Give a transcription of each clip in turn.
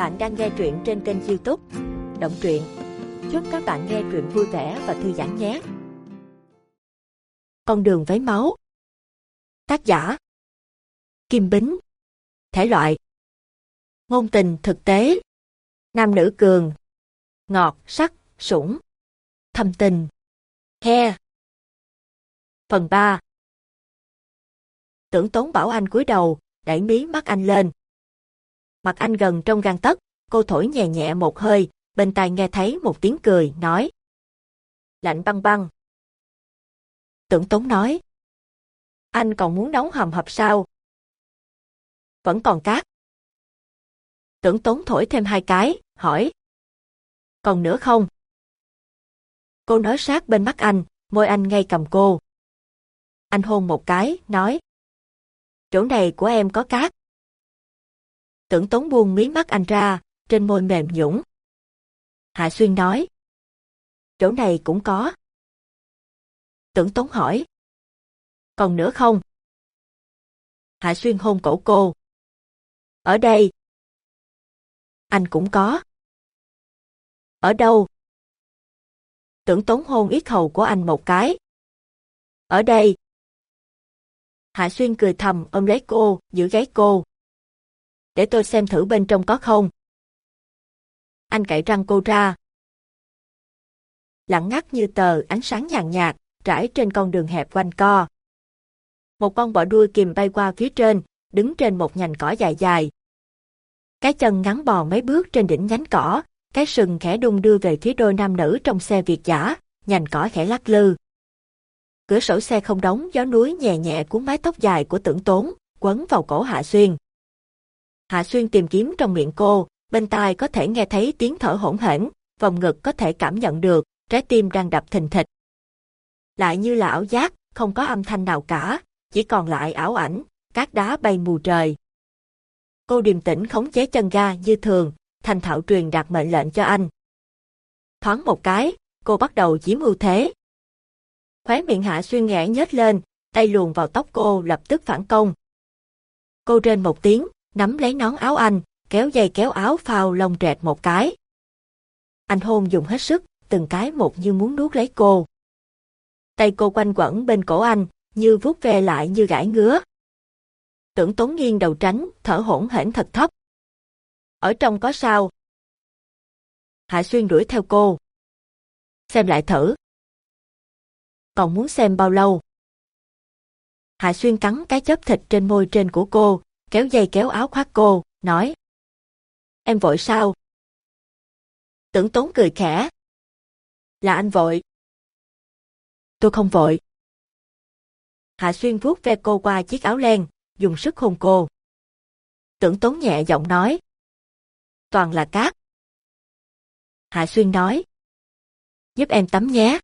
Bạn đang nghe truyện trên kênh youtube Động truyện. Chúc các bạn nghe truyện vui vẻ và thư giãn nhé. Con đường với máu. Tác giả. Kim Bính. Thể loại. Ngôn tình thực tế. Nam nữ cường. Ngọt, sắc, sủng. Thâm tình. He. Phần 3 Tưởng tốn bảo anh cúi đầu, đẩy mí mắt anh lên. Mặt anh gần trong gan tấc, cô thổi nhẹ nhẹ một hơi, bên tai nghe thấy một tiếng cười, nói. Lạnh băng băng. Tưởng tốn nói. Anh còn muốn nấu hầm hập sao? Vẫn còn cát. Tưởng tốn thổi thêm hai cái, hỏi. Còn nữa không? Cô nói sát bên mắt anh, môi anh ngay cầm cô. Anh hôn một cái, nói. Chỗ này của em có cát. Tưởng Tống buông mí mắt anh ra, trên môi mềm nhũng. Hạ Xuyên nói. Chỗ này cũng có. Tưởng Tống hỏi. Còn nữa không? Hạ Xuyên hôn cổ cô. Ở đây. Anh cũng có. Ở đâu? Tưởng Tống hôn ít hầu của anh một cái. Ở đây. Hạ Xuyên cười thầm ôm lấy cô, giữ gáy cô. Để tôi xem thử bên trong có không. Anh cạy răng cô ra. Lặng ngắt như tờ ánh sáng nhàn nhạt, trải trên con đường hẹp quanh co. Một con bọ đuôi kìm bay qua phía trên, đứng trên một nhành cỏ dài dài. Cái chân ngắn bò mấy bước trên đỉnh nhánh cỏ, cái sừng khẽ đung đưa về phía đôi nam nữ trong xe Việt giả, nhành cỏ khẽ lắc lư. Cửa sổ xe không đóng gió núi nhẹ nhẹ cuốn mái tóc dài của tưởng tốn, quấn vào cổ Hạ Xuyên. Hạ Xuyên tìm kiếm trong miệng cô, bên tai có thể nghe thấy tiếng thở hỗn hển, vòng ngực có thể cảm nhận được, trái tim đang đập thình thịch. Lại như là ảo giác, không có âm thanh nào cả, chỉ còn lại ảo ảnh, cát đá bay mù trời. Cô điềm tĩnh khống chế chân ga như thường, thành thạo truyền đạt mệnh lệnh cho anh. Thoáng một cái, cô bắt đầu chiếm ưu thế. Khóe miệng Hạ Xuyên ngã nhếch lên, tay luồn vào tóc cô lập tức phản công. Cô trên một tiếng, nắm lấy nón áo anh, kéo dây kéo áo phao lông trệt một cái. Anh hôn dùng hết sức, từng cái một như muốn nuốt lấy cô. Tay cô quanh quẩn bên cổ anh, như vuốt ve lại như gãi ngứa. Tưởng tốn nghiêng đầu tránh, thở hỗn hển thật thấp. Ở trong có sao? Hạ Xuyên đuổi theo cô. Xem lại thử. Còn muốn xem bao lâu? Hạ Xuyên cắn cái chớp thịt trên môi trên của cô, kéo dây kéo áo khoác cô, nói. Em vội sao? Tưởng tốn cười khẽ. Là anh vội. Tôi không vội. Hạ Xuyên vuốt ve cô qua chiếc áo len, dùng sức hôn cô. Tưởng tốn nhẹ giọng nói. Toàn là cát. Hạ Xuyên nói. Giúp em tắm nhé.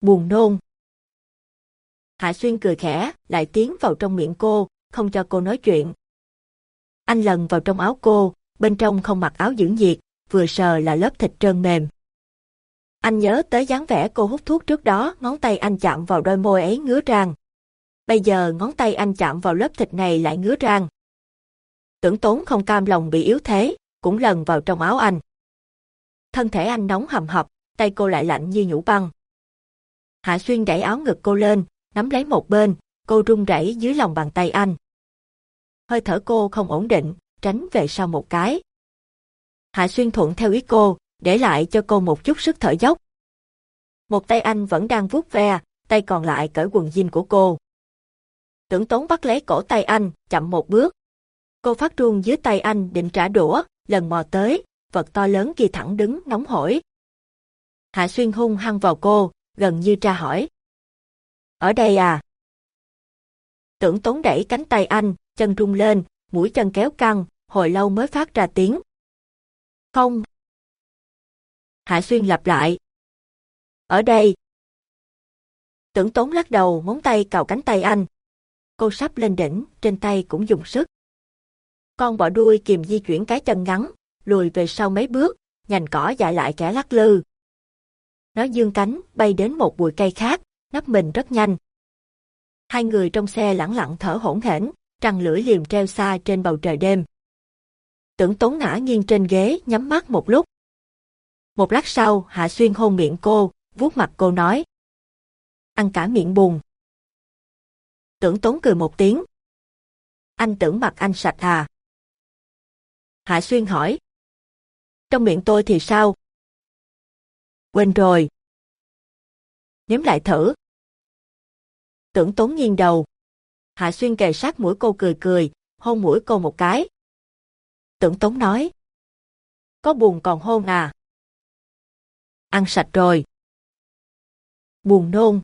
Buồn nôn. Hạ Xuyên cười khẽ, lại tiến vào trong miệng cô, không cho cô nói chuyện. Anh lần vào trong áo cô, bên trong không mặc áo dưỡng nhiệt, vừa sờ là lớp thịt trơn mềm. Anh nhớ tới dáng vẻ cô hút thuốc trước đó, ngón tay anh chạm vào đôi môi ấy ngứa rang. Bây giờ ngón tay anh chạm vào lớp thịt này lại ngứa rang. Tưởng tốn không cam lòng bị yếu thế, cũng lần vào trong áo anh. Thân thể anh nóng hầm hập, tay cô lại lạnh như nhũ băng. Hạ Xuyên đẩy áo ngực cô lên, nắm lấy một bên, cô run rẩy dưới lòng bàn tay anh. Hơi thở cô không ổn định, tránh về sau một cái. Hạ Xuyên thuận theo ý cô, để lại cho cô một chút sức thở dốc. Một tay anh vẫn đang vuốt ve, tay còn lại cởi quần jean của cô. Tưởng tốn bắt lấy cổ tay anh, chậm một bước. Cô phát run dưới tay anh định trả đũa, lần mò tới, vật to lớn kia thẳng đứng nóng hổi. Hạ Xuyên hung hăng vào cô, gần như tra hỏi. Ở đây à? Tưởng tốn đẩy cánh tay anh, chân rung lên, mũi chân kéo căng, hồi lâu mới phát ra tiếng. Không. Hạ Xuyên lặp lại. Ở đây. Tưởng tốn lắc đầu móng tay cào cánh tay anh. Cô sắp lên đỉnh, trên tay cũng dùng sức. Con bọ đuôi kìm di chuyển cái chân ngắn, lùi về sau mấy bước, nhành cỏ dại lại kẻ lắc lư. Nó dương cánh, bay đến một bụi cây khác, nắp mình rất nhanh. Hai người trong xe lẳng lặng thở hỗn hển, trăng lưỡi liềm treo xa trên bầu trời đêm. Tưởng tốn ngã nghiêng trên ghế nhắm mắt một lúc. Một lát sau, Hạ Xuyên hôn miệng cô, vuốt mặt cô nói. Ăn cả miệng bùn. Tưởng tốn cười một tiếng. Anh tưởng mặt anh sạch à? Hạ Xuyên hỏi. Trong miệng tôi thì sao? Quên rồi. Nếm lại thử. Tưởng tốn nghiêng đầu. Hạ Xuyên kề sát mũi cô cười cười, hôn mũi cô một cái. Tưởng Tống nói. Có buồn còn hôn à? Ăn sạch rồi. Buồn nôn.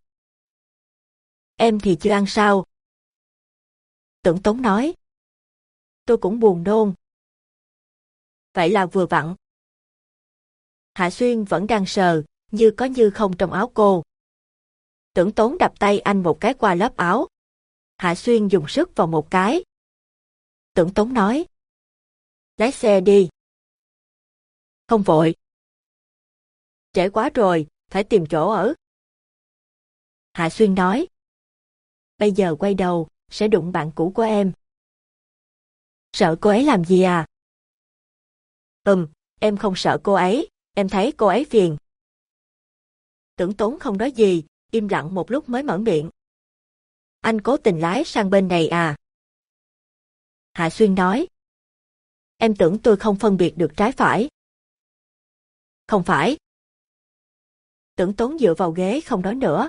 Em thì chưa ăn sao? Tưởng Tống nói. Tôi cũng buồn nôn. Vậy là vừa vặn. Hạ Xuyên vẫn đang sờ, như có như không trong áo cô. Tưởng tốn đập tay anh một cái qua lớp áo. Hạ Xuyên dùng sức vào một cái. Tưởng Tống nói. Lái xe đi. Không vội. Trễ quá rồi, phải tìm chỗ ở. Hạ Xuyên nói. Bây giờ quay đầu, sẽ đụng bạn cũ của em. Sợ cô ấy làm gì à? Ừm, em không sợ cô ấy, em thấy cô ấy phiền. Tưởng tốn không nói gì, im lặng một lúc mới mở miệng. Anh cố tình lái sang bên này à? Hạ Xuyên nói. Em tưởng tôi không phân biệt được trái phải. Không phải. Tưởng tốn dựa vào ghế không nói nữa.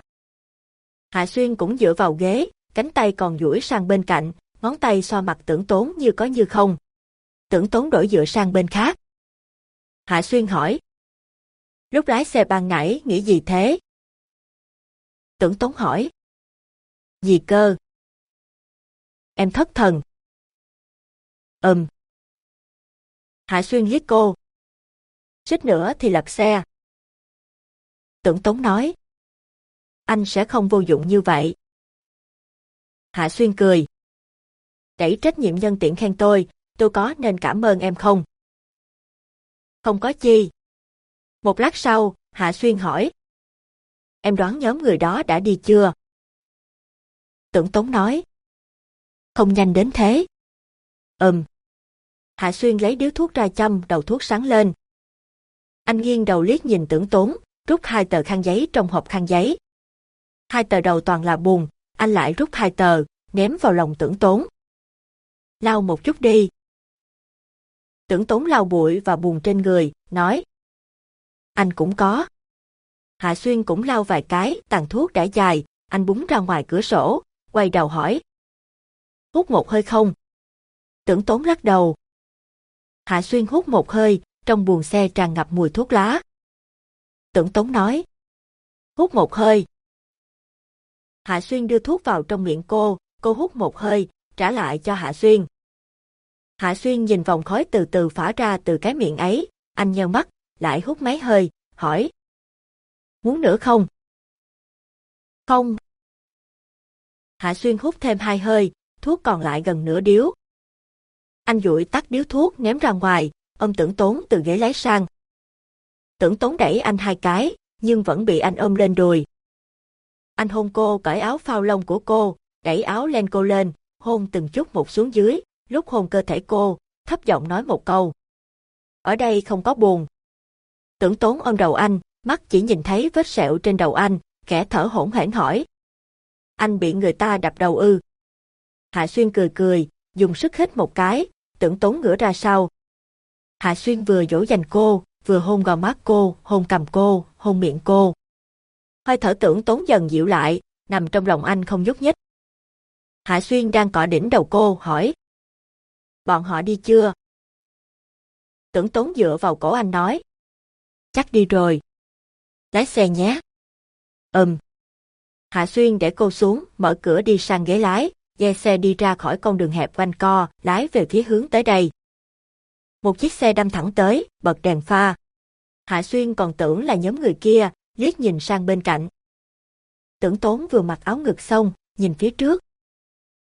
Hạ Xuyên cũng dựa vào ghế, cánh tay còn duỗi sang bên cạnh, ngón tay xoa mặt tưởng tốn như có như không. Tưởng tốn đổi dựa sang bên khác. Hạ Xuyên hỏi. Lúc lái xe ban nãy nghĩ gì thế? Tưởng tốn hỏi. Gì cơ? Em thất thần. Ừm. Hạ Xuyên liếc cô. Xích nữa thì lật xe. Tưởng Tống nói. Anh sẽ không vô dụng như vậy. Hạ Xuyên cười. Đẩy trách nhiệm nhân tiện khen tôi, tôi có nên cảm ơn em không? Không có chi. Một lát sau, Hạ Xuyên hỏi. Em đoán nhóm người đó đã đi chưa? Tưởng Tống nói. Không nhanh đến thế. Ừm. Hạ Xuyên lấy điếu thuốc ra châm, đầu thuốc sáng lên. Anh nghiêng đầu liếc nhìn tưởng tốn, rút hai tờ khăn giấy trong hộp khăn giấy. Hai tờ đầu toàn là bùn, anh lại rút hai tờ, ném vào lòng tưởng tốn. Lau một chút đi. Tưởng tốn lau bụi và bùn trên người, nói. Anh cũng có. Hạ Xuyên cũng lau vài cái, tàn thuốc đã dài, anh búng ra ngoài cửa sổ, quay đầu hỏi. Hút một hơi không? Tưởng tốn lắc đầu. Hạ Xuyên hút một hơi, trong buồng xe tràn ngập mùi thuốc lá. Tưởng tốn nói. Hút một hơi. Hạ Xuyên đưa thuốc vào trong miệng cô, cô hút một hơi, trả lại cho Hạ Xuyên. Hạ Xuyên nhìn vòng khói từ từ phả ra từ cái miệng ấy, anh nheo mắt, lại hút mấy hơi, hỏi. Muốn nữa không? Không. Hạ Xuyên hút thêm hai hơi, thuốc còn lại gần nửa điếu. Anh dụi tắt điếu thuốc ném ra ngoài, Ông tưởng tốn từ ghế lái sang. Tưởng tốn đẩy anh hai cái, nhưng vẫn bị anh ôm lên đùi. Anh hôn cô cởi áo phao lông của cô, đẩy áo len cô lên, hôn từng chút một xuống dưới, lúc hôn cơ thể cô, thấp giọng nói một câu. Ở đây không có buồn. Tưởng tốn ôm đầu anh, mắt chỉ nhìn thấy vết sẹo trên đầu anh, kẻ thở hổn hển hỏi. Anh bị người ta đập đầu ư. Hạ Xuyên cười cười, dùng sức hết một cái, tưởng tốn ngửa ra sau. Hạ Xuyên vừa dỗ dành cô, vừa hôn gò má cô, hôn cầm cô, hôn miệng cô. Hơi thở tưởng tốn dần dịu lại, nằm trong lòng anh không nhúc nhích. Hạ Xuyên đang cọ đỉnh đầu cô, hỏi. Bọn họ đi chưa? Tưởng tốn dựa vào cổ anh nói. Chắc đi rồi. Lái xe nhé. Ừm. Hạ Xuyên để cô xuống, mở cửa đi sang ghế lái, ghe xe đi ra khỏi con đường hẹp quanh co, lái về phía hướng tới đây. Một chiếc xe đâm thẳng tới, bật đèn pha. Hạ Xuyên còn tưởng là nhóm người kia, liếc nhìn sang bên cạnh. Tưởng tốn vừa mặc áo ngực xong, nhìn phía trước.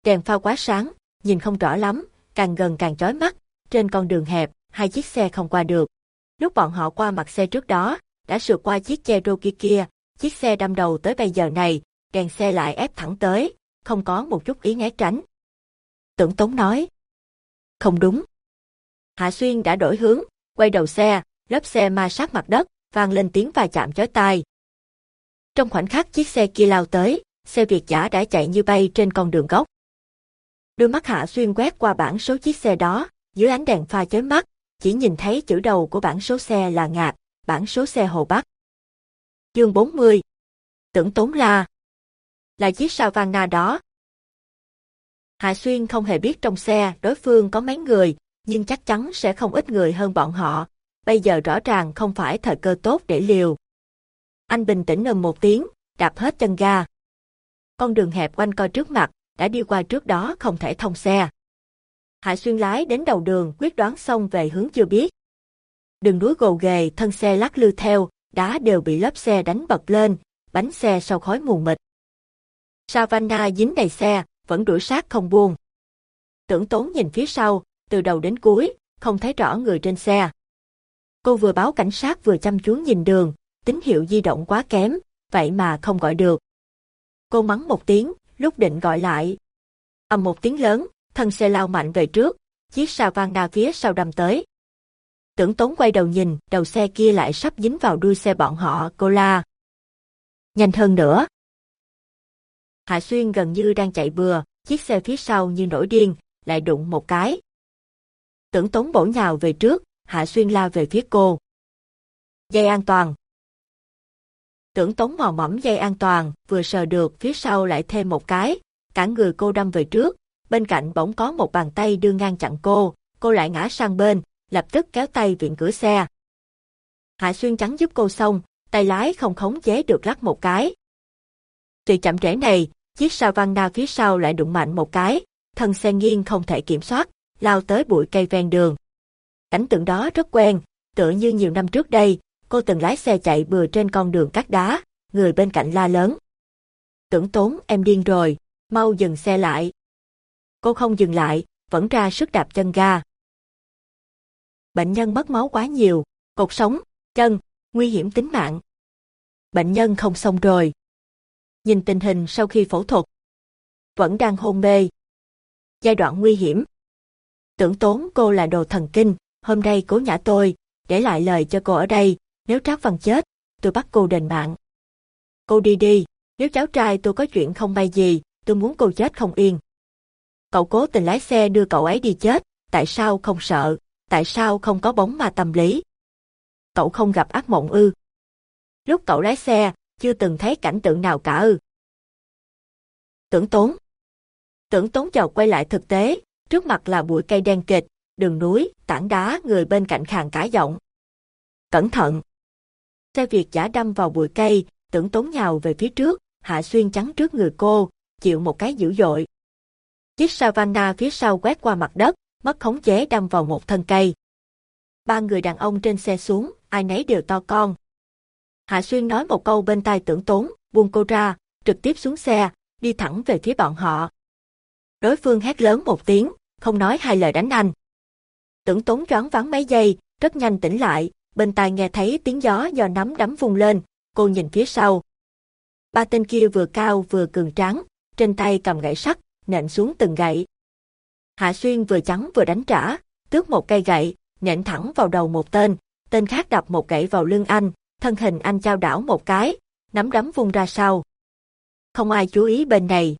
Đèn pha quá sáng, nhìn không rõ lắm, càng gần càng chói mắt, trên con đường hẹp, hai chiếc xe không qua được. Lúc bọn họ qua mặt xe trước đó, đã sượt qua chiếc Cherokee kia, chiếc xe đâm đầu tới bây giờ này, đèn xe lại ép thẳng tới, không có một chút ý né tránh. Tưởng Tống nói. Không đúng. Hạ Xuyên đã đổi hướng, quay đầu xe, lớp xe ma sát mặt đất, vang lên tiếng va chạm chói tai. Trong khoảnh khắc chiếc xe kia lao tới, xe Việt giả đã chạy như bay trên con đường gốc. Đôi mắt Hạ Xuyên quét qua bảng số chiếc xe đó, dưới ánh đèn pha chói mắt, chỉ nhìn thấy chữ đầu của bảng số xe là ngạc, bảng số xe Hồ Bắc. Chương 40 Tưởng tốn la là chiếc Savannah đó. Hạ Xuyên không hề biết trong xe đối phương có mấy người, nhưng chắc chắn sẽ không ít người hơn bọn họ. Bây giờ rõ ràng không phải thời cơ tốt để liều. Anh bình tĩnh ầm một tiếng, đạp hết chân ga. Con đường hẹp quanh co trước mặt, đã đi qua trước đó không thể thông xe. Hạ Xuyên lái đến đầu đường quyết đoán xong về hướng chưa biết. Đường núi gồ ghề, thân xe lắc lư theo, đá đều bị lớp xe đánh bật lên, bánh xe sau khói mù mịt. Savannah dính đầy xe, vẫn đuổi sát không buông. Tưởng tốn nhìn phía sau, từ đầu đến cuối, không thấy rõ người trên xe. Cô vừa báo cảnh sát vừa chăm chú nhìn đường, tín hiệu di động quá kém, vậy mà không gọi được. Cô mắng một tiếng, lúc định gọi lại. ầm một tiếng lớn, thân xe lao mạnh về trước, chiếc Savannah phía sau đâm tới. Tưởng tốn quay đầu nhìn, đầu xe kia lại sắp dính vào đuôi xe bọn họ, cô la. Nhanh hơn nữa. Hạ Xuyên gần như đang chạy bừa, chiếc xe phía sau như nổi điên, lại đụng một cái. Tưởng Tống bổ nhào về trước, Hạ Xuyên la về phía cô. Dây an toàn. Tưởng Tống mò mẫm dây an toàn, vừa sờ được phía sau lại thêm một cái, cả người cô đâm về trước, bên cạnh bỗng có một bàn tay đưa ngang chặn cô, cô lại ngã sang bên, lập tức kéo tay viện cửa xe. Hạ Xuyên trắng giúp cô xong, tay lái không khống chế được lắc một cái từ chậm trễ này, chiếc Savannah phía sau lại đụng mạnh một cái, thân xe nghiêng không thể kiểm soát, lao tới bụi cây ven đường. Cảnh tượng đó rất quen, tựa như nhiều năm trước đây, cô từng lái xe chạy bừa trên con đường cát đá, người bên cạnh la lớn. Tưởng tốn em điên rồi, mau dừng xe lại. Cô không dừng lại, vẫn ra sức đạp chân ga. Bệnh nhân mất máu quá nhiều, cột sống, chân, nguy hiểm tính mạng. Bệnh nhân không xong rồi. Nhìn tình hình sau khi phẫu thuật, vẫn đang hôn mê. Giai đoạn nguy hiểm. Tưởng tốn cô là đồ thần kinh, hôm nay cố nhã tôi, để lại lời cho cô ở đây, nếu Trác Văn chết, tôi bắt cô đền mạng. Cô đi đi, nếu cháu trai tôi có chuyện không may gì, tôi muốn cô chết không yên. Cậu cố tình lái xe đưa cậu ấy đi chết, tại sao không sợ, tại sao không có bóng ma tâm lý? Cậu không gặp ác mộng ư? Lúc cậu lái xe, chưa từng thấy cảnh tượng nào cả ư? Tưởng tốn Tưởng tốn chợt quay lại thực tế, trước mặt là bụi cây đen kịch, đường núi, tảng đá, người bên cạnh khàn cả giọng. Cẩn thận! Xe Việt giả đâm vào bụi cây, tưởng tốn nhào về phía trước, hạ xuyên chắn trước người cô, chịu một cái dữ dội. Chiếc Savannah phía sau quét qua mặt đất, mất khống chế đâm vào một thân cây. Ba người đàn ông trên xe xuống, ai nấy đều to con. Hạ Xuyên nói một câu bên tai tưởng tốn, buông cô ra, trực tiếp xuống xe, đi thẳng về phía bọn họ. Đối phương hét lớn một tiếng, không nói hai lời đánh anh. Tưởng tốn choáng vắng mấy giây, rất nhanh tỉnh lại, bên tai nghe thấy tiếng gió do nắm đấm vung lên, cô nhìn phía sau. Ba tên kia vừa cao vừa cường tráng, trên tay cầm gậy sắt, nện xuống từng gậy. Hạ Xuyên vừa trắng vừa đánh trả, tước một cây gậy, nện thẳng vào đầu một tên, tên khác đập một gậy vào lưng anh, thân hình anh trao đảo một cái, nắm đấm vung ra sau. Không ai chú ý bên này.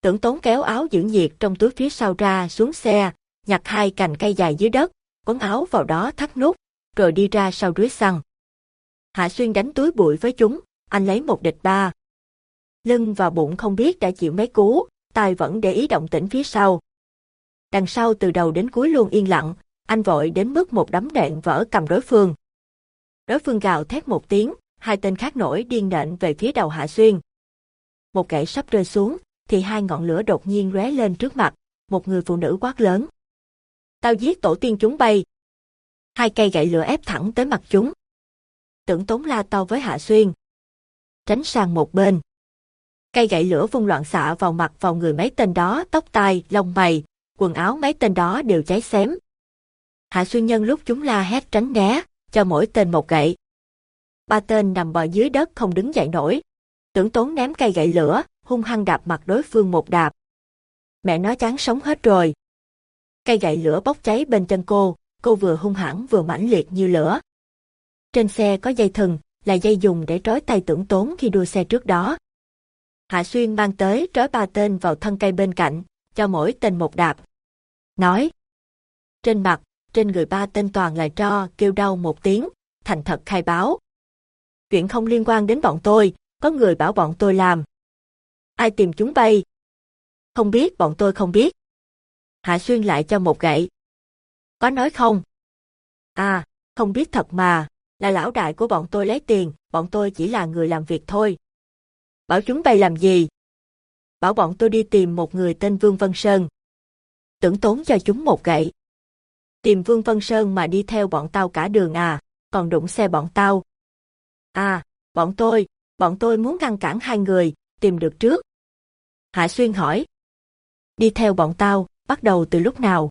Tưởng tốn kéo áo giữ nhiệt trong túi phía sau ra xuống xe, nhặt hai cành cây dài dưới đất, quấn áo vào đó thắt nút, rồi đi ra sau rưới xăng. Hạ Xuyên đánh túi bụi với chúng, anh lấy một địch ba. Lưng và bụng không biết đã chịu mấy cú, tai vẫn để ý động tĩnh phía sau. Đằng sau từ đầu đến cuối luôn yên lặng, anh vội đến mức một đấm nện vỡ cầm đối phương. Đối phương gào thét một tiếng, hai tên khác nổi điên nện về phía đầu Hạ Xuyên. Một kẻ sắp rơi xuống, thì hai ngọn lửa đột nhiên lóe lên trước mặt, một người phụ nữ quát lớn. Tao giết tổ tiên chúng bay. Hai cây gậy lửa ép thẳng tới mặt chúng. Tưởng tốn la to với Hạ Xuyên. Tránh sang một bên. Cây gậy lửa vung loạn xạ vào mặt vào người mấy tên đó, tóc tai, lông mày, quần áo mấy tên đó đều cháy xém. Hạ Xuyên Nhân lúc chúng la hét tránh né, cho mỗi tên một gậy. Ba tên nằm bò dưới đất không đứng dậy nổi. Tưởng tốn ném cây gậy lửa, hung hăng đạp mặt đối phương một đạp. Mẹ nó chán sống hết rồi. Cây gậy lửa bốc cháy bên chân cô, cô vừa hung hãn vừa mãnh liệt như lửa. Trên xe có dây thừng, là dây dùng để trói tay tưởng tốn khi đua xe trước đó. Hạ Xuyên mang tới trói ba tên vào thân cây bên cạnh, cho mỗi tên một đạp. Nói. Trên mặt, trên người ba tên toàn là tro, kêu đau một tiếng, thành thật khai báo. Chuyện không liên quan đến bọn tôi, có người bảo bọn tôi làm. Ai tìm chúng bay? Không biết, bọn tôi không biết. Hạ Xuyên lại cho một gậy. Có nói không? À, không biết thật mà, là lão đại của bọn tôi lấy tiền, bọn tôi chỉ là người làm việc thôi. Bảo chúng bay làm gì? Bảo bọn tôi đi tìm một người tên Vương Văn Sơn. Tưởng tốn cho chúng một gậy. Tìm Vương Văn Sơn mà đi theo bọn tao cả đường à, còn đụng xe bọn tao. À, bọn tôi, bọn tôi muốn ngăn cản hai người, tìm được trước. Hạ Xuyên hỏi. Đi theo bọn tao, bắt đầu từ lúc nào?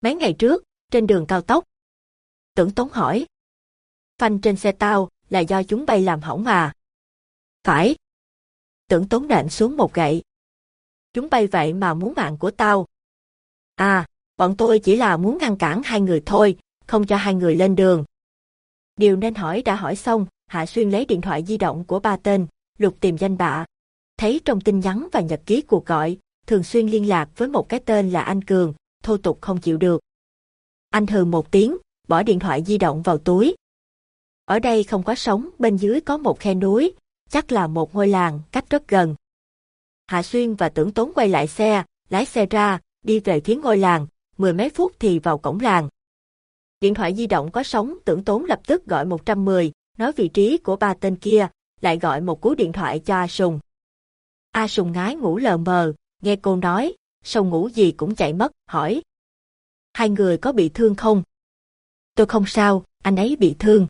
Mấy ngày trước, trên đường cao tốc. Tưởng Tốn hỏi. Phanh trên xe tao, là do chúng bay làm hỏng à Phải. Tưởng Tốn nện xuống một gậy. Chúng bay vậy mà muốn mạng của tao. À, bọn tôi chỉ là muốn ngăn cản hai người thôi, không cho hai người lên đường. Điều nên hỏi đã hỏi xong, Hạ Xuyên lấy điện thoại di động của ba tên, lục tìm danh bạ. Thấy trong tin nhắn và nhật ký cuộc gọi, thường xuyên liên lạc với một cái tên là anh Cường, thô tục không chịu được. Anh hừ một tiếng, bỏ điện thoại di động vào túi. Ở đây không có sống, bên dưới có một khe núi, chắc là một ngôi làng, cách rất gần. Hạ Xuyên và Tưởng Tốn quay lại xe, lái xe ra, đi về phía ngôi làng, mười mấy phút thì vào cổng làng. Điện thoại di động có sóng, Tưởng Tốn lập tức gọi 110, nói vị trí của ba tên kia, lại gọi một cú điện thoại cho A Sùng. A Sùng ngái ngủ lờ mờ, nghe cô nói, sâu ngủ gì cũng chạy mất, hỏi. Hai người có bị thương không? Tôi không sao, anh ấy bị thương.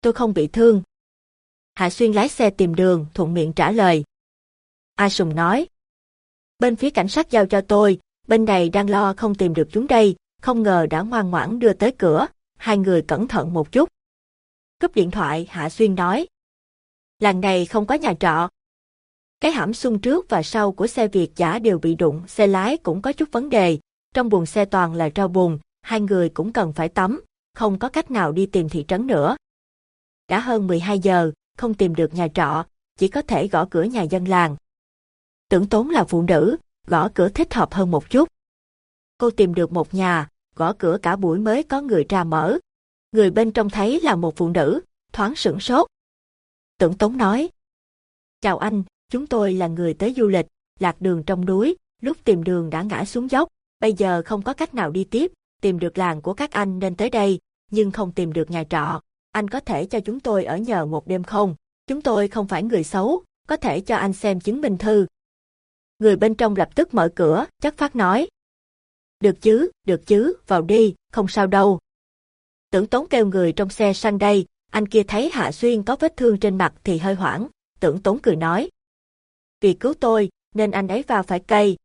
Tôi không bị thương. Hạ Xuyên lái xe tìm đường, thuận miệng trả lời. A Sùng nói. Bên phía cảnh sát giao cho tôi, bên này đang lo không tìm được chúng đây, không ngờ đã ngoan ngoãn đưa tới cửa, hai người cẩn thận một chút. Cúp điện thoại, Hạ Xuyên nói. Làng này không có nhà trọ. Cái hãm xung trước và sau của xe Việt giả đều bị đụng, xe lái cũng có chút vấn đề, trong buồng xe toàn là rau bùn, hai người cũng cần phải tắm, không có cách nào đi tìm thị trấn nữa. Đã hơn 12 giờ, không tìm được nhà trọ, chỉ có thể gõ cửa nhà dân làng. Tưởng tốn là phụ nữ, gõ cửa thích hợp hơn một chút. Cô tìm được một nhà, gõ cửa cả buổi mới có người ra mở. Người bên trong thấy là một phụ nữ, thoáng sửng sốt. Tưởng Tống nói. Chào anh, chúng tôi là người tới du lịch, lạc đường trong núi, lúc tìm đường đã ngã xuống dốc, bây giờ không có cách nào đi tiếp, tìm được làng của các anh nên tới đây, nhưng không tìm được nhà trọ. Anh có thể cho chúng tôi ở nhờ một đêm không? Chúng tôi không phải người xấu, có thể cho anh xem chứng minh thư. Người bên trong lập tức mở cửa, chắc phát nói. Được chứ, được chứ, vào đi, không sao đâu. Tưởng tốn kêu người trong xe sang đây, anh kia thấy Hạ Xuyên có vết thương trên mặt thì hơi hoảng, tưởng tốn cười nói. Vì cứu tôi, nên anh ấy vào phải cây.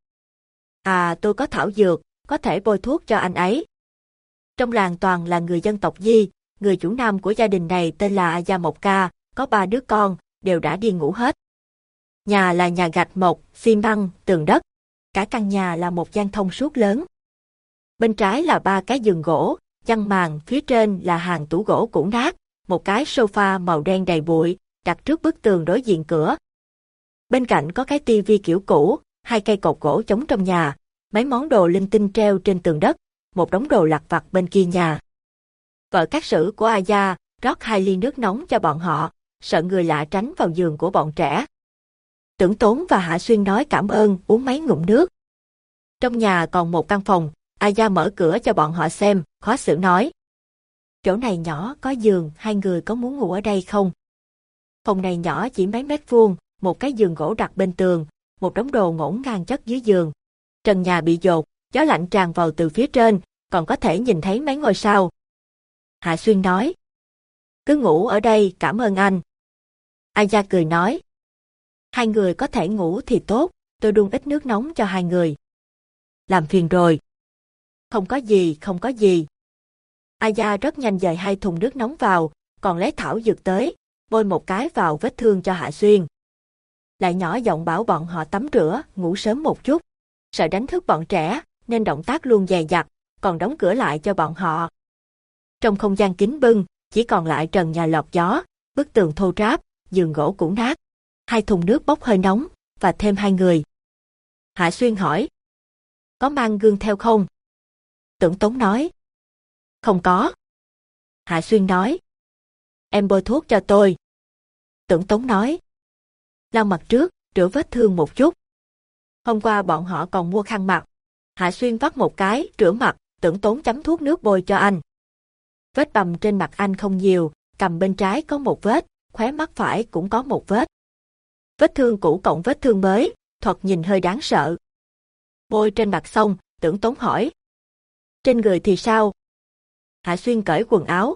À, tôi có thảo dược, có thể bôi thuốc cho anh ấy. Trong làng toàn là người dân tộc Di, người chủ nam của gia đình này tên là Gia Mộc Ca, có ba đứa con, đều đã đi ngủ hết. Nhà là nhà gạch mộc, xi măng, tường đất. Cả căn nhà là một gian thông suốt lớn. Bên trái là ba cái giường gỗ, chăn màn, phía trên là hàng tủ gỗ cũ nát, một cái sofa màu đen đầy bụi, đặt trước bức tường đối diện cửa. Bên cạnh có cái tivi kiểu cũ, hai cây cột gỗ chống trong nhà, mấy món đồ linh tinh treo trên tường đất, một đống đồ lặt vặt bên kia nhà. Vợ các sử của Aya rót hai ly nước nóng cho bọn họ, sợ người lạ tránh vào giường của bọn trẻ. Tưởng Tốn và Hạ Xuyên nói cảm ơn, uống mấy ngụm nước. Trong nhà còn một căn phòng, Aya mở cửa cho bọn họ xem, khó xử nói. Chỗ này nhỏ, có giường, hai người có muốn ngủ ở đây không? Phòng này nhỏ chỉ mấy mét vuông, một cái giường gỗ đặt bên tường, một đống đồ ngổn ngang chất dưới giường. Trần nhà bị dột, gió lạnh tràn vào từ phía trên, còn có thể nhìn thấy mấy ngôi sao. Hạ Xuyên nói. Cứ ngủ ở đây, cảm ơn anh. Aya cười nói. Hai người có thể ngủ thì tốt, tôi đun ít nước nóng cho hai người. Làm phiền rồi. Không có gì, không có gì. Aya rất nhanh dời hai thùng nước nóng vào, còn lấy thảo dược tới, bôi một cái vào vết thương cho Hạ Xuyên. Lại nhỏ giọng bảo bọn họ tắm rửa, ngủ sớm một chút. Sợ đánh thức bọn trẻ, nên động tác luôn dè dặt, còn đóng cửa lại cho bọn họ. Trong không gian kín bưng, chỉ còn lại trần nhà lọt gió, bức tường thô ráp, giường gỗ cũ nát. Hai thùng nước bốc hơi nóng, và thêm hai người. Hạ Xuyên hỏi. Có mang gương theo không? Tưởng Tống nói. Không có. Hạ Xuyên nói. Em bôi thuốc cho tôi. Tưởng Tống nói. Lau mặt trước, rửa vết thương một chút. Hôm qua bọn họ còn mua khăn mặt. Hạ Xuyên vắt một cái, rửa mặt, tưởng Tống chấm thuốc nước bôi cho anh. Vết bầm trên mặt anh không nhiều, cầm bên trái có một vết, khóe mắt phải cũng có một vết. Vết thương cũ cộng vết thương mới, thoạt nhìn hơi đáng sợ. Bôi trên mặt xong, tưởng tốn hỏi. Trên người thì sao? Hạ Xuyên cởi quần áo.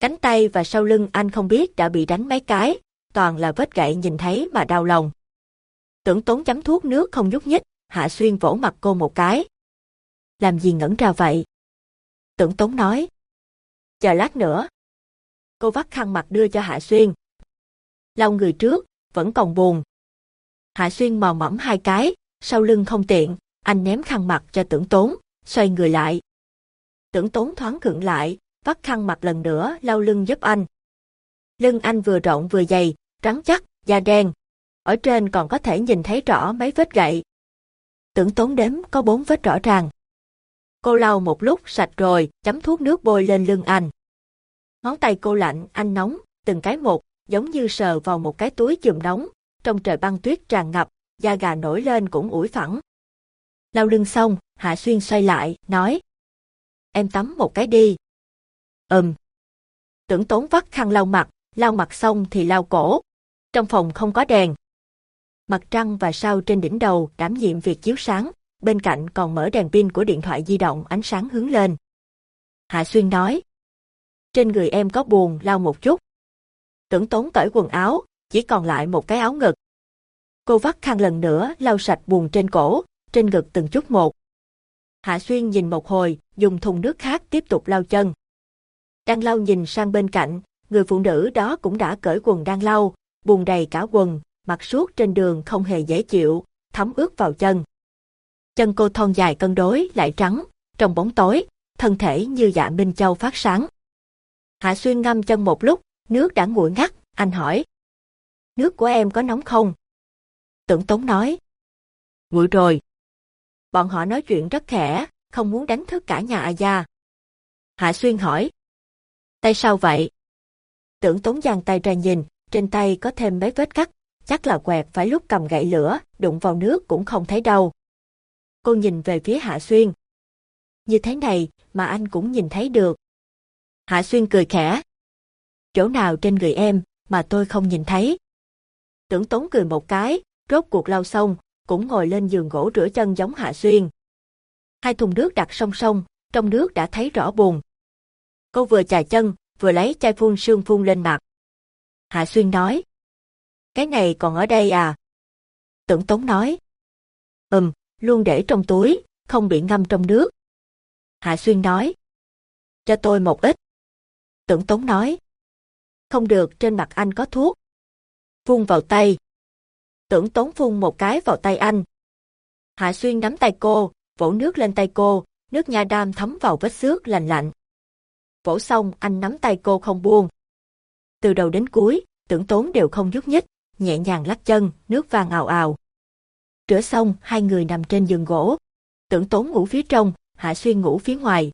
Cánh tay và sau lưng anh không biết đã bị đánh mấy cái, toàn là vết gậy nhìn thấy mà đau lòng. Tưởng tốn chấm thuốc nước không nhúc nhích, Hạ Xuyên vỗ mặt cô một cái. Làm gì ngẩn ra vậy? Tưởng tốn nói. Chờ lát nữa. Cô vắt khăn mặt đưa cho Hạ Xuyên. Lau người trước, vẫn còn buồn. Hạ Xuyên mò mẫm hai cái, sau lưng không tiện, anh ném khăn mặt cho tưởng tốn, xoay người lại. Tưởng tốn thoáng khựng lại, vắt khăn mặt lần nữa lau lưng giúp anh. Lưng anh vừa rộng vừa dày, trắng chắc, da đen. Ở trên còn có thể nhìn thấy rõ mấy vết gậy. Tưởng tốn đếm có bốn vết rõ ràng. Cô lau một lúc sạch rồi, chấm thuốc nước bôi lên lưng anh. Ngón tay cô lạnh, anh nóng, từng cái một, giống như sờ vào một cái túi chùm nóng, trong trời băng tuyết tràn ngập, da gà nổi lên cũng ủi phẳng. Lau lưng xong, Hạ Xuyên xoay lại, nói. Em tắm một cái đi. Ừm. Tưởng tốn vắt khăn lau mặt, lau mặt xong thì lau cổ. Trong phòng không có đèn. Mặt trăng và sao trên đỉnh đầu đảm nhiệm việc chiếu sáng, bên cạnh còn mở đèn pin của điện thoại di động ánh sáng hướng lên. Hạ Xuyên nói. Trên người em có buồn lau một chút. Tưởng tốn cởi quần áo, chỉ còn lại một cái áo ngực. Cô vắt khăn lần nữa lau sạch buồn trên cổ, trên ngực từng chút một. Hạ Xuyên nhìn một hồi, dùng thùng nước khác tiếp tục lau chân. Đang lau nhìn sang bên cạnh, người phụ nữ đó cũng đã cởi quần đang lau, buồn đầy cả quần, mặt suốt trên đường không hề dễ chịu, thấm ướt vào chân. Chân cô thon dài cân đối lại trắng, trong bóng tối, thân thể như dạ Minh Châu phát sáng. Hạ Xuyên ngâm chân một lúc, nước đã nguội ngắt, anh hỏi. Nước của em có nóng không? Tưởng Tống nói. Nguội rồi. Bọn họ nói chuyện rất khẽ, không muốn đánh thức cả nhà A Gia. Hạ Xuyên hỏi. Tay sao vậy? Tưởng Tống giang tay ra nhìn, trên tay có thêm mấy vết cắt, chắc là quẹt phải lúc cầm gậy lửa, đụng vào nước cũng không thấy đâu. Cô nhìn về phía Hạ Xuyên. Như thế này mà anh cũng nhìn thấy được. Hạ Xuyên cười khẽ. Chỗ nào trên người em mà tôi không nhìn thấy. Tưởng Tống cười một cái, rốt cuộc lau xong, cũng ngồi lên giường gỗ rửa chân giống Hạ Xuyên. Hai thùng nước đặt song song, trong nước đã thấy rõ buồn. Cô vừa chà chân, vừa lấy chai phun sương phun lên mặt. Hạ Xuyên nói. Cái này còn ở đây à? Tưởng Tống nói. Ừm, luôn để trong túi, không bị ngâm trong nước. Hạ Xuyên nói. Cho tôi một ít. Tưởng Tống nói. Không được, trên mặt anh có thuốc. Phun vào tay. Tưởng tốn phun một cái vào tay anh. Hạ Xuyên nắm tay cô, vỗ nước lên tay cô, nước nha đam thấm vào vết xước lành lạnh. Vỗ xong anh nắm tay cô không buông. Từ đầu đến cuối, tưởng tốn đều không nhúc nhích, nhẹ nhàng lắc chân, nước vàng ào ào. Rửa xong, hai người nằm trên giường gỗ. Tưởng tốn ngủ phía trong, Hạ Xuyên ngủ phía ngoài.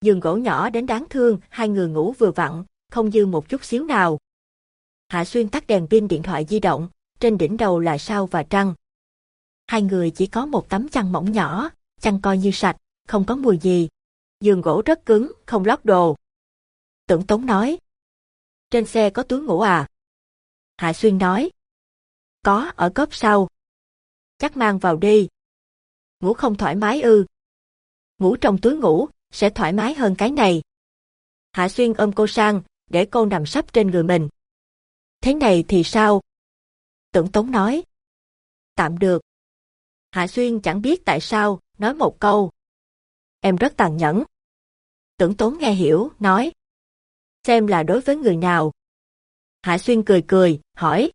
Giường gỗ nhỏ đến đáng thương, hai người ngủ vừa vặn, không dư một chút xíu nào. Hạ Xuyên tắt đèn pin điện thoại di động, trên đỉnh đầu là sao và trăng. Hai người chỉ có một tấm chăn mỏng nhỏ, chăn coi như sạch, không có mùi gì. Giường gỗ rất cứng, không lót đồ. Tưởng Tống nói. Trên xe có túi ngủ à? Hạ Xuyên nói. Có, ở cốp sau. Chắc mang vào đi. Ngủ không thoải mái ư. Ngủ trong túi ngủ, sẽ thoải mái hơn cái này. Hạ Xuyên ôm cô sang, để cô nằm sắp trên người mình. Thế này thì sao? Tưởng Tống nói. Tạm được. Hạ Xuyên chẳng biết tại sao, nói một câu. Em rất tàn nhẫn. Tưởng Tống nghe hiểu, nói. Xem là đối với người nào. Hạ Xuyên cười cười, hỏi.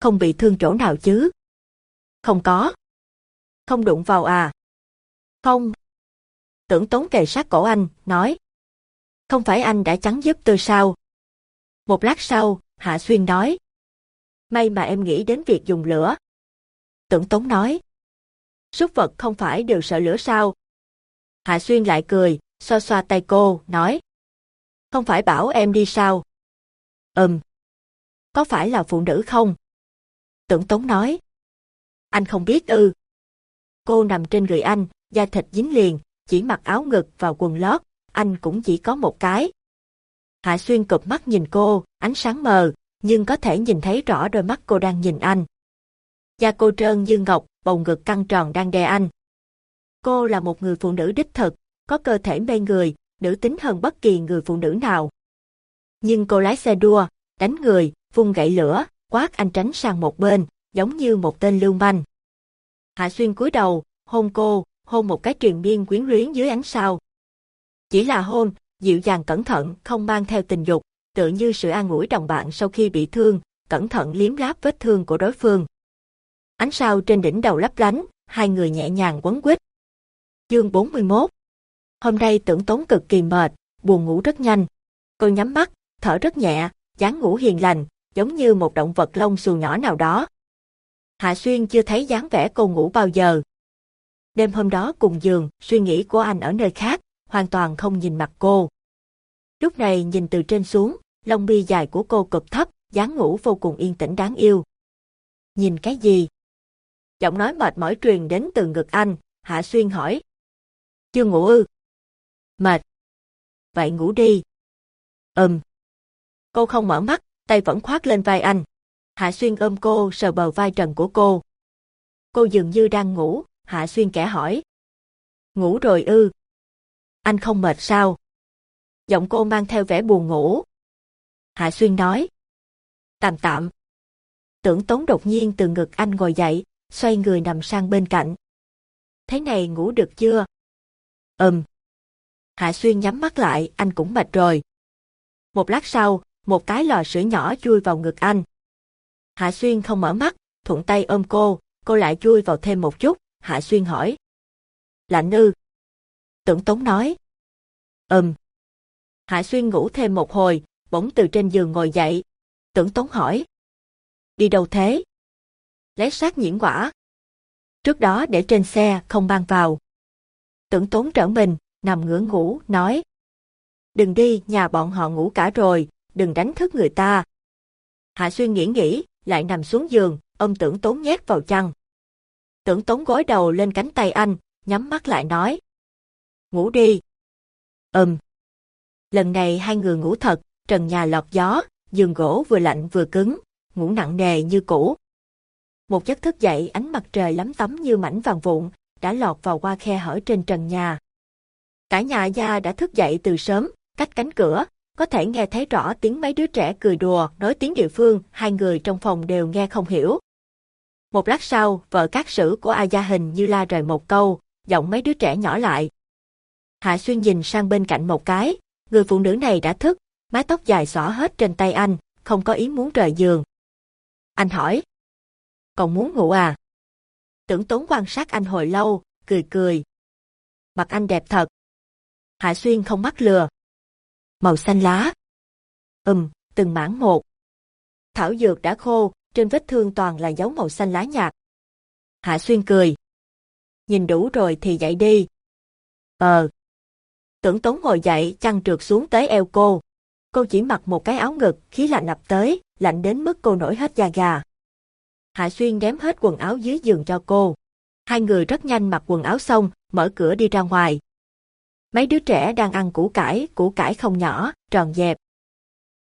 Không bị thương chỗ nào chứ? Không có. Không đụng vào à? Không. Tưởng Tống kề sát cổ anh, nói. Không phải anh đã chắn giúp tôi sao? Một lát sau, Hạ Xuyên nói. May mà em nghĩ đến việc dùng lửa. Tưởng Tống nói. Súc vật không phải đều sợ lửa sao? Hạ Xuyên lại cười, xoa xoa tay cô, nói. Không phải bảo em đi sao? Ừm. Có phải là phụ nữ không? Tưởng Tống nói. Anh không biết ư. Cô nằm trên người anh, da thịt dính liền, chỉ mặc áo ngực và quần lót, anh cũng chỉ có một cái. Hạ Xuyên cụp mắt nhìn cô, ánh sáng mờ, nhưng có thể nhìn thấy rõ đôi mắt cô đang nhìn anh. Da cô trơn như ngọc, bầu ngực căng tròn đang đè anh. Cô là một người phụ nữ đích thực, có cơ thể mê người, nữ tính hơn bất kỳ người phụ nữ nào. Nhưng cô lái xe đua, đánh người, vung gậy lửa, quát anh tránh sang một bên, giống như một tên lưu manh. Hạ Xuyên cúi đầu, hôn cô, hôn một cái truyền miên quyến luyến dưới ánh sao. Chỉ là hôn, dịu dàng cẩn thận, không mang theo tình dục, tựa như sự an ủi đồng bạn sau khi bị thương, cẩn thận liếm láp vết thương của đối phương. Ánh sao trên đỉnh đầu lấp lánh, hai người nhẹ nhàng quấn quýt. Chương 41 Hôm nay tưởng tốn cực kỳ mệt, buồn ngủ rất nhanh. Cô nhắm mắt, thở rất nhẹ, dáng ngủ hiền lành, giống như một động vật lông xù nhỏ nào đó. Hạ Xuyên chưa thấy dáng vẻ cô ngủ bao giờ. Đêm hôm đó cùng giường, suy nghĩ của anh ở nơi khác, hoàn toàn không nhìn mặt cô. Lúc này nhìn từ trên xuống, lông mi dài của cô cực thấp, dáng ngủ vô cùng yên tĩnh đáng yêu. Nhìn cái gì? Giọng nói mệt mỏi truyền đến từ ngực anh, Hạ Xuyên hỏi. Chưa ngủ ư? Mệt. Vậy ngủ đi. Ừm. Cô không mở mắt, tay vẫn khoác lên vai anh. Hạ Xuyên ôm cô sờ bờ vai trần của cô. Cô dường như đang ngủ, Hạ Xuyên kẻ hỏi. Ngủ rồi ư? Anh không mệt sao? Giọng cô mang theo vẻ buồn ngủ. Hạ Xuyên nói. Tạm tạm. Tưởng tốn đột nhiên từ ngực anh ngồi dậy, xoay người nằm sang bên cạnh. Thế này ngủ được chưa? Ừm. Hạ Xuyên nhắm mắt lại, anh cũng mệt rồi. Một lát sau, một cái lò sữa nhỏ chui vào ngực anh. Hạ Xuyên không mở mắt, thuận tay ôm cô, cô lại chui vào thêm một chút, Hạ Xuyên hỏi. Lạnh ư? Tưởng Tống nói. Ừm. Hạ Xuyên ngủ thêm một hồi, bỗng từ trên giường ngồi dậy. Tưởng Tống hỏi. Đi đâu thế? Lấy sát nhiễn quả. Trước đó để trên xe, không mang vào. Tưởng Tốn trở mình, nằm ngửa ngủ, nói. Đừng đi, nhà bọn họ ngủ cả rồi, đừng đánh thức người ta. Hạ Xuyên nghĩ nghĩ, lại nằm xuống giường, ôm tưởng tốn nhét vào chăn. Tưởng tốn gối đầu lên cánh tay anh, nhắm mắt lại nói. Ngủ đi. Ừm. Lần này hai người ngủ thật, trần nhà lọt gió, giường gỗ vừa lạnh vừa cứng, ngủ nặng nề như cũ. Một giấc thức dậy ánh mặt trời lắm tắm như mảnh vàng vụn, đã lọt vào qua khe hở trên trần nhà. Cả nhà gia đã thức dậy từ sớm, cách cánh cửa, có thể nghe thấy rõ tiếng mấy đứa trẻ cười đùa, nói tiếng địa phương, hai người trong phòng đều nghe không hiểu. Một lát sau, vợ các sử của A Gia Hình như la rời một câu, giọng mấy đứa trẻ nhỏ lại. Hạ Xuyên nhìn sang bên cạnh một cái, người phụ nữ này đã thức, mái tóc dài xõa hết trên tay anh, không có ý muốn rời giường. Anh hỏi. Còn muốn ngủ à? Tưởng tốn quan sát anh hồi lâu, cười cười. Mặt anh đẹp thật. Hạ Xuyên không mắc lừa, màu xanh lá. Ừm, từng mảng một. Thảo dược đã khô, trên vết thương toàn là dấu màu xanh lá nhạt. Hạ Xuyên cười. Nhìn đủ rồi thì dậy đi. Ờ. Tưởng tốn ngồi dậy, chăn trượt xuống tới eo cô. Cô chỉ mặc một cái áo ngực, khí lạnh ập tới, lạnh đến mức cô nổi hết da gà. Hạ Xuyên ném hết quần áo dưới giường cho cô. Hai người rất nhanh mặc quần áo xong, mở cửa đi ra ngoài. Mấy đứa trẻ đang ăn củ cải, củ cải không nhỏ, tròn dẹp.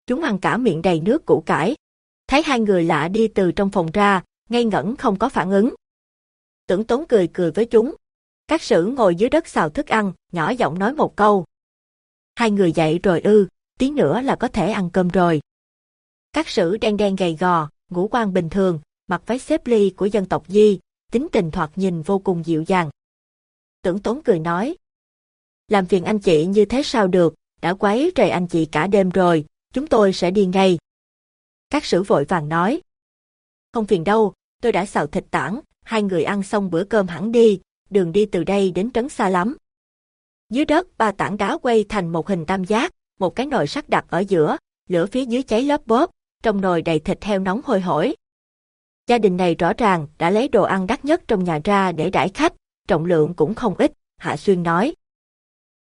Chúng ăn cả miệng đầy nước củ cải. Thấy hai người lạ đi từ trong phòng ra, ngây ngẩn không có phản ứng. Tưởng tốn cười cười với chúng. Các sử ngồi dưới đất xào thức ăn, nhỏ giọng nói một câu. Hai người dậy rồi ư, tí nữa là có thể ăn cơm rồi. Các sử đen đen gầy gò, ngũ quan bình thường, mặc váy xếp ly của dân tộc Di, tính tình thoạt nhìn vô cùng dịu dàng. Tưởng tốn cười nói, làm phiền anh chị như thế sao được, đã quấy rầy anh chị cả đêm rồi, chúng tôi sẽ đi ngay. Các sử vội vàng nói. Không phiền đâu, tôi đã xào thịt tảng, hai người ăn xong bữa cơm hẳn đi, đường đi từ đây đến trấn xa lắm. Dưới đất ba tảng đá quay thành một hình tam giác, một cái nồi sắt đặt ở giữa, lửa phía dưới cháy lớp bóp, trong nồi đầy thịt heo nóng hôi hổi. Gia đình này rõ ràng đã lấy đồ ăn đắt nhất trong nhà ra để đãi khách, trọng lượng cũng không ít, Hạ Xuyên nói.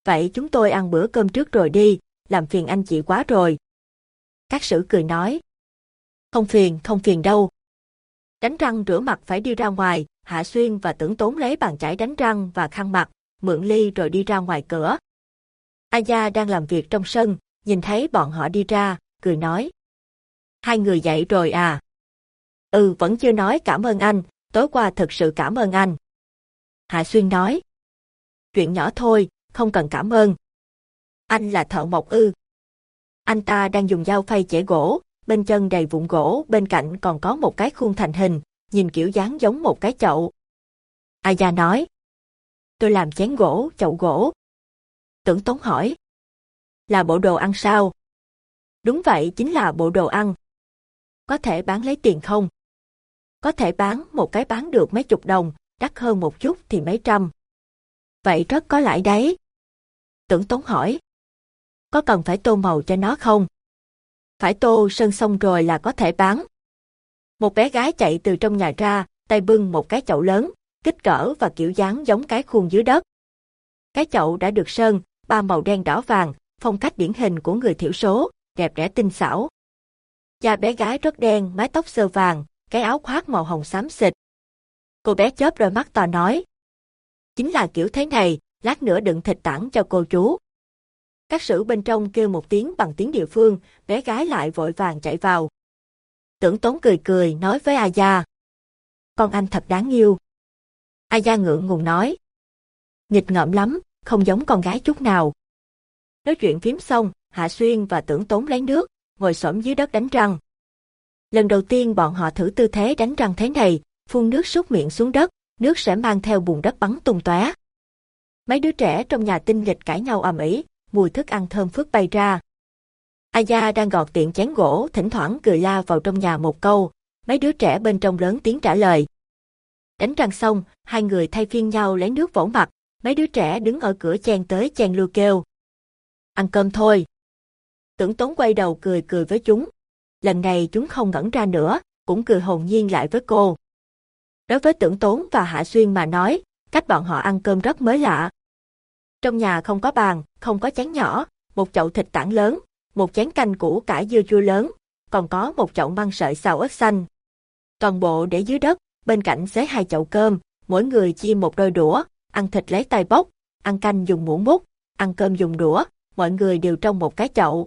Vậy chúng tôi ăn bữa cơm trước rồi đi, làm phiền anh chị quá rồi. Các sử cười nói. Không phiền, không phiền đâu. Đánh răng rửa mặt phải đi ra ngoài, Hạ Xuyên và tưởng tốn lấy bàn chải đánh răng và khăn mặt, mượn ly rồi đi ra ngoài cửa. Aya đang làm việc trong sân, nhìn thấy bọn họ đi ra, cười nói. Hai người dậy rồi à? Ừ, vẫn chưa nói cảm ơn anh, tối qua thật sự cảm ơn anh. Hạ Xuyên nói. Chuyện nhỏ thôi, không cần cảm ơn. Anh là thợ mộc ư. Anh ta đang dùng dao phay chẻ gỗ, bên chân đầy vụn gỗ, bên cạnh còn có một cái khuôn thành hình, nhìn kiểu dáng giống một cái chậu. Aya nói. Tôi làm chén gỗ, chậu gỗ. Tưởng Tốn hỏi. Là bộ đồ ăn sao? Đúng vậy, chính là bộ đồ ăn. Có thể bán lấy tiền không? Có thể bán, một cái bán được mấy chục đồng, đắt hơn một chút thì mấy trăm. Vậy rất có lãi đấy. Tưởng Tốn hỏi. Có cần phải tô màu cho nó không? Phải tô sơn xong rồi là có thể bán. Một bé gái chạy từ trong nhà ra, tay bưng một cái chậu lớn, kích cỡ và kiểu dáng giống cái khuôn dưới đất. Cái chậu đã được sơn, ba màu đen đỏ vàng, phong cách điển hình của người thiểu số, đẹp đẽ tinh xảo. Da bé gái rất đen, mái tóc sơ vàng, cái áo khoác màu hồng xám xịt. Cô bé chớp đôi mắt to nói. Chính là kiểu thế này, lát nữa đựng thịt tảng cho cô chú. Các sử bên trong kêu một tiếng bằng tiếng địa phương, bé gái lại vội vàng chạy vào. Tưởng tốn cười cười nói với Aya. Con anh thật đáng yêu. Aya ngượng ngùng nói. Nghịch ngợm lắm, không giống con gái chút nào. Nói chuyện phím xong, Hạ Xuyên và tưởng tốn lấy nước, ngồi xổm dưới đất đánh răng. Lần đầu tiên bọn họ thử tư thế đánh răng thế này, phun nước súc miệng xuống đất, nước sẽ mang theo bùn đất bắn tung tóe. Mấy đứa trẻ trong nhà tinh nghịch cãi nhau ầm ĩ, mùi thức ăn thơm phức bay ra. Aya đang gọt tiện chén gỗ, thỉnh thoảng cười la vào trong nhà một câu, mấy đứa trẻ bên trong lớn tiếng trả lời. Đánh răng xong, hai người thay phiên nhau lấy nước vỗ mặt, mấy đứa trẻ đứng ở cửa chen tới chen lưu kêu. Ăn cơm thôi. Tưởng tốn quay đầu cười cười với chúng. Lần này chúng không ngẩn ra nữa, cũng cười hồn nhiên lại với cô. Đối với tưởng tốn và Hạ Xuyên mà nói, cách bọn họ ăn cơm rất mới lạ. Trong nhà không có bàn, không có chén nhỏ, một chậu thịt tảng lớn, một chén canh củ cải dưa chua lớn, còn có một chậu măng sợi xào ớt xanh. Toàn bộ để dưới đất, bên cạnh xế hai chậu cơm, mỗi người chia một đôi đũa, ăn thịt lấy tay bốc, ăn canh dùng muỗng múc, ăn cơm dùng đũa, mọi người đều trong một cái chậu.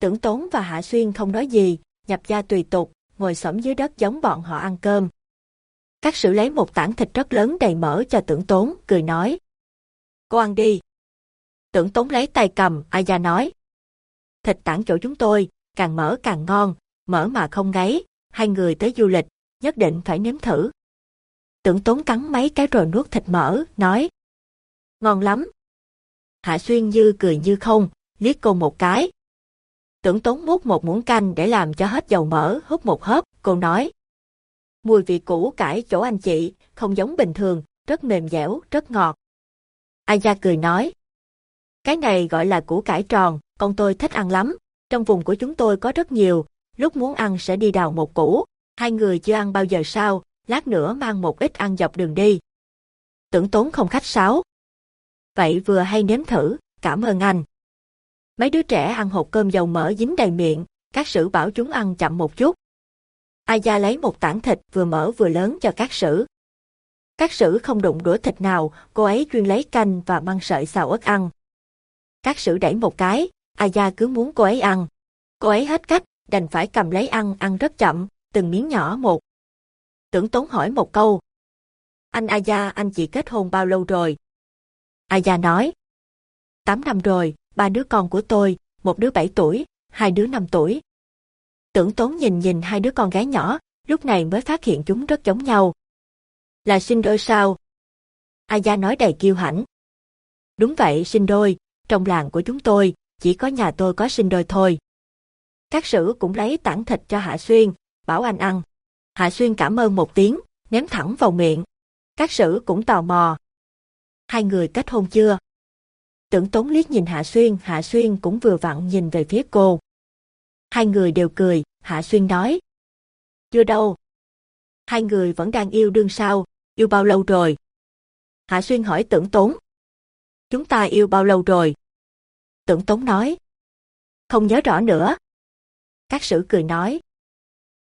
Tưởng Tốn và Hạ Xuyên không nói gì, nhập gia tùy tục, ngồi xổm dưới đất giống bọn họ ăn cơm. Các sử lấy một tảng thịt rất lớn đầy mỡ cho tưởng Tốn, cười nói. Cô ăn đi. Tưởng Tốn lấy tay cầm, Aya nói. Thịt tảng chỗ chúng tôi, càng mỡ càng ngon, mỡ mà không gáy, hai người tới du lịch, nhất định phải nếm thử. Tưởng Tốn cắn mấy cái rồi nuốt thịt mỡ, nói. Ngon lắm. Hạ Xuyên như cười như không, liếc cô một cái. Tưởng Tốn múc một muỗng canh để làm cho hết dầu mỡ, hút một hớp, cô nói. Mùi vị củ cải chỗ anh chị, không giống bình thường, rất mềm dẻo, rất ngọt. Aya cười nói. Cái này gọi là củ cải tròn, con tôi thích ăn lắm. Trong vùng của chúng tôi có rất nhiều, lúc muốn ăn sẽ đi đào một củ. Hai người chưa ăn bao giờ sao, lát nữa mang một ít ăn dọc đường đi. Tưởng tốn không khách sáo. Vậy vừa hay nếm thử, cảm ơn anh. Mấy đứa trẻ ăn hộp cơm dầu mỡ dính đầy miệng, các sử bảo chúng ăn chậm một chút. Aya lấy một tảng thịt vừa mỡ vừa lớn cho các sử. Các sử không đụng đũa thịt nào, cô ấy chuyên lấy canh và măng sợi xào ớt ăn. Các sử đẩy một cái, Aya cứ muốn cô ấy ăn. Cô ấy hết cách, đành phải cầm lấy ăn, ăn rất chậm, từng miếng nhỏ một. Tưởng tốn hỏi một câu. Anh Aya, anh chị kết hôn bao lâu rồi? Aya nói. Tám năm rồi, ba đứa con của tôi, một đứa bảy tuổi, hai đứa năm tuổi. Tưởng tốn nhìn nhìn hai đứa con gái nhỏ, lúc này mới phát hiện chúng rất giống nhau. Là sinh đôi sao? Aya nói đầy kiêu hãnh. Đúng vậy, sinh đôi, trong làng của chúng tôi, chỉ có nhà tôi có sinh đôi thôi. Các sử cũng lấy tảng thịt cho Hạ Xuyên, bảo anh ăn. Hạ Xuyên cảm ơn một tiếng, ném thẳng vào miệng. Các sử cũng tò mò. Hai người kết hôn chưa? Tưởng tốn liếc nhìn Hạ Xuyên, Hạ Xuyên cũng vừa vặn nhìn về phía cô. Hai người đều cười, Hạ Xuyên nói. Chưa đâu. Hai người vẫn đang yêu đương sao, yêu bao lâu rồi? Hạ Xuyên hỏi tưởng tốn. Chúng ta yêu bao lâu rồi? Tưởng tốn nói. Không nhớ rõ nữa. Các sử cười nói.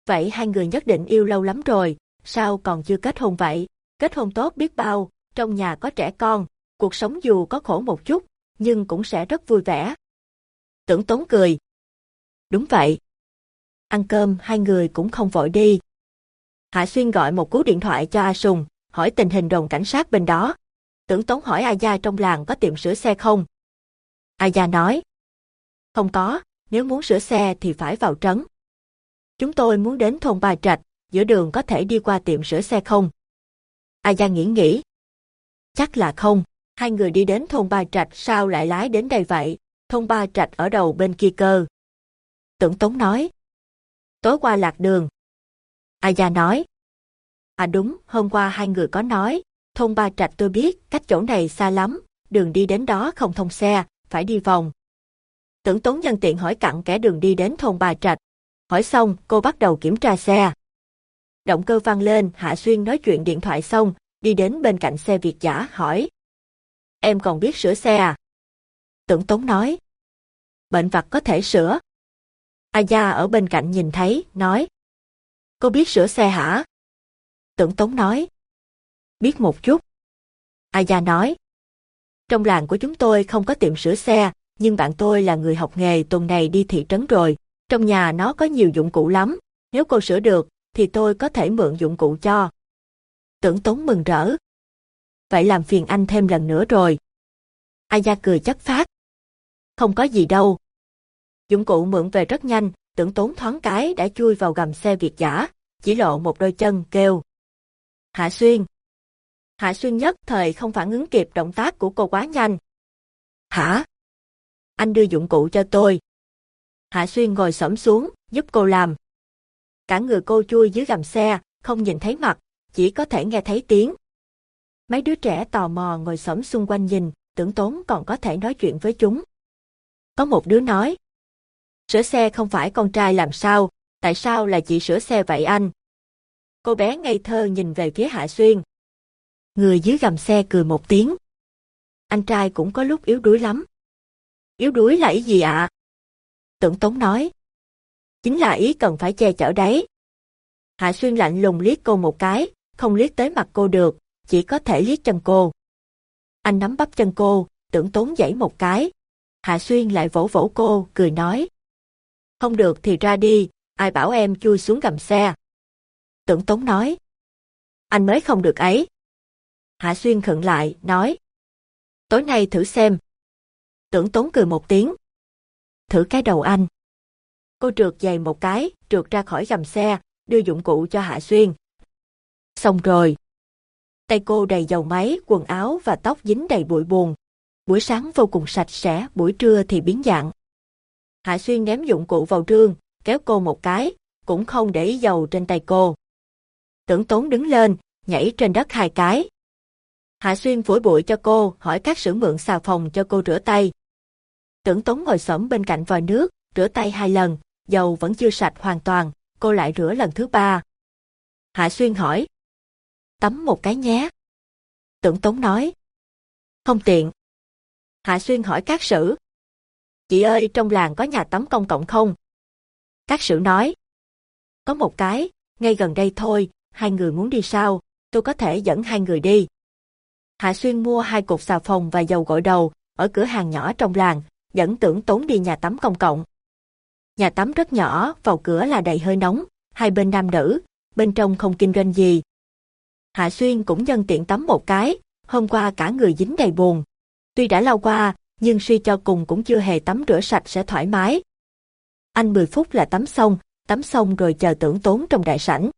Vậy hai người nhất định yêu lâu lắm rồi, sao còn chưa kết hôn vậy? Kết hôn tốt biết bao, trong nhà có trẻ con, cuộc sống dù có khổ một chút, nhưng cũng sẽ rất vui vẻ. Tưởng tốn cười. Đúng vậy. Ăn cơm hai người cũng không vội đi. Hạ Xuyên gọi một cú điện thoại cho A Sùng, hỏi tình hình đồn cảnh sát bên đó. Tưởng tốn hỏi A Gia trong làng có tiệm sửa xe không? Aya nói. Không có, nếu muốn sửa xe thì phải vào trấn. Chúng tôi muốn đến thôn Ba Trạch, giữa đường có thể đi qua tiệm sửa xe không? Aya nghĩ nghĩ. Chắc là không, hai người đi đến thôn Ba Trạch sao lại lái đến đây vậy? Thôn Ba Trạch ở đầu bên kia cơ. Tưởng Tống nói. Tối qua lạc đường. Aya nói. À đúng, hôm qua hai người có nói, thôn Ba Trạch tôi biết, cách chỗ này xa lắm, đường đi đến đó không thông xe, phải đi vòng. Tưởng Tống nhân tiện hỏi cặn kẻ đường đi đến thôn bà Trạch. Hỏi xong, cô bắt đầu kiểm tra xe. Động cơ vang lên, Hạ Xuyên nói chuyện điện thoại xong, đi đến bên cạnh xe Việt giả, hỏi. Em còn biết sửa xe à? Tưởng Tống nói. Bệnh vặt có thể sửa. A Gia ở bên cạnh nhìn thấy, nói. Cô biết sửa xe hả? Tưởng Tống nói. Biết một chút. A Gia nói. Trong làng của chúng tôi không có tiệm sửa xe, nhưng bạn tôi là người học nghề tuần này đi thị trấn rồi. Trong nhà nó có nhiều dụng cụ lắm, nếu cô sửa được, thì tôi có thể mượn dụng cụ cho. Tưởng tốn mừng rỡ. Vậy làm phiền anh thêm lần nữa rồi. Aya cười chất phát. Không có gì đâu. Dụng cụ mượn về rất nhanh, tưởng tốn thoáng cái đã chui vào gầm xe Việt giả, chỉ lộ một đôi chân, kêu. Hạ Xuyên. Hạ Xuyên nhất thời không phản ứng kịp động tác của cô quá nhanh. Hả? Anh đưa dụng cụ cho tôi. Hạ Xuyên ngồi xổm xuống, giúp cô làm. Cả người cô chui dưới gầm xe, không nhìn thấy mặt, chỉ có thể nghe thấy tiếng. Mấy đứa trẻ tò mò ngồi xổm xung quanh nhìn, tưởng tốn còn có thể nói chuyện với chúng. Có một đứa nói, sửa xe không phải con trai làm sao, tại sao là chị sửa xe vậy anh? Cô bé ngây thơ nhìn về phía Hạ Xuyên. Người dưới gầm xe cười một tiếng. Anh trai cũng có lúc yếu đuối lắm. Yếu đuối là ý gì ạ? Tưởng Tống nói. Chính là ý cần phải che chở đấy. Hạ Xuyên lạnh lùng liếc cô một cái, không liếc tới mặt cô được, chỉ có thể liếc chân cô. Anh nắm bắp chân cô, tưởng tốn dãy một cái. Hạ Xuyên lại vỗ vỗ cô, cười nói. Không được thì ra đi, ai bảo em chui xuống gầm xe. Tưởng tốn nói. Anh mới không được ấy. Hạ Xuyên khựng lại, nói. Tối nay thử xem. Tưởng tốn cười một tiếng. Thử cái đầu anh. Cô trượt giày một cái, trượt ra khỏi gầm xe, đưa dụng cụ cho Hạ Xuyên. Xong rồi. Tay cô đầy dầu máy, quần áo và tóc dính đầy bụi buồn. Buổi sáng vô cùng sạch sẽ, buổi trưa thì biến dạng. Hạ Xuyên ném dụng cụ vào trương, kéo cô một cái, cũng không để ý dầu trên tay cô. Tưởng tốn đứng lên, nhảy trên đất hai cái. Hạ Xuyên phủi bụi cho cô, hỏi các sử mượn xà phòng cho cô rửa tay. Tưởng Tống ngồi xổm bên cạnh vòi nước, rửa tay hai lần, dầu vẫn chưa sạch hoàn toàn, cô lại rửa lần thứ ba. Hạ Xuyên hỏi. Tắm một cái nhé. Tưởng Tống nói. Không tiện. Hạ Xuyên hỏi các sử. Chị ơi, trong làng có nhà tắm công cộng không? Các sử nói. Có một cái, ngay gần đây thôi, hai người muốn đi sao, tôi có thể dẫn hai người đi. Hạ Xuyên mua hai cục xà phòng và dầu gội đầu, ở cửa hàng nhỏ trong làng, dẫn tưởng tốn đi nhà tắm công cộng. Nhà tắm rất nhỏ, vào cửa là đầy hơi nóng, hai bên nam nữ, bên trong không kinh doanh gì. Hạ Xuyên cũng nhân tiện tắm một cái, hôm qua cả người dính đầy buồn. Tuy đã lau qua, nhưng suy cho cùng cũng chưa hề tắm rửa sạch sẽ thoải mái. Anh 10 phút là tắm xong, tắm xong rồi chờ tưởng tốn trong đại sảnh.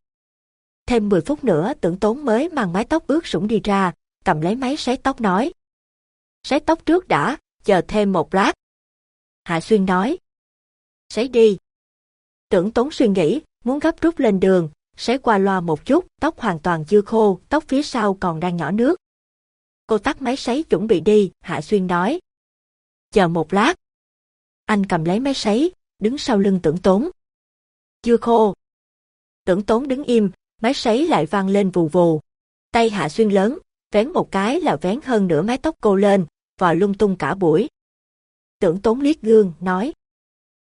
Thêm 10 phút nữa tưởng tốn mới mang mái tóc ướt sũng đi ra, cầm lấy máy sấy tóc nói. Sấy tóc trước đã, chờ thêm một lát. Hạ Xuyên nói. Sấy đi. Tưởng tốn suy nghĩ, muốn gấp rút lên đường, sấy qua loa một chút, tóc hoàn toàn chưa khô, tóc phía sau còn đang nhỏ nước. Cô tắt máy sấy chuẩn bị đi, Hạ Xuyên nói. Chờ một lát. Anh cầm lấy máy sấy, đứng sau lưng tưởng tốn. Chưa khô. Tưởng tốn đứng im, máy sấy lại vang lên vù vù. Tay Hạ Xuyên lớn, vén một cái là vén hơn nửa mái tóc cô lên, vò lung tung cả buổi. Tưởng tốn liếc gương, nói.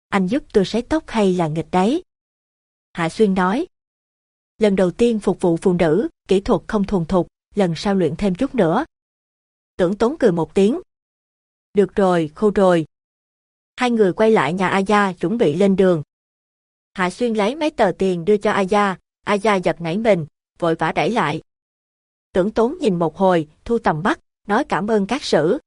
Anh giúp tôi sấy tóc hay là nghịch đấy? Hạ Xuyên nói. Lần đầu tiên phục vụ phụ nữ, kỹ thuật không thuần thục, lần sau luyện thêm chút nữa. Tưởng tốn cười một tiếng. Được rồi, khô rồi. Hai người quay lại nhà Aya chuẩn bị lên đường. Hạ Xuyên lấy mấy tờ tiền đưa cho Aya, Aya giật nảy mình, vội vã đẩy lại. Tưởng tốn nhìn một hồi, thu tầm mắt, nói cảm ơn các sử.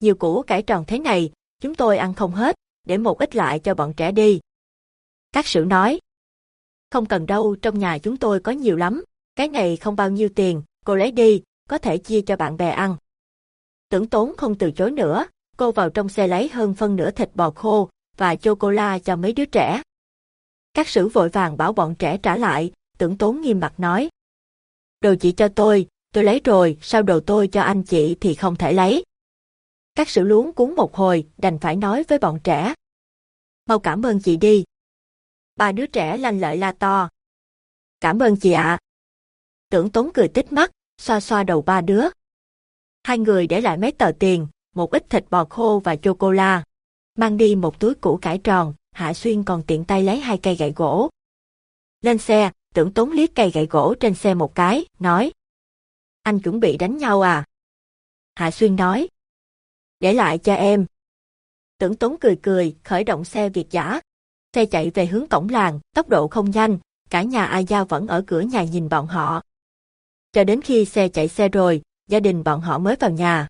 Nhiều củ cải tròn thế này, chúng tôi ăn không hết, để một ít lại cho bọn trẻ đi. Các sử nói, không cần đâu, trong nhà chúng tôi có nhiều lắm, cái này không bao nhiêu tiền, cô lấy đi, có thể chia cho bạn bè ăn. Tưởng tốn không từ chối nữa, cô vào trong xe lấy hơn phân nửa thịt bò khô và chocola cho mấy đứa trẻ. Các sử vội vàng bảo bọn trẻ trả lại, tưởng tốn nghiêm mặt nói. Đồ chị cho tôi, tôi lấy rồi, sao đồ tôi cho anh chị thì không thể lấy. Các sự luống cuốn một hồi, đành phải nói với bọn trẻ. Mau cảm ơn chị đi. Ba đứa trẻ lanh lợi la to. Cảm ơn chị ạ. Tưởng tốn cười tích mắt, xoa xoa đầu ba đứa. Hai người để lại mấy tờ tiền, một ít thịt bò khô và chocola. Mang đi một túi củ cải tròn, Hạ Xuyên còn tiện tay lấy hai cây gậy gỗ. Lên xe, tưởng tốn liếc cây gậy gỗ trên xe một cái, nói. Anh chuẩn bị đánh nhau à? Hạ Xuyên nói. Để lại cho em. Tưởng tốn cười cười, khởi động xe Việt giả. Xe chạy về hướng cổng làng, tốc độ không nhanh, cả nhà A Giao vẫn ở cửa nhà nhìn bọn họ. Cho đến khi xe chạy xe rồi, gia đình bọn họ mới vào nhà.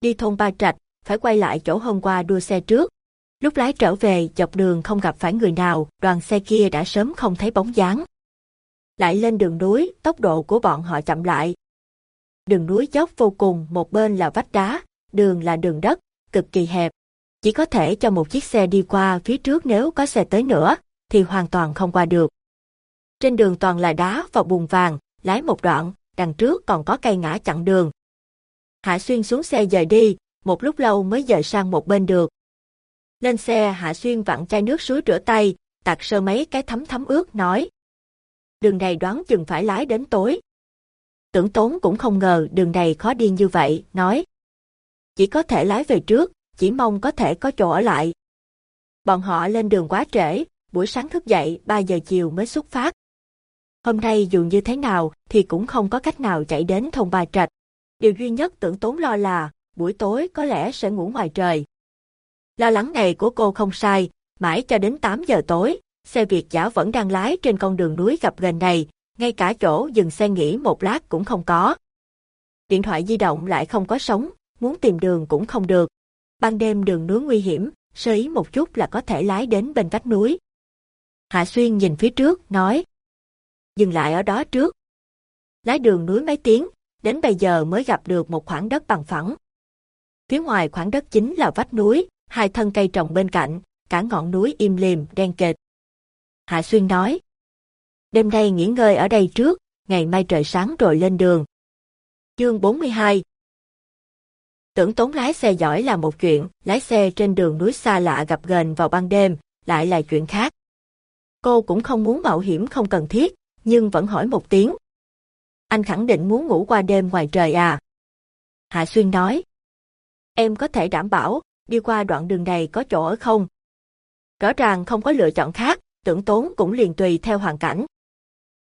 Đi thôn Ba Trạch, phải quay lại chỗ hôm qua đua xe trước. Lúc lái trở về, dọc đường không gặp phải người nào, đoàn xe kia đã sớm không thấy bóng dáng. Lại lên đường núi, tốc độ của bọn họ chậm lại. Đường núi dốc vô cùng, một bên là vách đá, đường là đường đất, cực kỳ hẹp. Chỉ có thể cho một chiếc xe đi qua phía trước nếu có xe tới nữa, thì hoàn toàn không qua được. Trên đường toàn là đá và bùn vàng, lái một đoạn, đằng trước còn có cây ngã chặn đường. Hạ Xuyên xuống xe dời đi, một lúc lâu mới dời sang một bên được. Lên xe Hạ Xuyên vặn chai nước suối rửa tay, tạt sơ mấy cái thấm thấm ướt nói. Đường này đoán chừng phải lái đến tối. Tưởng tốn cũng không ngờ đường này khó đi như vậy, nói. Chỉ có thể lái về trước, chỉ mong có thể có chỗ ở lại. Bọn họ lên đường quá trễ, buổi sáng thức dậy 3 giờ chiều mới xuất phát. Hôm nay dù như thế nào thì cũng không có cách nào chạy đến thông Ba Trạch. Điều duy nhất tưởng tốn lo là, buổi tối có lẽ sẽ ngủ ngoài trời. Lo lắng này của cô không sai, mãi cho đến 8 giờ tối, xe Việt giả vẫn đang lái trên con đường núi gặp gần này, ngay cả chỗ dừng xe nghỉ một lát cũng không có. Điện thoại di động lại không có sóng, muốn tìm đường cũng không được. Ban đêm đường núi nguy hiểm, sơ ý một chút là có thể lái đến bên vách núi. Hạ Xuyên nhìn phía trước, nói. Dừng lại ở đó trước. Lái đường núi mấy tiếng, đến bây giờ mới gặp được một khoảng đất bằng phẳng. Phía ngoài khoảng đất chính là vách núi, hai thân cây trồng bên cạnh, cả ngọn núi im lìm, đen kệt. Hạ Xuyên nói. Đêm nay nghỉ ngơi ở đây trước, ngày mai trời sáng rồi lên đường. Chương 42 Tưởng tốn lái xe giỏi là một chuyện, lái xe trên đường núi xa lạ gặp gền vào ban đêm, lại là chuyện khác. Cô cũng không muốn mạo hiểm không cần thiết, nhưng vẫn hỏi một tiếng. Anh khẳng định muốn ngủ qua đêm ngoài trời à? Hạ Xuyên nói. Em có thể đảm bảo, đi qua đoạn đường này có chỗ ở không? Rõ ràng không có lựa chọn khác, tưởng tốn cũng liền tùy theo hoàn cảnh.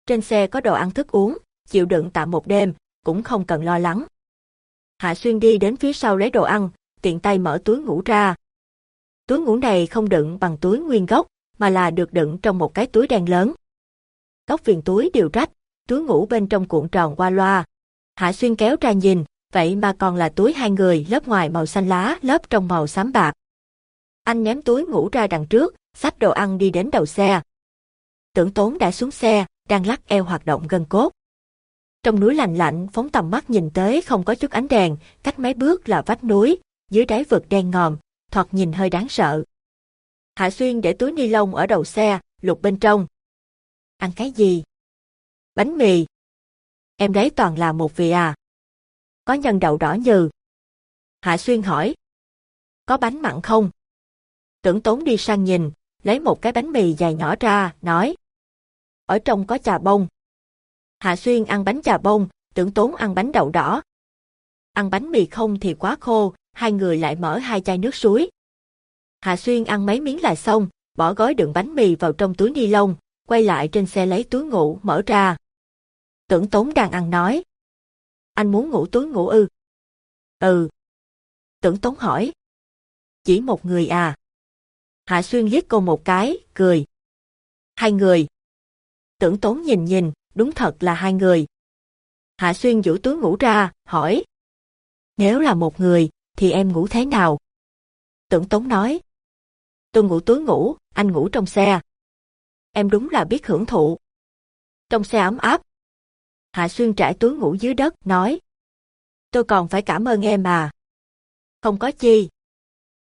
Trên xe có đồ ăn thức uống, chịu đựng tạm một đêm, cũng không cần lo lắng. Hạ Xuyên đi đến phía sau lấy đồ ăn, tiện tay mở túi ngủ ra. Túi ngủ này không đựng bằng túi nguyên gốc, mà là được đựng trong một cái túi đen lớn. Góc viền túi đều rách, túi ngủ bên trong cuộn tròn qua loa. Hạ Xuyên kéo ra nhìn, vậy mà còn là túi hai người lớp ngoài màu xanh lá, lớp trong màu xám bạc. Anh ném túi ngủ ra đằng trước, xách đồ ăn đi đến đầu xe. Tưởng tốn đã xuống xe, đang lắc eo hoạt động gân cốt. Trong núi lạnh lạnh, phóng tầm mắt nhìn tới không có chút ánh đèn, cách mấy bước là vách núi, dưới đáy vực đen ngòm, thoạt nhìn hơi đáng sợ. Hạ Xuyên để túi ni lông ở đầu xe, lục bên trong. Ăn cái gì? Bánh mì. Em đấy toàn là một vị à? Có nhân đậu đỏ nhừ. Hạ Xuyên hỏi. Có bánh mặn không? Tưởng tốn đi sang nhìn, lấy một cái bánh mì dài nhỏ ra, nói. Ở trong có trà bông. Hạ Xuyên ăn bánh trà bông, tưởng tốn ăn bánh đậu đỏ. Ăn bánh mì không thì quá khô, hai người lại mở hai chai nước suối. Hạ Xuyên ăn mấy miếng là xong, bỏ gói đựng bánh mì vào trong túi ni lông, quay lại trên xe lấy túi ngủ mở ra. Tưởng Tốn đang ăn nói. Anh muốn ngủ túi ngủ ư? Ừ. Tưởng Tốn hỏi. Chỉ một người à? Hạ Xuyên liếc cô một cái, cười. Hai người. Tưởng Tốn nhìn nhìn, đúng thật là hai người. Hạ Xuyên giữ túi ngủ ra, hỏi. Nếu là một người, thì em ngủ thế nào? Tưởng Tốn nói. Tôi ngủ túi ngủ, anh ngủ trong xe. Em đúng là biết hưởng thụ. Trong xe ấm áp. Hạ Xuyên trải túi ngủ dưới đất, nói. Tôi còn phải cảm ơn em mà. Không có chi.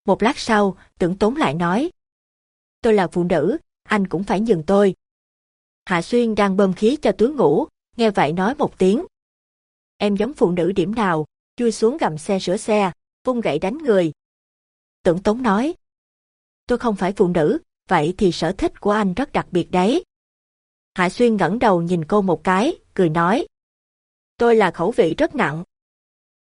Một lát sau, tưởng tốn lại nói. Tôi là phụ nữ, anh cũng phải nhường tôi. Hạ Xuyên đang bơm khí cho tướng ngủ, nghe vậy nói một tiếng. Em giống phụ nữ điểm nào, chui xuống gầm xe sửa xe, vung gậy đánh người. Tưởng tốn nói. Tôi không phải phụ nữ, vậy thì sở thích của anh rất đặc biệt đấy. Hạ Xuyên ngẩng đầu nhìn cô một cái, cười nói. Tôi là khẩu vị rất nặng.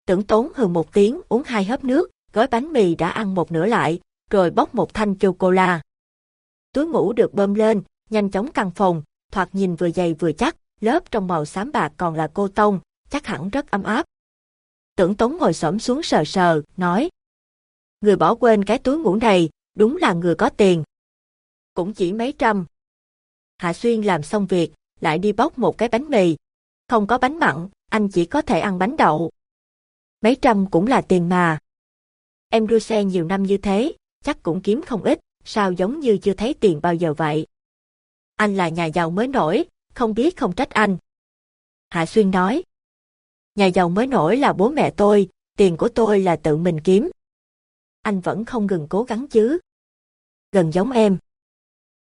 Tưởng tốn hừ một tiếng uống hai hớp nước, gói bánh mì đã ăn một nửa lại, rồi bóc một thanh chocola. Túi ngủ được bơm lên, nhanh chóng căn phòng, thoạt nhìn vừa dày vừa chắc, lớp trong màu xám bạc còn là cô tông, chắc hẳn rất ấm áp. Tưởng Tống ngồi xổm xuống sờ sờ, nói. Người bỏ quên cái túi ngủ này, đúng là người có tiền. Cũng chỉ mấy trăm. Hạ Xuyên làm xong việc, lại đi bóc một cái bánh mì. Không có bánh mặn, anh chỉ có thể ăn bánh đậu. Mấy trăm cũng là tiền mà. Em đua xe nhiều năm như thế, chắc cũng kiếm không ít, sao giống như chưa thấy tiền bao giờ vậy. Anh là nhà giàu mới nổi, không biết không trách anh. Hạ Xuyên nói. Nhà giàu mới nổi là bố mẹ tôi, tiền của tôi là tự mình kiếm. Anh vẫn không ngừng cố gắng chứ. Gần giống em.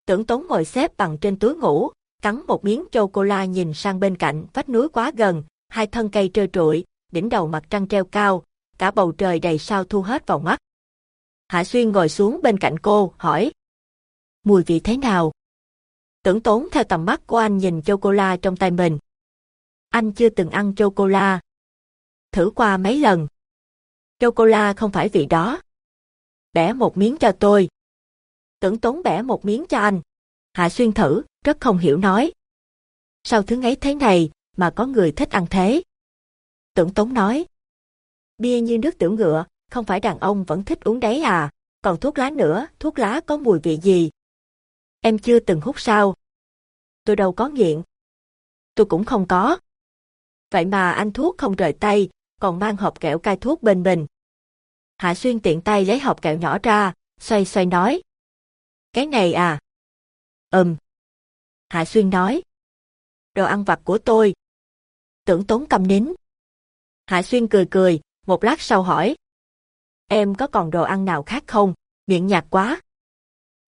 Tưởng tốn ngồi xếp bằng trên túi ngủ, cắn một miếng chocolate nhìn sang bên cạnh vách núi quá gần, hai thân cây trơ trụi, đỉnh đầu mặt trăng treo cao, cả bầu trời đầy sao thu hết vào mắt. Hạ Xuyên ngồi xuống bên cạnh cô, hỏi. Mùi vị thế nào? Tưởng tốn theo tầm mắt của anh nhìn chocolate trong tay mình. Anh chưa từng ăn chocolate. Thử qua mấy lần. Chocolate không phải vị đó. Bẻ một miếng cho tôi. Tưởng tốn bẻ một miếng cho anh. Hạ Xuyên thử, rất không hiểu nói. Sao thứ ấy thế này, mà có người thích ăn thế? Tưởng tốn nói. Bia như nước tiểu ngựa, không phải đàn ông vẫn thích uống đấy à, còn thuốc lá nữa, thuốc lá có mùi vị gì? Em chưa từng hút sao? Tôi đâu có nghiện. Tôi cũng không có. Vậy mà anh thuốc không rời tay, còn mang hộp kẹo cai thuốc bên mình. Hạ Xuyên tiện tay lấy hộp kẹo nhỏ ra, xoay xoay nói. Cái này à? Ừm. Hạ Xuyên nói. Đồ ăn vặt của tôi. Tưởng tốn cầm nín. Hạ Xuyên cười cười, một lát sau hỏi. Em có còn đồ ăn nào khác không? Miệng nhạt quá.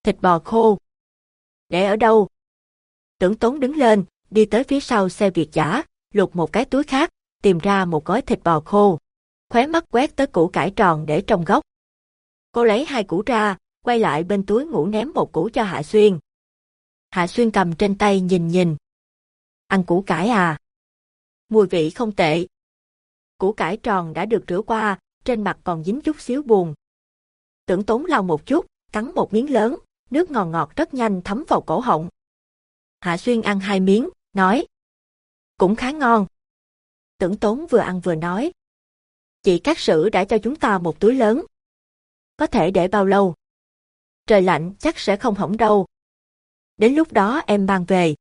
Thịt bò khô. Để ở đâu? Tưởng tốn đứng lên, đi tới phía sau xe Việt giả, lục một cái túi khác, tìm ra một gói thịt bò khô. Khóe mắt quét tới củ cải tròn để trong góc. Cô lấy hai củ ra, quay lại bên túi ngủ ném một củ cho Hạ Xuyên. Hạ Xuyên cầm trên tay nhìn nhìn. Ăn củ cải à? Mùi vị không tệ. Củ cải tròn đã được rửa qua, trên mặt còn dính chút xíu buồn. Tưởng tốn lau một chút, cắn một miếng lớn, nước ngọt ngọt rất nhanh thấm vào cổ họng. Hạ Xuyên ăn hai miếng, nói. Cũng khá ngon. Tưởng tốn vừa ăn vừa nói. Chị cát sử đã cho chúng ta một túi lớn. Có thể để bao lâu? Trời lạnh chắc sẽ không hỏng đâu. Đến lúc đó em mang về.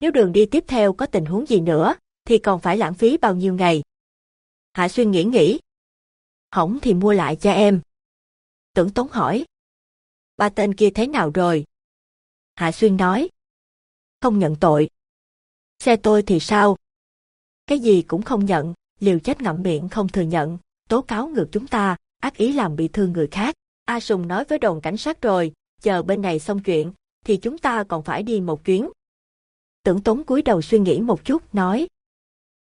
Nếu đường đi tiếp theo có tình huống gì nữa, thì còn phải lãng phí bao nhiêu ngày. Hạ Xuyên nghĩ nghĩ. Hỏng thì mua lại cho em. Tưởng Tống hỏi. Ba tên kia thế nào rồi? Hạ Xuyên nói. Không nhận tội. Xe tôi thì sao? Cái gì cũng không nhận, liều chết ngậm miệng không thừa nhận, tố cáo ngược chúng ta, ác ý làm bị thương người khác. A Sùng nói với đồn cảnh sát rồi, chờ bên này xong chuyện, thì chúng ta còn phải đi một chuyến. Tưởng Tống cúi đầu suy nghĩ một chút, nói.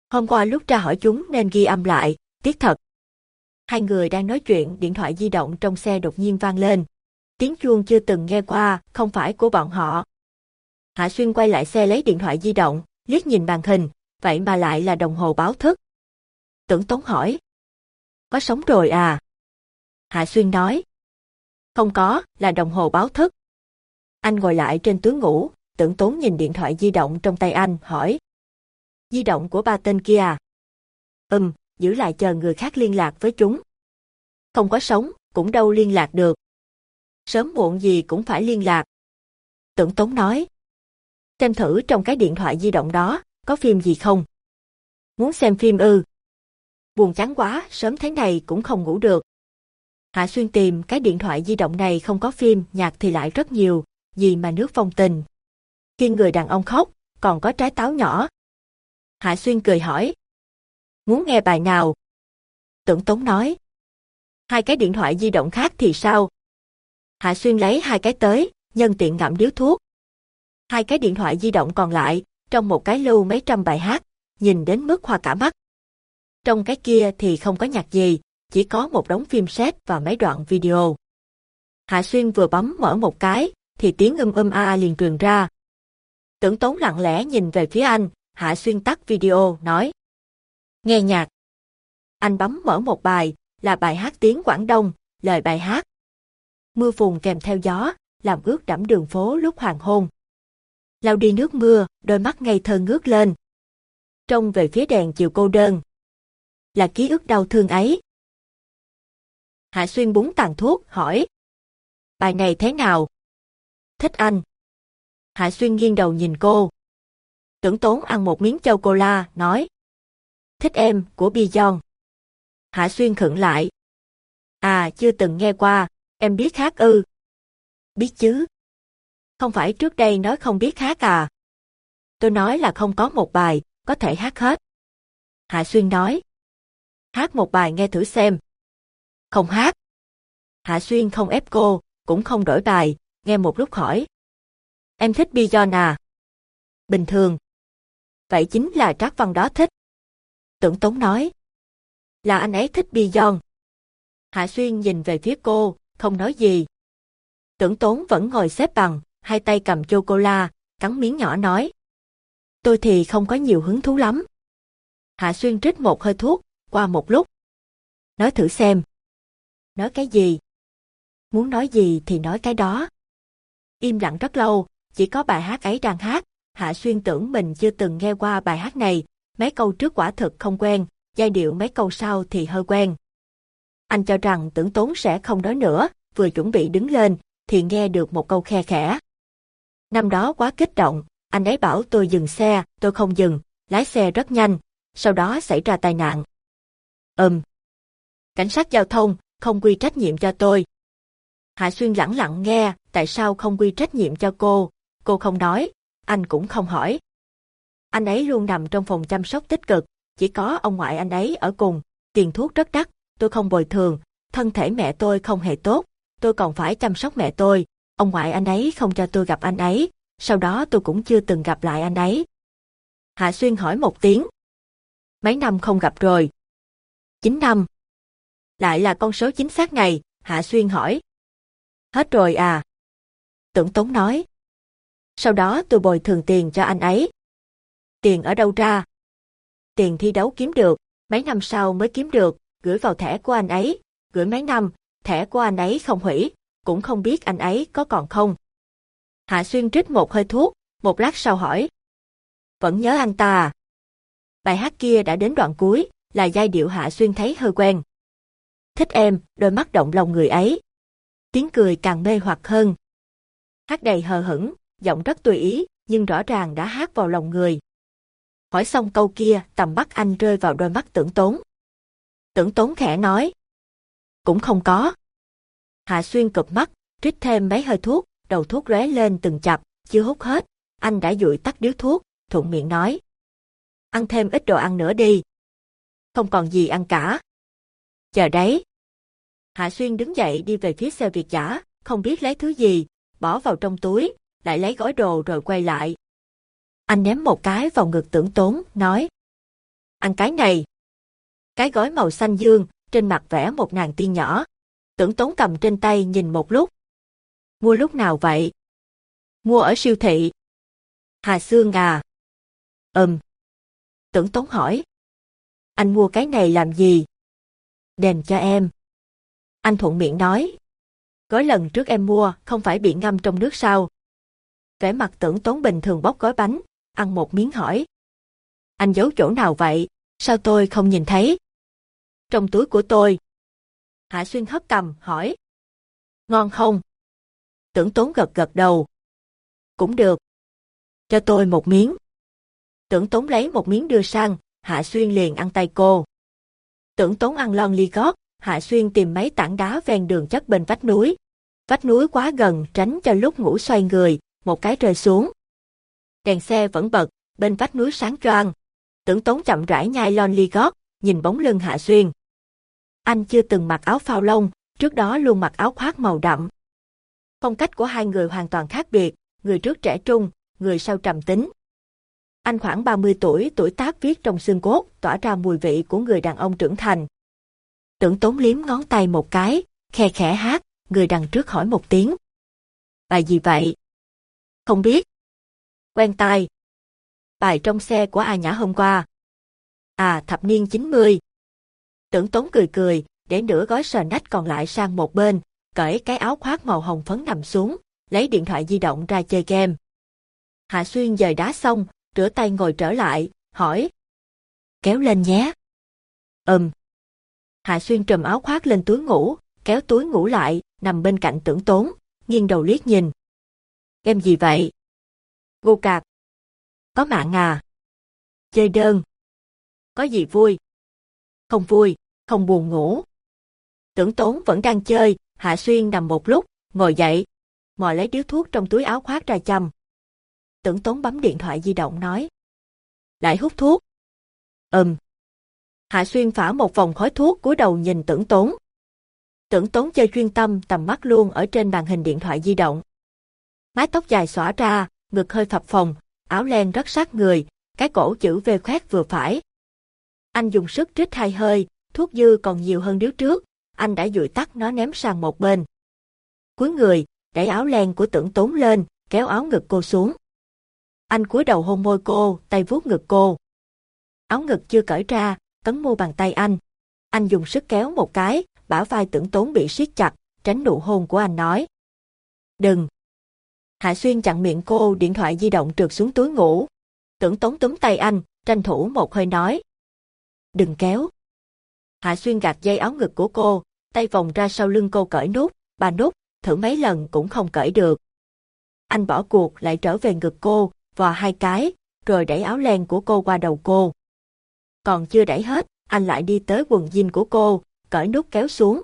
Hôm qua lúc tra hỏi chúng nên ghi âm lại, tiếc thật. Hai người đang nói chuyện, điện thoại di động trong xe đột nhiên vang lên. Tiếng chuông chưa từng nghe qua, không phải của bọn họ. Hạ Xuyên quay lại xe lấy điện thoại di động, liếc nhìn màn hình, vậy mà lại là đồng hồ báo thức. Tưởng Tống hỏi. Có sống rồi à? Hạ Xuyên nói. Không có, là đồng hồ báo thức. Anh ngồi lại trên tướng ngủ, tưởng tốn nhìn điện thoại di động trong tay anh, hỏi. Di động của ba tên kia à? Ừm, giữ lại chờ người khác liên lạc với chúng. Không có sống, cũng đâu liên lạc được. Sớm muộn gì cũng phải liên lạc. Tưởng Tống nói. Xem thử trong cái điện thoại di động đó, có phim gì không? Muốn xem phim ư? Buồn chán quá, sớm thế này cũng không ngủ được. Hạ Xuyên tìm cái điện thoại di động này không có phim, nhạc thì lại rất nhiều, gì mà nước phong tình. Khi người đàn ông khóc, còn có trái táo nhỏ. Hạ Xuyên cười hỏi. Muốn nghe bài nào? Tưởng Tống nói. Hai cái điện thoại di động khác thì sao? Hạ Xuyên lấy hai cái tới, nhân tiện ngậm điếu thuốc. Hai cái điện thoại di động còn lại, trong một cái lưu mấy trăm bài hát, nhìn đến mức hoa cả mắt. Trong cái kia thì không có nhạc gì, chỉ có một đống phim set và mấy đoạn video. Hạ Xuyên vừa bấm mở một cái, thì tiếng um um a a liền truyền ra. Tưởng Tống lặng lẽ nhìn về phía anh, Hạ Xuyên tắt video, nói. Nghe nhạc. Anh bấm mở một bài, là bài hát tiếng Quảng Đông, lời bài hát. Mưa phùn kèm theo gió, làm ướt đẫm đường phố lúc hoàng hôn. Lao đi nước mưa, đôi mắt ngây thơ ngước lên. Trông về phía đèn chiều cô đơn. Là ký ức đau thương ấy. Hạ Xuyên búng tàn thuốc, hỏi. Bài này thế nào? Thích anh. Hạ Xuyên nghiêng đầu nhìn cô. Tưởng tốn ăn một miếng châu cola, nói. Thích em, của Bijon. Hạ Xuyên khựng lại. À, chưa từng nghe qua, em biết hát ư. Biết chứ. Không phải trước đây nói không biết hát à. Tôi nói là không có một bài, có thể hát hết. Hạ Xuyên nói. Hát một bài nghe thử xem. Không hát. Hạ Xuyên không ép cô, cũng không đổi bài, nghe một lúc hỏi. Em thích Bijon à? Bình thường. Vậy chính là Trác Văn đó thích. Tưởng Tống nói. Là anh ấy thích Bijon. Hạ Xuyên nhìn về phía cô, không nói gì. Tưởng Tốn vẫn ngồi xếp bằng, hai tay cầm chocola, cắn miếng nhỏ nói. Tôi thì không có nhiều hứng thú lắm. Hạ Xuyên trích một hơi thuốc, qua một lúc. Nói thử xem. Nói cái gì? Muốn nói gì thì nói cái đó. Im lặng rất lâu, chỉ có bài hát ấy đang hát. Hạ Xuyên tưởng mình chưa từng nghe qua bài hát này, mấy câu trước quả thực không quen, giai điệu mấy câu sau thì hơi quen. Anh cho rằng tưởng tốn sẽ không nói nữa, vừa chuẩn bị đứng lên, thì nghe được một câu khe khẽ. Năm đó quá kích động, anh ấy bảo tôi dừng xe, tôi không dừng, lái xe rất nhanh, sau đó xảy ra tai nạn. Ừm. Cảnh sát giao thông, không quy trách nhiệm cho tôi. Hạ Xuyên lẳng lặng nghe, tại sao không quy trách nhiệm cho cô, cô không nói, anh cũng không hỏi. Anh ấy luôn nằm trong phòng chăm sóc tích cực, chỉ có ông ngoại anh ấy ở cùng, tiền thuốc rất đắt, tôi không bồi thường, thân thể mẹ tôi không hề tốt, tôi còn phải chăm sóc mẹ tôi, ông ngoại anh ấy không cho tôi gặp anh ấy, sau đó tôi cũng chưa từng gặp lại anh ấy. Hạ Xuyên hỏi một tiếng. Mấy năm không gặp rồi? 9 năm. Lại là con số chính xác này, Hạ Xuyên hỏi. Hết rồi à? Tưởng Tống nói. Sau đó tôi bồi thường tiền cho anh ấy. Tiền ở đâu ra? Tiền thi đấu kiếm được, mấy năm sau mới kiếm được, gửi vào thẻ của anh ấy, gửi mấy năm, thẻ của anh ấy không hủy, cũng không biết anh ấy có còn không. Hạ Xuyên trích một hơi thuốc, một lát sau hỏi. Vẫn nhớ anh ta à? Bài hát kia đã đến đoạn cuối, là giai điệu Hạ Xuyên thấy hơi quen. Thích em, đôi mắt động lòng người ấy. Tiếng cười càng mê hoặc hơn. Hát đầy hờ hững, giọng rất tùy ý, nhưng rõ ràng đã hát vào lòng người. Hỏi xong câu kia, tầm mắt anh rơi vào đôi mắt tưởng tốn. Tưởng tốn khẽ nói. Cũng không có. Hạ Xuyên cụp mắt, trích thêm mấy hơi thuốc, đầu thuốc lóe lên từng chập, chưa hút hết. Anh đã dụi tắt điếu thuốc, thuận miệng nói. Ăn thêm ít đồ ăn nữa đi. Không còn gì ăn cả. Chờ đấy. Hạ Xuyên đứng dậy đi về phía xe Việt giả, không biết lấy thứ gì, bỏ vào trong túi, lại lấy gói đồ rồi quay lại. Anh ném một cái vào ngực tưởng tốn, nói. Ăn cái này. Cái gói màu xanh dương, trên mặt vẽ một nàng tiên nhỏ. Tưởng tốn cầm trên tay nhìn một lúc. Mua lúc nào vậy? Mua ở siêu thị. Hà Sương à? Ừm. Tưởng tốn hỏi. Anh mua cái này làm gì? Đền cho em. Anh thuận miệng nói. Gói lần trước em mua không phải bị ngâm trong nước sao? Vẻ mặt tưởng tốn bình thường bóc gói bánh, ăn một miếng hỏi. Anh giấu chỗ nào vậy? Sao tôi không nhìn thấy? Trong túi của tôi. Hạ Xuyên hất cầm, hỏi. Ngon không? Tưởng tốn gật gật đầu. Cũng được. Cho tôi một miếng. Tưởng tốn lấy một miếng đưa sang, Hạ Xuyên liền ăn tay cô. Tưởng tốn ăn lon ly gót, Hạ Xuyên tìm mấy tảng đá ven đường chất bên vách núi. Vách núi quá gần tránh cho lúc ngủ xoay người, một cái rơi xuống. Đèn xe vẫn bật, bên vách núi sáng choang. Tưởng tốn chậm rãi nhai lon ly gót, nhìn bóng lưng Hạ Xuyên. Anh chưa từng mặc áo phao lông, trước đó luôn mặc áo khoác màu đậm. Phong cách của hai người hoàn toàn khác biệt, người trước trẻ trung, người sau trầm tính. Anh khoảng 30 tuổi, tuổi tác viết trong xương cốt, tỏa ra mùi vị của người đàn ông trưởng thành. Tưởng tốn liếm ngón tay một cái, khe khẽ hát, người đằng trước hỏi một tiếng. Bài gì vậy? Không biết. Quen tai. Bài trong xe của A Nhã hôm qua. À, thập niên 90. Tưởng tốn cười cười, để nửa gói sờ nách còn lại sang một bên, cởi cái áo khoác màu hồng phấn nằm xuống, lấy điện thoại di động ra chơi game. Hạ Xuyên dời đá xong, rửa tay ngồi trở lại, hỏi. Kéo lên nhé. Ừm. Hạ Xuyên trùm áo khoác lên túi ngủ, kéo túi ngủ lại, nằm bên cạnh tưởng tốn, nghiêng đầu liếc nhìn. Em gì vậy? Gô cạc. Có mạng à? Chơi đơn. Có gì vui? Không vui, không buồn ngủ. Tưởng tốn vẫn đang chơi, Hạ Xuyên nằm một lúc, ngồi dậy, mò lấy điếu thuốc trong túi áo khoác ra châm. Tưởng tốn bấm điện thoại di động nói. Lại hút thuốc. Ừm. Hạ Xuyên phả một vòng khói thuốc cúi đầu nhìn tưởng tốn. Tưởng tốn chơi chuyên tâm tầm mắt luôn ở trên màn hình điện thoại di động. Mái tóc dài xõa ra, ngực hơi phập phồng, áo len rất sát người, cái cổ chữ V khoét vừa phải. Anh dùng sức trích hai hơi, thuốc dư còn nhiều hơn điếu trước, anh đã dụi tắt nó ném sang một bên. Cuối người, đẩy áo len của tưởng tốn lên, kéo áo ngực cô xuống. Anh cúi đầu hôn môi cô, tay vuốt ngực cô. Áo ngực chưa cởi ra, tấn mua bàn tay anh. Anh dùng sức kéo một cái, bả vai tưởng tốn bị siết chặt, tránh nụ hôn của anh nói. Đừng! Hạ Xuyên chặn miệng cô, điện thoại di động trượt xuống túi ngủ. Tưởng tống túm tay anh, tranh thủ một hơi nói. Đừng kéo! Hạ Xuyên gạt dây áo ngực của cô, tay vòng ra sau lưng cô cởi nút, bà nút, thử mấy lần cũng không cởi được. Anh bỏ cuộc lại trở về ngực cô, vò hai cái, rồi đẩy áo len của cô qua đầu cô. Còn chưa đẩy hết, anh lại đi tới quần jean của cô, cởi nút kéo xuống.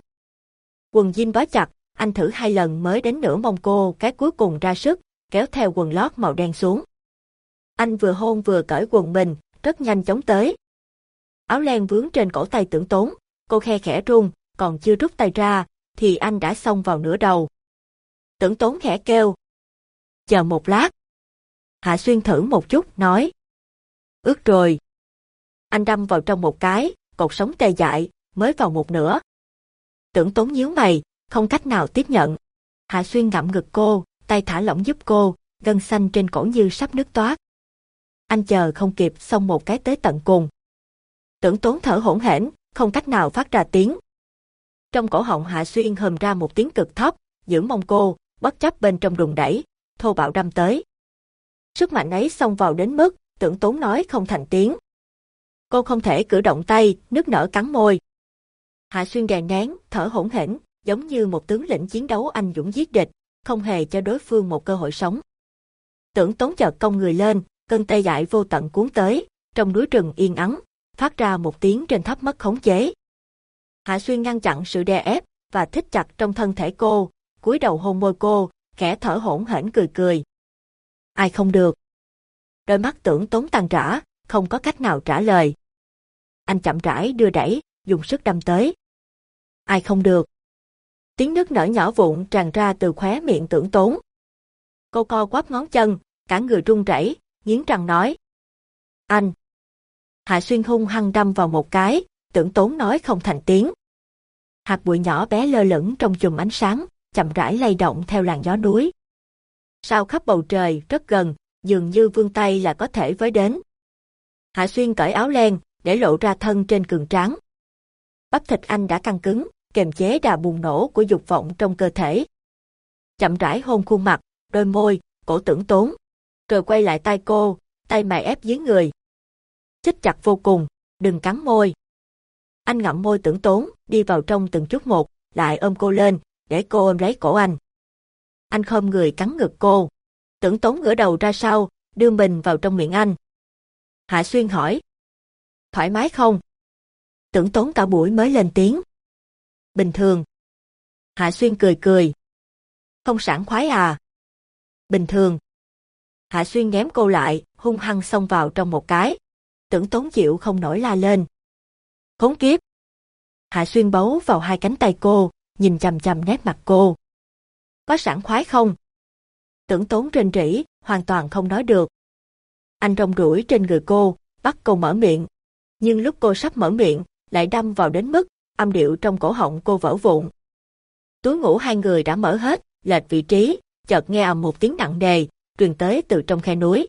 Quần jean bó chặt, anh thử hai lần mới đến nửa mông cô, cái cuối cùng ra sức, kéo theo quần lót màu đen xuống. Anh vừa hôn vừa cởi quần mình, rất nhanh chóng tới. Áo len vướng trên cổ tay tưởng tốn, cô khe khẽ run, còn chưa rút tay ra, thì anh đã xông vào nửa đầu. Tưởng tốn khẽ kêu. Chờ một lát. Hạ Xuyên thử một chút, nói. Ướt rồi. Anh đâm vào trong một cái, cột sống tê dại, mới vào một nửa. Tưởng tốn nhíu mày, không cách nào tiếp nhận. Hạ Xuyên ngậm ngực cô, tay thả lỏng giúp cô, gân xanh trên cổ như sắp nước toát. Anh chờ không kịp xong một cái tới tận cùng. Tưởng tốn thở hỗn hển, không cách nào phát ra tiếng. Trong cổ họng Hạ Xuyên hầm ra một tiếng cực thấp, giữ mông cô, bất chấp bên trong đùng đẩy, thô bạo đâm tới. Sức mạnh ấy xông vào đến mức, tưởng tốn nói không thành tiếng. Cô không thể cử động tay, nước nở cắn môi. Hạ Xuyên đè nén, thở hỗn hển, giống như một tướng lĩnh chiến đấu anh dũng giết địch, không hề cho đối phương một cơ hội sống. Tưởng tốn chợt công người lên, cơn tê dại vô tận cuốn tới, trong núi rừng yên ắng, phát ra một tiếng trên thấp mất khống chế. Hạ Xuyên ngăn chặn sự đè ép và thích chặt trong thân thể cô, cúi đầu hôn môi cô, kẻ thở hỗn hển cười cười. Ai không được? Đôi mắt tưởng tốn tàn trả, không có cách nào trả lời. Anh chậm rãi đưa đẩy, dùng sức đâm tới. Ai không được? Tiếng nước nở nhỏ vụn tràn ra từ khóe miệng tưởng tốn. Cô co quắp ngón chân, cả người run rẩy, nghiến răng nói. Anh! Hạ Xuyên hung hăng đâm vào một cái, tưởng tốn nói không thành tiếng. Hạt bụi nhỏ bé lơ lửng trong chùm ánh sáng, chậm rãi lay động theo làn gió núi. Sao khắp bầu trời, rất gần, dường như vươn tay là có thể với đến. Hạ Xuyên cởi áo len, để lộ ra thân trên cường tráng. Bắp thịt anh đã căng cứng, kềm chế đà bùng nổ của dục vọng trong cơ thể. Chậm rãi hôn khuôn mặt, đôi môi, cổ tưởng tốn. Rồi quay lại tay cô, tay mày ép dưới người. Chích chặt vô cùng, đừng cắn môi. Anh ngậm môi tưởng tốn, đi vào trong từng chút một, lại ôm cô lên, để cô ôm lấy cổ anh. Anh khom người cắn ngực cô. Tưởng tốn ngửa đầu ra sau, đưa mình vào trong miệng anh. Hạ Xuyên hỏi. Thoải mái không? Tưởng tốn cả buổi mới lên tiếng. Bình thường. Hạ Xuyên cười cười. Không sảng khoái à? Bình thường. Hạ Xuyên ném cô lại, hung hăng xông vào trong một cái. Tưởng tốn chịu không nổi la lên. Khốn kiếp. Hạ Xuyên bấu vào hai cánh tay cô, nhìn chằm chằm nét mặt cô. Có sảng khoái không? Tưởng tốn trên rỉ, hoàn toàn không nói được. Anh rong rủi trên người cô, bắt cô mở miệng. Nhưng lúc cô sắp mở miệng, lại đâm vào đến mức, âm điệu trong cổ họng cô vỡ vụn. Túi ngủ hai người đã mở hết, lệch vị trí, chợt nghe ầm một tiếng nặng nề, truyền tới từ trong khe núi.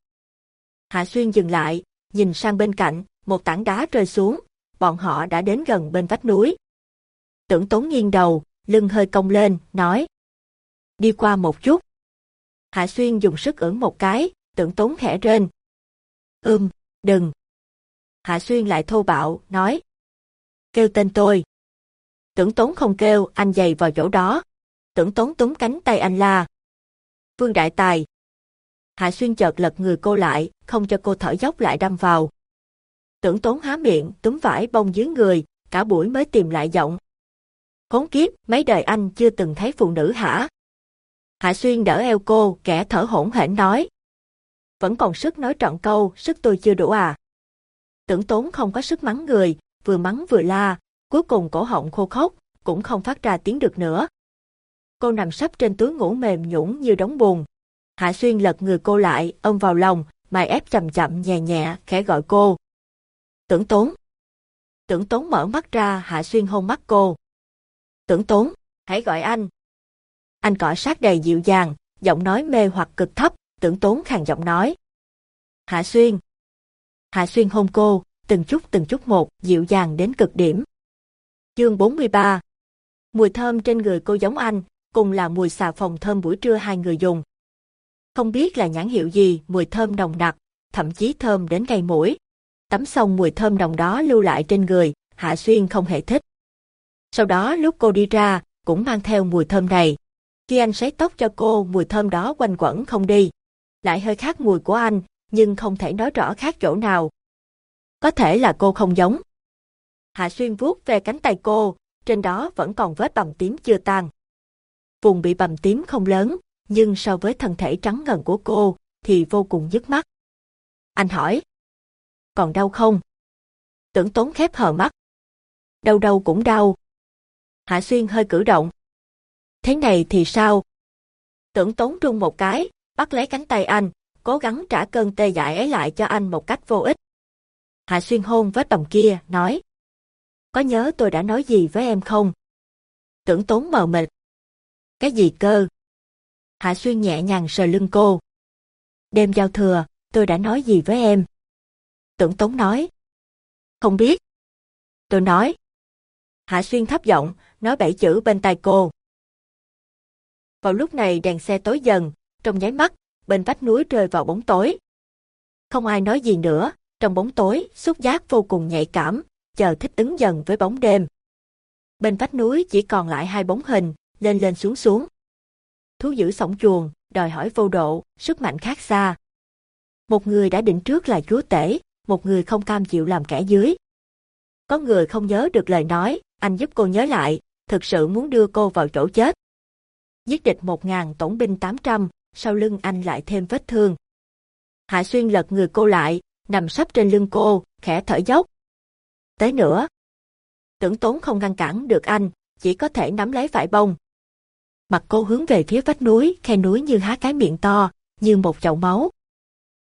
Hạ Xuyên dừng lại, nhìn sang bên cạnh, một tảng đá rơi xuống, bọn họ đã đến gần bên vách núi. Tưởng tốn nghiêng đầu, lưng hơi cong lên, nói. Đi qua một chút. Hạ Xuyên dùng sức ưỡn một cái, tưởng tốn khẽ rên. Ưm, đừng. Hạ Xuyên lại thô bạo, nói. Kêu tên tôi. Tưởng tốn không kêu, anh giày vào chỗ đó. Tưởng tốn túm cánh tay anh la. Vương Đại Tài. Hạ Xuyên chợt lật người cô lại, không cho cô thở dốc lại đâm vào. Tưởng tốn há miệng, túm vải bông dưới người, cả buổi mới tìm lại giọng. Khốn kiếp, mấy đời anh chưa từng thấy phụ nữ hả? Hạ Xuyên đỡ eo cô, kẻ thở hổn hển nói. Vẫn còn sức nói trọn câu, sức tôi chưa đủ à? Tưởng tốn không có sức mắng người, vừa mắng vừa la, cuối cùng cổ họng khô khốc, cũng không phát ra tiếng được nữa. Cô nằm sấp trên túi ngủ mềm nhũn như đống bùn. Hạ Xuyên lật người cô lại, ôm vào lòng, mày ép chậm chậm nhẹ nhẹ, khẽ gọi cô. Tưởng tốn. Tưởng tốn mở mắt ra, Hạ Xuyên hôn mắt cô. Tưởng tốn, hãy gọi anh. Anh cỏ sát đầy dịu dàng, giọng nói mê hoặc cực thấp, tưởng tốn khàn giọng nói. Hạ Xuyên. Hạ Xuyên hôn cô, từng chút từng chút một, dịu dàng đến cực điểm. Chương 43 Mùi thơm trên người cô giống anh, cùng là mùi xà phòng thơm buổi trưa hai người dùng. Không biết là nhãn hiệu gì, mùi thơm nồng nặc, thậm chí thơm đến gây mũi. Tắm xong mùi thơm nồng đó lưu lại trên người, Hạ Xuyên không hề thích. Sau đó lúc cô đi ra, cũng mang theo mùi thơm này. Khi anh sấy tóc cho cô, mùi thơm đó quanh quẩn không đi. Lại hơi khác mùi của anh, nhưng không thể nói rõ khác chỗ nào. Có thể là cô không giống. Hạ Xuyên vuốt về cánh tay cô, trên đó vẫn còn vết bầm tím chưa tan. Vùng bị bầm tím không lớn, nhưng so với thân thể trắng ngần của cô, thì vô cùng nhức mắt. Anh hỏi. Còn đau không? Tưởng tốn khép hờ mắt. Đau đâu cũng đau. Hạ Xuyên hơi cử động. Thế này thì sao? Tưởng tốn rung một cái, bắt lấy cánh tay anh, cố gắng trả cơn tê dại ấy lại cho anh một cách vô ích. Hạ Xuyên hôn vết bầm kia, nói. Có nhớ tôi đã nói gì với em không? Tưởng tốn mờ mịt. Cái gì cơ? Hạ Xuyên nhẹ nhàng sờ lưng cô. Đêm giao thừa, tôi đã nói gì với em? Tưởng tốn nói. Không biết. Tôi nói. Hạ Xuyên thấp giọng, nói bảy chữ bên tai cô. Vào lúc này đèn xe tối dần, trong nháy mắt, bên vách núi rơi vào bóng tối. Không ai nói gì nữa, trong bóng tối, xúc giác vô cùng nhạy cảm, chờ thích ứng dần với bóng đêm. Bên vách núi chỉ còn lại hai bóng hình, lên lên xuống xuống. Thú dữ sổng chuồng, đòi hỏi vô độ, sức mạnh khác xa. Một người đã định trước là chúa tể, một người không cam chịu làm kẻ dưới. Có người không nhớ được lời nói, anh giúp cô nhớ lại, thực sự muốn đưa cô vào chỗ chết. Giết địch một ngàn tổn binh tám trăm, sau lưng anh lại thêm vết thương. Hạ Xuyên lật người cô lại, nằm sấp trên lưng cô, khẽ thở dốc. Tới nữa. Tưởng tốn không ngăn cản được anh, chỉ có thể nắm lấy vải bông. Mặt cô hướng về phía vách núi, khe núi như há cái miệng to, như một chậu máu.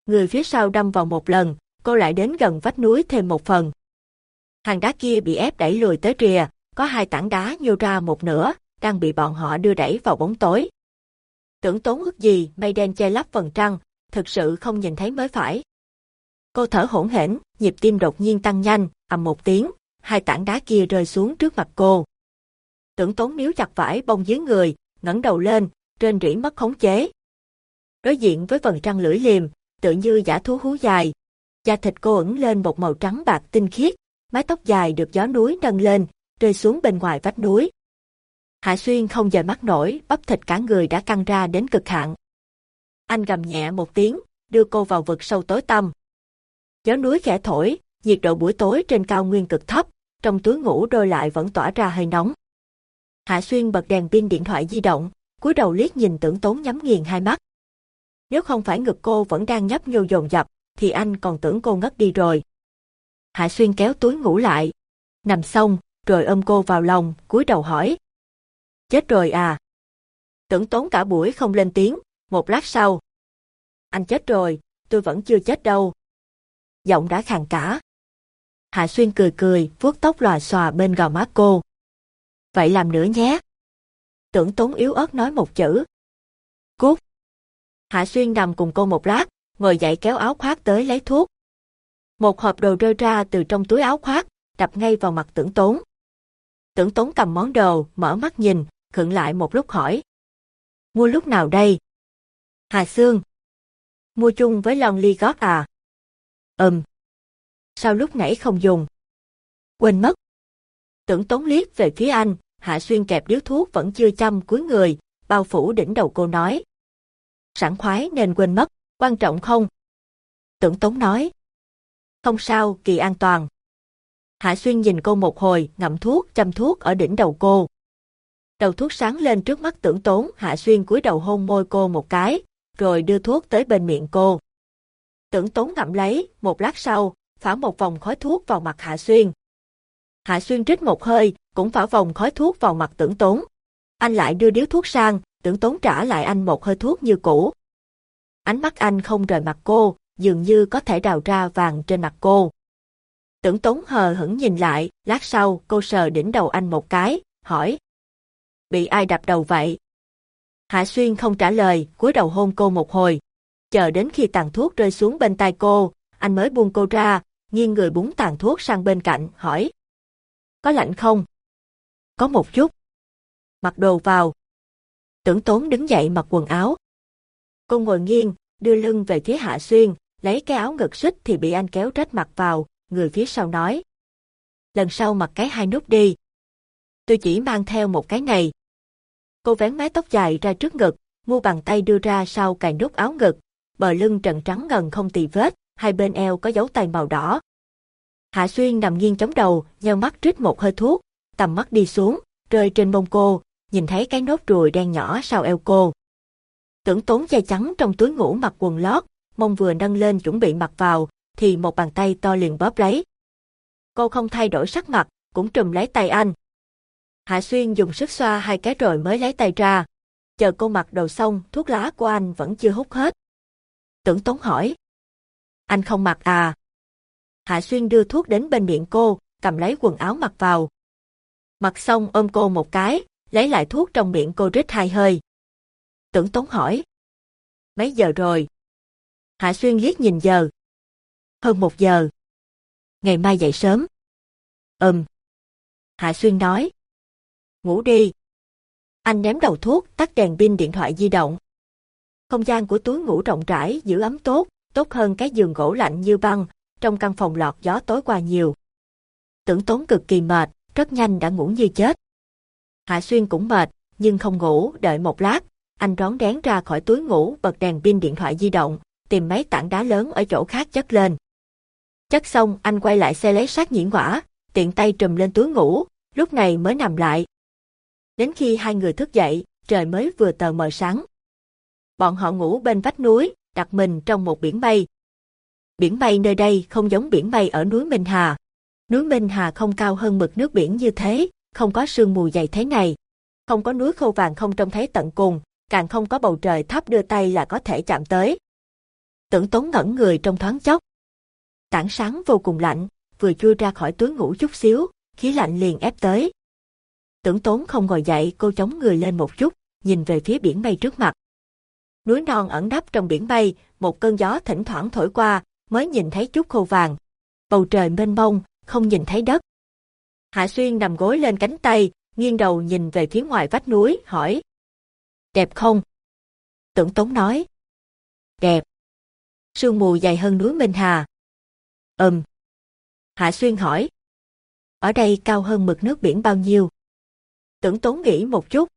Người phía sau đâm vào một lần, cô lại đến gần vách núi thêm một phần. Hàng đá kia bị ép đẩy lùi tới rìa, có hai tảng đá nhô ra một nửa, đang bị bọn họ đưa đẩy vào bóng tối. Tưởng tốn ước gì, mây đen che lấp phần trăng, thực sự không nhìn thấy mới phải. Cô thở hỗn hển, nhịp tim đột nhiên tăng nhanh, ầm một tiếng, hai tảng đá kia rơi xuống trước mặt cô. Tưởng tốn miếu chặt vải bông dưới người, ngẩng đầu lên, trên rỉ mất khống chế. Đối diện với phần trăng lưỡi liềm, tự như giả thú hú dài. Da thịt cô ẩn lên một màu trắng bạc tinh khiết, mái tóc dài được gió núi nâng lên, rơi xuống bên ngoài vách núi. Hạ Xuyên không dời mắt nổi, bắp thịt cả người đã căng ra đến cực hạn. Anh gầm nhẹ một tiếng, đưa cô vào vực sâu tối tăm. Gió núi khẽ thổi, nhiệt độ buổi tối trên cao nguyên cực thấp, trong túi ngủ đôi lại vẫn tỏa ra hơi nóng. Hạ Xuyên bật đèn pin điện thoại di động, cúi đầu liếc nhìn tưởng tốn nhắm nghiền hai mắt. Nếu không phải ngực cô vẫn đang nhấp nhô dồn dập, thì anh còn tưởng cô ngất đi rồi. Hạ Xuyên kéo túi ngủ lại, nằm xong, rồi ôm cô vào lòng, cúi đầu hỏi. Chết rồi à? Tưởng tốn cả buổi không lên tiếng, một lát sau. Anh chết rồi, tôi vẫn chưa chết đâu. Giọng đã khàn cả. Hạ Xuyên cười cười, vuốt tóc lòa xòa bên gò má cô. Vậy làm nữa nhé. Tưởng tốn yếu ớt nói một chữ. Cút. Hạ Xuyên nằm cùng cô một lát, ngồi dậy kéo áo khoác tới lấy thuốc. Một hộp đồ rơi ra từ trong túi áo khoác, đập ngay vào mặt tưởng tốn. Tưởng tốn cầm món đồ, mở mắt nhìn, khựng lại một lúc hỏi. Mua lúc nào đây? Hà Sương. Mua chung với lon ly gót à? Ừm. Sao lúc nãy không dùng? Quên mất. Tưởng tốn liếc về phía anh, Hạ Xuyên kẹp điếu thuốc vẫn chưa chăm cuối người, bao phủ đỉnh đầu cô nói. Sẵn khoái nên quên mất, quan trọng không? Tưởng tốn nói. Không sao, kỳ an toàn. Hạ Xuyên nhìn cô một hồi, ngậm thuốc, chăm thuốc ở đỉnh đầu cô. Đầu thuốc sáng lên trước mắt tưởng tốn, Hạ Xuyên cúi đầu hôn môi cô một cái, rồi đưa thuốc tới bên miệng cô. Tưởng tốn ngậm lấy, một lát sau, phả một vòng khói thuốc vào mặt Hạ Xuyên. Hạ Xuyên rít một hơi, cũng phả vòng khói thuốc vào mặt tưởng tốn. Anh lại đưa điếu thuốc sang, tưởng tốn trả lại anh một hơi thuốc như cũ. Ánh mắt anh không rời mặt cô, dường như có thể đào ra vàng trên mặt cô. Tưởng tốn hờ hững nhìn lại, lát sau cô sờ đỉnh đầu anh một cái, hỏi. Bị ai đập đầu vậy? Hạ Xuyên không trả lời, cúi đầu hôn cô một hồi. Chờ đến khi tàn thuốc rơi xuống bên tay cô, anh mới buông cô ra, nghiêng người búng tàn thuốc sang bên cạnh, hỏi. Có lạnh không? Có một chút. Mặc đồ vào. Tưởng tốn đứng dậy mặc quần áo. Cô ngồi nghiêng, đưa lưng về phía Hạ Xuyên, lấy cái áo ngực xích thì bị anh kéo rách mặt vào, người phía sau nói. Lần sau mặc cái hai nút đi. Tôi chỉ mang theo một cái này. Cô vén mái tóc dài ra trước ngực, mua bàn tay đưa ra sau cài nút áo ngực, bờ lưng trần trắng ngần không tì vết, hai bên eo có dấu tay màu đỏ. Hạ Xuyên nằm nghiêng chống đầu, nheo mắt rít một hơi thuốc, tầm mắt đi xuống, rơi trên mông cô, nhìn thấy cái nốt ruồi đen nhỏ sau eo cô. Tưởng tốn dây trắng trong túi ngủ mặc quần lót, mông vừa nâng lên chuẩn bị mặc vào, thì một bàn tay to liền bóp lấy. Cô không thay đổi sắc mặt, cũng trùm lấy tay anh. Hạ Xuyên dùng sức xoa hai cái rồi mới lấy tay ra. Chờ cô mặc đầu xong, thuốc lá của anh vẫn chưa hút hết. Tưởng Tốn hỏi. Anh không mặc à? Hạ Xuyên đưa thuốc đến bên miệng cô, cầm lấy quần áo mặc vào. Mặc xong ôm cô một cái, lấy lại thuốc trong miệng cô rít hai hơi. Tưởng Tốn hỏi. Mấy giờ rồi? Hạ Xuyên liếc nhìn giờ. Hơn một giờ. Ngày mai dậy sớm. Ừm. Hạ Xuyên nói. Ngủ đi. Anh ném đầu thuốc, tắt đèn pin điện thoại di động. Không gian của túi ngủ rộng rãi, giữ ấm tốt, tốt hơn cái giường gỗ lạnh như băng, trong căn phòng lọt gió tối qua nhiều. Tưởng tốn cực kỳ mệt, rất nhanh đã ngủ như chết. Hạ Xuyên cũng mệt, nhưng không ngủ, đợi một lát, anh rón rén ra khỏi túi ngủ bật đèn pin điện thoại di động, tìm mấy tảng đá lớn ở chỗ khác chất lên. Chất xong anh quay lại xe lấy sát nhiễn quả, tiện tay trùm lên túi ngủ, lúc này mới nằm lại. Đến khi hai người thức dậy, trời mới vừa tờ mờ sáng. Bọn họ ngủ bên vách núi, đặt mình trong một biển bay. Biển bay nơi đây không giống biển bay ở núi Minh Hà. Núi Minh Hà không cao hơn mực nước biển như thế, không có sương mù dày thế này. Không có núi khâu vàng không trông thấy tận cùng, càng không có bầu trời thấp đưa tay là có thể chạm tới. Tưởng tốn ngẩn người trong thoáng chốc. Tảng sáng vô cùng lạnh, vừa chui ra khỏi túi ngủ chút xíu, khí lạnh liền ép tới. Tưởng tốn không ngồi dậy cô chống người lên một chút, nhìn về phía biển bay trước mặt. Núi non ẩn nấp trong biển mây, một cơn gió thỉnh thoảng thổi qua, mới nhìn thấy chút khô vàng. Bầu trời mênh mông, không nhìn thấy đất. Hạ Xuyên nằm gối lên cánh tay, nghiêng đầu nhìn về phía ngoài vách núi, hỏi. Đẹp không? Tưởng Tống nói. Đẹp. Sương mù dày hơn núi Minh Hà. Ừm. Hạ Xuyên hỏi. Ở đây cao hơn mực nước biển bao nhiêu? Tưởng Tống nghĩ một chút.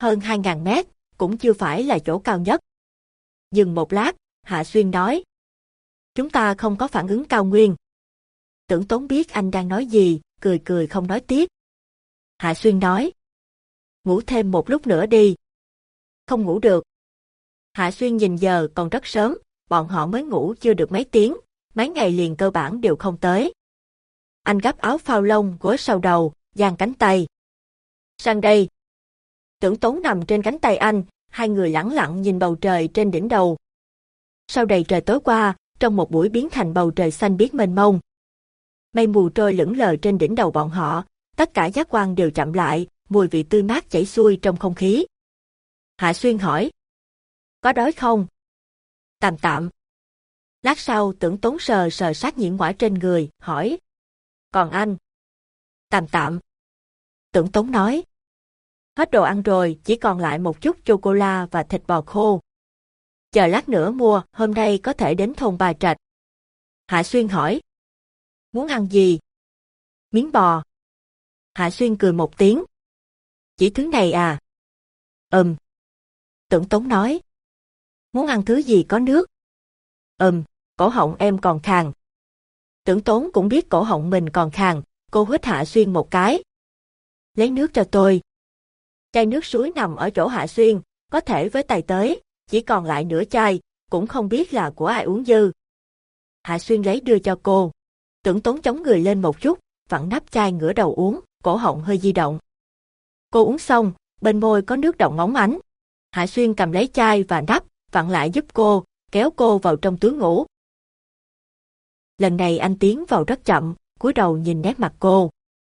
Hơn 2.000 mét, cũng chưa phải là chỗ cao nhất. Dừng một lát, Hạ Xuyên nói. Chúng ta không có phản ứng cao nguyên. Tưởng Tốn biết anh đang nói gì, cười cười không nói tiếp. Hạ Xuyên nói. Ngủ thêm một lúc nữa đi. Không ngủ được. Hạ Xuyên nhìn giờ còn rất sớm, bọn họ mới ngủ chưa được mấy tiếng, mấy ngày liền cơ bản đều không tới. Anh gấp áo phao lông gối sau đầu, giang cánh tay. Sang đây. Tưởng Tốn nằm trên cánh tay anh, hai người lẳng lặng nhìn bầu trời trên đỉnh đầu. Sau đầy trời tối qua, trong một buổi biến thành bầu trời xanh biếc mênh mông. Mây mù trôi lững lờ trên đỉnh đầu bọn họ, tất cả giác quan đều chậm lại, mùi vị tươi mát chảy xuôi trong không khí. Hạ Xuyên hỏi. Có đói không? Tạm tạm. Lát sau tưởng tốn sờ sờ sát nhiễm ngoại trên người, hỏi. Còn anh? Tạm tạm. Tưởng tốn nói. Hết đồ ăn rồi, chỉ còn lại một chút chocola và thịt bò khô. Chờ lát nữa mua, hôm nay có thể đến thôn Bà Trạch. Hạ Xuyên hỏi. Muốn ăn gì? Miếng bò. Hạ Xuyên cười một tiếng. Chỉ thứ này à? Ừm. Tưởng Tống nói. Muốn ăn thứ gì có nước? Ừm, cổ họng em còn khàn. Tưởng Tốn cũng biết cổ họng mình còn khàn, cô hít Hạ Xuyên một cái. Lấy nước cho tôi. Chai nước suối nằm ở chỗ Hạ Xuyên, có thể với tay tới, chỉ còn lại nửa chai, cũng không biết là của ai uống dư. Hạ Xuyên lấy đưa cho cô. Tưởng Tốn chống người lên một chút, vặn nắp chai ngửa đầu uống, cổ họng hơi di động. Cô uống xong, bên môi có nước động óng ánh. Hạ Xuyên cầm lấy chai và nắp, vặn lại giúp cô, kéo cô vào trong túi ngủ. Lần này anh tiến vào rất chậm, cúi đầu nhìn nét mặt cô.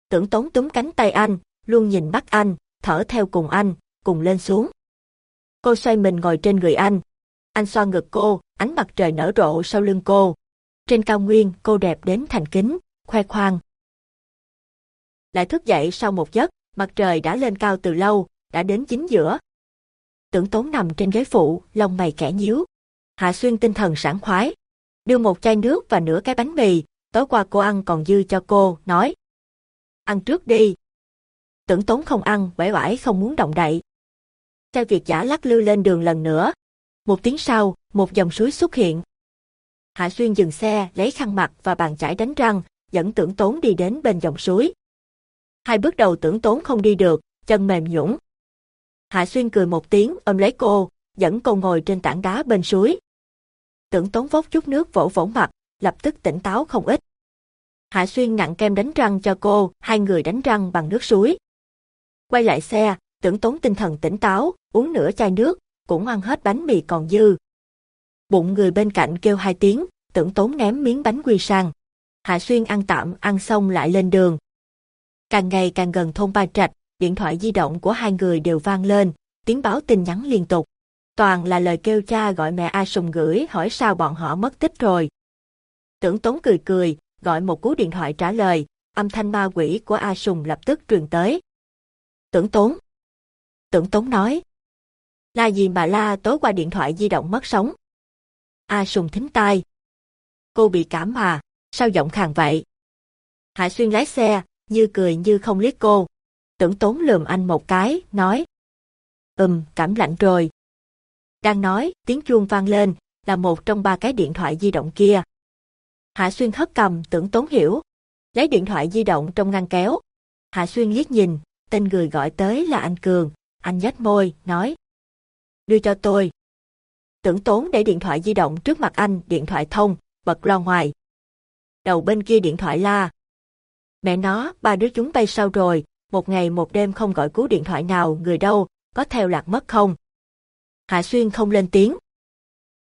Tưởng tốn túm cánh tay anh, luôn nhìn mắt anh, thở theo cùng anh, cùng lên xuống. Cô xoay mình ngồi trên người anh. Anh xoa ngực cô, ánh mặt trời nở rộ sau lưng cô. Trên cao nguyên, cô đẹp đến thành kính, khoe khoang. Lại thức dậy sau một giấc, mặt trời đã lên cao từ lâu, đã đến chính giữa. Tưởng tốn nằm trên ghế phụ, lông mày kẻ nhíu. Hạ Xuyên tinh thần sảng khoái. Đưa một chai nước và nửa cái bánh mì, tối qua cô ăn còn dư cho cô, nói. Ăn trước đi. Tưởng tốn không ăn, bể bãi không muốn động đậy. Xe Việt giả lắc lư lên đường lần nữa. Một tiếng sau, một dòng suối xuất hiện. Hạ Xuyên dừng xe, lấy khăn mặt và bàn chải đánh răng, dẫn tưởng tốn đi đến bên dòng suối. Hai bước đầu tưởng tốn không đi được, chân mềm nhũn. Hạ Xuyên cười một tiếng ôm lấy cô, dẫn cô ngồi trên tảng đá bên suối. Tưởng tốn vốc chút nước vỗ vỗ mặt, lập tức tỉnh táo không ít. Hạ Xuyên nặng kem đánh răng cho cô, hai người đánh răng bằng nước suối. Quay lại xe, tưởng tốn tinh thần tỉnh táo, uống nửa chai nước, cũng ăn hết bánh mì còn dư. Bụng người bên cạnh kêu hai tiếng, tưởng tốn ném miếng bánh quy sang. Hạ Xuyên ăn tạm, ăn xong lại lên đường. Càng ngày càng gần thôn Ba Trạch, điện thoại di động của hai người đều vang lên, tiếng báo tin nhắn liên tục. Toàn là lời kêu cha gọi mẹ A Sùng gửi hỏi sao bọn họ mất tích rồi. Tưởng Tốn cười cười, gọi một cú điện thoại trả lời, âm thanh ma quỷ của A Sùng lập tức truyền tới. Tưởng Tốn. Tưởng Tốn nói. Là gì mà la tối qua điện thoại di động mất sóng. A Sùng thính tai. Cô bị cảm mà, sao giọng khàn vậy? Hạ Xuyên lái xe, như cười như không liếc cô. Tưởng tốn lườm anh một cái, nói. Ừm, cảm lạnh rồi. Đang nói, tiếng chuông vang lên, là một trong ba cái điện thoại di động kia. Hạ Xuyên hất cầm tưởng tốn hiểu. Lấy điện thoại di động trong ngăn kéo. Hạ Xuyên liếc nhìn, tên người gọi tới là anh Cường. Anh nhếch môi, nói. Đưa cho tôi. Tưởng tốn để điện thoại di động trước mặt anh, điện thoại thông, bật lo ngoài. Đầu bên kia điện thoại la. Mẹ nó, ba đứa chúng bay sao rồi, một ngày một đêm không gọi cú điện thoại nào, người đâu, có theo lạc mất không? Hạ Xuyên không lên tiếng.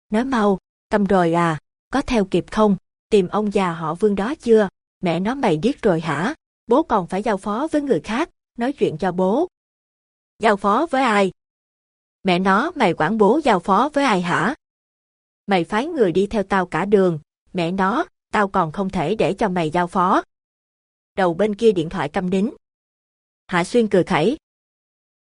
Nói mau, Tâm rồi à, có theo kịp không? Tìm ông già họ vương đó chưa? Mẹ nó mày điếc rồi hả? Bố còn phải giao phó với người khác, nói chuyện cho bố. Giao phó với ai? Mẹ nó mày quản bố giao phó với ai hả? Mày phái người đi theo tao cả đường, mẹ nó, tao còn không thể để cho mày giao phó. Đầu bên kia điện thoại câm nín. Hạ Xuyên cười khẩy.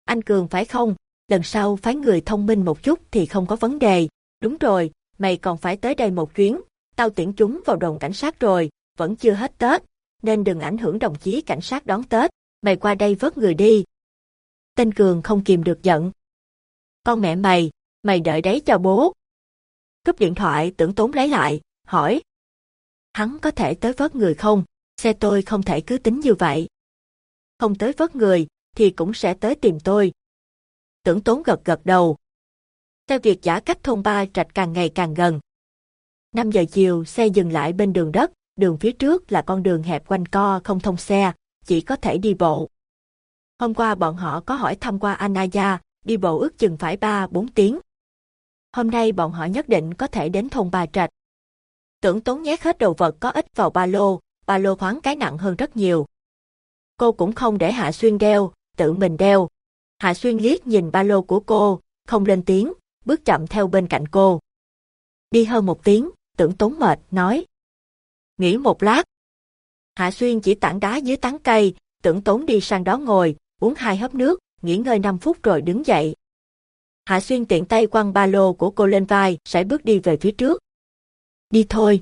Anh Cường phải không? Lần sau phái người thông minh một chút thì không có vấn đề. Đúng rồi, mày còn phải tới đây một chuyến. Tao tiễn chúng vào đồn cảnh sát rồi, vẫn chưa hết Tết, nên đừng ảnh hưởng đồng chí cảnh sát đón Tết. Mày qua đây vớt người đi. Tên Cường không kìm được giận. Con mẹ mày, mày đợi đấy cho bố. Cúp điện thoại tưởng tốn lấy lại, hỏi. Hắn có thể tới vớt người không? Xe tôi không thể cứ tính như vậy. Không tới vớt người, thì cũng sẽ tới tìm tôi. Tưởng tốn gật gật đầu. Theo việc giả cách thôn ba trạch càng ngày càng gần. 5 giờ chiều xe dừng lại bên đường đất, đường phía trước là con đường hẹp quanh co không thông xe, chỉ có thể đi bộ. Hôm qua bọn họ có hỏi thăm qua Anaya, đi bộ ước chừng phải 3-4 tiếng. Hôm nay bọn họ nhất định có thể đến thôn Ba Trạch. Tưởng tốn nhét hết đồ vật có ít vào ba lô, ba lô khoáng cái nặng hơn rất nhiều. Cô cũng không để Hạ Xuyên đeo, tự mình đeo. Hạ Xuyên liếc nhìn ba lô của cô, không lên tiếng, bước chậm theo bên cạnh cô. Đi hơn một tiếng, tưởng tốn mệt, nói. Nghỉ một lát. Hạ Xuyên chỉ tảng đá dưới tán cây, tưởng tốn đi sang đó ngồi, uống hai hớp nước, nghỉ ngơi 5 phút rồi đứng dậy. Hạ Xuyên tiện tay quăng ba lô của cô lên vai, sải bước đi về phía trước. Đi thôi.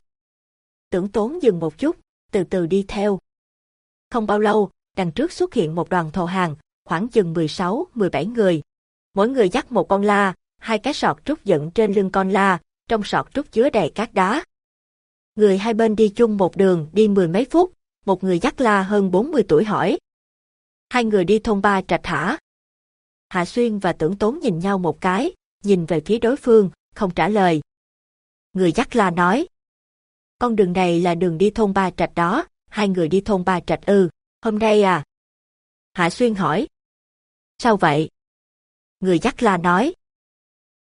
Tưởng tốn dừng một chút, từ từ đi theo. Không bao lâu, đằng trước xuất hiện một đoàn thầu hàng, khoảng chừng 16-17 người. Mỗi người dắt một con la, hai cái sọt trúc dựng trên lưng con la, trong sọt trúc chứa đầy cát đá. Người hai bên đi chung một đường đi mười mấy phút, một người dắt la hơn 40 tuổi hỏi. Hai người đi thôn ba trạch hả? Hạ Xuyên và Tưởng Tốn nhìn nhau một cái, nhìn về phía đối phương, không trả lời. Người dắt la nói. Con đường này là đường đi thôn ba trạch đó, hai người đi thôn ba trạch ư, hôm nay à? Hạ Xuyên hỏi. Sao vậy? Người dắt la nói.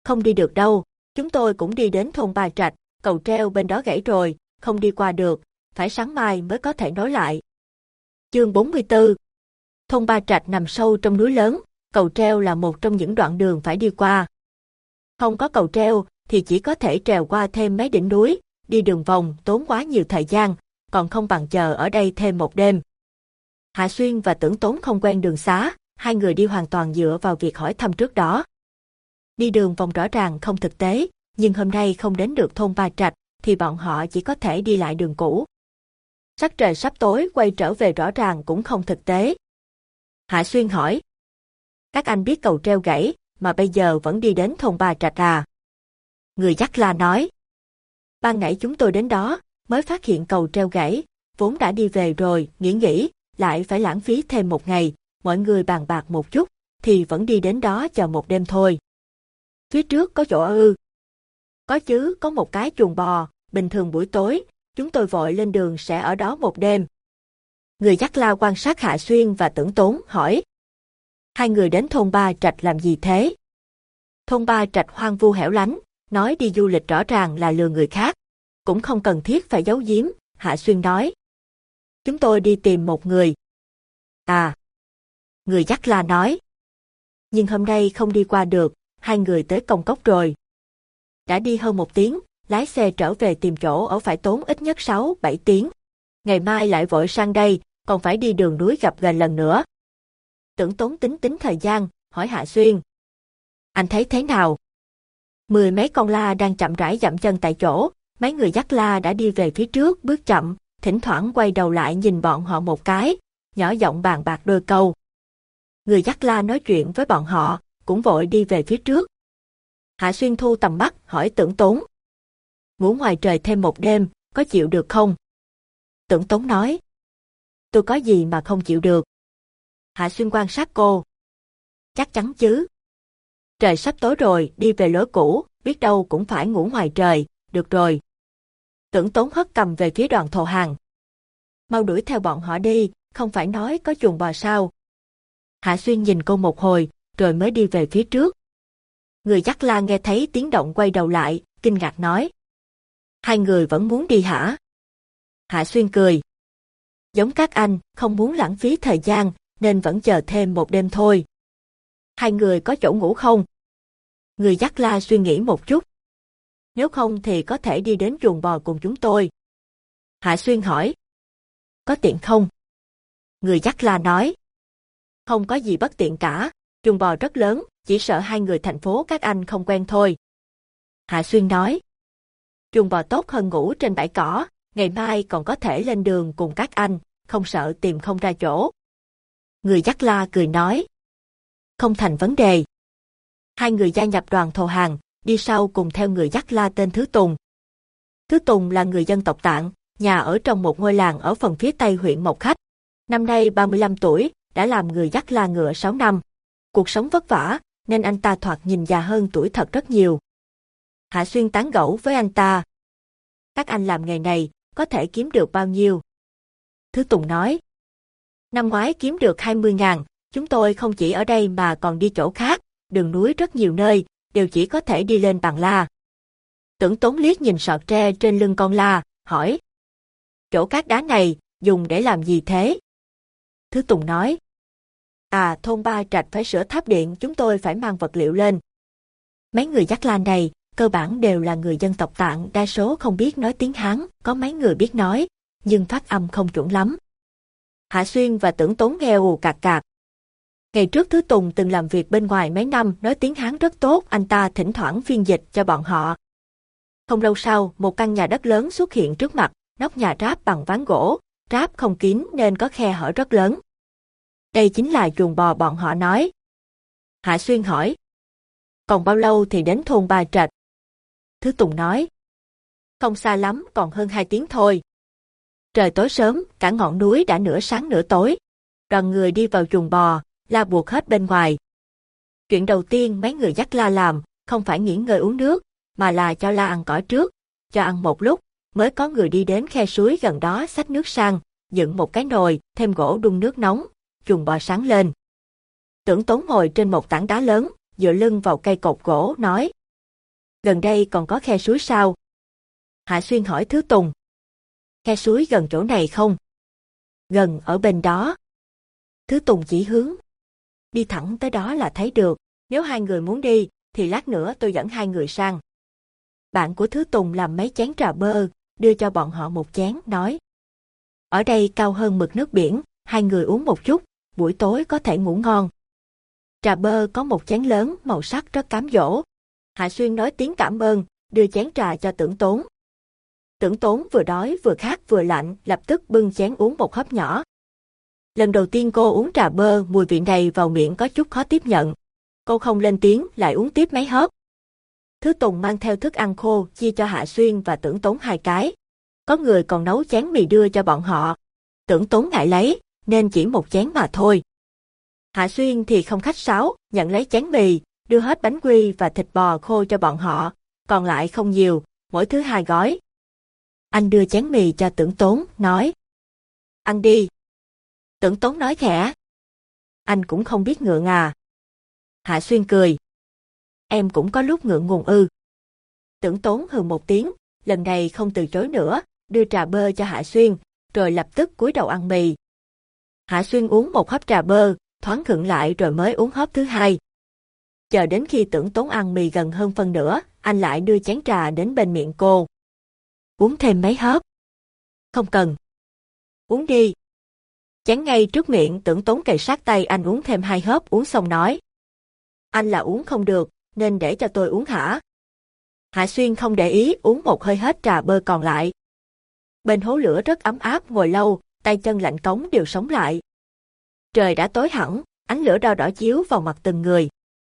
Không đi được đâu, chúng tôi cũng đi đến thôn ba trạch, cầu treo bên đó gãy rồi, không đi qua được, phải sáng mai mới có thể nối lại. Chương 44 Thôn Ba Trạch nằm sâu trong núi lớn, cầu treo là một trong những đoạn đường phải đi qua. Không có cầu treo thì chỉ có thể trèo qua thêm mấy đỉnh núi, đi đường vòng tốn quá nhiều thời gian, còn không bằng chờ ở đây thêm một đêm. Hạ Xuyên và Tưởng Tốn không quen đường xá, hai người đi hoàn toàn dựa vào việc hỏi thăm trước đó. Đi đường vòng rõ ràng không thực tế, nhưng hôm nay không đến được thôn Ba Trạch, thì bọn họ chỉ có thể đi lại đường cũ. Sắc trời sắp tối quay trở về rõ ràng cũng không thực tế. Hạ Xuyên hỏi. Các anh biết cầu treo gãy, mà bây giờ vẫn đi đến thôn bà Trạch à? Người dắt la nói. Ban nãy chúng tôi đến đó, mới phát hiện cầu treo gãy, vốn đã đi về rồi, nghĩ nghĩ, lại phải lãng phí thêm một ngày, mọi người bàn bạc một chút, thì vẫn đi đến đó chờ một đêm thôi. Phía trước có chỗ ư. Có chứ, có một cái chuồng bò, bình thường buổi tối, chúng tôi vội lên đường sẽ ở đó một đêm. Người dắt la quan sát Hạ Xuyên và tưởng tốn hỏi. Hai người đến thôn Ba Trạch làm gì thế? Thôn Ba Trạch hoang vu hẻo lánh, nói đi du lịch rõ ràng là lừa người khác. Cũng không cần thiết phải giấu giếm, Hạ Xuyên nói. Chúng tôi đi tìm một người. À. Người dắt la nói. Nhưng hôm nay không đi qua được, hai người tới công cốc rồi. Đã đi hơn một tiếng, lái xe trở về tìm chỗ ở phải tốn ít nhất 6-7 tiếng. Ngày mai lại vội sang đây, còn phải đi đường núi gặp gần lần nữa. Tưởng tốn tính tính thời gian, hỏi Hạ Xuyên. Anh thấy thế nào? Mười mấy con la đang chậm rãi dậm chân tại chỗ, mấy người dắt la đã đi về phía trước bước chậm, thỉnh thoảng quay đầu lại nhìn bọn họ một cái, nhỏ giọng bàn bạc đôi câu. Người dắt la nói chuyện với bọn họ, cũng vội đi về phía trước. Hạ Xuyên thu tầm mắt, hỏi tưởng tốn. Ngủ ngoài trời thêm một đêm, có chịu được không? Tưởng Tống nói. Tôi có gì mà không chịu được. Hạ Xuyên quan sát cô. Chắc chắn chứ. Trời sắp tối rồi, đi về lối cũ, biết đâu cũng phải ngủ ngoài trời, được rồi. Tưởng Tống hất cầm về phía đoàn thổ hàng. Mau đuổi theo bọn họ đi, không phải nói có chuồng bò sao. Hạ Xuyên nhìn cô một hồi, rồi mới đi về phía trước. Người dắt la nghe thấy tiếng động quay đầu lại, kinh ngạc nói. Hai người vẫn muốn đi hả? Hạ Xuyên cười. Giống các anh, không muốn lãng phí thời gian, nên vẫn chờ thêm một đêm thôi. Hai người có chỗ ngủ không? Người dắt la suy nghĩ một chút. Nếu không thì có thể đi đến chuồng bò cùng chúng tôi. Hạ Xuyên hỏi. Có tiện không? Người dắt la nói. Không có gì bất tiện cả, chuồng bò rất lớn, chỉ sợ hai người thành phố các anh không quen thôi. Hạ Xuyên nói. Chuồng bò tốt hơn ngủ trên bãi cỏ, ngày mai còn có thể lên đường cùng các anh, không sợ tìm không ra chỗ. Người dắt la cười nói. Không thành vấn đề. Hai người gia nhập đoàn thổ hàng, đi sau cùng theo người dắt la tên Thứ Tùng. Thứ Tùng là người dân tộc Tạng, nhà ở trong một ngôi làng ở phần phía tây huyện Mộc Khách. Năm nay 35 tuổi, đã làm người dắt la ngựa 6 năm. Cuộc sống vất vả, nên anh ta thoạt nhìn già hơn tuổi thật rất nhiều. Hạ Xuyên tán gẫu với anh ta. Các anh làm nghề này, có thể kiếm được bao nhiêu? Thứ Tùng nói. Năm ngoái kiếm được 20 ngàn, chúng tôi không chỉ ở đây mà còn đi chỗ khác, đường núi rất nhiều nơi, đều chỉ có thể đi lên bằng la. Tưởng tốn liếc nhìn sọt tre trên lưng con la, hỏi. Chỗ cát đá này, dùng để làm gì thế? Thứ Tùng nói. À, thôn Ba Trạch phải sửa tháp điện, chúng tôi phải mang vật liệu lên. Mấy người dắt la này, cơ bản đều là người dân tộc tạng, đa số không biết nói tiếng Hán, có mấy người biết nói, nhưng phát âm không chuẩn lắm. Hạ Xuyên và tưởng tốn nghe ù cạc cạc. Ngày trước Thứ Tùng từng làm việc bên ngoài mấy năm, nói tiếng Hán rất tốt, anh ta thỉnh thoảng phiên dịch cho bọn họ. Không lâu sau, một căn nhà đất lớn xuất hiện trước mặt, nóc nhà ráp bằng ván gỗ, ráp không kín nên có khe hở rất lớn. Đây chính là chuồng bò bọn họ nói. Hạ Xuyên hỏi. Còn bao lâu thì đến thôn Ba Trạch? Thứ Tùng nói. Không xa lắm, còn hơn hai tiếng thôi. Trời tối sớm, cả ngọn núi đã nửa sáng nửa tối. Đoàn người đi vào chuồng bò, la buộc hết bên ngoài. Chuyện đầu tiên mấy người dắt la làm, không phải nghỉ ngơi uống nước, mà là cho la ăn cỏ trước, cho ăn một lúc, mới có người đi đến khe suối gần đó xách nước sang, dựng một cái nồi, thêm gỗ đun nước nóng, chuồng bò sáng lên. Tưởng tốn ngồi trên một tảng đá lớn, dựa lưng vào cây cột gỗ, nói. Gần đây còn có khe suối sao? Hạ Xuyên hỏi Thứ Tùng. Khe suối gần chỗ này không? Gần ở bên đó. Thứ Tùng chỉ hướng. Đi thẳng tới đó là thấy được. Nếu hai người muốn đi, thì lát nữa tôi dẫn hai người sang. Bạn của Thứ Tùng làm mấy chén trà bơ, đưa cho bọn họ một chén, nói. Ở đây cao hơn mực nước biển, hai người uống một chút, buổi tối có thể ngủ ngon. Trà bơ có một chén lớn, màu sắc rất cám dỗ. Hạ Xuyên nói tiếng cảm ơn, đưa chén trà cho tưởng tốn. Tưởng tốn vừa đói vừa khát vừa lạnh, lập tức bưng chén uống một hớp nhỏ. Lần đầu tiên cô uống trà bơ, mùi vị này vào miệng có chút khó tiếp nhận. Cô không lên tiếng, lại uống tiếp mấy hớp. Thứ Tùng mang theo thức ăn khô, chia cho Hạ Xuyên và tưởng tốn hai cái. Có người còn nấu chén mì đưa cho bọn họ. Tưởng tốn ngại lấy, nên chỉ một chén mà thôi. Hạ Xuyên thì không khách sáo, nhận lấy chén mì, đưa hết bánh quy và thịt bò khô cho bọn họ, còn lại không nhiều, mỗi thứ hai gói. Anh đưa chén mì cho tưởng tốn, nói. Ăn đi. Tưởng tốn nói khẽ. Anh cũng không biết ngượng à. Hạ Xuyên cười. Em cũng có lúc ngượng ngùng ư. Tưởng tốn hừ một tiếng, lần này không từ chối nữa, đưa trà bơ cho Hạ Xuyên, rồi lập tức cúi đầu ăn mì. Hạ Xuyên uống một hớp trà bơ, thoáng khựng lại rồi mới uống hớp thứ hai. Chờ đến khi tưởng tốn ăn mì gần hơn phân nửa, anh lại đưa chén trà đến bên miệng cô. Uống thêm mấy hớp. Không cần. Uống đi. Chén ngay trước miệng tưởng tốn cày sát tay anh uống thêm hai hớp uống xong nói. Anh là uống không được, nên để cho tôi uống hả? Hạ Xuyên không để ý uống một hơi hết trà bơ còn lại. Bên hố lửa rất ấm áp ngồi lâu, tay chân lạnh cống đều sống lại. Trời đã tối hẳn, ánh lửa đo đỏ chiếu vào mặt từng người.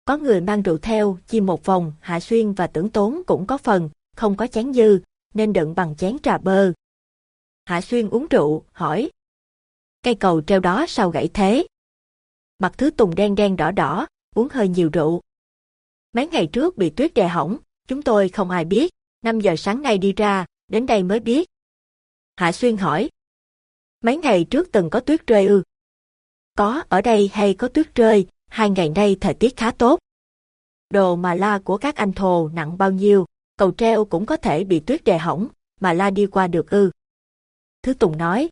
Có người mang rượu theo, chia một vòng, Hạ Xuyên và Tưởng Tốn cũng có phần, không có chén dư, nên đựng bằng chén trà bơ. Hạ Xuyên uống rượu, hỏi. Cây cầu treo đó sao gãy thế? Mặt thứ tùng đen đen đỏ đỏ, uống hơi nhiều rượu. Mấy ngày trước bị tuyết đè hỏng, chúng tôi không ai biết, 5 giờ sáng nay đi ra, đến đây mới biết. Hạ Xuyên hỏi. Mấy ngày trước từng có tuyết rơi ư? Có, ở đây hay có tuyết rơi, hai ngày nay thời tiết khá tốt. Đồ mà la của các anh thồ nặng bao nhiêu, Cầu treo cũng có thể bị tuyết đè hỏng, mà la đi qua được ư. Thứ Tùng nói.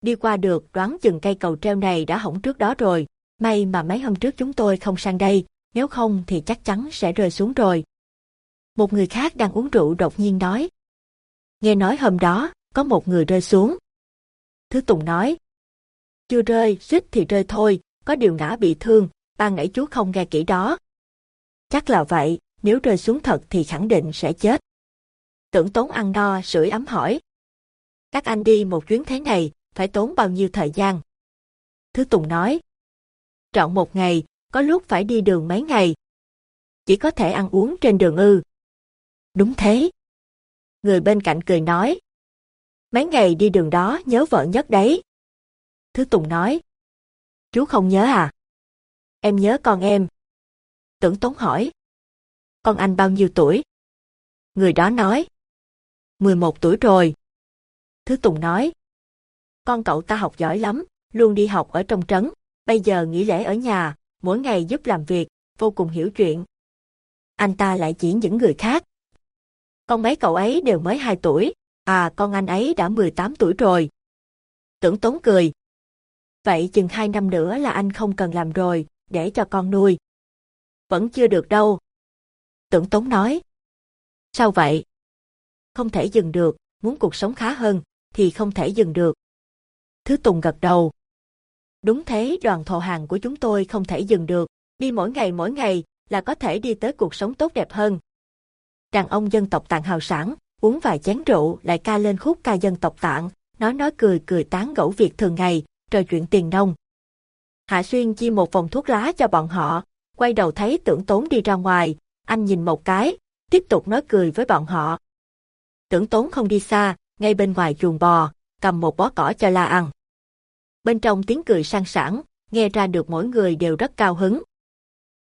Đi qua được đoán chừng cây cầu treo này đã hỏng trước đó rồi, may mà mấy hôm trước chúng tôi không sang đây, nếu không thì chắc chắn sẽ rơi xuống rồi. Một người khác đang uống rượu đột nhiên nói. Nghe nói hôm đó, có một người rơi xuống. Thứ Tùng nói. Chưa rơi, suýt thì rơi thôi, có điều ngã bị thương, ban nãy chú không nghe kỹ đó. Chắc là vậy, nếu rơi xuống thật thì khẳng định sẽ chết. Tưởng tốn ăn no, sưởi ấm hỏi. Các anh đi một chuyến thế này, phải tốn bao nhiêu thời gian? Thứ Tùng nói. Trọn một ngày, có lúc phải đi đường mấy ngày. Chỉ có thể ăn uống trên đường ư. Đúng thế. Người bên cạnh cười nói. Mấy ngày đi đường đó nhớ vợ nhất đấy. Thứ Tùng nói. Chú không nhớ à? Em nhớ con em. Tưởng Tốn hỏi. Con anh bao nhiêu tuổi? Người đó nói. 11 tuổi rồi. Thứ Tùng nói. Con cậu ta học giỏi lắm, luôn đi học ở trong trấn, bây giờ nghỉ lễ ở nhà, mỗi ngày giúp làm việc, vô cùng hiểu chuyện. Anh ta lại chỉ những người khác. Con mấy cậu ấy đều mới 2 tuổi, à con anh ấy đã 18 tuổi rồi. Tưởng tốn cười. Vậy chừng hai năm nữa là anh không cần làm rồi, để cho con nuôi. Vẫn chưa được đâu. Tưởng tống nói. Sao vậy? Không thể dừng được, muốn cuộc sống khá hơn, thì không thể dừng được. Thứ Tùng gật đầu. Đúng thế, đoàn thọ hàng của chúng tôi không thể dừng được, đi mỗi ngày mỗi ngày là có thể đi tới cuộc sống tốt đẹp hơn. Đàn ông dân tộc tạng hào sản, uống vài chén rượu lại ca lên khúc ca dân tộc tạng, nói nói cười cười tán gẫu việc thường ngày, trò chuyện tiền nông. Hạ Xuyên chia một vòng thuốc lá cho bọn họ, quay đầu thấy tưởng tốn đi ra ngoài, anh nhìn một cái, tiếp tục nói cười với bọn họ. Tưởng tốn không đi xa, ngay bên ngoài chuồng bò, cầm một bó cỏ cho la ăn. Bên trong tiếng cười sang sảng, nghe ra được mỗi người đều rất cao hứng.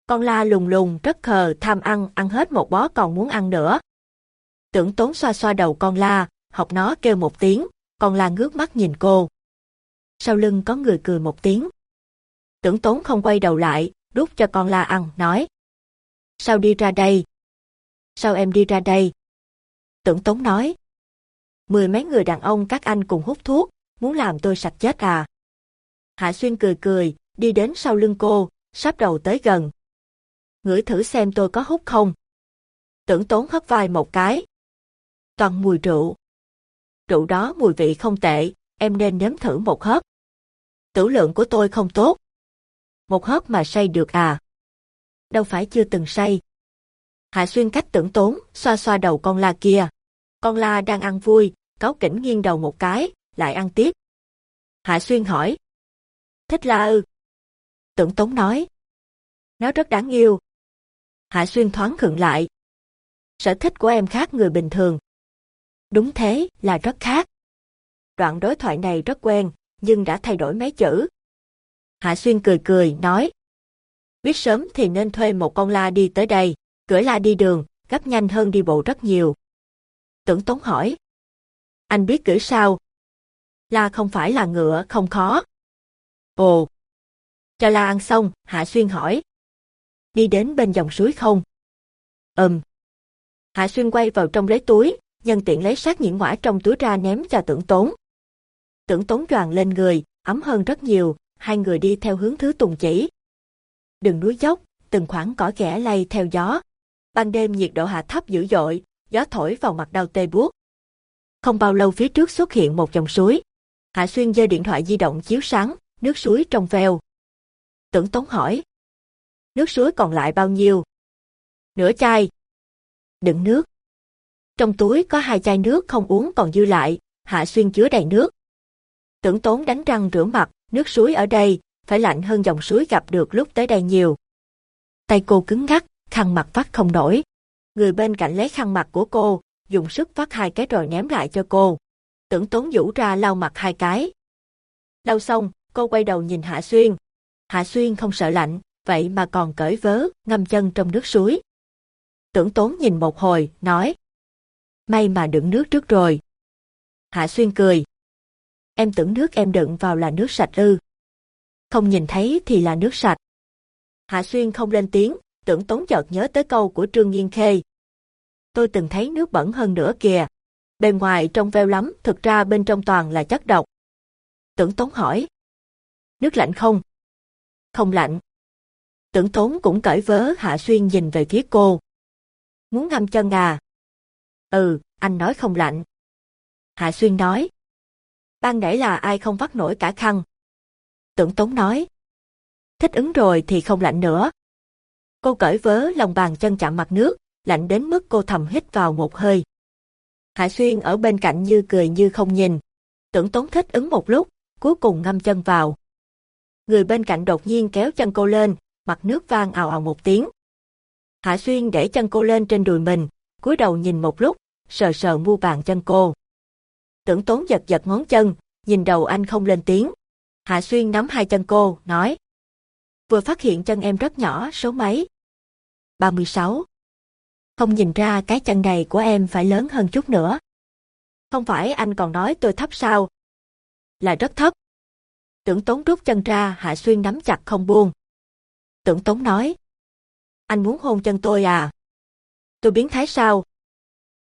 Con la lùng lùng rất khờ tham ăn, ăn hết một bó còn muốn ăn nữa. Tưởng tốn xoa xoa đầu con la, học nó kêu một tiếng, con la ngước mắt nhìn cô. Sau lưng có người cười một tiếng. Tưởng tốn không quay đầu lại, đút cho con la ăn, nói. Sao đi ra đây? Sao em đi ra đây? Tưởng tốn nói. Mười mấy người đàn ông các anh cùng hút thuốc, muốn làm tôi sạch chết à? Hạ Xuyên cười cười, đi đến sau lưng cô, sắp đầu tới gần. Ngửi thử xem tôi có hút không? Tưởng tốn hất vai một cái. Toàn mùi rượu. Rượu đó mùi vị không tệ, em nên nếm thử một hớp. Tử lượng của tôi không tốt. Một hớp mà say được à? Đâu phải chưa từng say. Hạ Xuyên cách tưởng tốn, xoa xoa đầu con la kia. Con la đang ăn vui, cáo kỉnh nghiêng đầu một cái, lại ăn tiếp. Hạ Xuyên hỏi. Thích la ư? Tưởng tốn nói. Nó rất đáng yêu. Hạ Xuyên thoáng khựng lại. Sở thích của em khác người bình thường. Đúng thế, là rất khác. Đoạn đối thoại này rất quen, nhưng đã thay đổi mấy chữ. Hạ Xuyên cười cười, nói. Biết sớm thì nên thuê một con la đi tới đây, cưỡi la đi đường, gấp nhanh hơn đi bộ rất nhiều. Tưởng Tống hỏi. Anh biết cưỡi sao? La không phải là ngựa, không khó. Ồ. Cho la ăn xong, Hạ Xuyên hỏi. Đi đến bên dòng suối không? Ừm. Hạ Xuyên quay vào trong lấy túi, nhân tiện lấy sát nhĩ ngoại trong túi ra ném cho tưởng tốn. Tưởng tốn choàng lên người, ấm hơn rất nhiều, hai người đi theo hướng thứ tùng chỉ. Đường núi dốc, từng khoảng cỏ kẻ lay theo gió. Ban đêm nhiệt độ hạ thấp dữ dội, gió thổi vào mặt đau tê buốt. Không bao lâu phía trước xuất hiện một dòng suối. Hạ Xuyên giơ điện thoại di động chiếu sáng, nước suối trong veo. Tưởng Tống hỏi. Nước suối còn lại bao nhiêu? Nửa chai. Đựng nước. Trong túi có hai chai nước không uống còn dư lại, Hạ Xuyên chứa đầy nước. Tưởng Tốn đánh răng rửa mặt, nước suối ở đây, phải lạnh hơn dòng suối gặp được lúc tới đây nhiều. Tay cô cứng ngắc, khăn mặt vắt không nổi. Người bên cạnh lấy khăn mặt của cô, dùng sức vắt hai cái rồi ném lại cho cô. Tưởng Tốn vũ ra lau mặt hai cái. Lau xong, cô quay đầu nhìn Hạ Xuyên. Hạ Xuyên không sợ lạnh, vậy mà còn cởi vớ, ngâm chân trong nước suối. Tưởng Tốn nhìn một hồi, nói. May mà đựng nước trước rồi. Hạ Xuyên cười. Em tưởng nước em đựng vào là nước sạch ư. Không nhìn thấy thì là nước sạch. Hạ Xuyên không lên tiếng, tưởng Tốn chợt nhớ tới câu của Trương Nhiên Khê. tôi từng thấy nước bẩn hơn nữa kìa. Bên ngoài trong veo lắm, thực ra bên trong toàn là chất độc. Tưởng Tốn hỏi. Nước lạnh không? Không lạnh. Tưởng Tốn cũng cởi vớ Hạ Xuyên nhìn về phía cô. Muốn ngâm chân à? Ừ, anh nói không lạnh. Hạ Xuyên nói. Ban nãy là ai không vắt nổi cả khăn. Tưởng Tống nói. Thích ứng rồi thì không lạnh nữa. Cô cởi vớ lòng bàn chân chạm mặt nước, lạnh đến mức cô thầm hít vào một hơi. Hạ Xuyên ở bên cạnh như cười như không nhìn. Tưởng Tống thích ứng một lúc, cuối cùng ngâm chân vào. Người bên cạnh đột nhiên kéo chân cô lên, mặt nước vang ào ào một tiếng. Hạ Xuyên để chân cô lên trên đùi mình, cúi đầu nhìn một lúc, sờ sờ mu bàn chân cô. Tưởng tốn giật giật ngón chân, nhìn đầu anh không lên tiếng. Hạ Xuyên nắm hai chân cô, nói. Vừa phát hiện chân em rất nhỏ, số mấy? 36. Không nhìn ra cái chân này của em phải lớn hơn chút nữa. Không phải anh còn nói tôi thấp sao? Là rất thấp. Tưởng tốn rút chân ra, Hạ Xuyên nắm chặt không buông. Tưởng tốn nói. Anh muốn hôn chân tôi à? Tôi biến thái sao?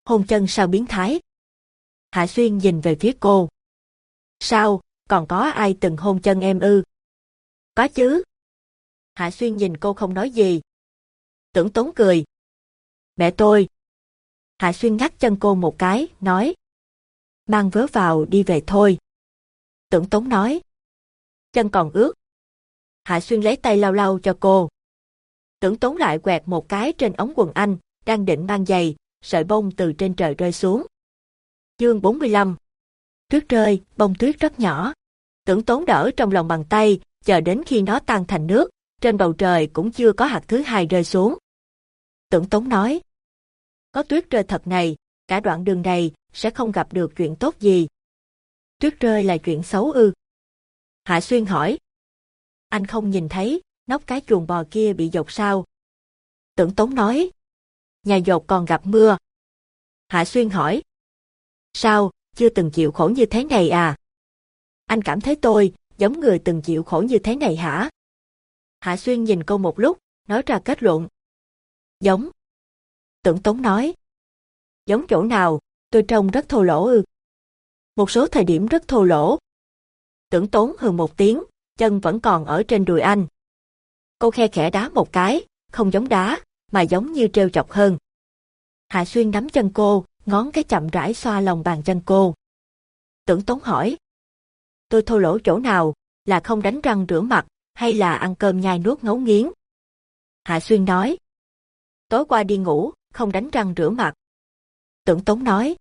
Hôn chân sao biến thái? Hạ Xuyên nhìn về phía cô. Sao, còn có ai từng hôn chân em ư? Có chứ. Hạ Xuyên nhìn cô không nói gì. Tưởng tốn cười. Mẹ tôi. Hạ Xuyên ngắt chân cô một cái, nói. Mang vớ vào đi về thôi. Tưởng tốn nói. Chân còn ướt. Hạ Xuyên lấy tay lau lau cho cô. Tưởng tốn lại quẹt một cái trên ống quần anh, đang định mang giày, sợi bông từ trên trời rơi xuống. Chương 45 Tuyết rơi, bông tuyết rất nhỏ. Tưởng tốn đỡ trong lòng bàn tay, chờ đến khi nó tan thành nước, trên bầu trời cũng chưa có hạt thứ hai rơi xuống. Tưởng tốn nói, có tuyết rơi thật này, cả đoạn đường này sẽ không gặp được chuyện tốt gì. Tuyết rơi là chuyện xấu ư. Hạ Xuyên hỏi, anh không nhìn thấy, nóc cái chuồng bò kia bị dột sao? Tưởng tốn nói, nhà dột còn gặp mưa. Hạ Xuyên hỏi, sao, chưa từng chịu khổ như thế này à? Anh cảm thấy tôi giống người từng chịu khổ như thế này hả? Hạ Xuyên nhìn cô một lúc, nói ra kết luận. Giống. Tưởng Tống nói. Giống chỗ nào, tôi trông rất thô lỗ ư. Một số thời điểm rất thô lỗ. Tưởng Tốn hừ một tiếng, chân vẫn còn ở trên đùi anh. Cô khe khẽ đá một cái, không giống đá, mà giống như treo chọc hơn. Hạ Xuyên nắm chân cô, ngón cái chậm rãi xoa lòng bàn chân cô. Tưởng Tống hỏi. Tôi thô lỗ chỗ nào, là không đánh răng rửa mặt, hay là ăn cơm nhai nuốt ngấu nghiến? Hạ Xuyên nói. Tối qua đi ngủ, không đánh răng rửa mặt. Tưởng Tống nói.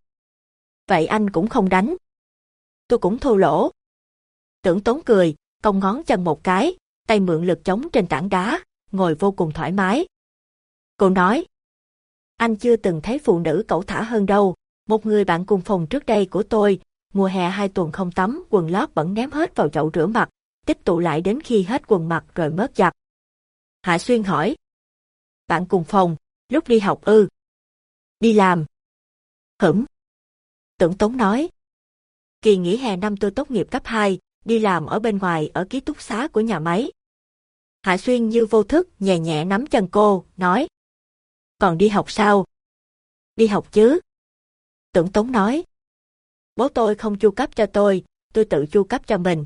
Vậy anh cũng không đánh. Tôi cũng thô lỗ. Tưởng Tống cười, cong ngón chân một cái, tay mượn lực chống trên tảng đá, ngồi vô cùng thoải mái. Cô nói, anh chưa từng thấy phụ nữ cẩu thả hơn đâu. Một người bạn cùng phòng trước đây của tôi, mùa hè hai tuần không tắm, quần lót bẩn ném hết vào chậu rửa mặt, tích tụ lại đến khi hết quần mặt rồi mất giặt. Hạ Xuyên hỏi, bạn cùng phòng, lúc đi học ư? Đi làm. Hửm. Tưởng Tống nói, kỳ nghỉ hè năm tôi tốt nghiệp cấp 2, đi làm ở bên ngoài ở ký túc xá của nhà máy. Hạ Xuyên như vô thức nhẹ nhẹ nắm chân cô, nói. Còn đi học sao? Đi học chứ. Tưởng Tống nói. Bố tôi không chu cấp cho tôi, tôi tự chu cấp cho mình.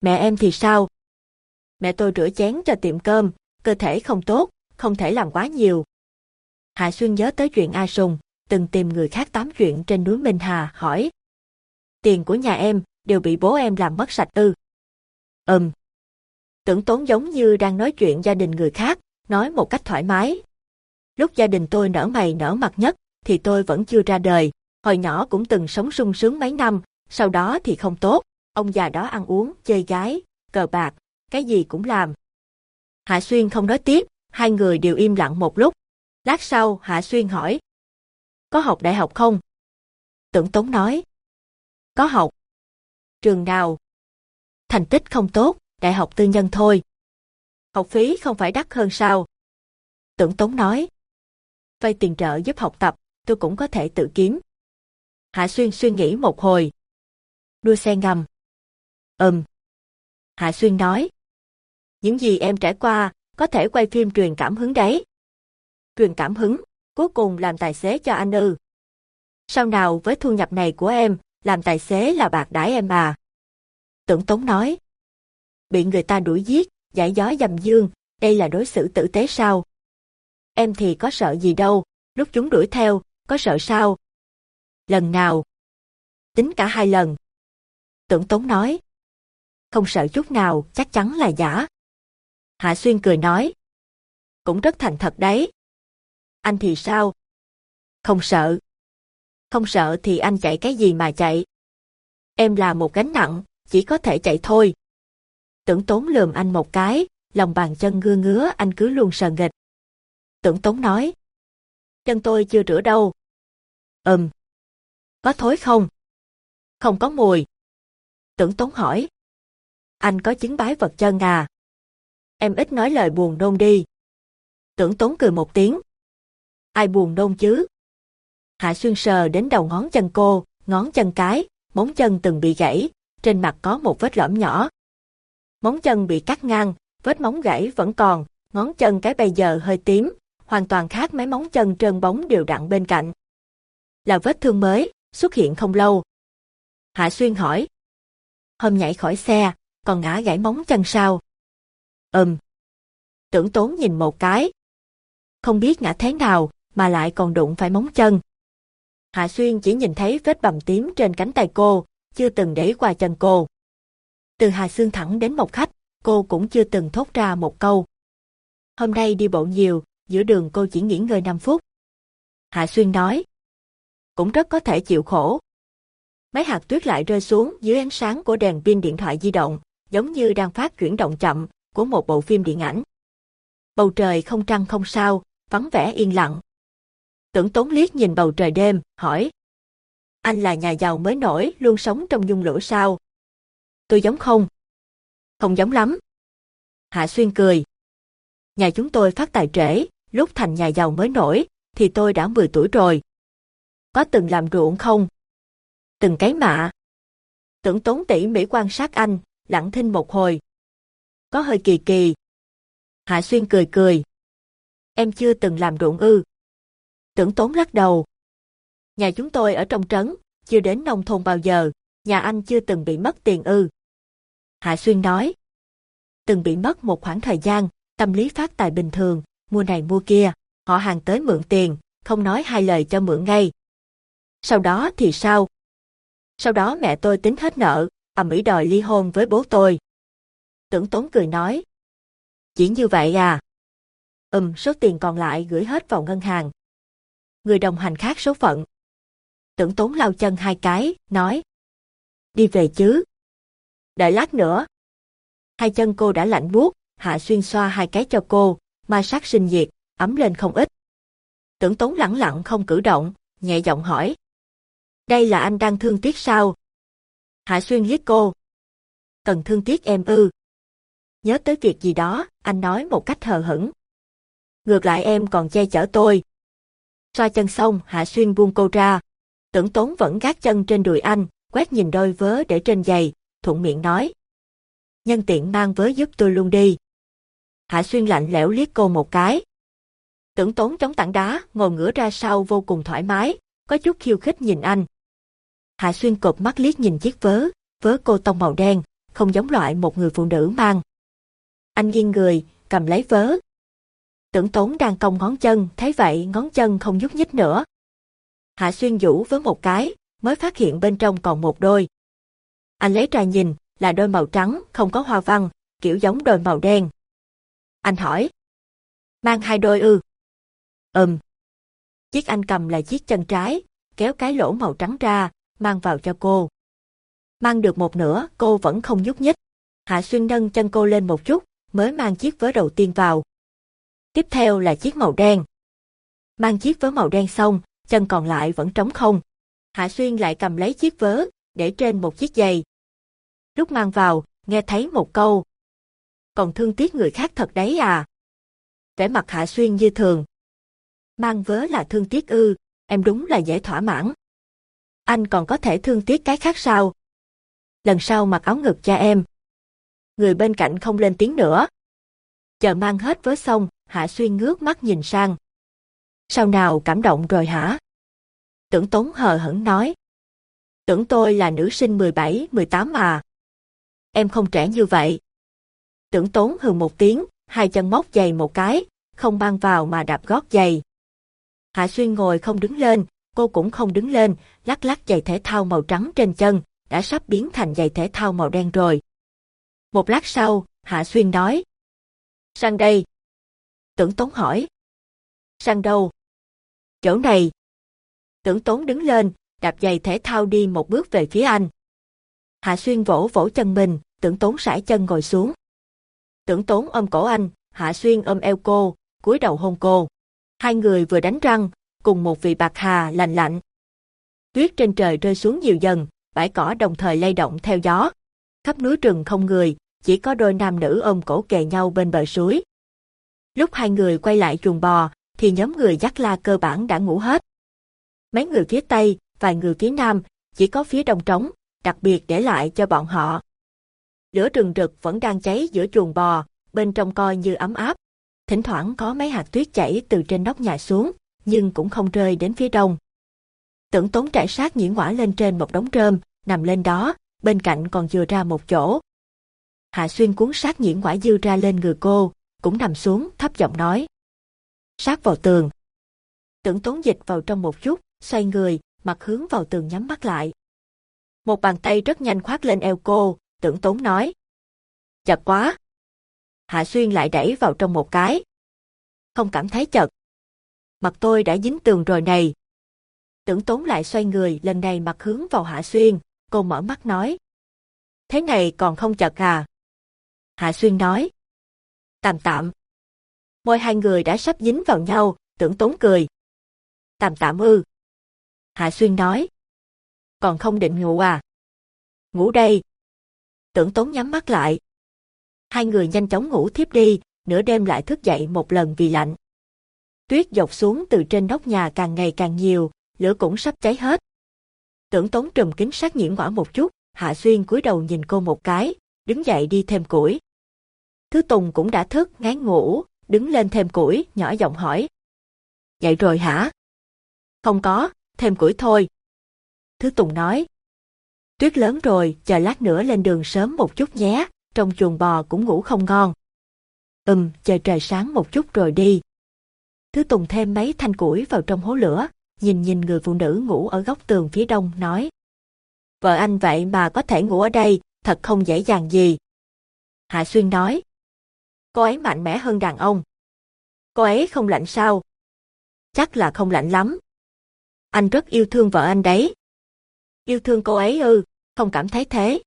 Mẹ em thì sao? Mẹ tôi rửa chén cho tiệm cơm, cơ thể không tốt, không thể làm quá nhiều. Hạ Xuyên nhớ tới chuyện A Sùng, từng tìm người khác tám chuyện trên núi Minh Hà, hỏi. Tiền của nhà em, đều bị bố em làm mất sạch ư. Ừm. Tưởng tốn giống như đang nói chuyện gia đình người khác, nói một cách thoải mái. Lúc gia đình tôi nở mày nở mặt nhất, thì tôi vẫn chưa ra đời, hồi nhỏ cũng từng sống sung sướng mấy năm, sau đó thì không tốt, ông già đó ăn uống, chơi gái, cờ bạc, cái gì cũng làm. Hạ Xuyên không nói tiếp, hai người đều im lặng một lúc. Lát sau, Hạ Xuyên hỏi. Có học đại học không? Tưởng Tống nói. Có học. Trường nào? Thành tích không tốt, đại học tư nhân thôi. Học phí không phải đắt hơn sao? Tưởng Tống nói. Vay tiền trợ giúp học tập, tôi cũng có thể tự kiếm. Hạ Xuyên suy nghĩ một hồi. Đua xe ngầm. Ừm. Hạ Xuyên nói. Những gì em trải qua, có thể quay phim truyền cảm hứng đấy. Truyền cảm hứng. Cuối cùng làm tài xế cho anh ư. Sau nào với thu nhập này của em, làm tài xế là bạc đãi em à. Tưởng Tống nói. Bị người ta đuổi giết, giải gió dầm dương, đây là đối xử tử tế sao? Em thì có sợ gì đâu, lúc chúng đuổi theo, có sợ sao? Lần nào? Tính cả hai lần. Tưởng Tống nói. Không sợ chút nào, chắc chắn là giả. Hạ Xuyên cười nói. Cũng rất thành thật đấy. Anh thì sao? Không sợ. Không sợ thì anh chạy cái gì mà chạy? Em là một gánh nặng, chỉ có thể chạy thôi. Tưởng Tốn lườm anh một cái, lòng bàn chân ngưa ngứa anh cứ luôn sờ nghịch. Tưởng Tốn nói. Chân tôi chưa rửa đâu. Ừm. Có thối không? Không có mùi. Tưởng Tốn hỏi. Anh có chứng bái vật chân à? Em ít nói lời buồn nôn đi. Tưởng Tốn cười một tiếng. Ai buồn nôn chứ? Hạ Xuyên sờ đến đầu ngón chân cô, ngón chân cái, móng chân từng bị gãy, trên mặt có một vết lõm nhỏ. Móng chân bị cắt ngang, vết móng gãy vẫn còn, ngón chân cái bây giờ hơi tím, hoàn toàn khác mái móng chân trơn bóng đều đặn bên cạnh. Là vết thương mới, xuất hiện không lâu. Hạ Xuyên hỏi. Hôm nhảy khỏi xe, còn ngã gãy móng chân sao? Ừm. Tưởng tốn nhìn một cái. Không biết ngã thế nào, mà lại còn đụng phải móng chân. Hạ Xuyên chỉ nhìn thấy vết bầm tím trên cánh tay cô, chưa từng để qua chân cô. Từ Hà Xương thẳng đến một khách, cô cũng chưa từng thốt ra một câu. Hôm nay đi bộ nhiều, giữa đường cô chỉ nghỉ ngơi 5 phút. Hạ Xuyên nói. Cũng rất có thể chịu khổ. Mấy hạt tuyết lại rơi xuống dưới ánh sáng của đèn pin điện thoại di động, giống như đang phát chuyển động chậm của một bộ phim điện ảnh. Bầu trời không trăng không sao, vắng vẻ yên lặng. Tưởng tốn liếc nhìn bầu trời đêm, hỏi. Anh là nhà giàu mới nổi, luôn sống trong dung lửa sao? Tôi giống không? Không giống lắm. Hạ Xuyên cười. Nhà chúng tôi phát tài trễ, lúc thành nhà giàu mới nổi, thì tôi đã 10 tuổi rồi. Có từng làm ruộng không? Từng cái mạ. Tưởng tốn tỉ mỉ quan sát anh, lặng thinh một hồi. Có hơi kỳ kỳ. Hạ Xuyên cười cười. Em chưa từng làm ruộng ư. Tưởng tốn lắc đầu. Nhà chúng tôi ở trong trấn, chưa đến nông thôn bao giờ, nhà anh chưa từng bị mất tiền ư. Hạ Xuyên nói. Từng bị mất một khoảng thời gian, tâm lý phát tài bình thường, mua này mua kia, họ hàng tới mượn tiền, không nói hai lời cho mượn ngay. Sau đó thì sao? Sau đó mẹ tôi tính hết nợ, ầm ĩ đòi ly hôn với bố tôi. Tưởng Tốn cười nói. Chỉ như vậy à? Ừm, số tiền còn lại gửi hết vào ngân hàng. Người đồng hành khác số phận. Tưởng Tốn lau chân hai cái, nói. Đi về chứ. Đợi lát nữa. Hai chân cô đã lạnh buốt, Hạ Xuyên xoa hai cái cho cô, ma sát sinh nhiệt, ấm lên không ít. Tưởng Tốn lẳng lặng không cử động, nhẹ giọng hỏi. Đây là anh đang thương tiếc sao? Hạ Xuyên liếc cô. Cần thương tiếc em ư. Nhớ tới việc gì đó, anh nói một cách hờ hững. Ngược lại em còn che chở tôi. Xoa chân xong, Hạ Xuyên buông cô ra. Tưởng tốn vẫn gác chân trên đùi anh, quét nhìn đôi vớ để trên giày, thuận miệng nói. Nhân tiện mang vớ giúp tôi luôn đi. Hạ Xuyên lạnh lẽo liếc cô một cái. Tưởng tốn chống tảng đá, ngồi ngửa ra sau vô cùng thoải mái, có chút khiêu khích nhìn anh. Hạ Xuyên cộp mắt liếc nhìn chiếc vớ, vớ cô tông màu đen, không giống loại một người phụ nữ mang. Anh nghiêng người, cầm lấy vớ. Tưởng tốn đang cong ngón chân, thấy vậy ngón chân không nhúc nhích nữa. Hạ Xuyên vũ với một cái, mới phát hiện bên trong còn một đôi. Anh lấy ra nhìn, là đôi màu trắng, không có hoa văn, kiểu giống đôi màu đen. Anh hỏi. Mang hai đôi ư? Ừm. Chiếc anh cầm là chiếc chân trái, kéo cái lỗ màu trắng ra, mang vào cho cô. Mang được một nửa, cô vẫn không nhúc nhích. Hạ Xuyên nâng chân cô lên một chút, mới mang chiếc vớ đầu tiên vào. Tiếp theo là chiếc màu đen. Mang chiếc vớ màu đen xong, chân còn lại vẫn trống không. Hạ Xuyên lại cầm lấy chiếc vớ, để trên một chiếc giày. Lúc mang vào, nghe thấy một câu. Còn thương tiếc người khác thật đấy à? Vẻ mặt Hạ Xuyên như thường. Mang vớ là thương tiếc ư, em đúng là dễ thỏa mãn. Anh còn có thể thương tiếc cái khác sao? Lần sau mặc áo ngực cho em. Người bên cạnh không lên tiếng nữa. Chờ mang hết vớ xong, Hạ Xuyên ngước mắt nhìn sang. Sao nào cảm động rồi hả? Tưởng tốn hờ hững nói. Tưởng tôi là nữ sinh 17, 18 à. Em không trẻ như vậy. Tưởng tốn hừ một tiếng, hai chân móc giày một cái, không mang vào mà đạp gót giày. Hạ Xuyên ngồi không đứng lên, cô cũng không đứng lên, lắc lắc giày thể thao màu trắng trên chân, đã sắp biến thành giày thể thao màu đen rồi. Một lát sau, Hạ Xuyên nói. Sang đây. Tưởng Tốn hỏi. Sang đâu? Chỗ này. Tưởng Tốn đứng lên, đạp giày thể thao đi một bước về phía anh. Hạ Xuyên vỗ vỗ chân mình, tưởng Tốn sải chân ngồi xuống. Tưởng Tốn ôm cổ anh, Hạ Xuyên ôm eo cô, cúi đầu hôn cô. Hai người vừa đánh răng, cùng một vị bạc hà lành lạnh. Tuyết trên trời rơi xuống nhiều dần, bãi cỏ đồng thời lay động theo gió. Khắp núi rừng không người, chỉ có đôi nam nữ ôm cổ kề nhau bên bờ suối. Lúc hai người quay lại chuồng bò, thì nhóm người dắt la cơ bản đã ngủ hết. Mấy người phía Tây, vài người phía Nam, chỉ có phía Đông trống, đặc biệt để lại cho bọn họ. Lửa rừng rực vẫn đang cháy giữa chuồng bò, bên trong coi như ấm áp. Thỉnh thoảng có mấy hạt tuyết chảy từ trên nóc nhà xuống, nhưng cũng không rơi đến phía đông. Tưởng tốn trải sát nhĩ ngõa lên trên một đống rơm, nằm lên đó, bên cạnh còn dừa ra một chỗ. Hạ Xuyên cuốn sát nhĩ ngõa dư ra lên người cô, cũng nằm xuống, thấp giọng nói. Sát vào tường. Tưởng tốn dịch vào trong một chút, xoay người, mặt hướng vào tường nhắm mắt lại. Một bàn tay rất nhanh khoát lên eo cô, tưởng tốn nói. Chật quá. Hạ Xuyên lại đẩy vào trong một cái. Không cảm thấy chật. Mặt tôi đã dính tường rồi này. Tưởng tốn lại xoay người lần này mặt hướng vào Hạ Xuyên, cô mở mắt nói. Thế này còn không chật à? Hạ Xuyên nói. Tạm tạm. Môi hai người đã sắp dính vào nhau, tưởng tốn cười. Tạm tạm ư. Hạ Xuyên nói. Còn không định ngủ à? Ngủ đây. Tưởng tốn nhắm mắt lại. Hai người nhanh chóng ngủ thiếp đi, nửa đêm lại thức dậy một lần vì lạnh. Tuyết dọc xuống từ trên nóc nhà càng ngày càng nhiều, lửa cũng sắp cháy hết. Tưởng tốn trùm kính sát nhiễm ngõ một chút, Hạ Xuyên cúi đầu nhìn cô một cái, đứng dậy đi thêm củi. Thứ Tùng cũng đã thức, ngán ngủ, đứng lên thêm củi, nhỏ giọng hỏi. Dậy rồi hả? Không có, thêm củi thôi. Thứ Tùng nói. Tuyết lớn rồi, chờ lát nữa lên đường sớm một chút nhé, trong chuồng bò cũng ngủ không ngon. Ừm, chờ trời sáng một chút rồi đi. Thứ Tùng thêm mấy thanh củi vào trong hố lửa, nhìn nhìn người phụ nữ ngủ ở góc tường phía đông, nói. Vợ anh vậy mà có thể ngủ ở đây, thật không dễ dàng gì. Hạ Xuyên nói. Cô ấy mạnh mẽ hơn đàn ông. Cô ấy không lạnh sao? Chắc là không lạnh lắm. Anh rất yêu thương vợ anh đấy. Yêu thương cô ấy ư, không cảm thấy thế.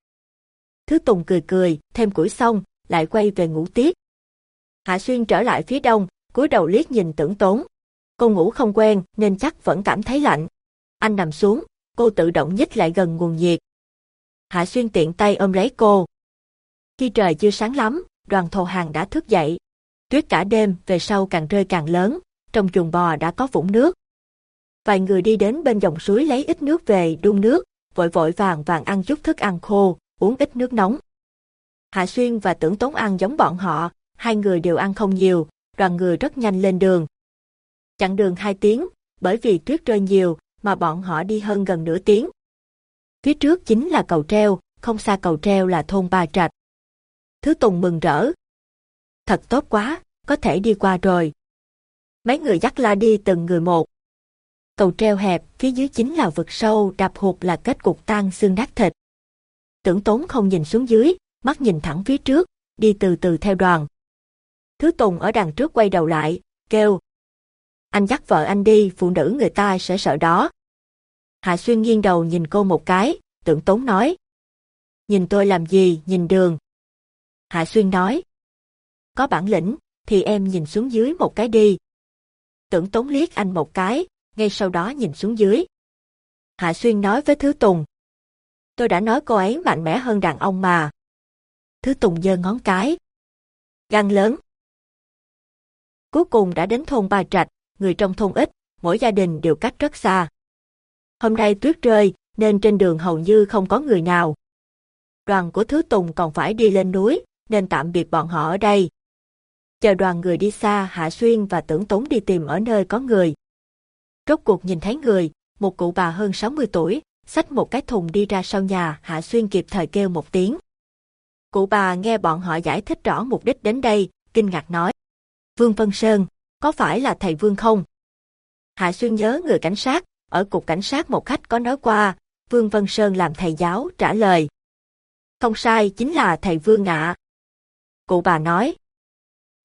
Thứ Tùng cười cười, thêm củi xong, lại quay về ngủ tiếp. Hạ Xuyên trở lại phía đông, cúi đầu liếc nhìn tưởng tốn. Cô ngủ không quen nên chắc vẫn cảm thấy lạnh. Anh nằm xuống, cô tự động nhích lại gần nguồn nhiệt. Hạ Xuyên tiện tay ôm lấy cô. Khi trời chưa sáng lắm, đoàn thổ hàng đã thức dậy. Tuyết cả đêm về sau càng rơi càng lớn, trong chuồng bò đã có vũng nước. Vài người đi đến bên dòng suối lấy ít nước về đun nước, vội vội vàng vàng ăn chút thức ăn khô, uống ít nước nóng. Hạ Xuyên và Tưởng Tốn ăn giống bọn họ, hai người đều ăn không nhiều, đoàn người rất nhanh lên đường. Chặng đường 2 tiếng, bởi vì tuyết rơi nhiều mà bọn họ đi hơn gần nửa tiếng. Phía trước chính là cầu treo, không xa cầu treo là thôn Ba Trạch. Thứ Tùng mừng rỡ. Thật tốt quá, có thể đi qua rồi. Mấy người dắt la đi từng người một. Cầu treo hẹp, phía dưới chính là vực sâu, đạp hụt là kết cục tan xương nát thịt. Tưởng tốn không nhìn xuống dưới, mắt nhìn thẳng phía trước, đi từ từ theo đoàn. Thứ Tùng ở đằng trước quay đầu lại, kêu. Anh dắt vợ anh đi, phụ nữ người ta sẽ sợ đó. Hạ Xuyên nghiêng đầu nhìn cô một cái, tưởng tốn nói. Nhìn tôi làm gì, nhìn đường. Hạ Xuyên nói. Có bản lĩnh, thì em nhìn xuống dưới một cái đi. Tưởng tốn liếc anh một cái, ngay sau đó nhìn xuống dưới. Hạ Xuyên nói với Thứ Tùng. Tôi đã nói cô ấy mạnh mẽ hơn đàn ông mà. Thứ Tùng giơ ngón cái. Gan lớn. Cuối cùng đã đến thôn Ba Trạch, người trong thôn ít, mỗi gia đình đều cách rất xa. Hôm nay tuyết rơi, nên trên đường hầu như không có người nào. Đoàn của Thứ Tùng còn phải đi lên núi, nên tạm biệt bọn họ ở đây. Chờ đoàn người đi xa Hạ Xuyên và Tưởng Tốn đi tìm ở nơi có người, Rốt cuộc nhìn thấy người, một cụ bà hơn 60 tuổi, xách một cái thùng đi ra sau nhà, Hạ Xuyên kịp thời kêu một tiếng. Cụ bà nghe bọn họ giải thích rõ mục đích đến đây, kinh ngạc nói. Vương Vân Sơn, có phải là thầy Vương không? Hạ Xuyên nhớ người cảnh sát, ở cục cảnh sát một khách có nói qua, Vương Vân Sơn làm thầy giáo, trả lời. Không sai, chính là thầy Vương ạ. Cụ bà nói.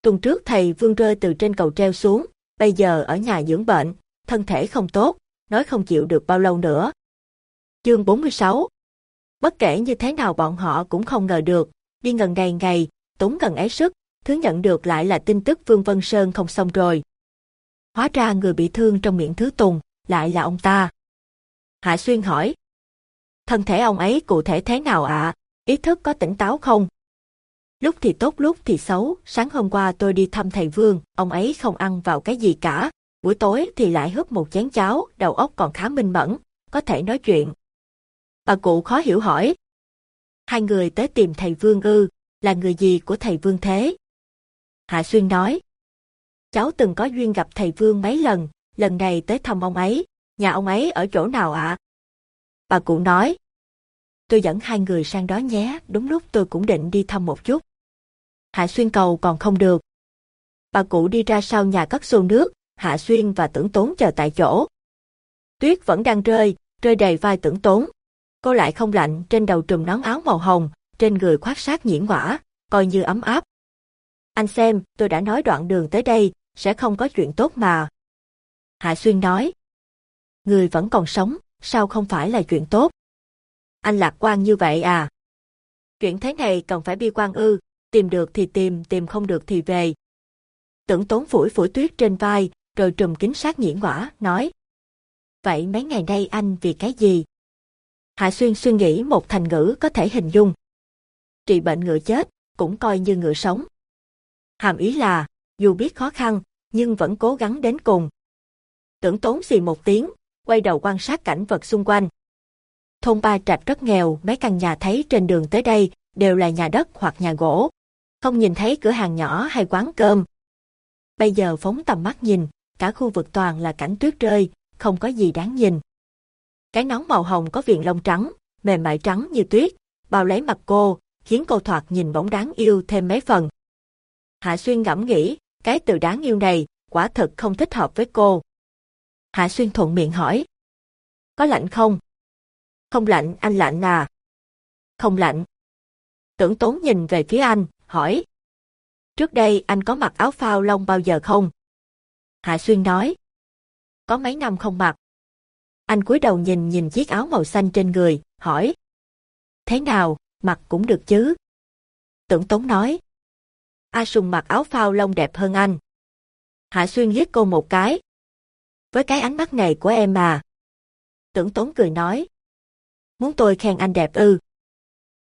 Tuần trước thầy Vương rơi từ trên cầu treo xuống, bây giờ ở nhà dưỡng bệnh, thân thể không tốt, nói không chịu được bao lâu nữa. Chương 46 Bất kể như thế nào bọn họ cũng không ngờ được, đi gần ngày ngày, tốn gần ấy sức, thứ nhận được lại là tin tức Vương Vân Sơn không xong rồi. Hóa ra người bị thương trong miệng thứ tùng, lại là ông ta. Hạ Xuyên hỏi. Thân thể ông ấy cụ thể thế nào ạ? Ý thức có tỉnh táo không? Lúc thì tốt lúc thì xấu, sáng hôm qua tôi đi thăm thầy Vương, ông ấy không ăn vào cái gì cả, buổi tối thì lại húp một chén cháo, đầu óc còn khá minh mẫn, có thể nói chuyện. Bà cụ khó hiểu hỏi. Hai người tới tìm thầy Vương ư, là người gì của thầy Vương thế? Hạ Xuyên nói. Cháu từng có duyên gặp thầy Vương mấy lần, lần này tới thăm ông ấy, nhà ông ấy ở chỗ nào ạ? Bà cụ nói. Tôi dẫn hai người sang đó nhé, đúng lúc tôi cũng định đi thăm một chút. Hạ Xuyên cầu còn không được. Bà cụ đi ra sau nhà cất xô nước, Hạ Xuyên và tưởng tốn chờ tại chỗ. Tuyết vẫn đang rơi, rơi đầy vai tưởng tốn. Cô lại không lạnh, trên đầu trùm nón áo màu hồng, trên người khoác sát nhiễn hỏa, coi như ấm áp. Anh xem, tôi đã nói đoạn đường tới đây, sẽ không có chuyện tốt mà. Hạ Xuyên nói. Người vẫn còn sống, sao không phải là chuyện tốt? Anh lạc quan như vậy à? Chuyện thế này cần phải bi quan ư, tìm được thì tìm, tìm không được thì về. Tưởng tốn phủi phủi tuyết trên vai, rồi trùm kính sát nhĩ ngõa nói. Vậy mấy ngày nay anh vì cái gì? Hạ Xuyên suy nghĩ một thành ngữ có thể hình dung. Trị bệnh ngựa chết, cũng coi như ngựa sống. Hàm ý là, dù biết khó khăn, nhưng vẫn cố gắng đến cùng. Tưởng tốn gì một tiếng, quay đầu quan sát cảnh vật xung quanh. Thôn Ba Trạch rất nghèo, mấy căn nhà thấy trên đường tới đây đều là nhà đất hoặc nhà gỗ. Không nhìn thấy cửa hàng nhỏ hay quán cơm. Bây giờ phóng tầm mắt nhìn, cả khu vực toàn là cảnh tuyết rơi, không có gì đáng nhìn. Cái nón màu hồng có viền lông trắng, mềm mại trắng như tuyết, bao lấy mặt cô, khiến cô thoạt nhìn bóng đáng yêu thêm mấy phần. Hạ Xuyên ngẫm nghĩ, cái từ đáng yêu này, quả thật không thích hợp với cô. Hạ Xuyên thuận miệng hỏi. Có lạnh không? Không lạnh, anh lạnh à? Không lạnh. Tưởng tốn nhìn về phía anh, hỏi. Trước đây anh có mặc áo phao lông bao giờ không? Hạ Xuyên nói. Có mấy năm không mặc. Anh cúi đầu nhìn nhìn chiếc áo màu xanh trên người, hỏi. Thế nào, mặc cũng được chứ? Tưởng Tống nói. A Sùng mặc áo phao lông đẹp hơn anh. Hạ Xuyên liếc cô một cái. Với cái ánh mắt này của em mà. Tưởng Tống cười nói. Muốn tôi khen anh đẹp ư.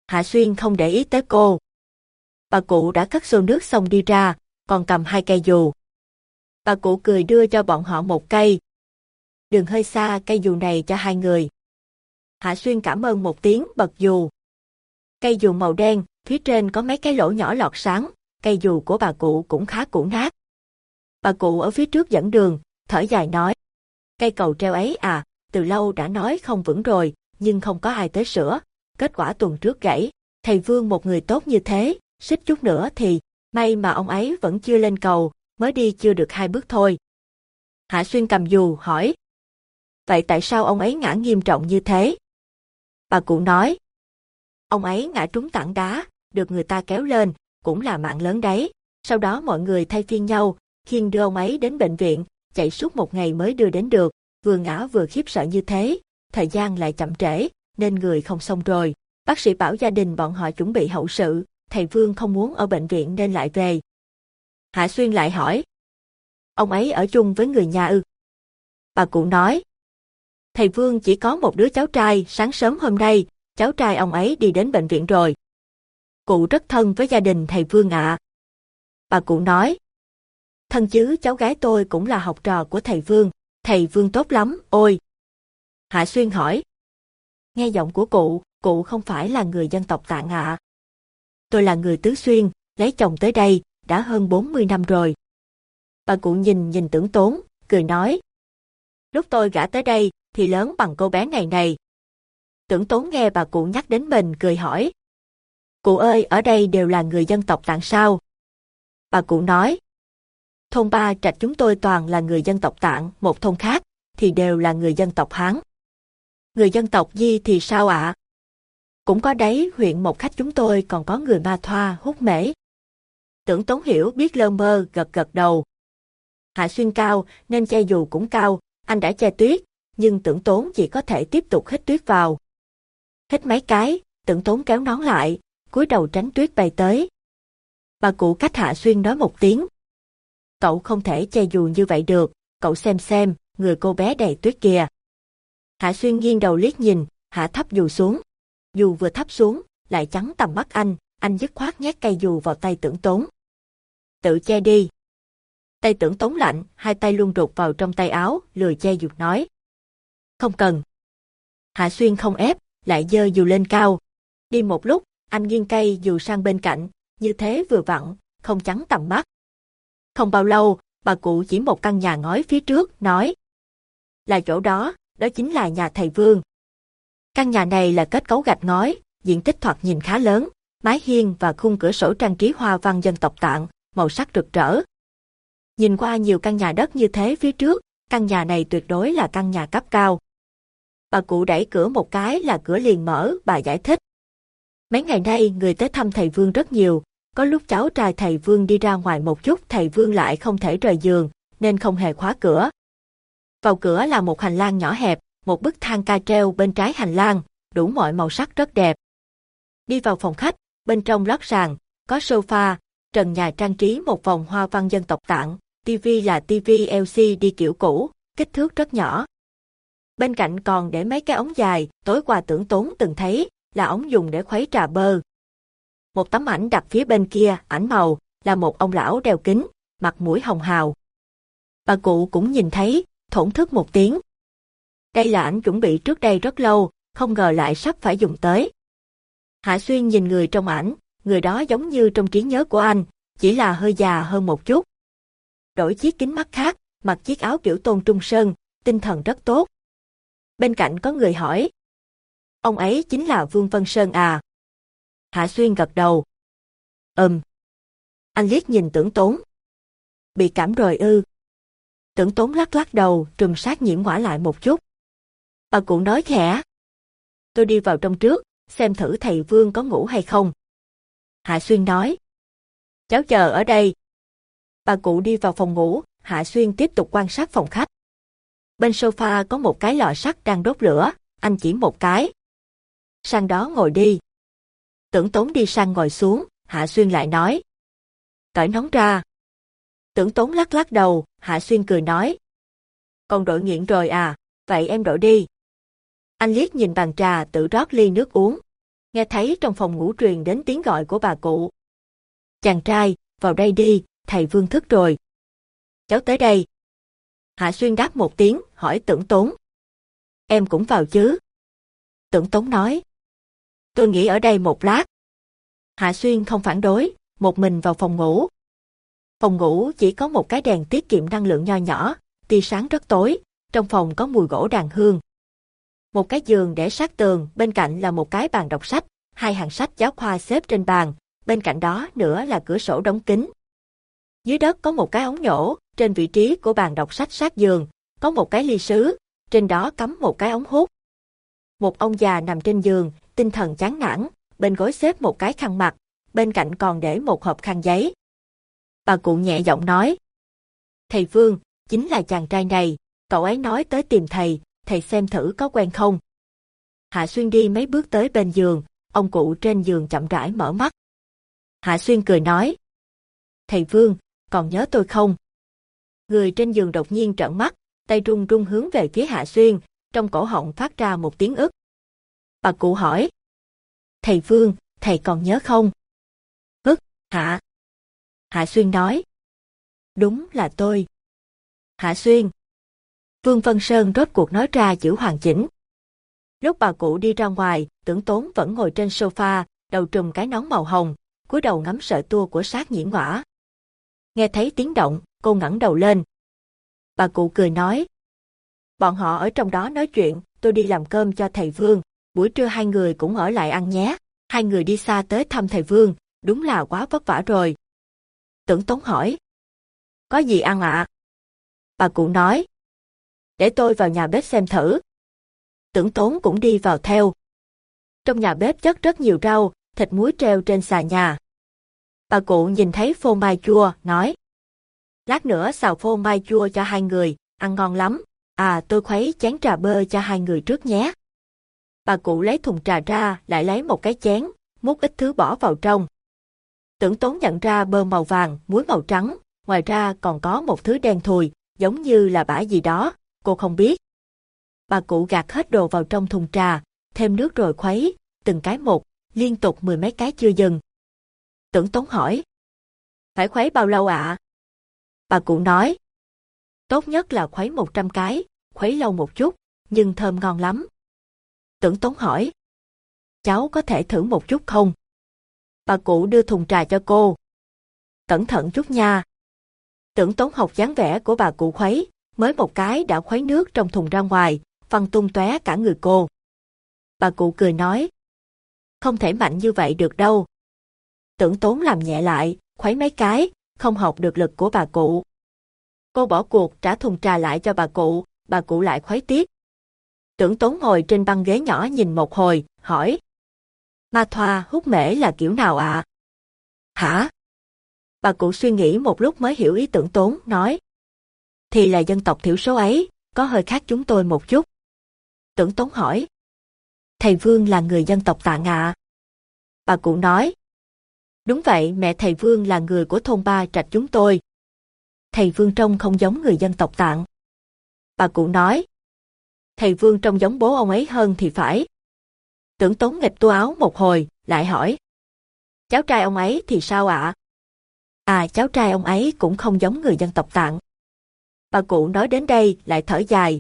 Hạ Xuyên không để ý tới cô. Bà cụ đã cất xô nước xong đi ra, còn cầm hai cây dù. Bà cụ cười đưa cho bọn họ một cây. Đường hơi xa cây dù này cho hai người. Hạ Xuyên cảm ơn một tiếng bật dù. Cây dù màu đen, phía trên có mấy cái lỗ nhỏ lọt sáng, cây dù của bà cụ cũng khá cũ nát. Bà cụ ở phía trước dẫn đường, thở dài nói. Cây cầu treo ấy à, từ lâu đã nói không vững rồi, nhưng không có ai tới sửa. Kết quả tuần trước gãy, thầy Vương một người tốt như thế, xích chút nữa thì, may mà ông ấy vẫn chưa lên cầu, mới đi chưa được hai bước thôi. Hạ Xuyên cầm dù, hỏi. Vậy tại sao ông ấy ngã nghiêm trọng như thế? Bà cụ nói. Ông ấy ngã trúng tảng đá, được người ta kéo lên, cũng là mạng lớn đấy. Sau đó mọi người thay phiên nhau, khiêng đưa ông ấy đến bệnh viện, chạy suốt một ngày mới đưa đến được, vừa ngã vừa khiếp sợ như thế, thời gian lại chậm trễ, nên người không xong rồi. Bác sĩ bảo gia đình bọn họ chuẩn bị hậu sự, thầy Vương không muốn ở bệnh viện nên lại về. Hạ Xuyên lại hỏi. Ông ấy ở chung với người nhà ư? Bà cụ nói. Thầy Vương chỉ có một đứa cháu trai, sáng sớm hôm nay, cháu trai ông ấy đi đến bệnh viện rồi. Cụ rất thân với gia đình thầy Vương ạ. Bà cụ nói. Thân chứ cháu gái tôi cũng là học trò của thầy Vương, thầy Vương tốt lắm, ôi. Hạ Xuyên hỏi. Nghe giọng của cụ, cụ không phải là người dân tộc tạng ạ. Tôi là người Tứ Xuyên, lấy chồng tới đây, đã hơn 40 năm rồi. Bà cụ nhìn nhìn tưởng tốn, cười nói. Lúc tôi gả tới đây, thì lớn bằng cô bé ngày này. Tưởng tốn nghe bà cụ nhắc đến mình cười hỏi. Cụ ơi, ở đây đều là người dân tộc tạng sao? Bà cụ nói. Thôn ba trạch chúng tôi toàn là người dân tộc tạng, một thôn khác, thì đều là người dân tộc Hán. Người dân tộc Di thì sao ạ? Cũng có đấy, huyện một khách chúng tôi còn có người ma thoa, hút mễ. Tưởng Tốn Hiểu biết lơ mơ, gật gật đầu. Hạ xuyên cao, nên che dù cũng cao, anh đã che tuyết, nhưng tưởng tốn chỉ có thể tiếp tục hít tuyết vào. Hít mấy cái, tưởng tốn kéo nón lại, cúi đầu tránh tuyết bay tới. Bà cụ cách Hạ Xuyên nói một tiếng. Cậu không thể che dù như vậy được, cậu xem xem, người cô bé đầy tuyết kìa. Hạ Xuyên nghiêng đầu liếc nhìn, hạ thấp dù xuống. Dù vừa thấp xuống, lại chắn tầm mắt anh, anh dứt khoát nhét cây dù vào tay tưởng tốn. Tự che đi. Tay tưởng tốn lạnh, hai tay luôn rụt vào trong tay áo, lười che dục nói. Không cần. Hạ Xuyên không ép, lại dơ dù lên cao. Đi một lúc, anh nghiêng cây dù sang bên cạnh, như thế vừa vặn, không chắn tầm mắt. Không bao lâu, bà cụ chỉ một căn nhà ngói phía trước, nói. Là chỗ đó, đó chính là nhà thầy Vương. Căn nhà này là kết cấu gạch ngói, diện tích thoạt nhìn khá lớn, mái hiên và khung cửa sổ trang trí hoa văn dân tộc tạng, màu sắc rực rỡ. Nhìn qua nhiều căn nhà đất như thế phía trước, căn nhà này tuyệt đối là căn nhà cấp cao. Bà cụ đẩy cửa một cái là cửa liền mở, bà giải thích. Mấy ngày nay người tới thăm thầy Vương rất nhiều, có lúc cháu trai thầy Vương đi ra ngoài một chút thầy Vương lại không thể rời giường, nên không hề khóa cửa. Vào cửa là một hành lang nhỏ hẹp, một bức thang ca treo bên trái hành lang, đủ mọi màu sắc rất đẹp. Đi vào phòng khách, bên trong lót sàn, có sofa, trần nhà trang trí một vòng hoa văn dân tộc tạng, TV là TV LCD kiểu cũ, kích thước rất nhỏ. Bên cạnh còn để mấy cái ống dài, tối qua tưởng tốn từng thấy, là ống dùng để khuấy trà bơ. Một tấm ảnh đặt phía bên kia, ảnh màu, là một ông lão đeo kính, mặt mũi hồng hào. Bà cụ cũng nhìn thấy, thổn thức một tiếng. Đây là ảnh chuẩn bị trước đây rất lâu, không ngờ lại sắp phải dùng tới. Hạ Xuyên nhìn người trong ảnh, người đó giống như trong trí nhớ của anh, chỉ là hơi già hơn một chút. Đổi chiếc kính mắt khác, mặc chiếc áo kiểu tôn trung sơn, tinh thần rất tốt. Bên cạnh có người hỏi. Ông ấy chính là Vương Vân Sơn à? Hạ Xuyên gật đầu. Ừm. Anh liếc nhìn tưởng tốn. Bị cảm rồi ư. Tưởng tốn lắc lắc đầu, trùm sát nhiễm hỏa lại một chút. Bà cụ nói khẽ. Tôi đi vào trong trước, xem thử thầy Vương có ngủ hay không. Hạ Xuyên nói. Cháu chờ ở đây. Bà cụ đi vào phòng ngủ, Hạ Xuyên tiếp tục quan sát phòng khách. Bên sofa có một cái lò sắt đang đốt lửa, anh chỉ một cái. Sang đó ngồi đi. Tưởng tốn đi sang ngồi xuống, Hạ Xuyên lại nói. Cởi nóng ra. Tưởng tốn lắc lắc đầu, Hạ Xuyên cười nói. Con đội nghiện rồi à, vậy em đội đi. Anh liếc nhìn bàn trà tự rót ly nước uống. Nghe thấy trong phòng ngủ truyền đến tiếng gọi của bà cụ. Chàng trai, vào đây đi, thầy Vương thức rồi. Cháu tới đây. Hạ Xuyên đáp một tiếng, hỏi tưởng tốn. Em cũng vào chứ? Tưởng tốn nói. Tôi nghĩ ở đây một lát. Hạ Xuyên không phản đối, một mình vào phòng ngủ. Phòng ngủ chỉ có một cái đèn tiết kiệm năng lượng nho nhỏ, tia sáng rất tối, trong phòng có mùi gỗ đàn hương. Một cái giường để sát tường, bên cạnh là một cái bàn đọc sách, hai hàng sách giáo khoa xếp trên bàn, bên cạnh đó nữa là cửa sổ đóng kín. Dưới đất có một cái ống nhổ, trên vị trí của bàn đọc sách sát giường, có một cái ly sứ, trên đó cắm một cái ống hút. Một ông già nằm trên giường, tinh thần chán nản, bên gối xếp một cái khăn mặt, bên cạnh còn để một hộp khăn giấy. Bà cụ nhẹ giọng nói. Thầy Vương, chính là chàng trai này, cậu ấy nói tới tìm thầy, thầy xem thử có quen không. Hạ Xuyên đi mấy bước tới bên giường, ông cụ trên giường chậm rãi mở mắt. Hạ Xuyên cười nói. Thầy Vương, còn nhớ tôi không? Người trên giường đột nhiên trợn mắt, tay run run hướng về phía Hạ Xuyên, trong cổ họng phát ra một tiếng ức. Bà cụ hỏi. Thầy Vương, thầy còn nhớ không? ức, Hạ. Hạ Xuyên nói. Đúng là tôi. Hạ Xuyên. Vương Vân Sơn rốt cuộc nói ra chữ hoàn chỉnh. Lúc bà cụ đi ra ngoài, tưởng tốn vẫn ngồi trên sofa, đầu trùm cái nón màu hồng, cúi đầu ngắm sợi tua của sát nhĩ ngõa. Nghe thấy tiếng động, cô ngẩng đầu lên. Bà cụ cười nói. Bọn họ ở trong đó nói chuyện, tôi đi làm cơm cho thầy Vương, buổi trưa hai người cũng ở lại ăn nhé. Hai người đi xa tới thăm thầy Vương, đúng là quá vất vả rồi. Tưởng Tốn hỏi. Có gì ăn ạ? Bà cụ nói. Để tôi vào nhà bếp xem thử. Tưởng Tốn cũng đi vào theo. Trong nhà bếp chất rất nhiều rau, thịt muối treo trên xà nhà. Bà cụ nhìn thấy phô mai chua, nói. Lát nữa xào phô mai chua cho hai người, ăn ngon lắm. À tôi khuấy chén trà bơ cho hai người trước nhé. Bà cụ lấy thùng trà ra, lại lấy một cái chén, múc ít thứ bỏ vào trong. Tưởng tốn nhận ra bơ màu vàng, muối màu trắng, ngoài ra còn có một thứ đen thùi, giống như là bã gì đó, cô không biết. Bà cụ gạt hết đồ vào trong thùng trà, thêm nước rồi khuấy, từng cái một, liên tục mười mấy cái chưa dừng. Tưởng tốn hỏi. Phải khuấy bao lâu ạ? Bà cụ nói. Tốt nhất là khuấy 100 cái, khuấy lâu một chút, nhưng thơm ngon lắm. Tưởng tốn hỏi. Cháu có thể thử một chút không? Bà cụ đưa thùng trà cho cô. Cẩn thận chút nha. Tưởng tốn học dáng vẻ của bà cụ khuấy, mới một cái đã khuấy nước trong thùng ra ngoài, văng tung tóe cả người cô. Bà cụ cười nói. Không thể mạnh như vậy được đâu. Tưởng tốn làm nhẹ lại, khuấy mấy cái, không học được lực của bà cụ. Cô bỏ cuộc trả thùng trà lại cho bà cụ, bà cụ lại khuấy tiếp. Tưởng tốn ngồi trên băng ghế nhỏ nhìn một hồi, hỏi. Ma thoa hút mễ là kiểu nào ạ? À? Hả? Bà cụ suy nghĩ một lúc mới hiểu ý tưởng tốn, nói. Thì là dân tộc thiểu số ấy, có hơi khác chúng tôi một chút. Tưởng tốn hỏi. Thầy Vương là người dân tộc Tạng ạ. Bà cụ nói. Đúng vậy, mẹ thầy Vương là người của thôn ba trạch chúng tôi. Thầy Vương trông không giống người dân tộc tạng. Bà cụ nói. Thầy Vương trông giống bố ông ấy hơn thì phải. Tưởng tốn nghịch tu áo một hồi, lại hỏi. Cháu trai ông ấy thì sao ạ? À? cháu trai ông ấy cũng không giống người dân tộc tạng. Bà cụ nói đến đây lại thở dài.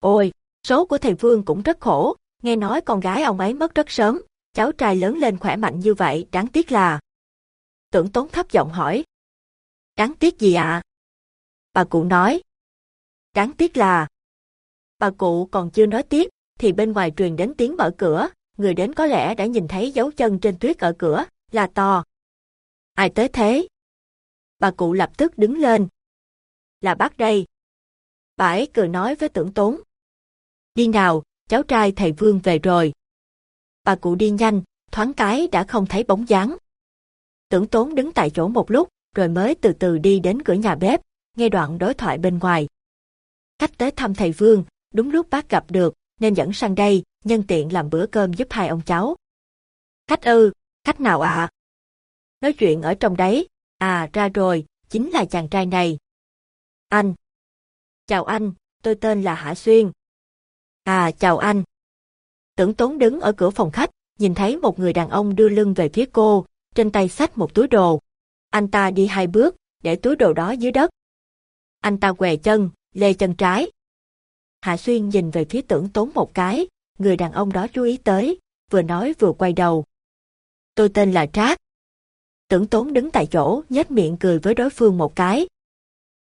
Ôi, số của thầy Vương cũng rất khổ, nghe nói con gái ông ấy mất rất sớm, cháu trai lớn lên khỏe mạnh như vậy, đáng tiếc là. Tưởng tốn thấp giọng hỏi. Đáng tiếc gì ạ? À? Bà cụ nói. Đáng tiếc là. Bà cụ còn chưa nói tiếp, thì bên ngoài truyền đến tiếng mở cửa, người đến có lẽ đã nhìn thấy dấu chân trên tuyết ở cửa, là to. Ai tới thế? Bà cụ lập tức đứng lên. Là bác đây. Bà ấy cười nói với tưởng tốn. Đi nào, cháu trai thầy Vương về rồi. Bà cụ đi nhanh, thoáng cái đã không thấy bóng dáng. Tưởng tốn đứng tại chỗ một lúc, rồi mới từ từ đi đến cửa nhà bếp, nghe đoạn đối thoại bên ngoài. Khách tới thăm thầy Vương, đúng lúc bác gặp được, nên dẫn sang đây, nhân tiện làm bữa cơm giúp hai ông cháu. Khách ư, khách nào ạ? À? Nói chuyện ở trong đấy, à ra rồi, chính là chàng trai này. Anh. Chào anh, tôi tên là Hạ Xuyên. À chào anh. Tưởng tốn đứng ở cửa phòng khách, nhìn thấy một người đàn ông đưa lưng về phía cô, trên tay xách một túi đồ. Anh ta đi hai bước, để túi đồ đó dưới đất. Anh ta què chân, lê chân trái. Hạ Xuyên nhìn về phía tưởng tốn một cái, người đàn ông đó chú ý tới, vừa nói vừa quay đầu. Tôi tên là Trác. Tưởng tốn đứng tại chỗ, nhếch miệng cười với đối phương một cái.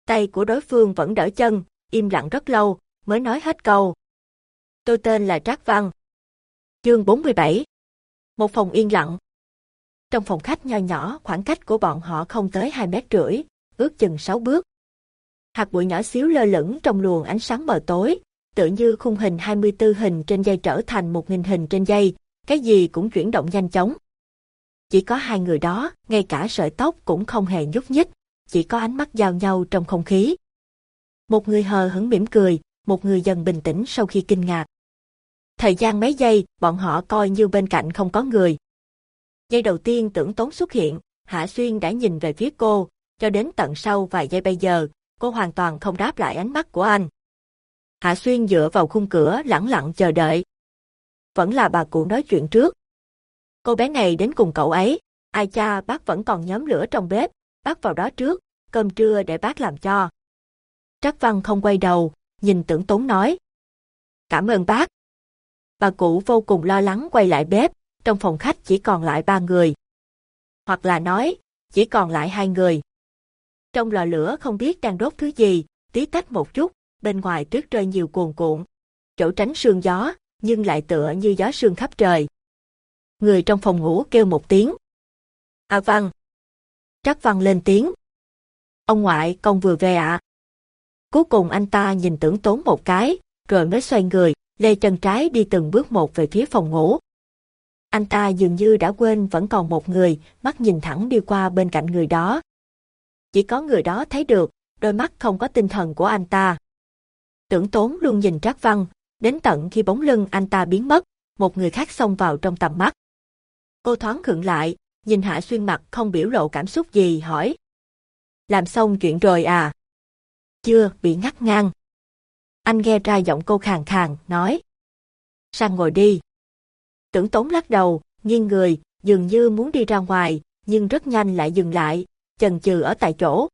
Tay của đối phương vẫn đỡ chân, im lặng rất lâu, mới nói hết câu. Tôi tên là Trác Văn. Chương 47 Một phòng yên lặng. Trong phòng khách nho nhỏ, khoảng cách của bọn họ không tới 2 mét rưỡi, ước chừng 6 bước. Hạt bụi nhỏ xíu lơ lửng trong luồng ánh sáng mờ tối, tự như khung hình 24 hình trên dây trở thành 1.000 hình trên dây, cái gì cũng chuyển động nhanh chóng. Chỉ có hai người đó, ngay cả sợi tóc cũng không hề nhúc nhích, chỉ có ánh mắt giao nhau trong không khí. Một người hờ hững mỉm cười, một người dần bình tĩnh sau khi kinh ngạc. Thời gian mấy giây, bọn họ coi như bên cạnh không có người. Giây đầu tiên tưởng tốn xuất hiện, Hạ Xuyên đã nhìn về phía cô, cho đến tận sau vài giây bây giờ, cô hoàn toàn không đáp lại ánh mắt của anh. Hạ Xuyên dựa vào khung cửa lẳng lặng chờ đợi. Vẫn là bà cụ nói chuyện trước. Cô bé này đến cùng cậu ấy, ai cha bác vẫn còn nhóm lửa trong bếp, bác vào đó trước, cơm trưa để bác làm cho. Trắc Văn không quay đầu, nhìn tưởng tốn nói. Cảm ơn bác. Bà cụ vô cùng lo lắng quay lại bếp, trong phòng khách chỉ còn lại ba người. Hoặc là nói, chỉ còn lại hai người. Trong lò lửa không biết đang đốt thứ gì, tí tách một chút, bên ngoài tuyết rơi nhiều cuồn cuộn. Chỗ tránh sương gió, nhưng lại tựa như gió sương khắp trời. Người trong phòng ngủ kêu một tiếng. À Văn. Trác Văn lên tiếng. Ông ngoại, con vừa về ạ. Cuối cùng anh ta nhìn tưởng tốn một cái, rồi mới xoay người, lê chân trái đi từng bước một về phía phòng ngủ. Anh ta dường như đã quên vẫn còn một người, mắt nhìn thẳng đi qua bên cạnh người đó. Chỉ có người đó thấy được, đôi mắt không có tinh thần của anh ta. Tưởng tốn luôn nhìn Trác Văn, đến tận khi bóng lưng anh ta biến mất, một người khác xông vào trong tầm mắt. Cô thoáng khựng lại, nhìn Hạ Xuyên mặt không biểu lộ cảm xúc gì, hỏi. Làm xong chuyện rồi à? Chưa, bị ngắt ngang. Anh nghe ra giọng cô khàn khàn, nói. Sang ngồi đi. Tưởng tốn lắc đầu, nghiêng người, dường như muốn đi ra ngoài, nhưng rất nhanh lại dừng lại, chần chừ ở tại chỗ.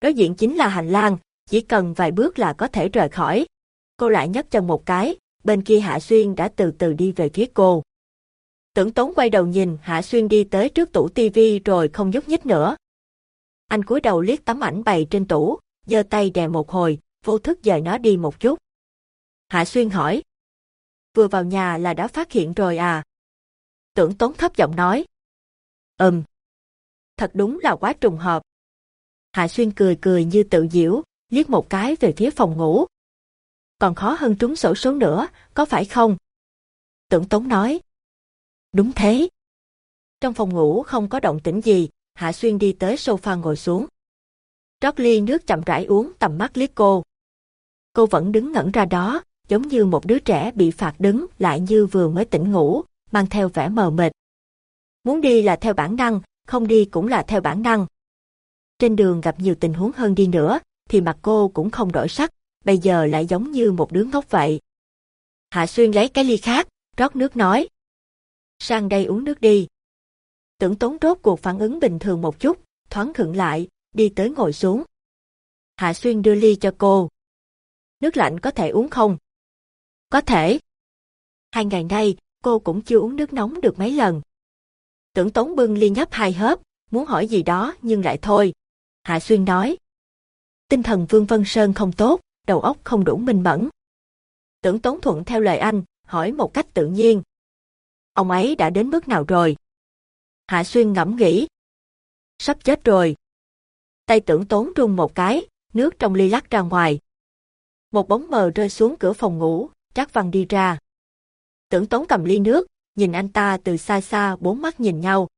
Đối diện chính là hành lang, chỉ cần vài bước là có thể rời khỏi. Cô lại nhấc chân một cái, bên kia Hạ Xuyên đã từ từ đi về phía cô. Tưởng Tốn quay đầu nhìn Hạ Xuyên đi tới trước tủ tivi rồi không nhúc nhích nữa. Anh cúi đầu liếc tấm ảnh bày trên tủ, giơ tay đè một hồi, vô thức dời nó đi một chút. Hạ Xuyên hỏi. Vừa vào nhà là đã phát hiện rồi à? Tưởng Tốn thấp giọng nói. Ừm. Thật đúng là quá trùng hợp. Hạ Xuyên cười cười như tự diễu, liếc một cái về phía phòng ngủ. Còn khó hơn trúng sổ số nữa, có phải không? Tưởng Tống nói. Đúng thế. Trong phòng ngủ không có động tĩnh gì, Hạ Xuyên đi tới sofa ngồi xuống. Rót ly nước chậm rãi uống tầm mắt liếc cô. Cô vẫn đứng ngẩn ra đó, giống như một đứa trẻ bị phạt đứng lại như vừa mới tỉnh ngủ, mang theo vẻ mờ mịt. Muốn đi là theo bản năng, không đi cũng là theo bản năng. Trên đường gặp nhiều tình huống hơn đi nữa, thì mặt cô cũng không đổi sắc, bây giờ lại giống như một đứa ngốc vậy. Hạ Xuyên lấy cái ly khác, rót nước nói. Sang đây uống nước đi. Tưởng tốn rốt cuộc phản ứng bình thường một chút, thoáng khựng lại, đi tới ngồi xuống. Hạ Xuyên đưa ly cho cô. Nước lạnh có thể uống không? Có thể. Hai ngày nay, cô cũng chưa uống nước nóng được mấy lần. Tưởng tốn bưng ly nhấp hai hớp, muốn hỏi gì đó nhưng lại thôi. Hạ Xuyên nói. Tinh thần Vương Vân Sơn không tốt, đầu óc không đủ minh mẫn. Tưởng Tốn Thuận theo lời anh, hỏi một cách tự nhiên. Ông ấy đã đến mức nào rồi? Hạ Xuyên ngẫm nghĩ. Sắp chết rồi. Tay tưởng tốn rung một cái, nước trong ly lắc ra ngoài. Một bóng mờ rơi xuống cửa phòng ngủ, Trác Văn đi ra. Tưởng tốn cầm ly nước, nhìn anh ta từ xa xa bốn mắt nhìn nhau.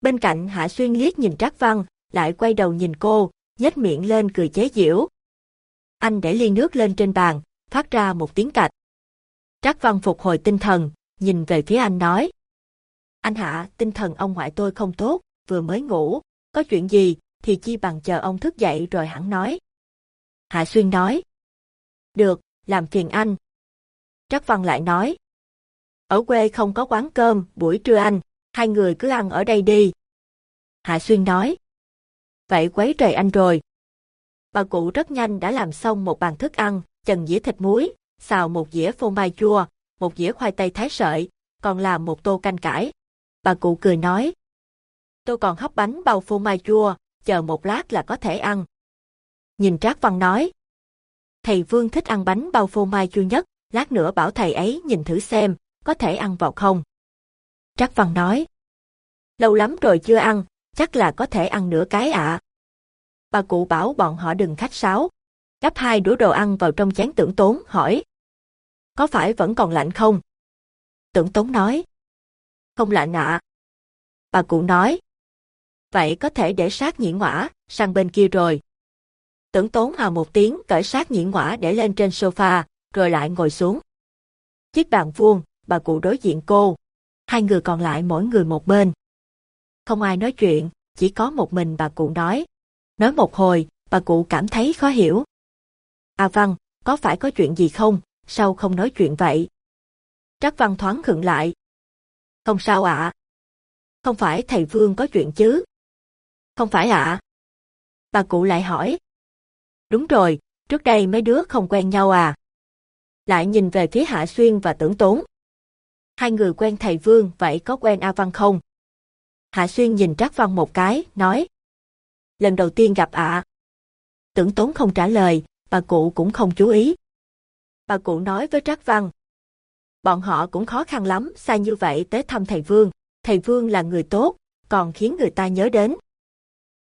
Bên cạnh Hạ Xuyên liếc nhìn Trác Văn, lại quay đầu nhìn cô, nhếch miệng lên cười chế giễu. Anh để ly nước lên trên bàn, phát ra một tiếng cạch. Trác Văn phục hồi tinh thần, nhìn về phía anh nói. Anh Hạ, tinh thần ông ngoại tôi không tốt, vừa mới ngủ, có chuyện gì thì chi bằng chờ ông thức dậy rồi hẳn nói. Hạ Xuyên nói. Được, làm phiền anh. Trác Văn lại nói. Ở quê không có quán cơm, buổi trưa anh, hai người cứ ăn ở đây đi. Hạ Xuyên nói vậy quấy trời anh rồi. Bà cụ rất nhanh đã làm xong một bàn thức ăn, chần dĩa thịt muối, xào một dĩa phô mai chua, một dĩa khoai tây thái sợi, còn làm một tô canh cải. Bà cụ cười nói, tôi còn hấp bánh bao phô mai chua, chờ một lát là có thể ăn. Nhìn Trác Văn nói, thầy Vương thích ăn bánh bao phô mai chua nhất, lát nữa bảo thầy ấy nhìn thử xem, có thể ăn vào không. Trác Văn nói, lâu lắm rồi chưa ăn, chắc là có thể ăn nửa cái ạ. Bà cụ bảo bọn họ đừng khách sáo. Gắp hai đũa đồ ăn vào trong chén tưởng tốn, hỏi. Có phải vẫn còn lạnh không? Tưởng Tống nói. Không lạnh ạ. Bà cụ nói. Vậy có thể để sát nhĩ ngõa, sang bên kia rồi. Tưởng tốn hào một tiếng cởi sát nhĩ ngõa để lên trên sofa, rồi lại ngồi xuống. Chiếc bàn vuông, bà cụ đối diện cô. Hai người còn lại mỗi người một bên. Không ai nói chuyện, chỉ có một mình bà cụ nói. Nói một hồi, bà cụ cảm thấy khó hiểu. À Văn, có phải có chuyện gì không, sao không nói chuyện vậy? Trác Văn thoáng khựng lại. Không sao ạ. Không phải thầy Vương có chuyện chứ? Không phải ạ. Bà cụ lại hỏi. Đúng rồi, trước đây mấy đứa không quen nhau à? Lại nhìn về phía Hạ Xuyên và Tưởng Tốn. Hai người quen thầy Vương vậy có quen A Văn không? Hạ Xuyên nhìn Trác Văn một cái, nói. Lần đầu tiên gặp ạ. Tưởng Tốn không trả lời, bà cụ cũng không chú ý. Bà cụ nói với Trác Văn. Bọn họ cũng khó khăn lắm, xa như vậy tới thăm thầy Vương. Thầy Vương là người tốt, còn khiến người ta nhớ đến.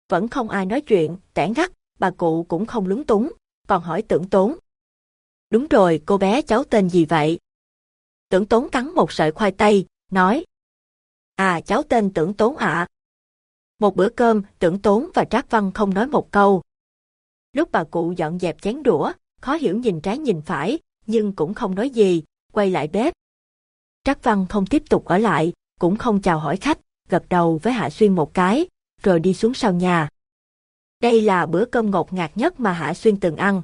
Vẫn không ai nói chuyện, tẻ ngắt, bà cụ cũng không lúng túng, còn hỏi tưởng tốn. Đúng rồi, cô bé cháu tên gì vậy? Tưởng tốn cắn một sợi khoai tây, nói. À, cháu tên tưởng tốn ạ. Một bữa cơm, tưởng tốn và Trác Văn không nói một câu. Lúc bà cụ dọn dẹp chén đũa, khó hiểu nhìn trái nhìn phải, nhưng cũng không nói gì, quay lại bếp. Trác Văn không tiếp tục ở lại, cũng không chào hỏi khách, gật đầu với Hạ Xuyên một cái, rồi đi xuống sau nhà. Đây là bữa cơm ngột ngạt nhất mà Hạ Xuyên từng ăn.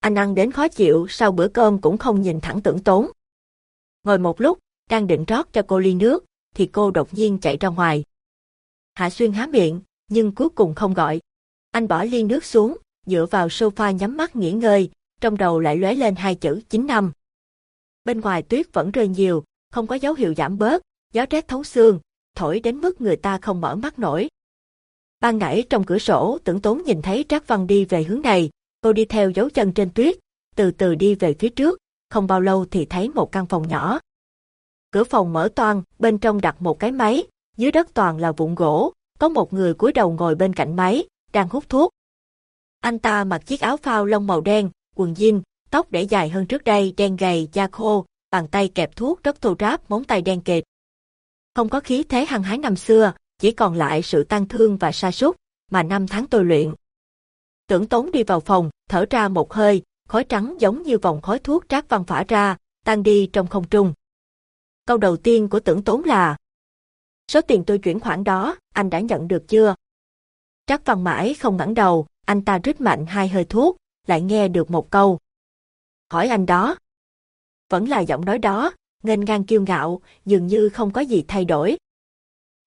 Anh ăn đến khó chịu, sau bữa cơm cũng không nhìn thẳng tưởng tốn. Ngồi một lúc, đang định rót cho cô ly nước, thì cô đột nhiên chạy ra ngoài. Hạ Xuyên há miệng, nhưng cuối cùng không gọi. Anh bỏ ly nước xuống, dựa vào sofa nhắm mắt nghỉ ngơi, trong đầu lại lóe lên hai chữ 9 năm. Bên ngoài tuyết vẫn rơi nhiều, không có dấu hiệu giảm bớt, gió rét thấu xương, thổi đến mức người ta không mở mắt nổi. Ban nãy trong cửa sổ tưởng tốn nhìn thấy Trác Văn đi về hướng này, cô đi theo dấu chân trên tuyết, từ từ đi về phía trước, không bao lâu thì thấy một căn phòng nhỏ. Cửa phòng mở toang, bên trong đặt một cái máy, dưới đất toàn là vụn gỗ, có một người cúi đầu ngồi bên cạnh máy, đang hút thuốc. Anh ta mặc chiếc áo phao lông màu đen, quần jean, tóc để dài hơn trước đây, đen gầy, da khô, bàn tay kẹp thuốc rất thô ráp, móng tay đen kịt. Không có khí thế hăng hái năm xưa, chỉ còn lại sự tăng thương và sa sút mà năm tháng tôi luyện. Tưởng tốn đi vào phòng, thở ra một hơi, khói trắng giống như vòng khói thuốc trác văn phả ra, tan đi trong không trung. Câu đầu tiên của tưởng tốn là Số tiền tôi chuyển khoản đó, anh đã nhận được chưa? Trác văn mãi không ngẩng đầu, anh ta rít mạnh hai hơi thuốc, lại nghe được một câu. Hỏi anh đó. Vẫn là giọng nói đó, nghênh ngang kiêu ngạo, dường như không có gì thay đổi.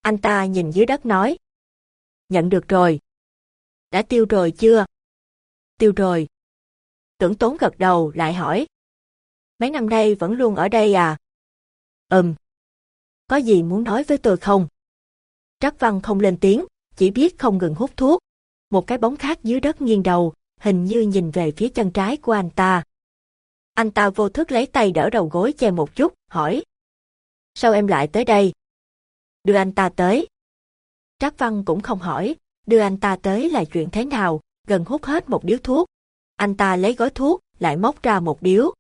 Anh ta nhìn dưới đất nói. Nhận được rồi. Đã tiêu rồi chưa? Tiêu rồi. Tưởng tốn gật đầu lại hỏi. Mấy năm nay vẫn luôn ở đây à? Ừm. Có gì muốn nói với tôi không? Trắc Văn không lên tiếng, chỉ biết không ngừng hút thuốc. Một cái bóng khác dưới đất nghiêng đầu, hình như nhìn về phía chân trái của anh ta. Anh ta vô thức lấy tay đỡ đầu gối che một chút, hỏi. Sao em lại tới đây? Đưa anh ta tới. Trác Văn cũng không hỏi, đưa anh ta tới là chuyện thế nào, gần hút hết một điếu thuốc. Anh ta lấy gói thuốc, lại móc ra một điếu.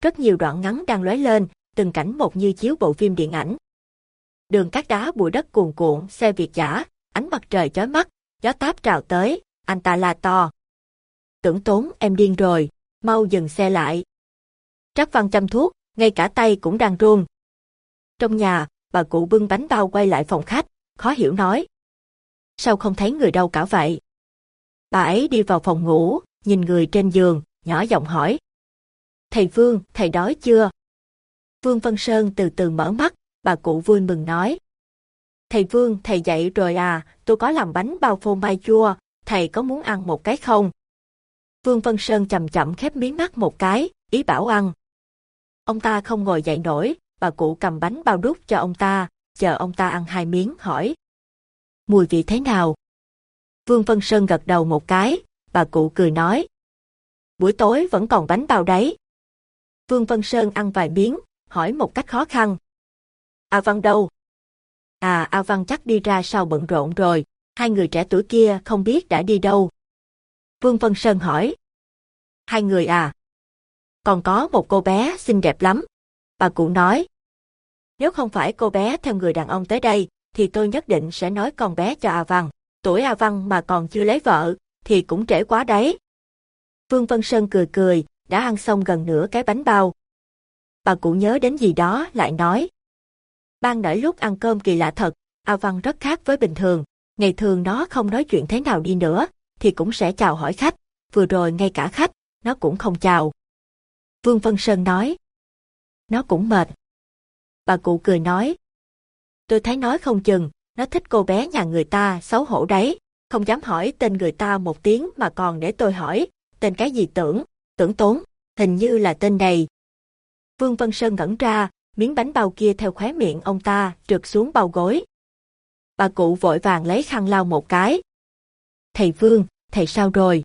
Rất nhiều đoạn ngắn đang lóe lên, từng cảnh một như chiếu bộ phim điện ảnh. Đường cát đá bụi đất cuồn cuộn, xe việt giả, ánh mặt trời chói mắt, gió táp trào tới, anh ta la to. Tưởng tốn em điên rồi, mau dừng xe lại. Trác Văn chăm thuốc, ngay cả tay cũng đang run. Trong nhà, bà cụ bưng bánh bao quay lại phòng khách, khó hiểu nói. Sao không thấy người đâu cả vậy? Bà ấy đi vào phòng ngủ, nhìn người trên giường, nhỏ giọng hỏi. Thầy Vương, thầy đói chưa? Vương Văn Sơn từ từ mở mắt, bà cụ vui mừng nói. Thầy Vương, thầy dậy rồi à, tôi có làm bánh bao phô mai chua, thầy có muốn ăn một cái không? Vương Văn Sơn chậm chậm khép miếng mắt một cái, ý bảo ăn. Ông ta không ngồi dậy nổi, bà cụ cầm bánh bao đút cho ông ta, chờ ông ta ăn hai miếng, hỏi. Mùi vị thế nào? Vương Văn Sơn gật đầu một cái, bà cụ cười nói. Buổi tối vẫn còn bánh bao đấy. Vương Văn Sơn ăn vài miếng, hỏi một cách khó khăn. A Văn đâu? À A Văn chắc đi ra sau bận rộn rồi, hai người trẻ tuổi kia không biết đã đi đâu. Vương Văn Sơn hỏi. Hai người à? Còn có một cô bé xinh đẹp lắm. Bà cụ nói. Nếu không phải cô bé theo người đàn ông tới đây, thì tôi nhất định sẽ nói con bé cho A Văn. Tuổi A Văn mà còn chưa lấy vợ, thì cũng trễ quá đấy. Vương Văn Sơn cười cười, đã ăn xong gần nửa cái bánh bao. Bà cụ nhớ đến gì đó lại nói. Ban nãy lúc ăn cơm kỳ lạ thật, A Văn rất khác với bình thường. Ngày thường nó không nói chuyện thế nào đi nữa, thì cũng sẽ chào hỏi khách. Vừa rồi ngay cả khách, nó cũng không chào. Vương Văn Sơn nói. Nó cũng mệt. Bà cụ cười nói. Tôi thấy nói không chừng, nó thích cô bé nhà người ta xấu hổ đấy, không dám hỏi tên người ta một tiếng mà còn để tôi hỏi, tên cái gì tưởng, tưởng tốn, hình như là tên này. Vương Văn Sơn ngẩn ra, miếng bánh bao kia theo khóe miệng ông ta trượt xuống bao gối. Bà cụ vội vàng lấy khăn lau một cái. Thầy Vương, thầy sao rồi?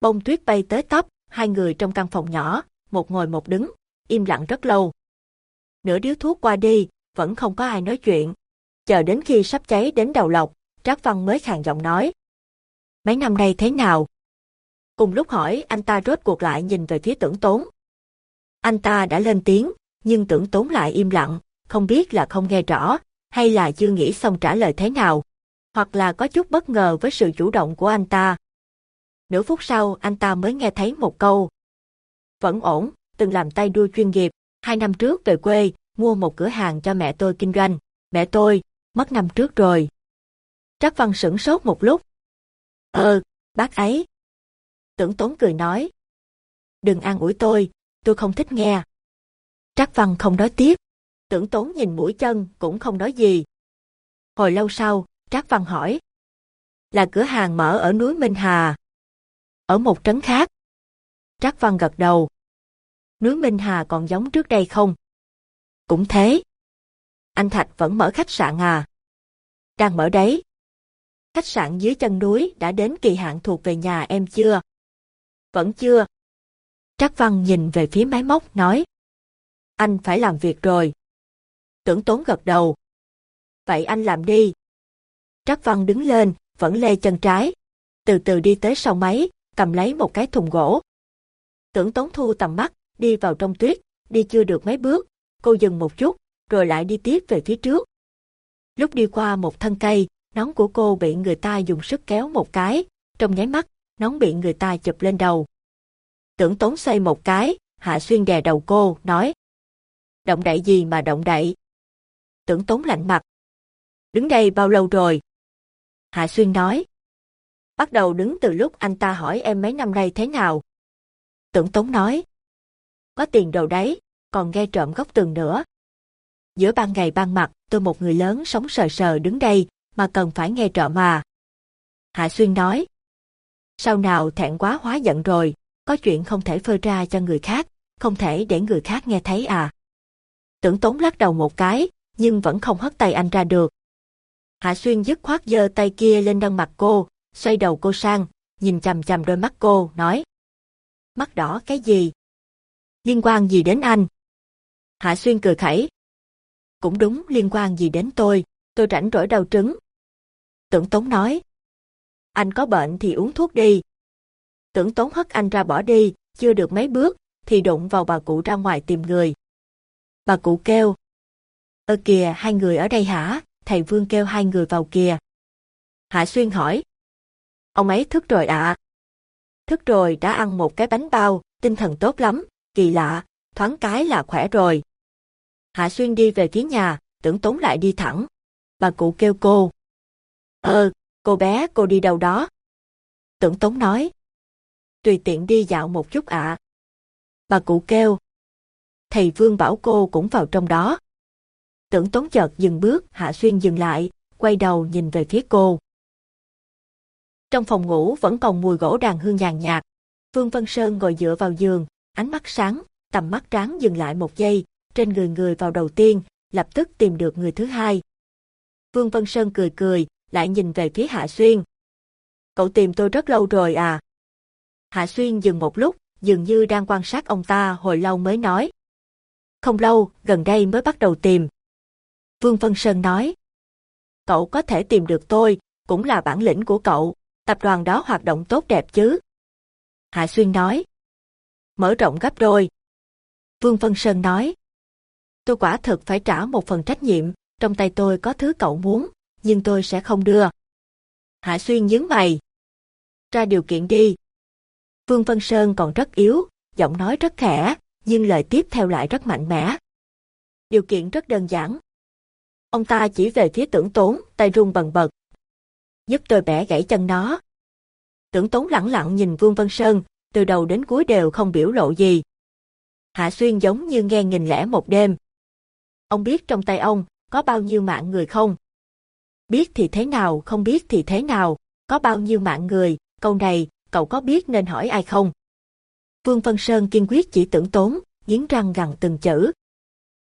Bông tuyết bay tới tóc hai người trong căn phòng nhỏ, một ngồi một đứng, im lặng rất lâu. Nửa điếu thuốc qua đi, vẫn không có ai nói chuyện. Chờ đến khi sắp cháy đến đầu lọc, Trác Văn mới khàn giọng nói. Mấy năm nay thế nào? Cùng lúc hỏi anh ta rốt cuộc lại nhìn về phía tưởng tốn. Anh ta đã lên tiếng, nhưng tưởng tốn lại im lặng, không biết là không nghe rõ, hay là chưa nghĩ xong trả lời thế nào, hoặc là có chút bất ngờ với sự chủ động của anh ta. Nửa phút sau anh ta mới nghe thấy một câu. Vẫn ổn, từng làm tay đua chuyên nghiệp, hai năm trước về quê, mua một cửa hàng cho mẹ tôi kinh doanh. Mẹ tôi, mất năm trước rồi. Trác Văn sửng sốt một lúc. Ờ, bác ấy. Tưởng tốn cười nói. Đừng an ủi tôi, tôi không thích nghe. Trác Văn không nói tiếp. Tưởng tốn nhìn mũi chân cũng không nói gì. Hồi lâu sau, Trác Văn hỏi. Là cửa hàng mở ở núi Minh Hà. Ở một trấn khác. Trác Văn gật đầu. Núi Minh Hà còn giống trước đây không? Cũng thế. Anh Thạch vẫn mở khách sạn à? Đang mở đấy. Khách sạn dưới chân núi đã đến kỳ hạn thuộc về nhà em chưa? Vẫn chưa. Trác Văn nhìn về phía máy móc, nói. Anh phải làm việc rồi. Tưởng tốn gật đầu. Vậy anh làm đi. Trác Văn đứng lên, vẫn lê chân trái. Từ từ đi tới sau máy, cầm lấy một cái thùng gỗ. Tưởng Tống thu tầm mắt, đi vào trong tuyết, đi chưa được mấy bước. Cô dừng một chút, rồi lại đi tiếp về phía trước. Lúc đi qua một thân cây, nón của cô bị người ta dùng sức kéo một cái, trong nháy mắt, nón bị người ta chụp lên đầu. Tưởng Tống xoay một cái, Hạ Xuyên đè đầu cô, nói. Động đậy gì mà động đậy? Tưởng Tống lạnh mặt. Đứng đây bao lâu rồi? Hạ Xuyên nói. Bắt đầu đứng từ lúc anh ta hỏi em mấy năm nay thế nào. Tưởng tống nói. Có tiền đầu đấy, còn nghe trộm góc tường nữa. Giữa ban ngày ban mặt, tôi một người lớn sống sờ sờ đứng đây, mà cần phải nghe trộm mà. Hạ Xuyên nói. Sau nào thẹn quá hóa giận rồi, có chuyện không thể phơi ra cho người khác, không thể để người khác nghe thấy à. Tưởng tống lắc đầu một cái, nhưng vẫn không hất tay anh ra được. Hạ Xuyên dứt khoát giơ tay kia lên đăng mặt cô, xoay đầu cô sang, nhìn chằm chằm đôi mắt cô, nói. Mắt đỏ cái gì? Liên quan gì đến anh? Hạ Xuyên cười khẩy. Cũng đúng liên quan gì đến tôi, tôi rảnh rỗi đau trứng. Tưởng Tống nói. Anh có bệnh thì uống thuốc đi. Tưởng Tống hất anh ra bỏ đi, chưa được mấy bước, thì đụng vào bà cụ ra ngoài tìm người. Bà cụ kêu. Ơ kìa, hai người ở đây hả? Thầy Vương kêu hai người vào kìa. Hạ Xuyên hỏi. Ông ấy thức rồi ạ. Thức rồi đã ăn một cái bánh bao, tinh thần tốt lắm, kỳ lạ, thoáng cái là khỏe rồi. Hạ Xuyên đi về phía nhà, tưởng tốn lại đi thẳng. Bà cụ kêu cô. Ờ, cô bé cô đi đâu đó? Tưởng tốn nói. Tùy tiện đi dạo một chút ạ. Bà cụ kêu. Thầy Vương bảo cô cũng vào trong đó. Tưởng tốn chợt dừng bước, Hạ Xuyên dừng lại, quay đầu nhìn về phía cô. Trong phòng ngủ vẫn còn mùi gỗ đàn hương nhàn nhạt. Vương Vân Sơn ngồi dựa vào giường, ánh mắt sáng, tầm mắt tráng dừng lại một giây, trên người người vào đầu tiên, lập tức tìm được người thứ hai. Vương Vân Sơn cười cười, lại nhìn về phía Hạ Xuyên. Cậu tìm tôi rất lâu rồi à? Hạ Xuyên dừng một lúc, dường như đang quan sát ông ta hồi lâu mới nói. Không lâu, gần đây mới bắt đầu tìm. Vương Vân Sơn nói. Cậu có thể tìm được tôi, cũng là bản lĩnh của cậu, tập đoàn đó hoạt động tốt đẹp chứ. Hạ Xuyên nói. Mở rộng gấp đôi. Vương Vân Sơn nói. Tôi quả thực phải trả một phần trách nhiệm, trong tay tôi có thứ cậu muốn, nhưng tôi sẽ không đưa. Hạ Xuyên nhướng mày. Ra điều kiện đi. Vương Vân Sơn còn rất yếu, giọng nói rất khẽ, nhưng lời tiếp theo lại rất mạnh mẽ. Điều kiện rất đơn giản. Ông ta chỉ về phía tưởng tốn, tay run bần bật. Giúp tôi bẻ gãy chân nó. Tưởng tốn lẳng lặng nhìn Vương Vân Sơn, từ đầu đến cuối đều không biểu lộ gì. Hạ Xuyên giống như nghe nghìn lẻ một đêm. Ông biết trong tay ông có bao nhiêu mạng người không? Biết thì thế nào, không biết thì thế nào, có bao nhiêu mạng người, câu này, cậu có biết nên hỏi ai không? Vương Vân Sơn kiên quyết chỉ tưởng tốn, nghiến răng gằn từng chữ.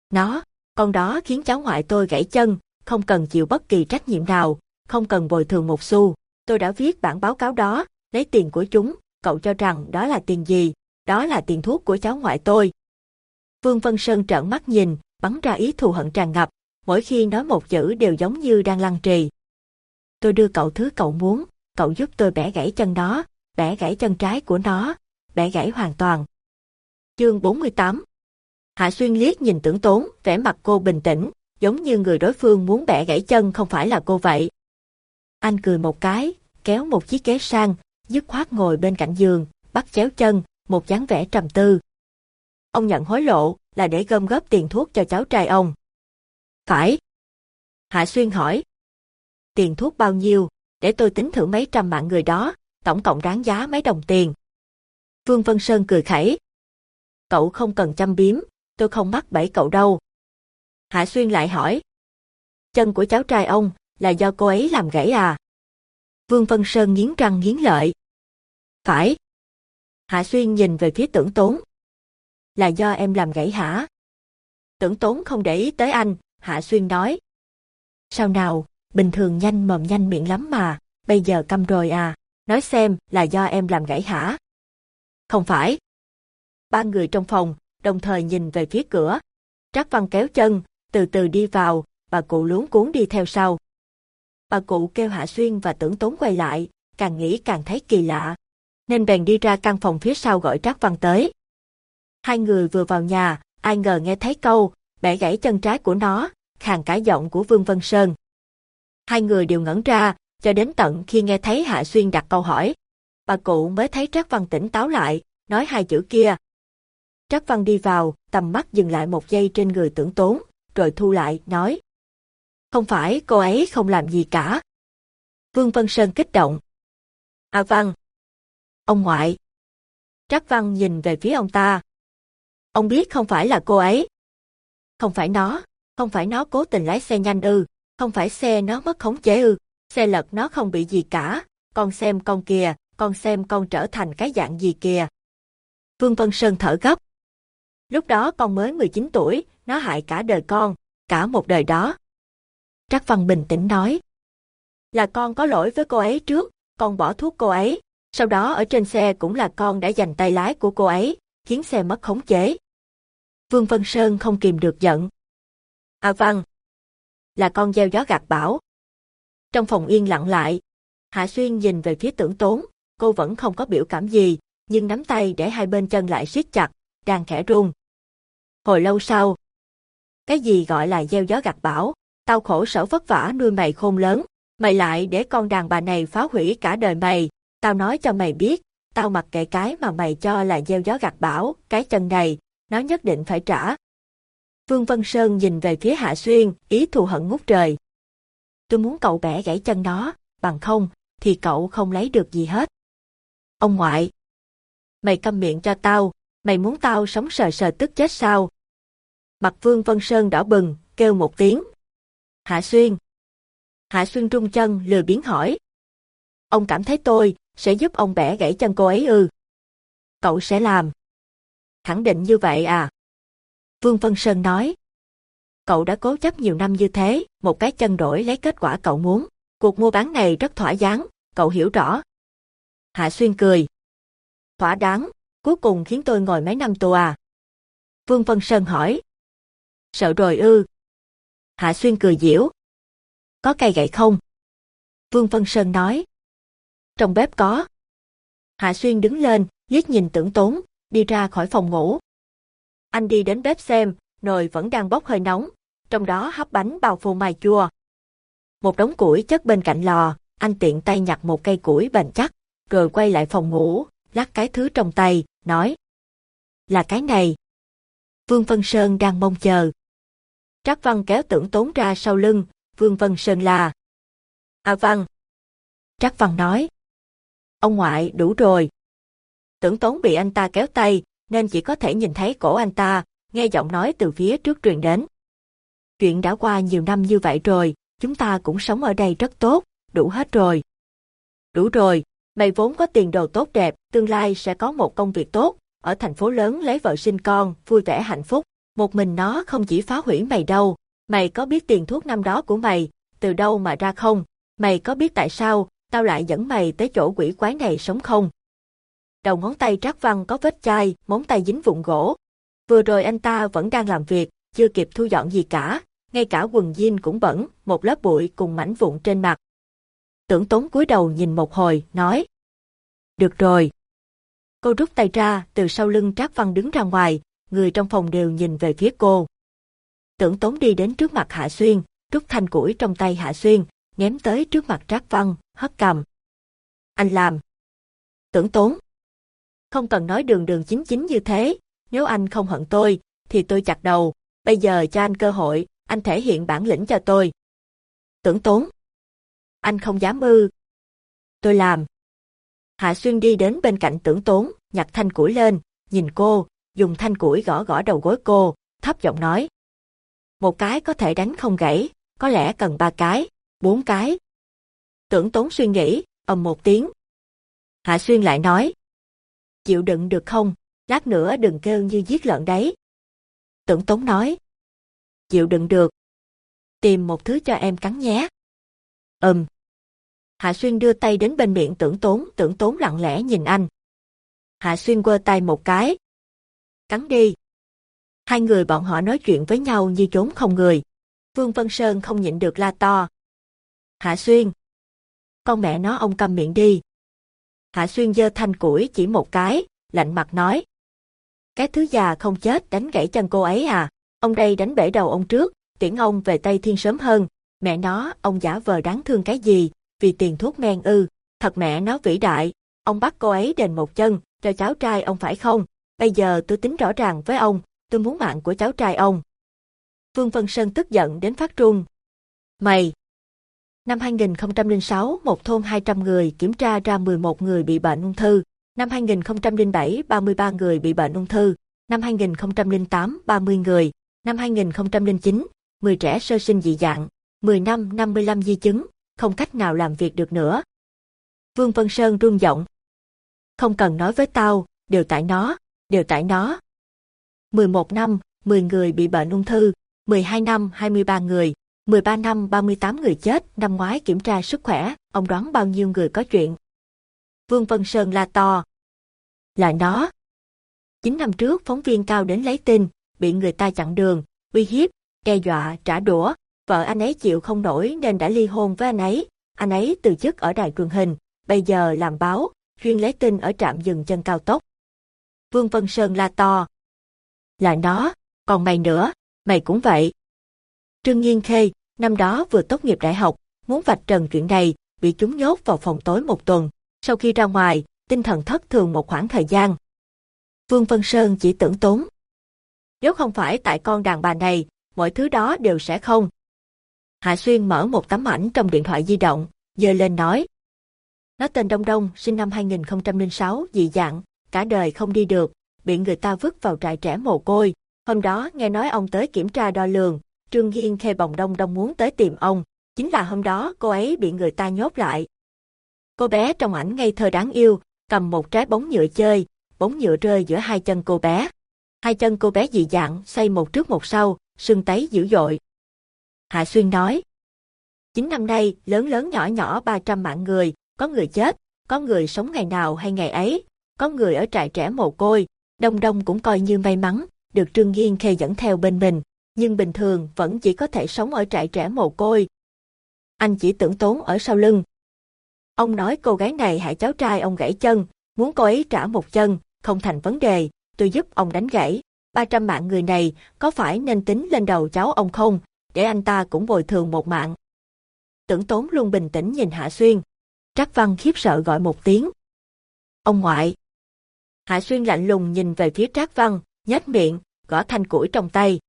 Nó, con đó khiến cháu ngoại tôi gãy chân, không cần chịu bất kỳ trách nhiệm nào, không cần bồi thường một xu. Tôi đã viết bản báo cáo đó, lấy tiền của chúng, cậu cho rằng đó là tiền gì, đó là tiền thuốc của cháu ngoại tôi. Vương Vân Sơn trợn mắt nhìn, bắn ra ý thù hận tràn ngập, mỗi khi nói một chữ đều giống như đang lăng trì. Tôi đưa cậu thứ cậu muốn, cậu giúp tôi bẻ gãy chân nó, bẻ gãy chân trái của nó, bẻ gãy hoàn toàn. Chương 48 Hạ Xuyên liếc nhìn tưởng tốn, vẻ mặt cô bình tĩnh, giống như người đối phương muốn bẻ gãy chân không phải là cô vậy. Anh cười một cái, kéo một chiếc ghế sang, dứt khoát ngồi bên cạnh giường, bắt chéo chân, một dáng vẻ trầm tư. Ông nhận hối lộ là để gom góp tiền thuốc cho cháu trai ông. Phải. Hạ Xuyên hỏi. Tiền thuốc bao nhiêu, để tôi tính thử mấy trăm mạng người đó, tổng cộng đáng giá mấy đồng tiền. Vương Vân Sơn cười khẩy. Cậu không cần chăm biếm, tôi không mắc bẫy cậu đâu. Hạ Xuyên lại hỏi. Chân của cháu trai ông là do cô ấy làm gãy à? Vương Vân Sơn nghiến răng nghiến lợi. Phải. Hạ Xuyên nhìn về phía tưởng tốn. Là do em làm gãy hả? Tưởng tốn không để ý tới anh, Hạ Xuyên nói. Sao nào, bình thường nhanh mồm nhanh miệng lắm mà, bây giờ câm rồi à, nói xem là do em làm gãy hả? Không phải. Ba người trong phòng, đồng thời nhìn về phía cửa. Trác Văn kéo chân, từ từ đi vào, bà cụ luống cuốn đi theo sau. Bà cụ kêu Hạ Xuyên và tưởng tốn quay lại, càng nghĩ càng thấy kỳ lạ. Nên bèn đi ra căn phòng phía sau gọi Trác Văn tới. Hai người vừa vào nhà, ai ngờ nghe thấy câu, bẻ gãy chân trái của nó, khàn cả giọng của Vương Vân Sơn. Hai người đều ngẩn ra, cho đến tận khi nghe thấy Hạ Xuyên đặt câu hỏi. Bà cụ mới thấy Trác Văn tỉnh táo lại, nói hai chữ kia. Trác Văn đi vào, tầm mắt dừng lại một giây trên người tưởng tốn, rồi thu lại, nói. Không phải cô ấy không làm gì cả. Vương Vân Sơn kích động. À Văn. Ông ngoại. Trác Văn nhìn về phía ông ta. Ông biết không phải là cô ấy. Không phải nó, không phải nó cố tình lái xe nhanh ư, không phải xe nó mất khống chế ư, xe lật nó không bị gì cả, con xem con kìa, con xem con trở thành cái dạng gì kìa. Vương Vân Sơn thở gấp. Lúc đó con mới 19 tuổi, nó hại cả đời con, cả một đời đó. Trác Văn bình tĩnh nói. Là con có lỗi với cô ấy trước, con bỏ thuốc cô ấy, sau đó ở trên xe cũng là con đã giành tay lái của cô ấy, khiến xe mất khống chế. Vương Vân Sơn không kìm được giận. À Văn, là con gieo gió gạt bão. Trong phòng yên lặng lại, Hạ Xuyên nhìn về phía tưởng tốn, cô vẫn không có biểu cảm gì, nhưng nắm tay để hai bên chân lại siết chặt, đang khẽ run. Hồi lâu sau, cái gì gọi là gieo gió gặt bão, tao khổ sở vất vả nuôi mày khôn lớn, mày lại để con đàn bà này phá hủy cả đời mày, tao nói cho mày biết, tao mặc kệ cái mà mày cho là gieo gió gặt bão, cái chân này, nó nhất định phải trả. Vương Vân Sơn nhìn về phía Hạ Xuyên, ý thù hận ngút trời. Tôi muốn cậu bẻ gãy chân nó, bằng không, thì cậu không lấy được gì hết. Ông ngoại, mày câm miệng cho tao, mày muốn tao sống sờ sờ tức chết sao? Mặt Vương Vân Sơn đỏ bừng, kêu một tiếng. Hạ Xuyên. Hạ Xuyên trung chân lừa biến hỏi. Ông cảm thấy tôi sẽ giúp ông bẻ gãy chân cô ấy ư? Cậu sẽ làm. Khẳng định như vậy à? Vương Vân Sơn nói. Cậu đã cố chấp nhiều năm như thế, một cái chân đổi lấy kết quả cậu muốn. Cuộc mua bán này rất thỏa đáng, cậu hiểu rõ. Hạ Xuyên cười. Thỏa đáng, cuối cùng khiến tôi ngồi mấy năm tù à? Vương Vân Sơn hỏi. Sợ rồi ư? Hạ Xuyên cười diễu. Có cây gậy không? Vương Vân Sơn nói. Trong bếp có. Hạ Xuyên đứng lên, liếc nhìn tưởng tốn, đi ra khỏi phòng ngủ. Anh đi đến bếp xem, nồi vẫn đang bốc hơi nóng, trong đó hấp bánh bao phô mai chua. Một đống củi chất bên cạnh lò, anh tiện tay nhặt một cây củi bền chắc, rồi quay lại phòng ngủ, lắc cái thứ trong tay, nói. Là cái này. Vương Vân Sơn đang mong chờ. Trác Văn kéo tưởng tốn ra sau lưng, Vương Vân Sơn là. À Văn. Trác Văn nói. Ông ngoại đủ rồi. Tưởng tốn bị anh ta kéo tay, nên chỉ có thể nhìn thấy cổ anh ta, nghe giọng nói từ phía trước truyền đến. Chuyện đã qua nhiều năm như vậy rồi, chúng ta cũng sống ở đây rất tốt, đủ hết rồi. Đủ rồi, mày vốn có tiền đồ tốt đẹp, tương lai sẽ có một công việc tốt, ở thành phố lớn lấy vợ sinh con, vui vẻ hạnh phúc. Một mình nó không chỉ phá hủy mày đâu, mày có biết tiền thuốc năm đó của mày, từ đâu mà ra không? Mày có biết tại sao, tao lại dẫn mày tới chỗ quỷ quái này sống không? đầu ngón tay Trác Văn có vết chai, móng tay dính vụn gỗ. Vừa rồi anh ta vẫn đang làm việc, chưa kịp thu dọn gì cả, ngay cả quần jean cũng bẩn, một lớp bụi cùng mảnh vụn trên mặt. Tưởng tốn cúi đầu nhìn một hồi, nói. Được rồi. Cô rút tay ra, từ sau lưng Trác Văn đứng ra ngoài, người trong phòng đều nhìn về phía cô. Tưởng tốn đi đến trước mặt Hạ Xuyên, rút thanh củi trong tay Hạ Xuyên, ném tới trước mặt Trác Văn, hất cầm. Anh làm. Tưởng tốn. Không cần nói đường đường chính chính như thế, nếu anh không hận tôi, thì tôi chặt đầu, bây giờ cho anh cơ hội, anh thể hiện bản lĩnh cho tôi. Tưởng tốn. Anh không dám ư. Tôi làm. Hạ Xuyên đi đến bên cạnh tưởng tốn, nhặt thanh củi lên, nhìn cô, dùng thanh củi gõ gõ đầu gối cô, thấp giọng nói. Một cái có thể đánh không gãy, có lẽ cần ba cái, bốn cái. Tưởng tốn suy nghĩ, ầm một tiếng. Hạ Xuyên lại nói. Chịu đựng được không, lát nữa đừng kêu như giết lợn đấy. Tưởng tốn nói. Chịu đựng được. Tìm một thứ cho em cắn nhé. Ừm. Hạ Xuyên đưa tay đến bên miệng tưởng tốn, tưởng tốn lặng lẽ nhìn anh. Hạ Xuyên quơ tay một cái. Cắn đi. Hai người bọn họ nói chuyện với nhau như trốn không người. Vương Vân Sơn không nhịn được la to. Hạ Xuyên. Con mẹ nó ông cầm miệng đi. Hạ Xuyên giơ thanh củi chỉ một cái, lạnh mặt nói. Cái thứ già không chết đánh gãy chân cô ấy à, ông đây đánh bể đầu ông trước, tiễn ông về Tây Thiên sớm hơn, mẹ nó, ông giả vờ đáng thương cái gì, vì tiền thuốc men ư, thật mẹ nó vĩ đại, ông bắt cô ấy đền một chân, cho cháu trai ông phải không, bây giờ tôi tính rõ ràng với ông, tôi muốn mạng của cháu trai ông. Vương Vân Sơn tức giận đến phát run. Mày! Năm 2006, một thôn 200 người kiểm tra ra 11 người bị bệnh ung thư. Năm 2007, 33 người bị bệnh ung thư. Năm 2008, 30 người. Năm 2009, 10 trẻ sơ sinh dị dạng. 10 năm, 55 di chứng, không cách nào làm việc được nữa. Vương Vân Sơn run giọng. Không cần nói với tao, đều tại nó, đều tại nó. 11 năm, 10 người bị bệnh ung thư, 12 năm 23 người, 13 năm 38 người chết, năm ngoái kiểm tra sức khỏe, ông đoán bao nhiêu người có chuyện. Vương Vân Sơn la to. Là nó. 9 năm trước phóng viên cao đến lấy tin, bị người ta chặn đường, uy hiếp, đe dọa, trả đũa, vợ anh ấy chịu không nổi nên đã ly hôn với anh ấy, anh ấy từ chức ở đài truyền hình, bây giờ làm báo, chuyên lấy tin ở trạm dừng chân cao tốc. Vương Vân Sơn la to. Là nó, còn mày nữa, mày cũng vậy. Trương Nhiên Khê, năm đó vừa tốt nghiệp đại học, muốn vạch trần chuyện này, bị chúng nhốt vào phòng tối một tuần. Sau khi ra ngoài, tinh thần thất thường một khoảng thời gian. Vương Vân Sơn chỉ tưởng tốn. Nếu không phải tại con đàn bà này, mọi thứ đó đều sẽ không. Hạ Xuyên mở một tấm ảnh trong điện thoại di động, dơ lên nói. Nó tên Đông Đông, sinh năm 2006, dị dạng, cả đời không đi được, bị người ta vứt vào trại trẻ mồ côi. Hôm đó nghe nói ông tới kiểm tra đo lường, Trương Hiên Khê Bồng Đông Đông muốn tới tìm ông. Chính là hôm đó cô ấy bị người ta nhốt lại. Cô bé trong ảnh ngây thơ đáng yêu, cầm một trái bóng nhựa chơi, bóng nhựa rơi giữa hai chân cô bé. Hai chân cô bé dị dạng, xoay một trước một sau, sưng tấy dữ dội. Hạ Xuyên nói, Chín năm nay, lớn lớn nhỏ nhỏ 300 mạng người, có người chết, có người sống ngày nào hay ngày ấy, có người ở trại trẻ mồ côi, Đông Đông cũng coi như may mắn, được Trương Hiên Khê dẫn theo bên mình, nhưng bình thường vẫn chỉ có thể sống ở trại trẻ mồ côi. Anh chỉ tưởng tốn ở sau lưng. Ông nói cô gái này hại cháu trai ông gãy chân, muốn cô ấy trả một chân, không thành vấn đề, tôi giúp ông đánh gãy. 300 mạng người này có phải nên tính lên đầu cháu ông không, để anh ta cũng bồi thường một mạng. Tưởng tốn luôn bình tĩnh nhìn Hạ Xuyên. Trác Văn khiếp sợ gọi một tiếng. Ông ngoại. Hạ Xuyên lạnh lùng nhìn về phía Trác Văn, nhếch miệng, gõ thanh củi trong tay.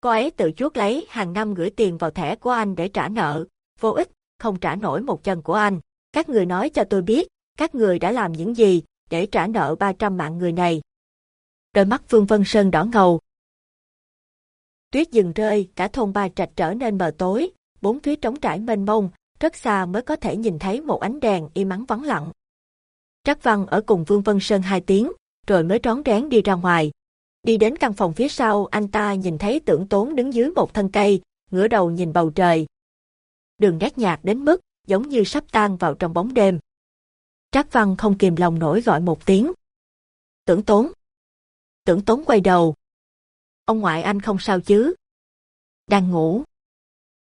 Cô ấy tự chuốt lấy hàng năm gửi tiền vào thẻ của anh để trả nợ, vô ích, không trả nổi một chân của anh. Các người nói cho tôi biết, các người đã làm những gì để trả nợ 300 mạng người này. Đôi mắt Vương Vân Sơn đỏ ngầu. Tuyết dừng rơi, cả thôn Ba Trạch trở nên mờ tối, bốn phía trống trải mênh mông, rất xa mới có thể nhìn thấy một ánh đèn im ắng vắng lặng. Trác Văn ở cùng Vương Vân Sơn hai tiếng, rồi mới rón rén đi ra ngoài. Đi đến căn phòng phía sau, anh ta nhìn thấy tưởng tốn đứng dưới một thân cây, ngửa đầu nhìn bầu trời. Đường nét nhạt đến mức, giống như sắp tan vào trong bóng đêm. Trác Văn không kìm lòng nổi gọi một tiếng. Tưởng tốn. Tưởng tốn quay đầu. Ông ngoại anh không sao chứ? Đang ngủ.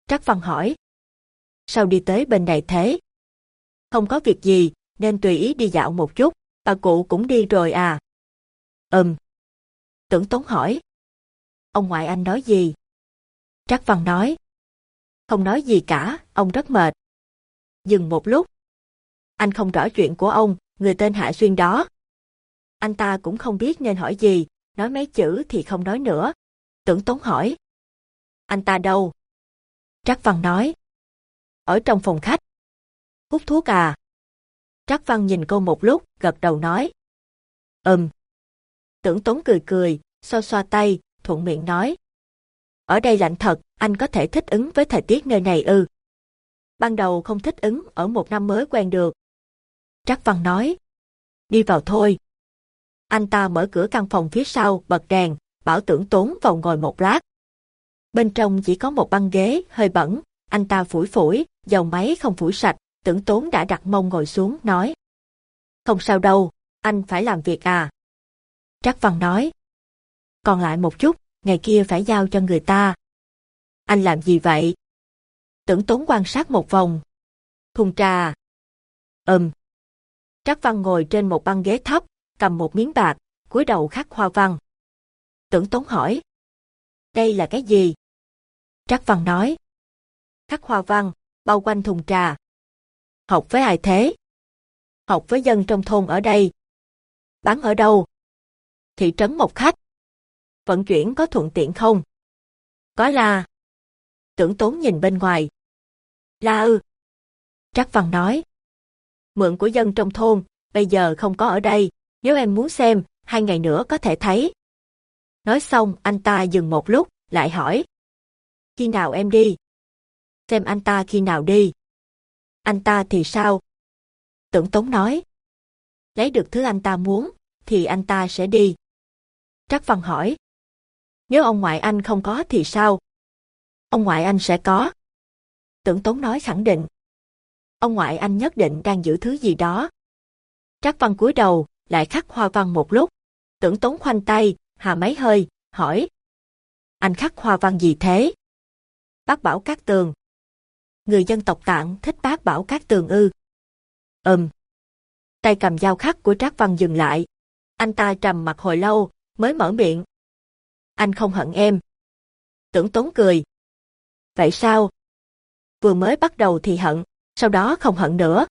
Trác Văn hỏi. Sao đi tới bên này thế? Không có việc gì, nên tùy ý đi dạo một chút, bà cụ cũng đi rồi à? Ừm. Tưởng tốn hỏi. Ông ngoại anh nói gì? Trác Văn nói. Không nói gì cả, ông rất mệt. Dừng một lúc. Anh không rõ chuyện của ông, người tên Hạ Xuyên đó. Anh ta cũng không biết nên hỏi gì, nói mấy chữ thì không nói nữa. Tưởng Tốn hỏi. Anh ta đâu? Trác Văn nói. Ở trong phòng khách. Hút thuốc à? Trác Văn nhìn cô một lúc, gật đầu nói. Ừm. Tưởng Tốn cười cười, xoa xoa tay, thuận miệng nói. Ở đây lạnh thật, anh có thể thích ứng với thời tiết nơi này ư. Ban đầu không thích ứng ở một năm mới quen được. Trác Văn nói. Đi vào thôi. Anh ta mở cửa căn phòng phía sau, bật đèn, bảo tưởng tốn vào ngồi một lát. Bên trong chỉ có một băng ghế, hơi bẩn, anh ta phủi phủi, dầu máy không phủi sạch, tưởng tốn đã đặt mông ngồi xuống, nói. Không sao đâu, anh phải làm việc à. Trác Văn nói. Còn lại một chút, ngày kia phải giao cho người ta. Anh làm gì vậy? Tưởng tốn quan sát một vòng. Thùng trà. Ừm. Trác Văn ngồi trên một băng ghế thấp, cầm một miếng bạc, cúi đầu khắc hoa văn. Tưởng tốn hỏi. Đây là cái gì? Trác Văn nói. Khắc hoa văn, bao quanh thùng trà. Học với ai thế? Học với dân trong thôn ở đây. Bán ở đâu? Thị trấn một khách. Vận chuyển có thuận tiện không? Có là. Tưởng tốn nhìn bên ngoài. la ư. Trác Văn nói. Mượn của dân trong thôn, bây giờ không có ở đây. Nếu em muốn xem, hai ngày nữa có thể thấy. Nói xong, anh ta dừng một lúc, lại hỏi. Khi nào em đi? Xem anh ta khi nào đi. Anh ta thì sao? Tưởng Tống nói. Lấy được thứ anh ta muốn, thì anh ta sẽ đi. Trác Văn hỏi. Nếu ông ngoại anh không có thì sao? Ông ngoại anh sẽ có. Tưởng Tống nói khẳng định. Ông ngoại anh nhất định đang giữ thứ gì đó. Trác Văn cúi đầu, lại khắc hoa văn một lúc. Tưởng tốn khoanh tay, hà mấy hơi, hỏi. Anh khắc hoa văn gì thế? Bác bảo cát tường. Người dân tộc tạng thích bác bảo cát tường ư. Ừm. Tay cầm dao khắc của Trác Văn dừng lại. Anh ta trầm mặt hồi lâu, mới mở miệng. Anh không hận em. Tưởng tốn cười. Vậy sao? Vừa mới bắt đầu thì hận, sau đó không hận nữa.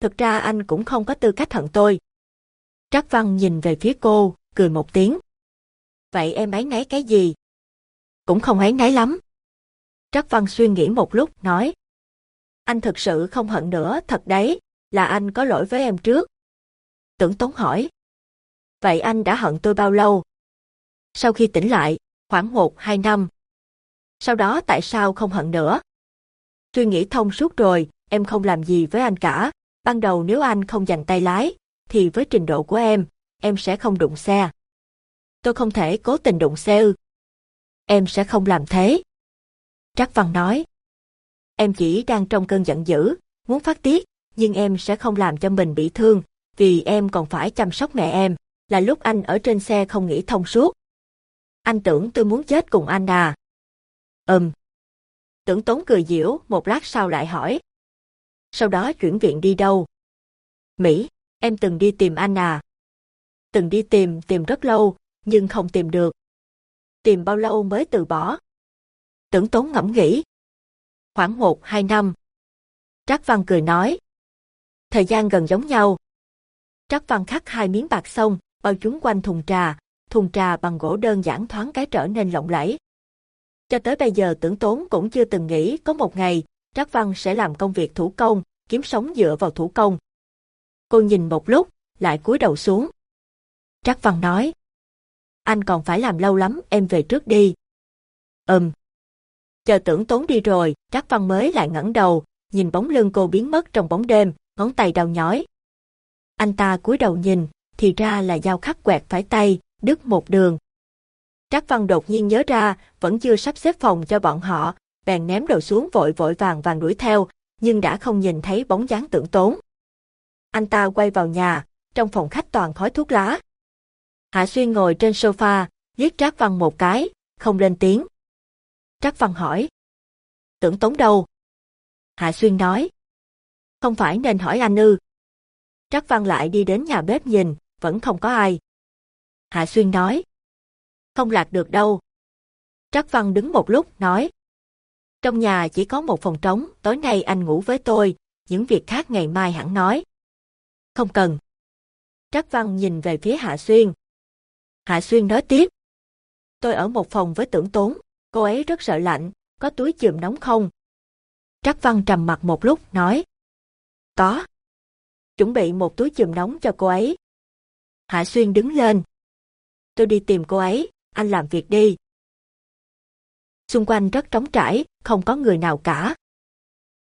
Thực ra anh cũng không có tư cách hận tôi. Trác Văn nhìn về phía cô, cười một tiếng. Vậy em ấy nấy cái gì? Cũng không ấy nấy lắm. Trác Văn suy nghĩ một lúc, nói. Anh thực sự không hận nữa, thật đấy, là anh có lỗi với em trước. Tưởng Tống hỏi. Vậy anh đã hận tôi bao lâu? Sau khi tỉnh lại, khoảng một, hai năm. Sau đó tại sao không hận nữa? Suy nghĩ thông suốt rồi, em không làm gì với anh cả. Ban đầu nếu anh không dành tay lái, thì với trình độ của em, em sẽ không đụng xe. Tôi không thể cố tình đụng xe ư. Em sẽ không làm thế. Trác Văn nói. Em chỉ đang trong cơn giận dữ, muốn phát tiết, nhưng em sẽ không làm cho mình bị thương, vì em còn phải chăm sóc mẹ em, là lúc anh ở trên xe không nghĩ thông suốt. Anh tưởng tôi muốn chết cùng anh à? Ừm. Tưởng tốn cười diễu, một lát sau lại hỏi. Sau đó chuyển viện đi đâu? Mỹ, em từng đi tìm anh à? Từng đi tìm, tìm rất lâu, nhưng không tìm được. Tìm bao lâu mới từ bỏ? Tưởng tốn ngẫm nghĩ. Khoảng một, hai năm. Trác Văn cười nói. Thời gian gần giống nhau. Trác Văn khắc hai miếng bạc xong, bao chúng quanh thùng trà, thùng trà bằng gỗ đơn giản thoáng cái trở nên lộng lẫy. Cho tới bây giờ tưởng tốn cũng chưa từng nghĩ có một ngày, Trác Văn sẽ làm công việc thủ công, kiếm sống dựa vào thủ công. Cô nhìn một lúc, lại cúi đầu xuống. Trác Văn nói. Anh còn phải làm lâu lắm, em về trước đi. Ừm. Chờ tưởng tốn đi rồi, Trác Văn mới lại ngẩng đầu, nhìn bóng lưng cô biến mất trong bóng đêm, ngón tay đau nhói. Anh ta cúi đầu nhìn, thì ra là dao khắc quẹt phải tay, đứt một đường. Trác Văn đột nhiên nhớ ra, vẫn chưa sắp xếp phòng cho bọn họ, bèn ném đồ xuống vội vội vàng vàng đuổi theo, nhưng đã không nhìn thấy bóng dáng tưởng tốn. Anh ta quay vào nhà, trong phòng khách toàn khói thuốc lá. Hạ Xuyên ngồi trên sofa, liếc Trác Văn một cái, không lên tiếng. Trác Văn hỏi. Tưởng Tống đâu? Hạ Xuyên nói. Không phải nên hỏi anh ư. Trác Văn lại đi đến nhà bếp nhìn, vẫn không có ai. Hạ Xuyên nói. Không lạc được đâu. Trác Văn đứng một lúc, nói. Trong nhà chỉ có một phòng trống, tối nay anh ngủ với tôi, những việc khác ngày mai hẳn nói. Không cần. Trác Văn nhìn về phía Hạ Xuyên. Hạ Xuyên nói tiếp. Tôi ở một phòng với tưởng tốn, cô ấy rất sợ lạnh, có túi chườm nóng không? Trác Văn trầm mặt một lúc, nói. Có. Chuẩn bị một túi chườm nóng cho cô ấy. Hạ Xuyên đứng lên. Tôi đi tìm cô ấy, anh làm việc đi. Xung quanh rất trống trải, không có người nào cả.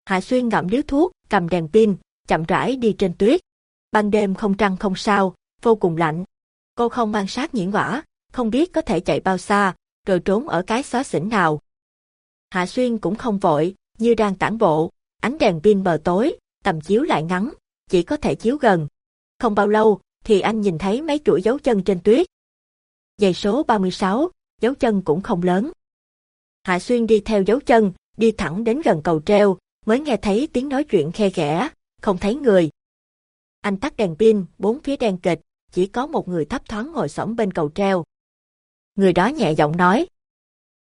Hạ Xuyên ngậm điếu thuốc, cầm đèn pin, chậm rãi đi trên tuyết. Ban đêm không trăng không sao, vô cùng lạnh. Cô không mang sát nhiễn hỏa, không biết có thể chạy bao xa, rồi trốn ở cái xóa xỉnh nào. Hạ Xuyên cũng không vội, như đang tản bộ, ánh đèn pin mờ tối, tầm chiếu lại ngắn, chỉ có thể chiếu gần. Không bao lâu, thì anh nhìn thấy mấy chuỗi dấu chân trên tuyết. Giày số 36, dấu chân cũng không lớn. Hạ Xuyên đi theo dấu chân, đi thẳng đến gần cầu treo, mới nghe thấy tiếng nói chuyện khe khẽ, không thấy người. Anh tắt đèn pin, bốn phía đen kịch, chỉ có một người thấp thoáng ngồi sõng bên cầu treo. Người đó nhẹ giọng nói.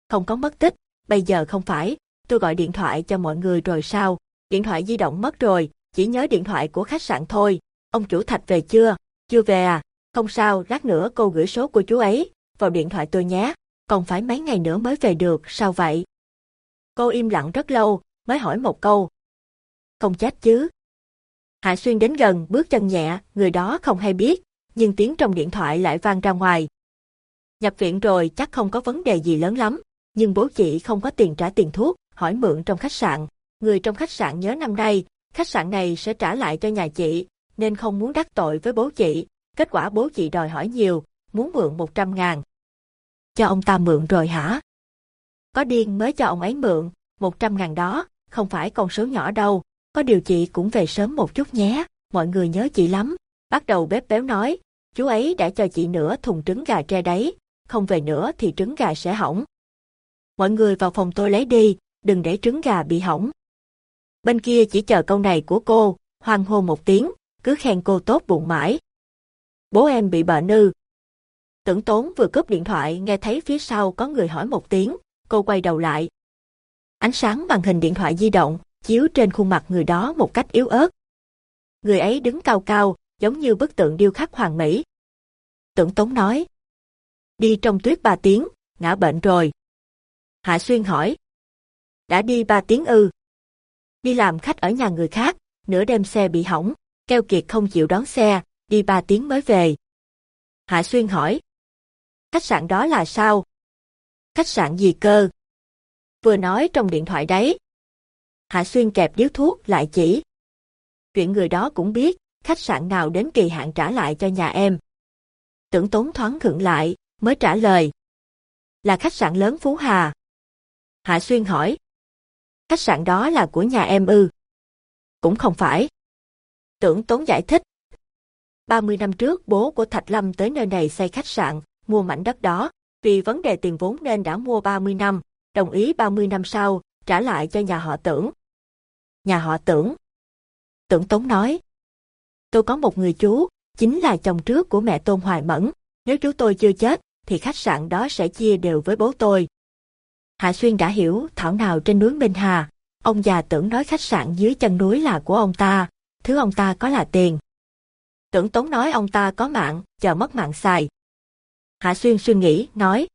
Không có mất tích, bây giờ không phải, tôi gọi điện thoại cho mọi người rồi sao, điện thoại di động mất rồi, chỉ nhớ điện thoại của khách sạn thôi, ông chủ thạch về chưa, chưa về à, không sao, lát nữa cô gửi số của chú ấy, vào điện thoại tôi nhé, còn phải mấy ngày nữa mới về được, sao vậy? Cô im lặng rất lâu, mới hỏi một câu. Không chết chứ? Hạ Xuyên đến gần, bước chân nhẹ, người đó không hay biết, nhưng tiếng trong điện thoại lại vang ra ngoài. Nhập viện rồi chắc không có vấn đề gì lớn lắm, nhưng bố chị không có tiền trả tiền thuốc, hỏi mượn trong khách sạn. Người trong khách sạn nhớ năm nay, khách sạn này sẽ trả lại cho nhà chị, nên không muốn đắc tội với bố chị. Kết quả bố chị đòi hỏi nhiều, muốn mượn 100 ngàn. Cho ông ta mượn rồi hả? Có điên mới cho ông ấy mượn, 100 ngàn đó, không phải con số nhỏ đâu. Có điều chị cũng về sớm một chút nhé, mọi người nhớ chị lắm. Bắt đầu bếp béo nói, chú ấy đã cho chị nửa thùng trứng gà tre đấy, không về nữa thì trứng gà sẽ hỏng. Mọi người vào phòng tôi lấy đi, đừng để trứng gà bị hỏng. Bên kia chỉ chờ câu này của cô, hoang hô một tiếng, cứ khen cô tốt bụng mãi. Bố em bị bệnh ư. Tưởng tốn vừa cướp điện thoại nghe thấy phía sau có người hỏi một tiếng, cô quay đầu lại. Ánh sáng màn hình điện thoại di động, chiếu trên khuôn mặt người đó một cách yếu ớt. Người ấy đứng cao cao, giống như bức tượng điêu khắc hoàng mỹ. Tưởng Tống nói. Đi trong tuyết ba tiếng, ngã bệnh rồi. Hạ Xuyên hỏi. Đã đi ba tiếng ư. Đi làm khách ở nhà người khác, nửa đêm xe bị hỏng, keo kiệt không chịu đón xe, đi ba tiếng mới về. Hạ Xuyên hỏi. Khách sạn đó là sao? Khách sạn gì cơ? Vừa nói trong điện thoại đấy. Hạ Xuyên kẹp điếu thuốc lại chỉ. Chuyện người đó cũng biết, khách sạn nào đến kỳ hạn trả lại cho nhà em. Tưởng tốn thoáng khựng lại, mới trả lời. Là khách sạn lớn Phú Hà. Hạ Xuyên hỏi. Khách sạn đó là của nhà em ư? Cũng không phải. Tưởng tốn giải thích. 30 năm trước bố của Thạch Lâm tới nơi này xây khách sạn, mua mảnh đất đó. Vì vấn đề tiền vốn nên đã mua 30 năm, đồng ý 30 năm sau, trả lại cho nhà họ tưởng. Nhà họ tưởng. Tưởng Tống nói. Tôi có một người chú, chính là chồng trước của mẹ Tôn Hoài Mẫn. Nếu chú tôi chưa chết, thì khách sạn đó sẽ chia đều với bố tôi. Hạ Xuyên đã hiểu thảo nào trên núi Minh Hà, ông già tưởng nói khách sạn dưới chân núi là của ông ta, thứ ông ta có là tiền. Tưởng Tống nói ông ta có mạng, chờ mất mạng xài. Hạ Xuyên suy nghĩ, nói.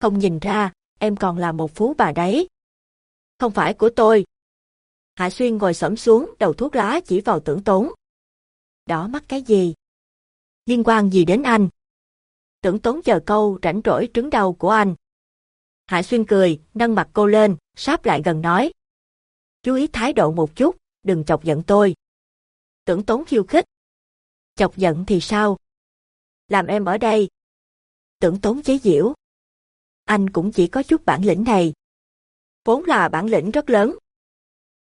Không nhìn ra, em còn là một phú bà đấy. Không phải của tôi. Hạ Xuyên ngồi xổm xuống, đầu thuốc lá chỉ vào tưởng tốn. Đó mắc cái gì? Liên quan gì đến anh? Tưởng tốn chờ câu rảnh rỗi trứng đau của anh. Hạ Xuyên cười, nâng mặt cô lên, sáp lại gần nói. Chú ý thái độ một chút, đừng chọc giận tôi. Tưởng tốn khiêu khích. Chọc giận thì sao? Làm em ở đây. Tưởng tốn chế giễu. Anh cũng chỉ có chút bản lĩnh này. Vốn là bản lĩnh rất lớn.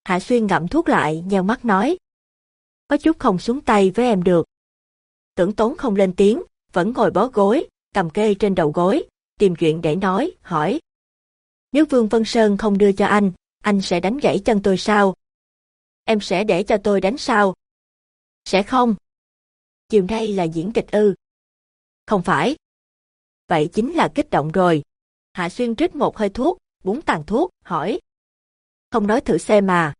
Hạ Xuyên ngậm thuốc lại, nheo mắt nói. có chút không xuống tay với em được. Tưởng tốn không lên tiếng, vẫn ngồi bó gối, cầm kê trên đầu gối, tìm chuyện để nói, hỏi. Nếu Vương Vân Sơn không đưa cho anh, anh sẽ đánh gãy chân tôi sao? Em sẽ để cho tôi đánh sao? Sẽ không. Chiều nay là diễn kịch ư. Không phải. Vậy chính là kích động rồi. Hạ Xuyên trích một hơi thuốc, búng tàn thuốc, hỏi. Không nói thử xem mà.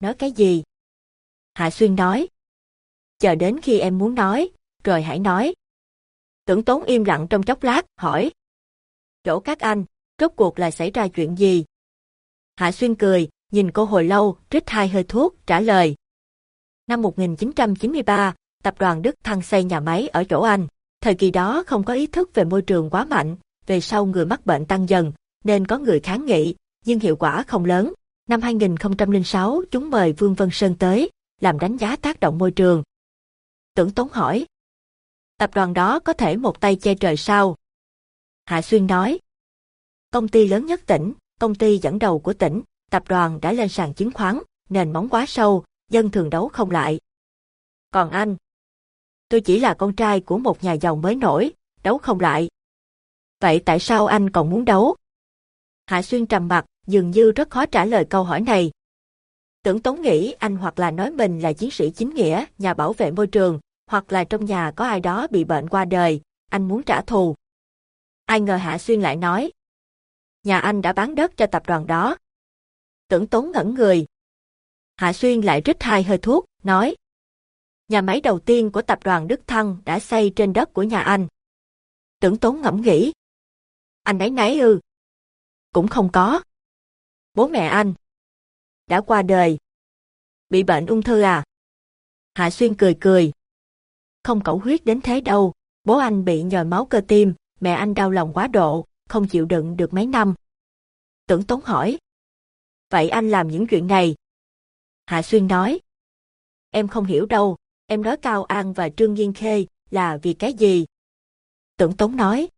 Nói cái gì? Hạ Xuyên nói. Chờ đến khi em muốn nói, rồi hãy nói. Tưởng tốn im lặng trong chốc lát, hỏi. Chỗ các anh, rốt cuộc là xảy ra chuyện gì? Hạ Xuyên cười, nhìn cô hồi lâu, rít hai hơi thuốc, trả lời. Năm 1993, tập đoàn Đức Thăng xây nhà máy ở chỗ anh. Thời kỳ đó không có ý thức về môi trường quá mạnh, về sau người mắc bệnh tăng dần, nên có người kháng nghị, nhưng hiệu quả không lớn. Năm 2006, chúng mời Vương Vân Sơn tới, làm đánh giá tác động môi trường. Tưởng Tống hỏi, tập đoàn đó có thể một tay che trời sao? Hạ Xuyên nói, công ty lớn nhất tỉnh, công ty dẫn đầu của tỉnh, tập đoàn đã lên sàn chứng khoán, nền móng quá sâu, dân thường đấu không lại. Còn anh? Tôi chỉ là con trai của một nhà giàu mới nổi, đấu không lại. Vậy tại sao anh còn muốn đấu? Hạ Xuyên trầm mặt, dường như rất khó trả lời câu hỏi này. Tưởng Tống nghĩ anh hoặc là nói mình là chiến sĩ chính nghĩa, nhà bảo vệ môi trường, hoặc là trong nhà có ai đó bị bệnh qua đời, anh muốn trả thù. Ai ngờ Hạ Xuyên lại nói. Nhà anh đã bán đất cho tập đoàn đó. Tưởng Tống ngẩn người. Hạ Xuyên lại rít hai hơi thuốc, nói. Nhà máy đầu tiên của tập đoàn Đức Thăng đã xây trên đất của nhà anh. Tưởng Tống ngẫm nghĩ. Anh ấy nấy ư? Cũng không có. Bố mẹ anh. Đã qua đời. Bị bệnh ung thư à? Hạ Xuyên cười cười. Không cẩu huyết đến thế đâu. Bố anh bị nhồi máu cơ tim, mẹ anh đau lòng quá độ, không chịu đựng được mấy năm. Tưởng Tống hỏi. Vậy anh làm những chuyện này? Hạ Xuyên nói. Em không hiểu đâu, em nói Cao An và Trương Nhiên Khê là vì cái gì? Tưởng Tống nói.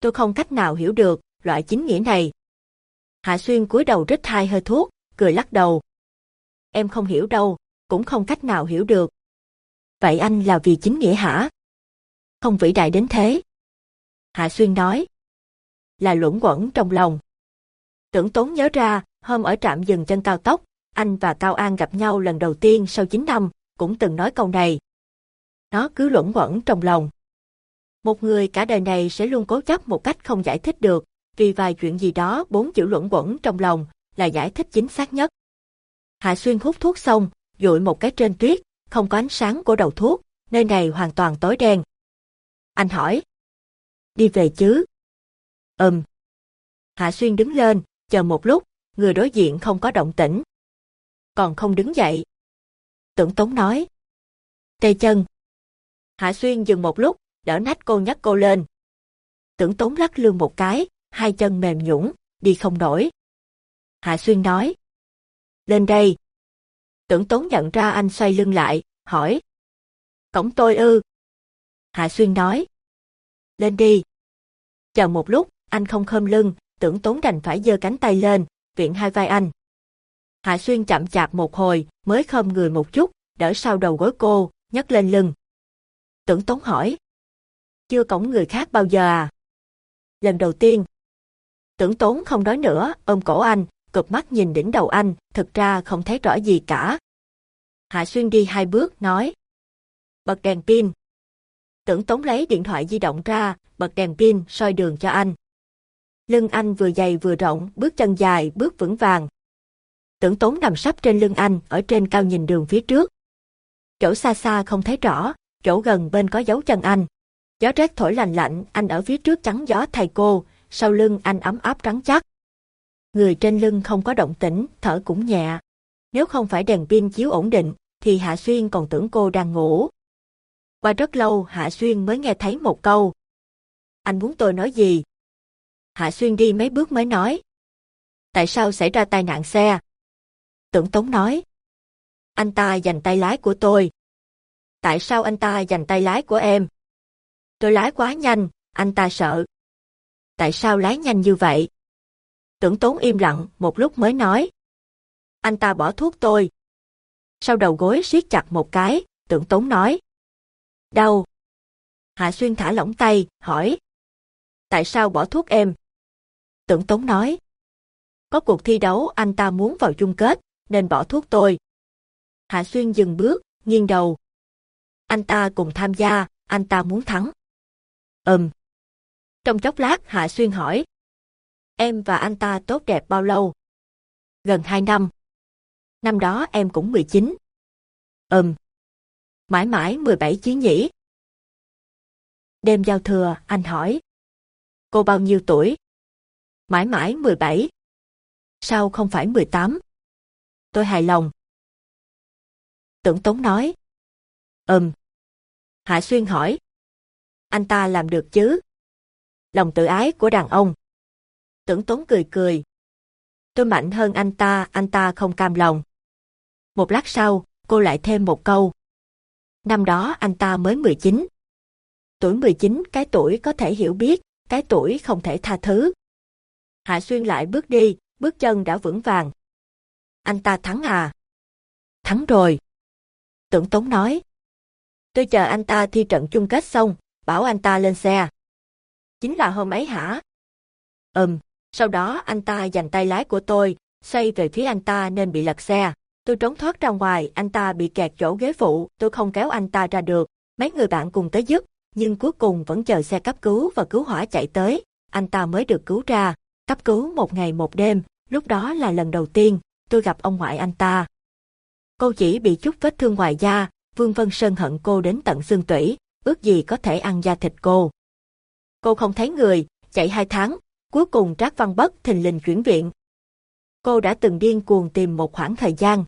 Tôi không cách nào hiểu được loại chính nghĩa này. Hạ Xuyên cúi đầu rít hai hơi thuốc, cười lắc đầu. Em không hiểu đâu, cũng không cách nào hiểu được. Vậy anh là vì chính nghĩa hả? Không vĩ đại đến thế. Hạ Xuyên nói. Là luẩn quẩn trong lòng. Tưởng Tốn nhớ ra, hôm ở trạm dừng chân cao tốc, anh và Cao An gặp nhau lần đầu tiên sau 9 năm, cũng từng nói câu này. Nó cứ luẩn quẩn trong lòng. Một người cả đời này sẽ luôn cố chấp một cách không giải thích được, vì vài chuyện gì đó bốn chữ luẩn quẩn trong lòng là giải thích chính xác nhất. Hạ Xuyên hút thuốc xong, dụi một cái trên tuyết, không có ánh sáng của đầu thuốc, nơi này hoàn toàn tối đen. Anh hỏi. Đi về chứ? Ừm. Hạ Xuyên đứng lên, chờ một lúc, người đối diện không có động tĩnh. Còn không đứng dậy. Tưởng Tống nói. Tê chân. Hạ Xuyên dừng một lúc, đỡ nách cô nhắc cô lên. Tưởng Tống lắc lương một cái, hai chân mềm nhũn, đi không nổi. Hạ Xuyên nói. Lên đây. Tưởng Tốn nhận ra anh xoay lưng lại, hỏi. Cổng tôi ư. Hạ Xuyên nói. Lên đi. Chờ một lúc, anh không khom lưng, tưởng Tốn đành phải giơ cánh tay lên, viện hai vai anh. Hạ Xuyên chậm chạp một hồi, mới khom người một chút, đỡ sau đầu gối cô, nhấc lên lưng. Tưởng Tốn hỏi. Chưa cổng người khác bao giờ à? Lần đầu tiên. Tưởng tốn không nói nữa, ôm cổ anh, cụp mắt nhìn đỉnh đầu anh, thực ra không thấy rõ gì cả. Hạ Xuyên đi hai bước, nói. Bật đèn pin. Tưởng tốn lấy điện thoại di động ra, bật đèn pin, soi đường cho anh. Lưng anh vừa dày vừa rộng, bước chân dài, bước vững vàng. Tưởng tốn nằm sấp trên lưng anh, ở trên cao nhìn đường phía trước. Chỗ xa xa không thấy rõ, chỗ gần bên có dấu chân anh. Gió rét thổi lành lạnh, anh ở phía trước trắng gió thầy cô, sau lưng anh ấm áp trắng chắc. Người trên lưng không có động tĩnh, thở cũng nhẹ. Nếu không phải đèn pin chiếu ổn định, thì Hạ Xuyên còn tưởng cô đang ngủ. Qua rất lâu Hạ Xuyên mới nghe thấy một câu. Anh muốn tôi nói gì? Hạ Xuyên đi mấy bước mới nói. Tại sao xảy ra tai nạn xe? Tưởng Tống nói. Anh ta giành tay lái của tôi. Tại sao anh ta giành tay lái của em? Tôi lái quá nhanh, anh ta sợ. Tại sao lái nhanh như vậy? Tưởng Tốn im lặng một lúc mới nói. Anh ta bỏ thuốc tôi. sau đầu gối siết chặt một cái, tưởng tốn nói. Đau. Hạ Xuyên thả lỏng tay, hỏi. Tại sao bỏ thuốc em? Tưởng tốn nói. Có cuộc thi đấu anh ta muốn vào chung kết, nên bỏ thuốc tôi. Hạ Xuyên dừng bước, nghiêng đầu. Anh ta cùng tham gia, anh ta muốn thắng. Ừm. Trong chốc lát Hạ Xuyên hỏi. Em và anh ta tốt đẹp bao lâu? Gần hai năm. Năm đó em cũng 19. Ừm. Mãi mãi 17 chứ nhỉ? Đêm giao thừa, anh hỏi. Cô bao nhiêu tuổi? Mãi mãi 17. Sao không phải 18? Tôi hài lòng. Tưởng Tống nói. Ừm. Hạ Xuyên hỏi. Anh ta làm được chứ? Lòng tự ái của đàn ông. Tưởng Tống cười cười. Tôi mạnh hơn anh ta, anh ta không cam lòng. Một lát sau, cô lại thêm một câu. Năm đó anh ta mới 19. Tuổi 19 cái tuổi có thể hiểu biết, cái tuổi không thể tha thứ. Hạ Xuyên lại bước đi, bước chân đã vững vàng. Anh ta thắng à? Thắng rồi. Tưởng Tống nói. Tôi chờ anh ta thi trận chung kết xong, bảo anh ta lên xe. Chính là hôm ấy hả? Ừm, sau đó anh ta giành tay lái của tôi, xoay về phía anh ta nên bị lật xe. Tôi trốn thoát ra ngoài, anh ta bị kẹt chỗ ghế phụ, tôi không kéo anh ta ra được. Mấy người bạn cùng tới giúp, nhưng cuối cùng vẫn chờ xe cấp cứu và cứu hỏa chạy tới, anh ta mới được cứu ra. Cấp cứu một ngày một đêm, lúc đó là lần đầu tiên tôi gặp ông ngoại anh ta. Cô chỉ bị chút vết thương ngoài da, Vương Vân Sơn hận cô đến tận xương tủy, ước gì có thể ăn da thịt cô. Cô không thấy người, chạy hai tháng, cuối cùng Trác Văn Bất thình lình chuyển viện. Cô đã từng điên cuồng tìm một khoảng thời gian.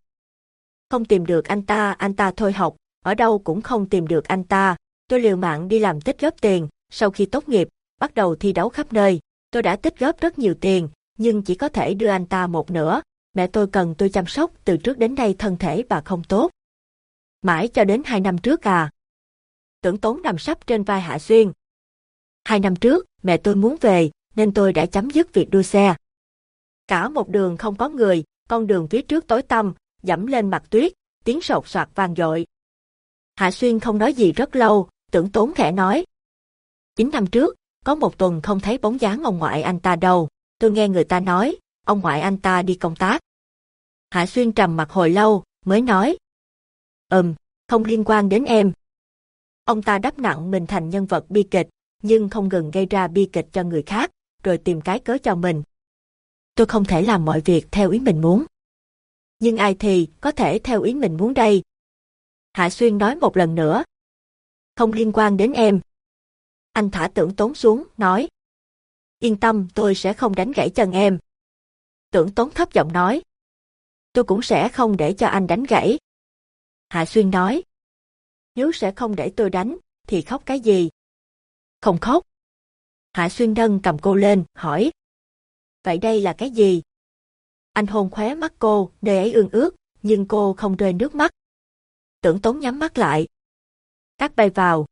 Không tìm được anh ta, anh ta thôi học, ở đâu cũng không tìm được anh ta. Tôi liều mạng đi làm tích góp tiền, sau khi tốt nghiệp, bắt đầu thi đấu khắp nơi. Tôi đã tích góp rất nhiều tiền, nhưng chỉ có thể đưa anh ta một nửa. Mẹ tôi cần tôi chăm sóc từ trước đến nay thân thể bà không tốt. Mãi cho đến hai năm trước à. Tưởng tốn nằm sắp trên vai Hạ Xuyên. Hai năm trước, mẹ tôi muốn về, nên tôi đã chấm dứt việc đua xe. Cả một đường không có người, con đường phía trước tối tăm, dẫm lên mặt tuyết, tiếng sột soạt vang dội. Hạ Xuyên không nói gì rất lâu, tưởng tốn khẽ nói. Chín năm trước, có một tuần không thấy bóng dáng ông ngoại anh ta đâu, tôi nghe người ta nói, ông ngoại anh ta đi công tác. Hạ Xuyên trầm mặt hồi lâu, mới nói. Ừm, không liên quan đến em. Ông ta đắp nặng mình thành nhân vật bi kịch, nhưng không ngừng gây ra bi kịch cho người khác, rồi tìm cái cớ cho mình. Tôi không thể làm mọi việc theo ý mình muốn. Nhưng ai thì có thể theo ý mình muốn đây? Hạ Xuyên nói một lần nữa. Không liên quan đến em. Anh thả tưởng tốn xuống, nói. Yên tâm, tôi sẽ không đánh gãy chân em. Tưởng tốn thấp giọng nói. Tôi cũng sẽ không để cho anh đánh gãy. Hạ Xuyên nói. Nếu sẽ không để tôi đánh, thì khóc cái gì? Không khóc. Hạ Xuyên Đân cầm cô lên, hỏi. Vậy đây là cái gì? Anh hôn khóe mắt cô, nơi ấy ương ướt, nhưng cô không rơi nước mắt. Tưởng tốn nhắm mắt lại. Cát bay vào.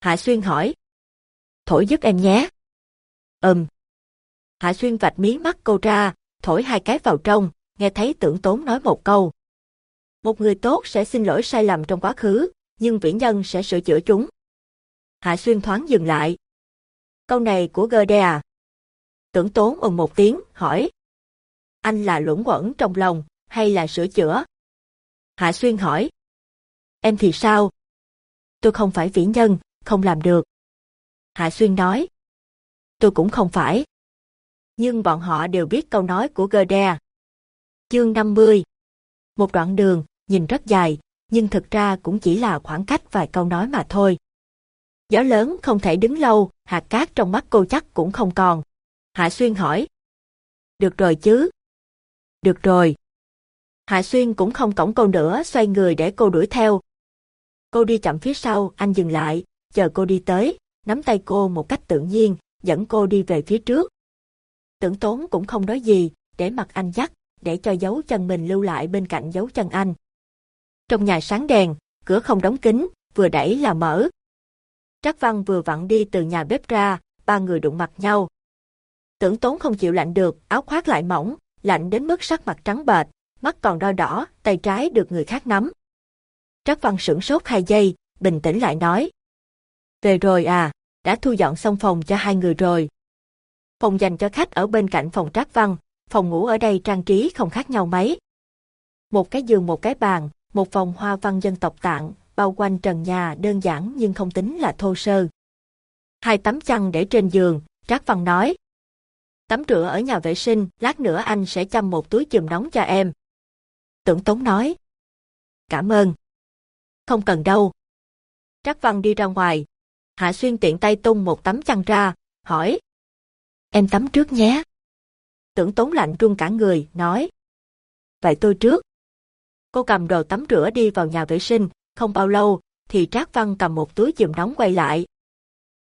Hạ Xuyên hỏi. Thổi giúp em nhé. Ừm. Hạ Xuyên vạch mí mắt cô ra, thổi hai cái vào trong, nghe thấy tưởng tốn nói một câu. Một người tốt sẽ xin lỗi sai lầm trong quá khứ, nhưng vĩ nhân sẽ sửa chữa chúng. Hạ Xuyên thoáng dừng lại. Câu này của Gerde à? Tưởng tốn ừng một tiếng, hỏi. Anh là luẩn quẩn trong lòng, hay là sửa chữa? Hạ Xuyên hỏi. Em thì sao? Tôi không phải vĩ nhân, không làm được. Hạ Xuyên nói. Tôi cũng không phải. Nhưng bọn họ đều biết câu nói của Gerde. À? Chương 50 Một đoạn đường, nhìn rất dài, nhưng thực ra cũng chỉ là khoảng cách vài câu nói mà thôi. Gió lớn không thể đứng lâu, hạt cát trong mắt cô chắc cũng không còn. Hạ Xuyên hỏi. Được rồi chứ? Được rồi. Hạ Xuyên cũng không cổng cô nữa, xoay người để cô đuổi theo. Cô đi chậm phía sau, anh dừng lại, chờ cô đi tới, nắm tay cô một cách tự nhiên, dẫn cô đi về phía trước. Tưởng tốn cũng không nói gì, để mặt anh dắt, để cho dấu chân mình lưu lại bên cạnh dấu chân anh. Trong nhà sáng đèn, cửa không đóng kín, vừa đẩy là mở. Trác Văn vừa vặn đi từ nhà bếp ra, ba người đụng mặt nhau. Tưởng tốn không chịu lạnh được, áo khoác lại mỏng, lạnh đến mức sắc mặt trắng bệch, mắt còn đo đỏ, tay trái được người khác nắm. Trác Văn sửng sốt hai giây, bình tĩnh lại nói. Về rồi à, đã thu dọn xong phòng cho hai người rồi. Phòng dành cho khách ở bên cạnh phòng Trác Văn, phòng ngủ ở đây trang trí không khác nhau mấy. Một cái giường một cái bàn, một vòng hoa văn dân tộc tạng, bao quanh trần nhà đơn giản nhưng không tính là thô sơ. Hai tấm chăn để trên giường, Trác Văn nói. Tắm rửa ở nhà vệ sinh, lát nữa anh sẽ chăm một túi chùm nóng cho em. Tưởng Tống nói. Cảm ơn. Không cần đâu. Trác Văn đi ra ngoài. Hạ Xuyên tiện tay tung một tấm chăn ra, hỏi. Em tắm trước nhé. Tưởng Tống lạnh run cả người, nói. Vậy tôi trước. Cô cầm đồ tắm rửa đi vào nhà vệ sinh, không bao lâu, thì Trác Văn cầm một túi chùm nóng quay lại.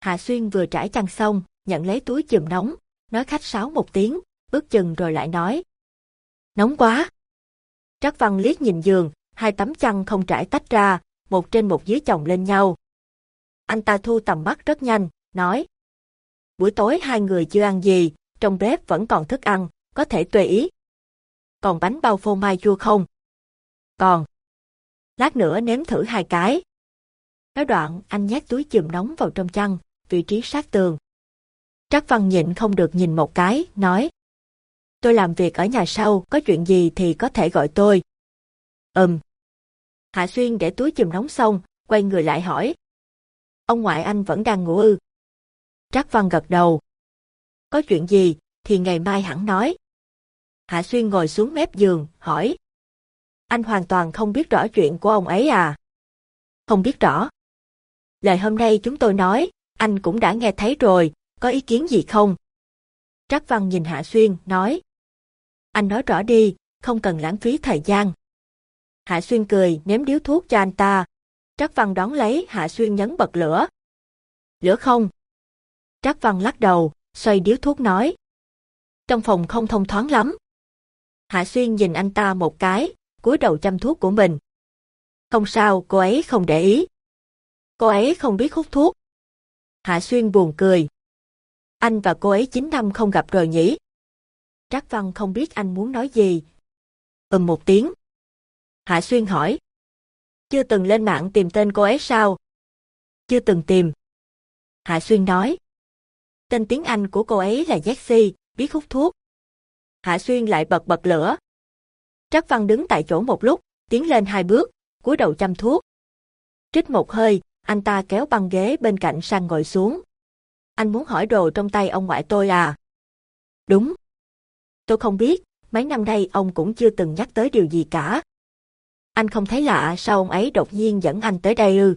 Hạ Xuyên vừa trải chăn xong, nhận lấy túi chùm nóng, nói khách sáo một tiếng, ước chừng rồi lại nói. Nóng quá! Trác Văn liếc nhìn giường, hai tấm chăn không trải tách ra, một trên một dưới chồng lên nhau. Anh ta thu tầm mắt rất nhanh, nói. Buổi tối hai người chưa ăn gì, trong bếp vẫn còn thức ăn, có thể tùy ý. Còn bánh bao phô mai chua không? Còn. Lát nữa nếm thử hai cái. Nói đoạn, anh nhét túi chùm nóng vào trong chăn, vị trí sát tường. Trác Văn nhịn không được nhìn một cái, nói. Tôi làm việc ở nhà sau, có chuyện gì thì có thể gọi tôi. Ừm. Hạ Xuyên để túi chùm nóng xong, quay người lại hỏi. Ông ngoại anh vẫn đang ngủ ư. Trác Văn gật đầu. Có chuyện gì, thì ngày mai hẳn nói. Hạ Xuyên ngồi xuống mép giường, hỏi. Anh hoàn toàn không biết rõ chuyện của ông ấy à? Không biết rõ. Lời hôm nay chúng tôi nói, anh cũng đã nghe thấy rồi, có ý kiến gì không? Trác Văn nhìn Hạ Xuyên, nói. Anh nói rõ đi, không cần lãng phí thời gian. Hạ Xuyên cười, ném điếu thuốc cho anh ta. Trác Văn đón lấy, Hạ Xuyên nhấn bật lửa. Lửa không? Trác Văn lắc đầu, xoay điếu thuốc nói. Trong phòng không thông thoáng lắm. Hạ Xuyên nhìn anh ta một cái, cúi đầu chăm thuốc của mình. Không sao, cô ấy không để ý. Cô ấy không biết hút thuốc. Hạ Xuyên buồn cười. Anh và cô ấy 9 năm không gặp rồi nhỉ? Trác Văn không biết anh muốn nói gì. Ừm một tiếng. Hạ Xuyên hỏi. Chưa từng lên mạng tìm tên cô ấy sao? Chưa từng tìm. Hạ Xuyên nói. Tên tiếng Anh của cô ấy là Jessie, biết hút thuốc. Hạ Xuyên lại bật bật lửa. Trác Văn đứng tại chỗ một lúc, tiến lên hai bước, cúi đầu chăm thuốc. Trích một hơi, anh ta kéo băng ghế bên cạnh sang ngồi xuống. Anh muốn hỏi đồ trong tay ông ngoại tôi à? Đúng. Tôi không biết, mấy năm nay ông cũng chưa từng nhắc tới điều gì cả. Anh không thấy lạ sao ông ấy đột nhiên dẫn anh tới đây ư?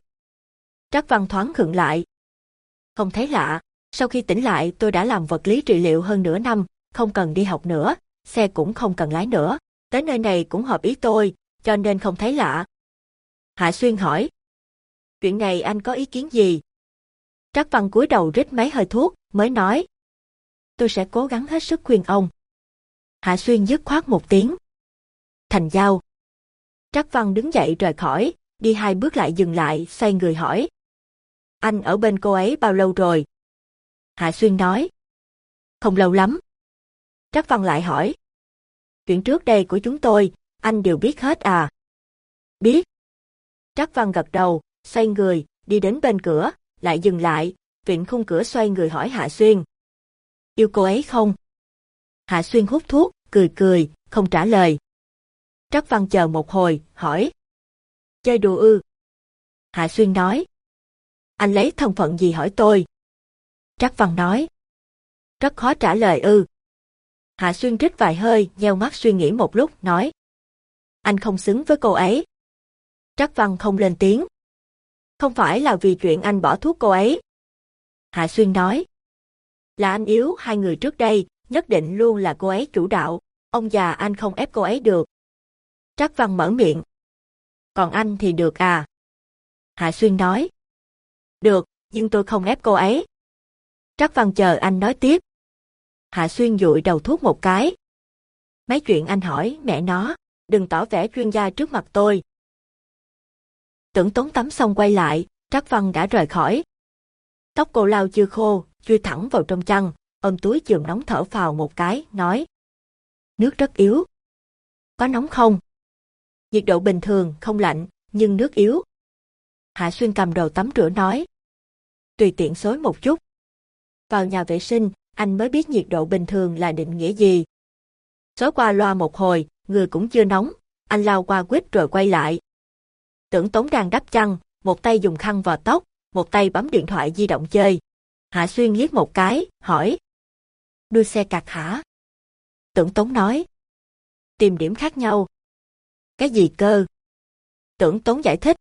Trác Văn thoáng khựng lại. Không thấy lạ, sau khi tỉnh lại tôi đã làm vật lý trị liệu hơn nửa năm, không cần đi học nữa, xe cũng không cần lái nữa. Tới nơi này cũng hợp ý tôi, cho nên không thấy lạ. Hạ Xuyên hỏi. Chuyện này anh có ý kiến gì? Trác Văn cúi đầu rít mấy hơi thuốc, mới nói. Tôi sẽ cố gắng hết sức khuyên ông. Hạ Xuyên dứt khoát một tiếng. Thành giao. Trác Văn đứng dậy rời khỏi, đi hai bước lại dừng lại, xoay người hỏi. Anh ở bên cô ấy bao lâu rồi? Hạ Xuyên nói. Không lâu lắm. Trác Văn lại hỏi. Chuyện trước đây của chúng tôi, anh đều biết hết à? Biết. Trác Văn gật đầu, xoay người, đi đến bên cửa, lại dừng lại, vịn khung cửa xoay người hỏi Hạ Xuyên. Yêu cô ấy không? Hạ Xuyên hút thuốc, cười cười, không trả lời. Trác Văn chờ một hồi, hỏi. Chơi đùa ư? Hạ Xuyên nói. Anh lấy thân phận gì hỏi tôi? Trác Văn nói. Rất khó trả lời ư. Hạ Xuyên rít vài hơi, nheo mắt suy nghĩ một lúc, nói. Anh không xứng với cô ấy. Trác Văn không lên tiếng. Không phải là vì chuyện anh bỏ thuốc cô ấy. Hạ Xuyên nói. Là anh yếu hai người trước đây, nhất định luôn là cô ấy chủ đạo. Ông già anh không ép cô ấy được. Trác Văn mở miệng. Còn anh thì được à? Hạ Xuyên nói. Được, nhưng tôi không ép cô ấy. Trác Văn chờ anh nói tiếp. Hạ Xuyên dụi đầu thuốc một cái. Mấy chuyện anh hỏi mẹ nó, đừng tỏ vẻ chuyên gia trước mặt tôi. Tưởng tốn tắm xong quay lại, Trác Văn đã rời khỏi. Tóc cô lau chưa khô, chui thẳng vào trong chăn, ôm túi giường nóng thở phào một cái, nói. Nước rất yếu. Có nóng không? Nhiệt độ bình thường, không lạnh, nhưng nước yếu. Hạ Xuyên cầm đầu tắm rửa nói. Tùy tiện xối một chút. Vào nhà vệ sinh, anh mới biết nhiệt độ bình thường là định nghĩa gì. xói qua loa một hồi, người cũng chưa nóng, anh lao qua quýt rồi quay lại. Tưởng Tống đang đắp chăn, một tay dùng khăn vò tóc, một tay bấm điện thoại di động chơi. Hạ Xuyên liếc một cái, hỏi. đưa xe cạc hả? Tưởng Tống nói. Tìm điểm khác nhau. Cái gì cơ? Tưởng Tống giải thích.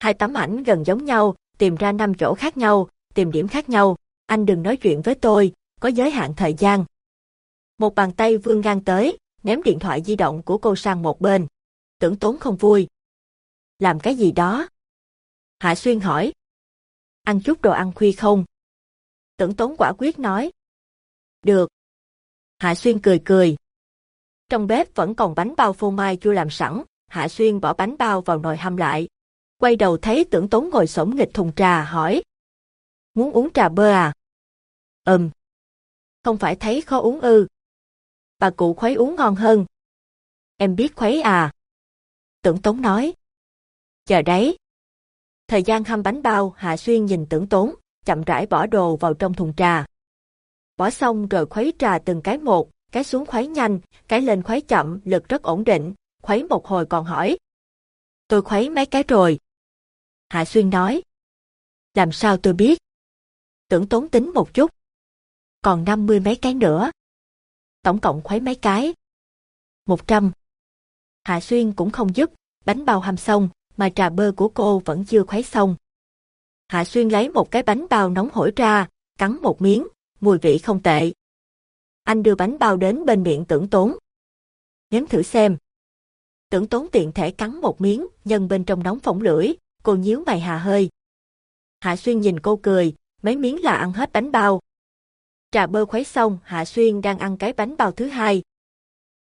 Hai tấm ảnh gần giống nhau, tìm ra năm chỗ khác nhau, tìm điểm khác nhau. Anh đừng nói chuyện với tôi, có giới hạn thời gian. Một bàn tay vươn ngang tới, ném điện thoại di động của cô sang một bên. Tưởng Tốn không vui. Làm cái gì đó? Hạ Xuyên hỏi. Ăn chút đồ ăn khuya không? Tưởng Tốn quả quyết nói. Được. Hạ Xuyên cười cười. Trong bếp vẫn còn bánh bao phô mai chưa làm sẵn, Hạ Xuyên bỏ bánh bao vào nồi hâm lại. Quay đầu thấy tưởng Tốn ngồi sổng nghịch thùng trà hỏi. Muốn uống trà bơ à? Ừm. Không phải thấy khó uống ư. Bà cụ khuấy uống ngon hơn. Em biết khuấy à? Tưởng Tống nói. Chờ đấy. Thời gian hâm bánh bao, Hạ Xuyên nhìn tưởng Tống, chậm rãi bỏ đồ vào trong thùng trà. Bỏ xong rồi khuấy trà từng cái một, cái xuống khuấy nhanh, cái lên khuấy chậm, lực rất ổn định, khuấy một hồi còn hỏi. Tôi khuấy mấy cái rồi. Hạ Xuyên nói. Làm sao tôi biết? Tưởng tốn tính một chút. Còn 50 mấy cái nữa. Tổng cộng khuấy mấy cái? 100. Hạ Xuyên cũng không giúp, bánh bao hầm xong, mà trà bơ của cô vẫn chưa khuấy xong. Hạ Xuyên lấy một cái bánh bao nóng hổi ra, cắn một miếng, mùi vị không tệ. Anh đưa bánh bao đến bên miệng tưởng tốn. Nếm thử xem. Tưởng tốn tiện thể cắn một miếng, nhân bên trong nóng phỏng lưỡi, cô nhíu mày hà hơi. Hạ Xuyên nhìn cô cười, mấy miếng là ăn hết bánh bao. Trà bơ khuấy xong, Hạ Xuyên đang ăn cái bánh bao thứ hai.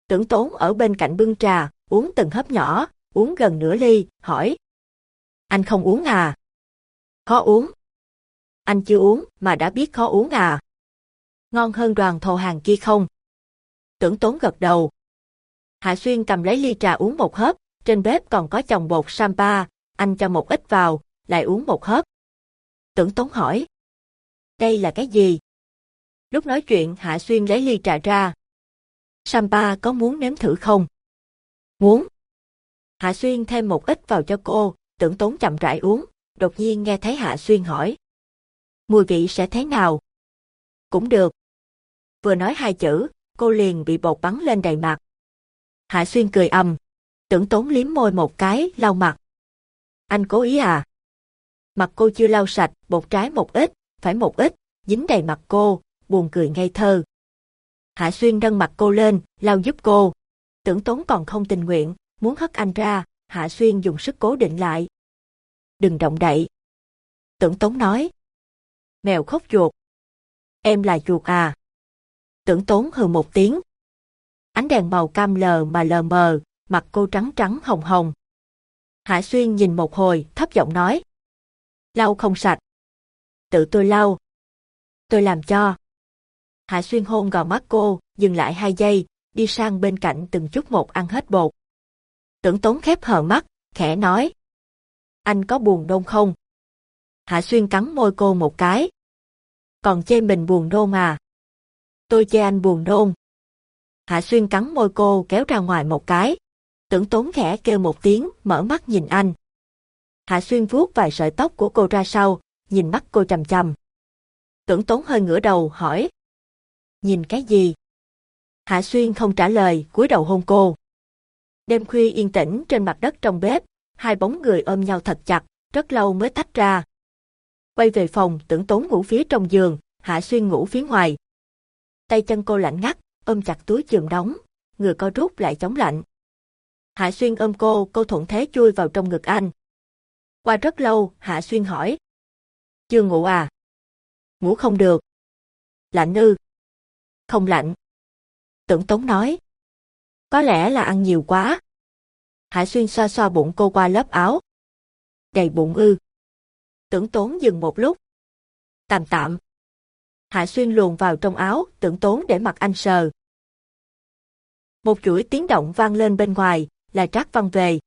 Tưởng tốn ở bên cạnh bưng trà, uống từng hớp nhỏ, uống gần nửa ly, hỏi. Anh không uống à? Khó uống. Anh chưa uống mà đã biết khó uống à? Ngon hơn đoàn thầu hàng kia không? Tưởng tốn gật đầu. Hạ Xuyên cầm lấy ly trà uống một hớp, trên bếp còn có chồng bột sampa, anh cho một ít vào, lại uống một hớp. Tưởng tốn hỏi. Đây là cái gì? Lúc nói chuyện Hạ Xuyên lấy ly trà ra. Sampa có muốn nếm thử không? Muốn. Hạ Xuyên thêm một ít vào cho cô, tưởng tốn chậm rãi uống, đột nhiên nghe thấy Hạ Xuyên hỏi. Mùi vị sẽ thế nào? Cũng được. Vừa nói hai chữ, cô liền bị bột bắn lên đầy mặt. Hạ Xuyên cười ầm, tưởng tốn liếm môi một cái, lau mặt. Anh cố ý à? Mặt cô chưa lau sạch, bột trái một ít, phải một ít, dính đầy mặt cô, buồn cười ngây thơ. Hạ Xuyên nâng mặt cô lên, lau giúp cô. Tưởng tốn còn không tình nguyện, muốn hất anh ra, Hạ Xuyên dùng sức cố định lại. Đừng động đậy. Tưởng Tốn nói. Mèo khóc chuột. Em là chuột à? Tưởng Tốn hừ một tiếng. Ánh đèn màu cam lờ mà lờ mờ, mặt cô trắng trắng hồng hồng. Hạ Xuyên nhìn một hồi, thấp giọng nói. Lau không sạch. Tự tôi lau. Tôi làm cho. Hạ Xuyên hôn gò mắt cô, dừng lại hai giây, đi sang bên cạnh từng chút một ăn hết bột. Tưởng tốn khép hờ mắt, khẽ nói. Anh có buồn đôn không? Hạ Xuyên cắn môi cô một cái. Còn chê mình buồn nôn à? Tôi chê anh buồn nôn. Hạ Xuyên cắn môi cô kéo ra ngoài một cái. Tưởng tốn khẽ kêu một tiếng, mở mắt nhìn anh. Hạ Xuyên vuốt vài sợi tóc của cô ra sau, nhìn mắt cô trầm trầm. Tưởng tốn hơi ngửa đầu, hỏi. Nhìn cái gì? Hạ Xuyên không trả lời, cúi đầu hôn cô. Đêm khuya yên tĩnh trên mặt đất trong bếp, hai bóng người ôm nhau thật chặt, rất lâu mới tách ra. Quay về phòng, tưởng tốn ngủ phía trong giường, Hạ Xuyên ngủ phía ngoài. Tay chân cô lạnh ngắt, ôm chặt túi giường đóng, người co rút lại chống lạnh. Hạ Xuyên ôm cô, cô thuận thế chui vào trong ngực anh. Qua rất lâu, Hạ Xuyên hỏi. Chưa ngủ à? Ngủ không được. Lạnh ư? Không lạnh. Tưởng Tống nói. Có lẽ là ăn nhiều quá. Hạ Xuyên xoa xoa bụng cô qua lớp áo. Đầy bụng ư. Tưởng tốn dừng một lúc. Tạm tạm. Hạ Xuyên luồn vào trong áo, tưởng tốn để mặc anh sờ. Một chuỗi tiếng động vang lên bên ngoài, là Trác Văn về.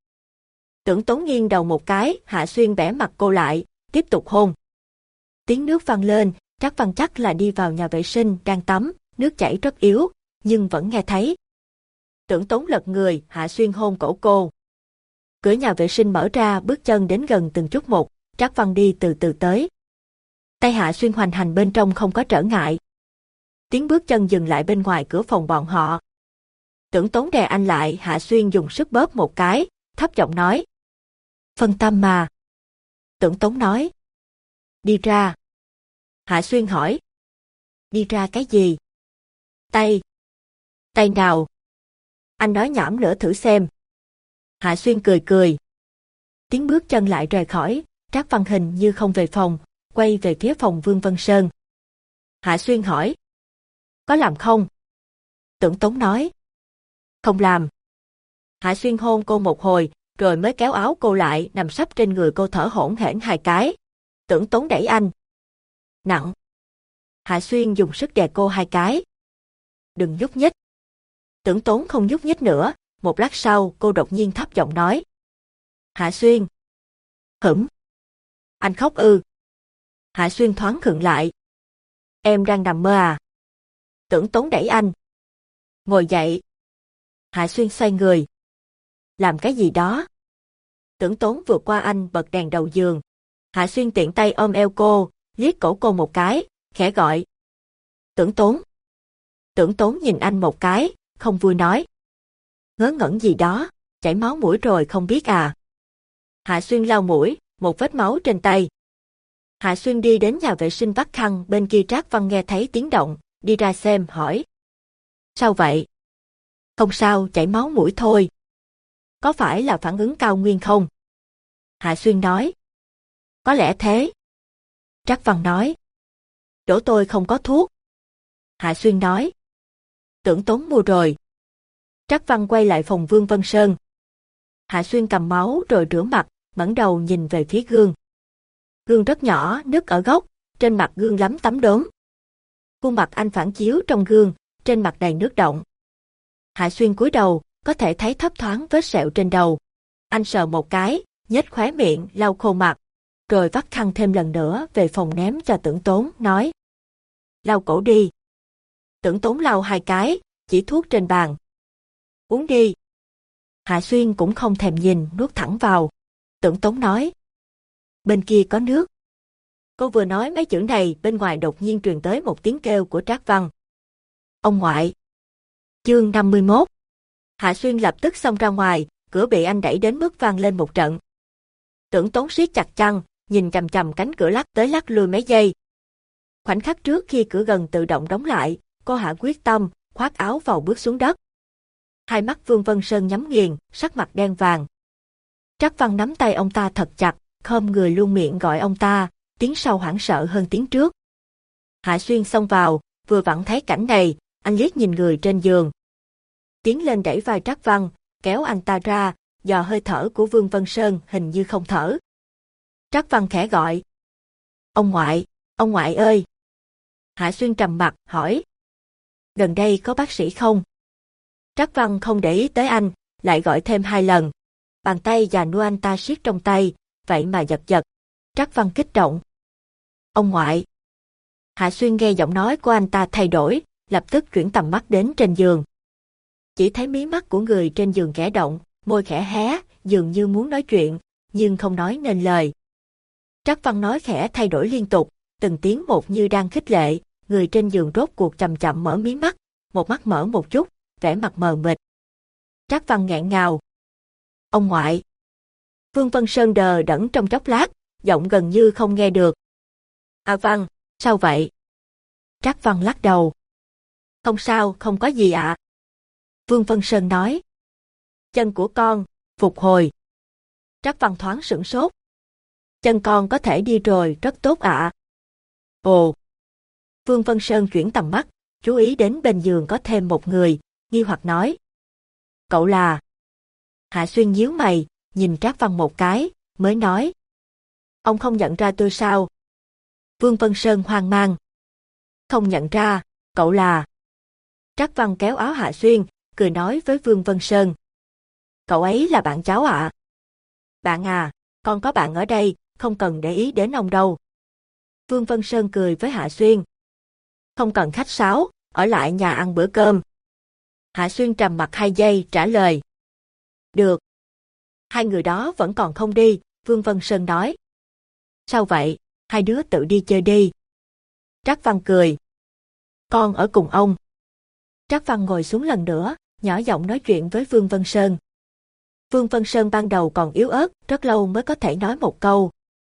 Tưởng Tốn nghiêng đầu một cái, Hạ Xuyên bẻ mặt cô lại, tiếp tục hôn. Tiếng nước vang lên, Trác Văn chắc là đi vào nhà vệ sinh, đang tắm, nước chảy rất yếu, nhưng vẫn nghe thấy. Tưởng Tốn lật người, Hạ Xuyên hôn cổ cô. Cửa nhà vệ sinh mở ra, bước chân đến gần từng chút một, Trác Văn đi từ từ tới. Tay Hạ Xuyên hoành hành bên trong không có trở ngại. Tiếng bước chân dừng lại bên ngoài cửa phòng bọn họ. Tưởng Tốn đè anh lại, Hạ Xuyên dùng sức bóp một cái, thấp giọng nói. Phân tâm mà. Tưởng Tốn nói. Đi ra. Hạ Xuyên hỏi. Đi ra cái gì? Tay. Tay nào? Anh nói nhảm nữa thử xem. Hạ Xuyên cười cười. Tiếng bước chân lại rời khỏi, Trác Văn Hình như không về phòng, quay về phía phòng Vương Vân Sơn. Hạ Xuyên hỏi. Có làm không? Tưởng Tống nói. Không làm. Hạ Xuyên hôn cô một hồi, rồi mới kéo áo cô lại nằm sắp trên người cô thở hỗn hển hai cái. Tưởng Tống đẩy anh. Nặng. Hạ Xuyên dùng sức đè cô hai cái. Đừng nhúc nhích. Tưởng tốn không nhúc nhích nữa, một lát sau cô đột nhiên thấp giọng nói. Hạ Xuyên. Hửm. Anh khóc ư. Hạ Xuyên thoáng khựng lại. Em đang nằm mơ à? Tưởng tốn đẩy anh. Ngồi dậy. Hạ Xuyên xoay người. Làm cái gì đó? Tưởng Tốn vượt qua anh bật đèn đầu giường. Hạ Xuyên tiện tay ôm eo cô, liếc cổ cô một cái, khẽ gọi. Tưởng Tốn. Tưởng Tốn nhìn anh một cái, không vui nói. Ngớ ngẩn gì đó, chảy máu mũi rồi không biết à. Hạ Xuyên lau mũi, một vết máu trên tay. Hạ Xuyên đi đến nhà vệ sinh vắt khăn bên kia Trác Văn nghe thấy tiếng động, đi ra xem, hỏi. Sao vậy? Không sao, chảy máu mũi thôi. Có phải là phản ứng cao nguyên không? Hạ Xuyên nói. Có lẽ thế. Trác Văn nói. Đổ tôi không có thuốc. Hạ Xuyên nói. Tưởng tốn mua rồi. Trác Văn quay lại phòng Vương Vân Sơn. Hạ Xuyên cầm máu rồi rửa mặt, ngẩng đầu nhìn về phía gương. Gương rất nhỏ, nứt ở góc, trên mặt gương lắm tấm đốm. Khuôn mặt anh phản chiếu trong gương, trên mặt đầy nước động. Hạ Xuyên cúi đầu, có thể thấy thấp thoáng vết sẹo trên đầu. Anh sờ một cái, nhếch khóe miệng, lau khô mặt, rồi vắt khăn thêm lần nữa về phòng ném cho tưởng tốn, nói. Lau cổ đi. Tưởng tốn lau hai cái, chỉ thuốc trên bàn. Uống đi. Hạ Xuyên cũng không thèm nhìn, nuốt thẳng vào. Tưởng tốn nói. Bên kia có nước. Cô vừa nói mấy chữ này, bên ngoài đột nhiên truyền tới một tiếng kêu của Trác Văn. Ông ngoại. Chương 51 Hạ Xuyên lập tức xông ra ngoài, cửa bị anh đẩy đến mức vang lên một trận. Tưởng tốn siết chặt chăn, nhìn chầm chầm cánh cửa lắc tới lắc lui mấy giây. Khoảnh khắc trước khi cửa gần tự động đóng lại, cô hạ quyết tâm, khoác áo vào bước xuống đất. Hai mắt Vương Vân Sơn nhắm nghiền, sắc mặt đen vàng. trác Văn nắm tay ông ta thật chặt, khom người luôn miệng gọi ông ta, tiếng sau hoảng sợ hơn tiếng trước. Hạ Xuyên xông vào, vừa vặn thấy cảnh này, anh liếc nhìn người trên giường. Tiến lên đẩy vai Trác Văn, kéo anh ta ra, dò hơi thở của Vương Vân Sơn hình như không thở. Trác Văn khẽ gọi. Ông ngoại, ông ngoại ơi! Hạ Xuyên trầm mặt, hỏi. Gần đây có bác sĩ không? Trác Văn không để ý tới anh, lại gọi thêm hai lần. Bàn tay già nua anh ta siết trong tay, vậy mà giật giật. Trác Văn kích động. Ông ngoại. Hạ Xuyên nghe giọng nói của anh ta thay đổi, lập tức chuyển tầm mắt đến trên giường. Chỉ thấy mí mắt của người trên giường khẽ động, môi khẽ hé, dường như muốn nói chuyện, nhưng không nói nên lời. Trác Văn nói khẽ thay đổi liên tục, từng tiếng một như đang khích lệ, người trên giường rốt cuộc chậm chậm mở mí mắt, một mắt mở một chút, vẻ mặt mờ mịt. Trác Văn nghẹn ngào. Ông ngoại. Vương Vân Sơn đờ đẫn trong chốc lát, giọng gần như không nghe được. À Văn, sao vậy? Trác Văn lắc đầu. Không sao, không có gì ạ. Vương Vân Sơn nói. Chân của con, phục hồi. Trác Văn thoáng sửng sốt. Chân con có thể đi rồi, rất tốt ạ. Ồ. Vương Vân Sơn chuyển tầm mắt, chú ý đến bên giường có thêm một người, nghi hoặc nói. Cậu là... Hạ Xuyên nhíu mày, nhìn Trác Văn một cái, mới nói. Ông không nhận ra tôi sao? Vương Vân Sơn hoang mang. Không nhận ra, cậu là... Trác Văn kéo áo Hạ Xuyên, cười nói với Vương Vân Sơn. Cậu ấy là bạn cháu ạ. Bạn à, con có bạn ở đây, không cần để ý đến ông đâu. Vương Vân Sơn cười với Hạ Xuyên. Không cần khách sáo, ở lại nhà ăn bữa cơm. Hạ Xuyên trầm mặt hai giây trả lời. Được. Hai người đó vẫn còn không đi, Vương Vân Sơn nói. Sao vậy, hai đứa tự đi chơi đi. Trác Văn cười. Con ở cùng ông. Trác Văn ngồi xuống lần nữa, nhỏ giọng nói chuyện với Vương Vân Sơn. Vương Vân Sơn ban đầu còn yếu ớt, rất lâu mới có thể nói một câu.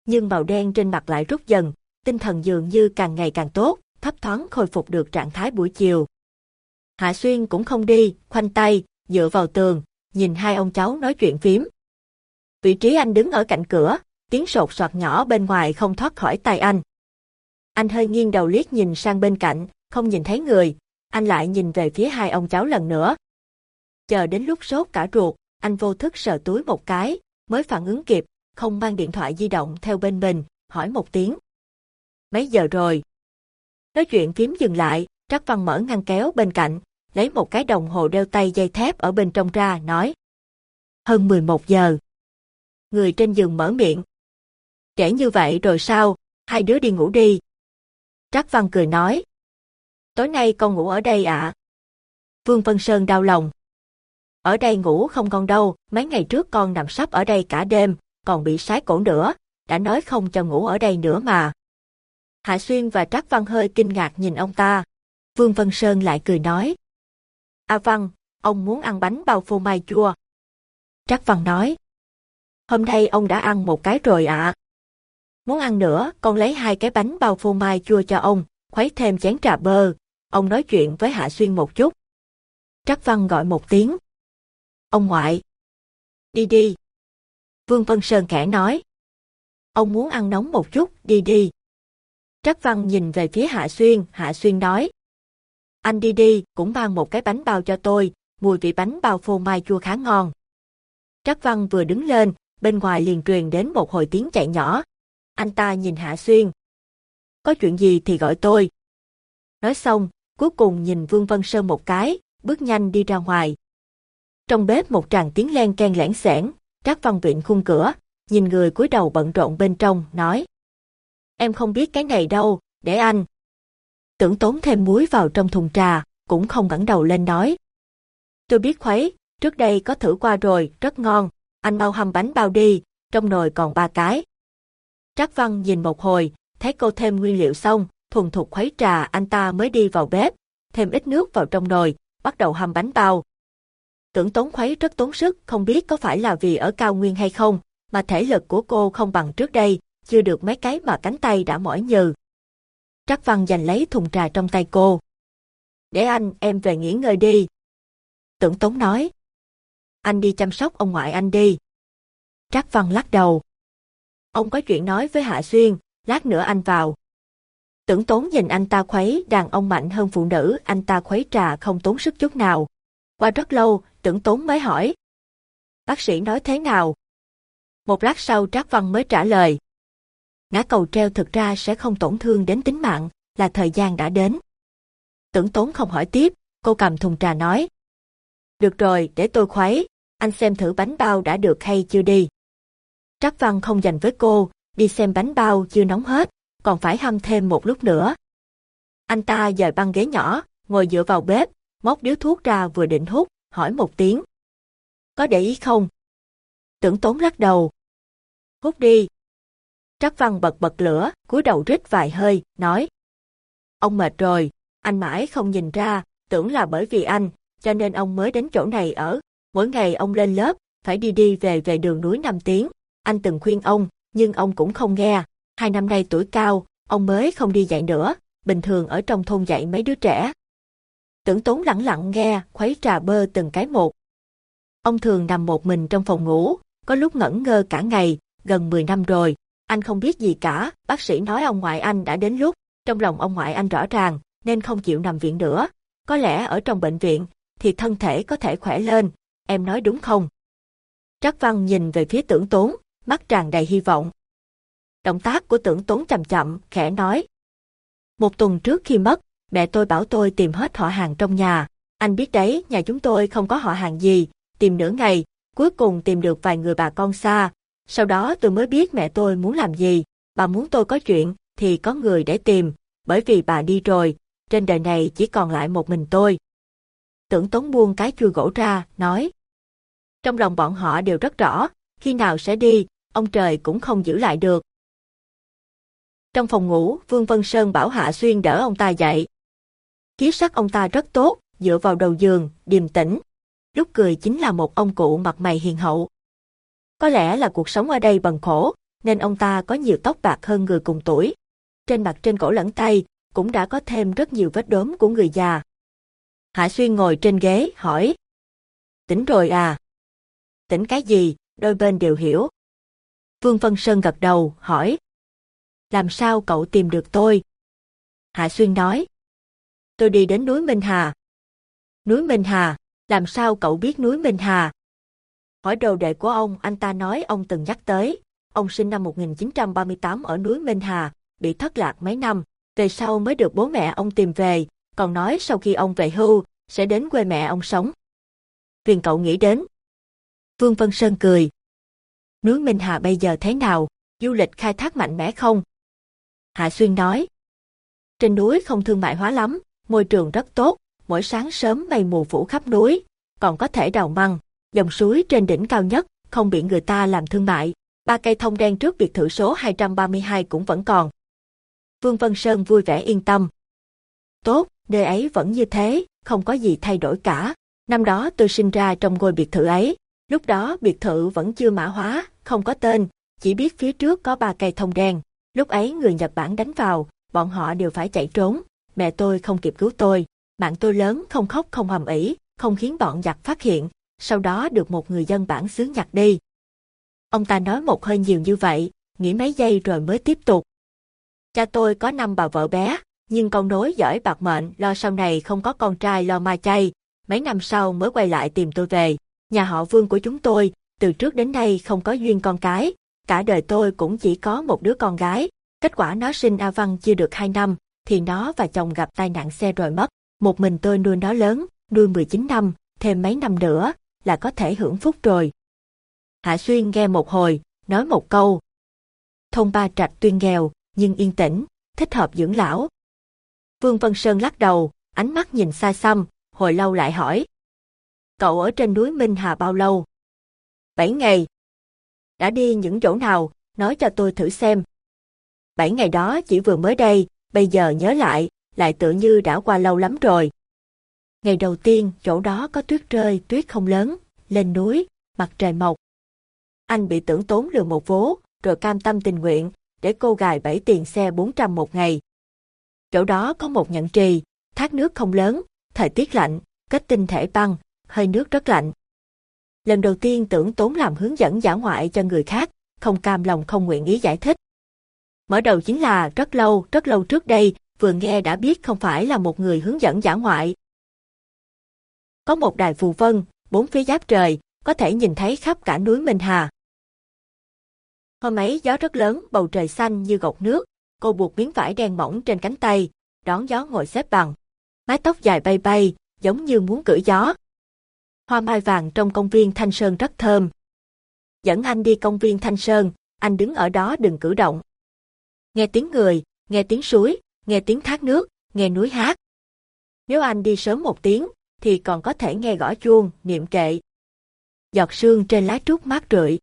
Nhưng màu đen trên mặt lại rút dần, tinh thần dường như càng ngày càng tốt, thấp thoáng khôi phục được trạng thái buổi chiều. Hạ Xuyên cũng không đi, khoanh tay, dựa vào tường, nhìn hai ông cháu nói chuyện phím. Vị trí anh đứng ở cạnh cửa, tiếng sột soạt nhỏ bên ngoài không thoát khỏi tay anh. Anh hơi nghiêng đầu liếc nhìn sang bên cạnh, không nhìn thấy người, anh lại nhìn về phía hai ông cháu lần nữa. Chờ đến lúc sốt cả ruột, anh vô thức sờ túi một cái, mới phản ứng kịp, không mang điện thoại di động theo bên mình, hỏi một tiếng. Mấy giờ rồi? Nói chuyện phím dừng lại, Trác Văn mở ngăn kéo bên cạnh, lấy một cái đồng hồ đeo tay dây thép ở bên trong ra, nói. Hơn 11 giờ. Người trên giường mở miệng. Trễ như vậy rồi sao, hai đứa đi ngủ đi. Trác Văn cười nói. Tối nay con ngủ ở đây ạ. Vương Vân Sơn đau lòng. Ở đây ngủ không con đâu, mấy ngày trước con nằm sắp ở đây cả đêm, còn bị sái cổ nữa, đã nói không cho ngủ ở đây nữa mà. Hạ Xuyên và Trác Văn hơi kinh ngạc nhìn ông ta. Vương Văn Sơn lại cười nói. A Văn, ông muốn ăn bánh bao phô mai chua. Trác Văn nói. Hôm nay ông đã ăn một cái rồi ạ. Muốn ăn nữa, con lấy hai cái bánh bao phô mai chua cho ông, khuấy thêm chén trà bơ. Ông nói chuyện với Hạ Xuyên một chút. Trác Văn gọi một tiếng. Ông ngoại. Đi đi. Vương Văn Sơn khẽ nói. Ông muốn ăn nóng một chút, đi đi. Trác Văn nhìn về phía Hạ Xuyên, Hạ Xuyên nói. Anh đi đi, cũng mang một cái bánh bao cho tôi, mùi vị bánh bao phô mai chua khá ngon. Trác Văn vừa đứng lên, bên ngoài liền truyền đến một hồi tiếng chạy nhỏ. Anh ta nhìn Hạ Xuyên. Có chuyện gì thì gọi tôi. Nói xong, cuối cùng nhìn Vương Vân Sơn một cái, bước nhanh đi ra ngoài. Trong bếp một tràng tiếng len ken lẻn xẻn, Trác Văn viện khung cửa, nhìn người cúi đầu bận rộn bên trong, nói. Em không biết cái này đâu, để anh. Tưởng tốn thêm muối vào trong thùng trà, cũng không ngẩng đầu lên nói. Tôi biết khuấy, trước đây có thử qua rồi, rất ngon, anh mau hầm bánh bao đi, trong nồi còn ba cái. Trác Văn nhìn một hồi, thấy cô thêm nguyên liệu xong, thuần thục khuấy trà anh ta mới đi vào bếp, thêm ít nước vào trong nồi, bắt đầu hầm bánh bao. Tưởng tốn khuấy rất tốn sức, không biết có phải là vì ở cao nguyên hay không, mà thể lực của cô không bằng trước đây, chưa được mấy cái mà cánh tay đã mỏi nhừ. Trác Văn giành lấy thùng trà trong tay cô. Để anh, em về nghỉ ngơi đi. Tưởng Tống nói. Anh đi chăm sóc ông ngoại anh đi. Trác Văn lắc đầu. Ông có chuyện nói với Hạ Xuyên, lát nữa anh vào. Tưởng tốn nhìn anh ta khuấy đàn ông mạnh hơn phụ nữ, anh ta khuấy trà không tốn sức chút nào. Qua rất lâu, tưởng tốn mới hỏi. Bác sĩ nói thế nào? Một lát sau Trác Văn mới trả lời. Ngã cầu treo thực ra sẽ không tổn thương đến tính mạng, là thời gian đã đến. Tưởng tốn không hỏi tiếp, cô cầm thùng trà nói. Được rồi, để tôi khuấy, anh xem thử bánh bao đã được hay chưa đi. Trác Văn không dành với cô, đi xem bánh bao chưa nóng hết, còn phải hâm thêm một lúc nữa. Anh ta dời băng ghế nhỏ, ngồi dựa vào bếp, móc điếu thuốc ra vừa định hút, hỏi một tiếng. Có để ý không? Tưởng tốn lắc đầu. Hút đi. Trác văn bật bật lửa, cúi đầu rít vài hơi, nói. Ông mệt rồi, anh mãi không nhìn ra, tưởng là bởi vì anh, cho nên ông mới đến chỗ này ở. Mỗi ngày ông lên lớp, phải đi đi về về đường núi 5 tiếng. Anh từng khuyên ông, nhưng ông cũng không nghe. Hai năm nay tuổi cao, ông mới không đi dạy nữa, bình thường ở trong thôn dạy mấy đứa trẻ. Tưởng tốn lặng lặng nghe, khuấy trà bơ từng cái một. Ông thường nằm một mình trong phòng ngủ, có lúc ngẩn ngơ cả ngày, gần 10 năm rồi. Anh không biết gì cả, bác sĩ nói ông ngoại anh đã đến lúc, trong lòng ông ngoại anh rõ ràng, nên không chịu nằm viện nữa. Có lẽ ở trong bệnh viện, thì thân thể có thể khỏe lên, em nói đúng không? Trắc Văn nhìn về phía tưởng tốn, mắt tràn đầy hy vọng. Động tác của tưởng tốn chậm chậm, khẽ nói. Một tuần trước khi mất, mẹ tôi bảo tôi tìm hết họ hàng trong nhà, Anh biết đấy, nhà chúng tôi không có họ hàng gì, tìm nửa ngày, cuối cùng tìm được vài người bà con xa. Sau đó tôi mới biết mẹ tôi muốn làm gì, bà muốn tôi có chuyện, thì có người để tìm, bởi vì bà đi rồi, trên đời này chỉ còn lại một mình tôi. Tưởng tốn buông cái chui gỗ ra, nói. Trong lòng bọn họ đều rất rõ, khi nào sẽ đi, ông trời cũng không giữ lại được. Trong phòng ngủ, Vương Vân Sơn bảo Hạ Xuyên đỡ ông ta dậy. Khí sắc ông ta rất tốt, dựa vào đầu giường, điềm tĩnh. Lúc cười chính là một ông cụ mặt mày hiền hậu. Có lẽ là cuộc sống ở đây bần khổ, nên ông ta có nhiều tóc bạc hơn người cùng tuổi. Trên mặt trên cổ lẫn tay, cũng đã có thêm rất nhiều vết đốm của người già. Hạ Xuyên ngồi trên ghế, hỏi. Tỉnh rồi à? Tỉnh cái gì, đôi bên đều hiểu. Vương Vân Sơn gật đầu, hỏi. Làm sao cậu tìm được tôi? Hạ Xuyên nói. Tôi đi đến núi Minh Hà. Núi Minh Hà, làm sao cậu biết núi Minh Hà? Hỏi đầu đệ của ông, anh ta nói ông từng nhắc tới. Ông sinh năm 1938 ở núi Minh Hà, bị thất lạc mấy năm, về sau mới được bố mẹ ông tìm về, còn nói sau khi ông về hưu, sẽ đến quê mẹ ông sống. Viền cậu nghĩ đến. Vương Vân Sơn cười. Núi Minh Hà bây giờ thế nào, du lịch khai thác mạnh mẽ không? Hạ Xuyên nói. Trên núi không thương mại hóa lắm, môi trường rất tốt, mỗi sáng sớm mây mù phủ khắp núi, còn có thể đào măng, dòng suối trên đỉnh cao nhất, không bị người ta làm thương mại. Ba cây thông đen trước biệt thự số 232 cũng vẫn còn. Vương Vân Sơn vui vẻ yên tâm. Tốt, nơi ấy vẫn như thế, không có gì thay đổi cả. Năm đó tôi sinh ra trong ngôi biệt thự ấy, lúc đó biệt thự vẫn chưa mã hóa, không có tên, chỉ biết phía trước có ba cây thông đen. Lúc ấy người Nhật Bản đánh vào, bọn họ đều phải chạy trốn, mẹ tôi không kịp cứu tôi, mạng tôi lớn không khóc không hầm ỉ, không khiến bọn giặc phát hiện, sau đó được một người dân bản xứ nhặt đi. Ông ta nói một hơi nhiều như vậy, nghĩ mấy giây rồi mới tiếp tục. Cha tôi có năm bà vợ bé, nhưng con nối giỏi bạc mệnh lo sau này không có con trai lo ma chay, mấy năm sau mới quay lại tìm tôi về. Nhà họ vương của chúng tôi, từ trước đến nay không có duyên con cái, cả đời tôi cũng chỉ có một đứa con gái. Kết quả nó sinh A Văn chưa được 2 năm, thì nó và chồng gặp tai nạn xe rồi mất. Một mình tôi nuôi nó lớn, nuôi 19 năm, thêm mấy năm nữa, là có thể hưởng phúc rồi. Hạ Xuyên nghe một hồi, nói một câu. Thôn Ba Trạch tuyên nghèo, nhưng yên tĩnh, thích hợp dưỡng lão. Vương Vân Sơn lắc đầu, ánh mắt nhìn xa xăm, hồi lâu lại hỏi. Cậu ở trên núi Minh Hà bao lâu? Bảy ngày. Đã đi những chỗ nào, nói cho tôi thử xem. Bảy ngày đó chỉ vừa mới đây, bây giờ nhớ lại, lại tự như đã qua lâu lắm rồi. Ngày đầu tiên, chỗ đó có tuyết rơi, tuyết không lớn, lên núi, mặt trời mọc. Anh bị tưởng tốn lừa một vố, rồi cam tâm tình nguyện, để cô gài bảy tiền xe 400 một ngày. Chỗ đó có một nhận trì, thác nước không lớn, thời tiết lạnh, kết tinh thể băng, hơi nước rất lạnh. Lần đầu tiên tưởng tốn làm hướng dẫn giả ngoại cho người khác, không cam lòng không nguyện ý giải thích. Mở đầu chính là rất lâu, rất lâu trước đây, vừa nghe đã biết không phải là một người hướng dẫn giả ngoại. Có một đài phù vân, bốn phía giáp trời, có thể nhìn thấy khắp cả núi Minh Hà. Hôm ấy gió rất lớn, bầu trời xanh như gột nước, cô buộc miếng vải đen mỏng trên cánh tay, đón gió ngồi xếp bằng. Mái tóc dài bay bay, giống như muốn cưỡi gió. Hoa mai vàng trong công viên Thanh Sơn rất thơm. Dẫn anh đi công viên Thanh Sơn, anh đứng ở đó đừng cử động. Nghe tiếng người, nghe tiếng suối, nghe tiếng thác nước, nghe núi hát. Nếu anh đi sớm một tiếng, thì còn có thể nghe gõ chuông, niệm kệ. Giọt sương trên lá trúc mát rượi.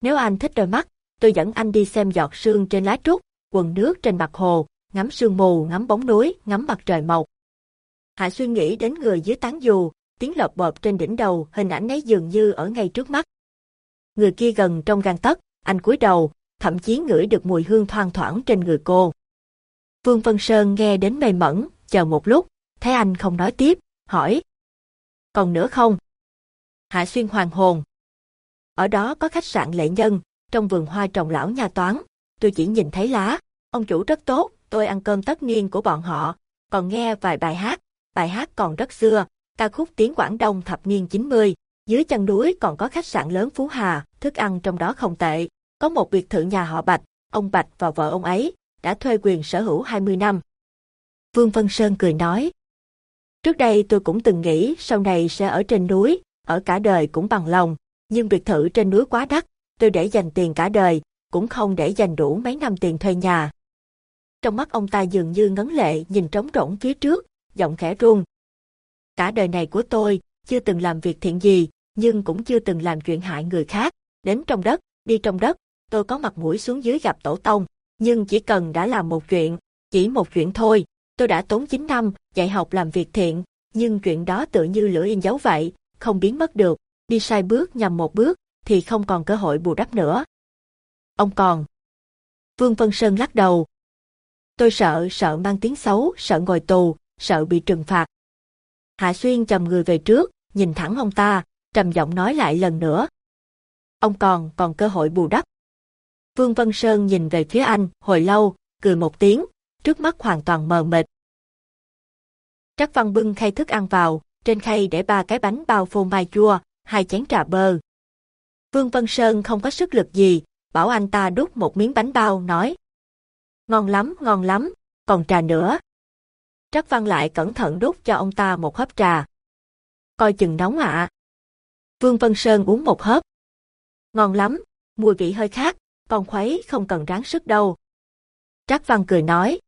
Nếu anh thích đôi mắt, tôi dẫn anh đi xem giọt sương trên lá trúc, quần nước trên mặt hồ, ngắm sương mù, ngắm bóng núi, ngắm mặt trời mọc. Hạ suy nghĩ đến người dưới tán dù, tiếng lợp bợp trên đỉnh đầu, hình ảnh ấy dường như ở ngay trước mắt. Người kia gần trong gang tấc, anh cúi đầu, thậm chí ngửi được mùi hương thoang thoảng trên người cô. Vương Vân Sơn nghe đến mê mẩn, chờ một lúc, thấy anh không nói tiếp, hỏi. Còn nữa không? Hạ Xuyên hoàng hồn. Ở đó có khách sạn lệ nhân, trong vườn hoa trồng lão nhà toán, tôi chỉ nhìn thấy lá, ông chủ rất tốt, tôi ăn cơm tất niên của bọn họ, còn nghe vài bài hát, bài hát còn rất xưa, ca khúc tiếng Quảng Đông thập niên 90, dưới chân núi còn có khách sạn lớn Phú Hà, thức ăn trong đó không tệ, có một biệt thự nhà họ Bạch, ông Bạch và vợ ông ấy đã thuê quyền sở hữu 20 năm. Vương Vân Sơn cười nói, Trước đây tôi cũng từng nghĩ sau này sẽ ở trên núi, ở cả đời cũng bằng lòng, nhưng biệt thự trên núi quá đắt, tôi để dành tiền cả đời, cũng không để dành đủ mấy năm tiền thuê nhà. Trong mắt ông ta dường như ngấn lệ nhìn trống rỗng phía trước, giọng khẽ run. Cả đời này của tôi, chưa từng làm việc thiện gì, nhưng cũng chưa từng làm chuyện hại người khác. Đến trong đất, đi trong đất, tôi có mặt mũi xuống dưới gặp tổ tông, nhưng chỉ cần đã làm một chuyện, chỉ một chuyện thôi, tôi đã tốn 9 năm dạy học làm việc thiện, nhưng chuyện đó tự như lửa in dấu vậy, không biến mất được, đi sai bước nhầm một bước, thì không còn cơ hội bù đắp nữa. Ông còn. Vương Vân Sơn lắc đầu. Tôi sợ, sợ mang tiếng xấu, sợ ngồi tù, sợ bị trừng phạt. Hạ Xuyên chầm người về trước, nhìn thẳng ông ta, trầm giọng nói lại lần nữa. Ông còn, còn cơ hội bù đắp. Vương Vân Sơn nhìn về phía anh, hồi lâu, cười một tiếng, trước mắt hoàn toàn mờ mịt. Trác Văn bưng khay thức ăn vào, trên khay để ba cái bánh bao phô mai chua, hai chén trà bơ. Vương Văn Sơn không có sức lực gì, bảo anh ta đút một miếng bánh bao, nói. Ngon lắm, ngon lắm, còn trà nữa. Trác Văn lại cẩn thận đút cho ông ta một hớp trà. Coi chừng nóng ạ. Vương Văn Sơn uống một hớp. Ngon lắm, mùi vị hơi khác, còn khuấy không cần ráng sức đâu. Trác Văn cười nói.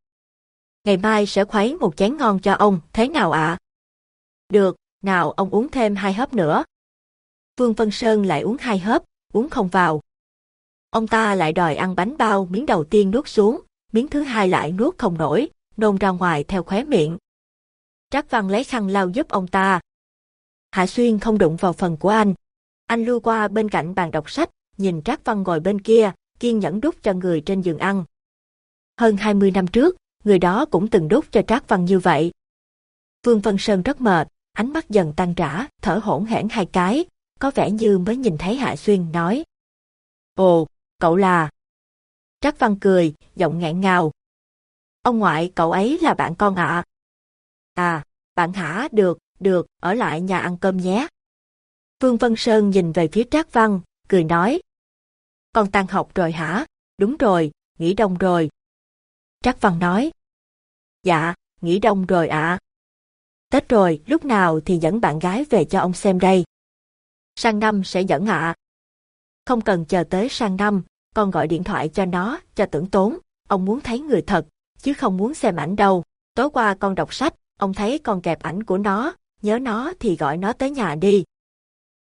Ngày mai sẽ khuấy một chén ngon cho ông, thế nào ạ? Được, nào ông uống thêm hai hớp nữa. Vương Vân Sơn lại uống hai hớp, uống không vào. Ông ta lại đòi ăn bánh bao miếng đầu tiên nuốt xuống, miếng thứ hai lại nuốt không nổi, nôn ra ngoài theo khóe miệng. Trác Văn lấy khăn lau giúp ông ta. Hạ Xuyên không đụng vào phần của anh. Anh lưu qua bên cạnh bàn đọc sách, nhìn Trác Văn ngồi bên kia, kiên nhẫn đút cho người trên giường ăn. Hơn 20 năm trước, người đó cũng từng đút cho Trác Văn như vậy. Vương Văn Sơn rất mệt, ánh mắt dần tan rã, thở hổn hển hai cái, có vẻ như mới nhìn thấy Hạ Xuyên nói. Ồ, cậu là... Trác Văn cười, giọng ngẹn ngào. Ông ngoại cậu ấy là bạn con ạ. À. bạn hả, được, được, ở lại nhà ăn cơm nhé. Vương Văn Sơn nhìn về phía Trác Văn, cười nói. Con tan học rồi hả? Đúng rồi, nghỉ đông rồi. Trác Văn nói. Dạ, nghỉ đông rồi ạ. Tết rồi, lúc nào thì dẫn bạn gái về cho ông xem đây. Sang năm sẽ dẫn ạ. Không cần chờ tới sang năm, con gọi điện thoại cho nó, cho tưởng tốn. Ông muốn thấy người thật, chứ không muốn xem ảnh đâu. Tối qua con đọc sách, ông thấy con kẹp ảnh của nó, nhớ nó thì gọi nó tới nhà đi.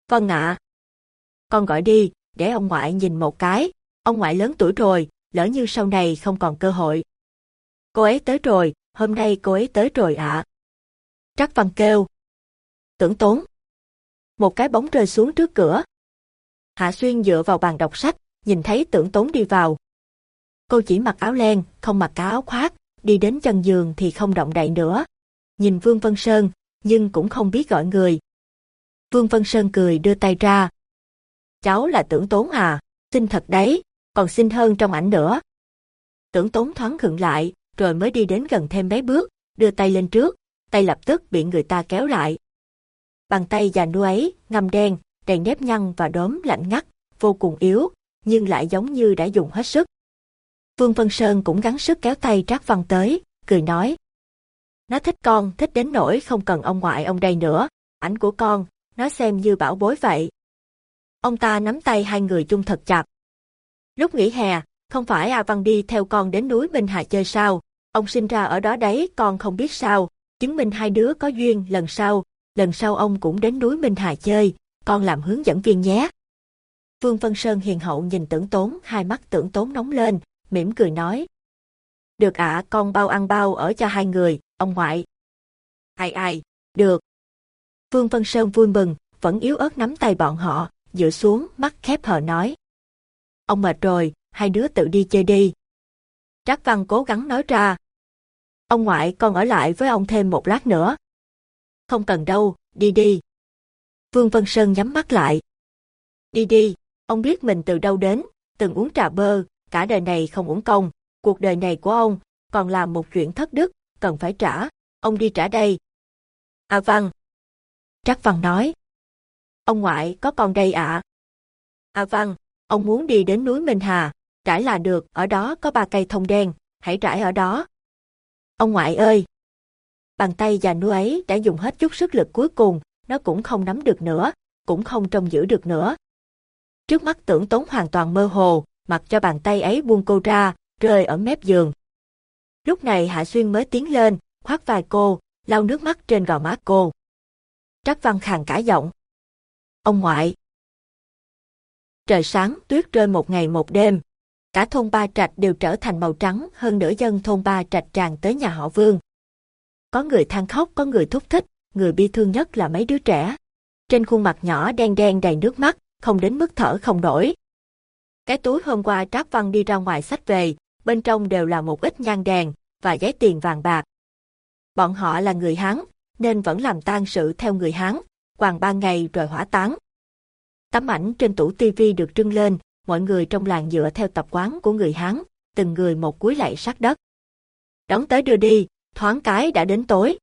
Vâng ạ. Con gọi đi, để ông ngoại nhìn một cái. Ông ngoại lớn tuổi rồi, lỡ như sau này không còn cơ hội. Cô ấy tới rồi, hôm nay cô ấy tới rồi ạ. À. Trắc Văn kêu. Tưởng tốn. Một cái bóng rơi xuống trước cửa. Hạ Xuyên dựa vào bàn đọc sách, nhìn thấy tưởng tốn đi vào. Cô chỉ mặc áo len, không mặc cả áo khoác, đi đến chân giường thì không động đậy nữa. Nhìn Vương Vân Sơn, nhưng cũng không biết gọi người. Vương Vân Sơn cười đưa tay ra. Cháu là tưởng tốn à, xinh thật đấy, còn xinh hơn trong ảnh nữa. Tưởng tốn thoáng khựng lại, rồi mới đi đến gần thêm mấy bước, đưa tay lên trước, tay lập tức bị người ta kéo lại. Bàn tay già nua ấy, ngâm đen, đèn nếp nhăn và đốm lạnh ngắt, vô cùng yếu, nhưng lại giống như đã dùng hết sức. Vương Vân Sơn cũng gắng sức kéo tay Trác Văn tới, cười nói. Nó thích con, thích đến nỗi không cần ông ngoại ông đây nữa, ảnh của con, nó xem như bảo bối vậy. Ông ta nắm tay hai người chung thật chặt. Lúc nghỉ hè, không phải A Văn đi theo con đến núi Minh Hà chơi sao, ông sinh ra ở đó đấy con không biết sao, chứng minh hai đứa có duyên lần sau, lần sau ông cũng đến núi Minh Hà chơi, con làm hướng dẫn viên nhé. Vương Vân Sơn hiền hậu nhìn tưởng tốn, hai mắt tưởng tốn nóng lên, mỉm cười nói. Được ạ, con bao ăn bao ở cho hai người, ông ngoại. Ai ai, được. Vương Vân Sơn vui mừng, vẫn yếu ớt nắm tay bọn họ, dựa xuống, mắt khép hờ nói. Ông mệt rồi, hai đứa tự đi chơi đi. Trác Văn cố gắng nói ra. Ông ngoại con ở lại với ông thêm một lát nữa. Không cần đâu, đi đi. Vương Vân Sơn nhắm mắt lại. Đi đi, ông biết mình từ đâu đến, từng uống trà bơ, cả đời này không uống công, cuộc đời này của ông, còn làm một chuyện thất đức, cần phải trả, ông đi trả đây. À Văn. Trác Văn nói. Ông ngoại có con đây ạ. À? à Văn, ông muốn đi đến núi Minh Hà, trải là được, ở đó có ba cây thông đen, hãy trải ở đó. Ông ngoại ơi! Bàn tay già nua ấy đã dùng hết chút sức lực cuối cùng, nó cũng không nắm được nữa, cũng không trông giữ được nữa. Trước mắt tưởng tốn hoàn toàn mơ hồ, mặc cho bàn tay ấy buông cô ra, rơi ở mép giường. Lúc này Hạ Xuyên mới tiến lên, khoác vai cô, lau nước mắt trên gò má cô. Trác Văn khàn cả giọng. Ông ngoại. Trời sáng, tuyết rơi một ngày một đêm. Cả thôn Ba Trạch đều trở thành màu trắng, hơn nửa dân thôn Ba Trạch tràn tới nhà họ Vương. Có người than khóc, có người thúc thích, người bi thương nhất là mấy đứa trẻ. Trên khuôn mặt nhỏ đen đen đầy nước mắt, không đến mức thở không nổi. Cái túi hôm qua Trác Văn đi ra ngoài sách về, bên trong đều là một ít nhang đèn và giấy tiền vàng bạc. Bọn họ là người Hán, nên vẫn làm tang sự theo người Hán, quàng ba ngày rồi hỏa táng. Tấm ảnh trên tủ tivi được trưng lên, mọi người trong làng dựa theo tập quán của người Hán, từng người một cúi lạy sát đất. Đón tới đưa đi, thoáng cái đã đến tối.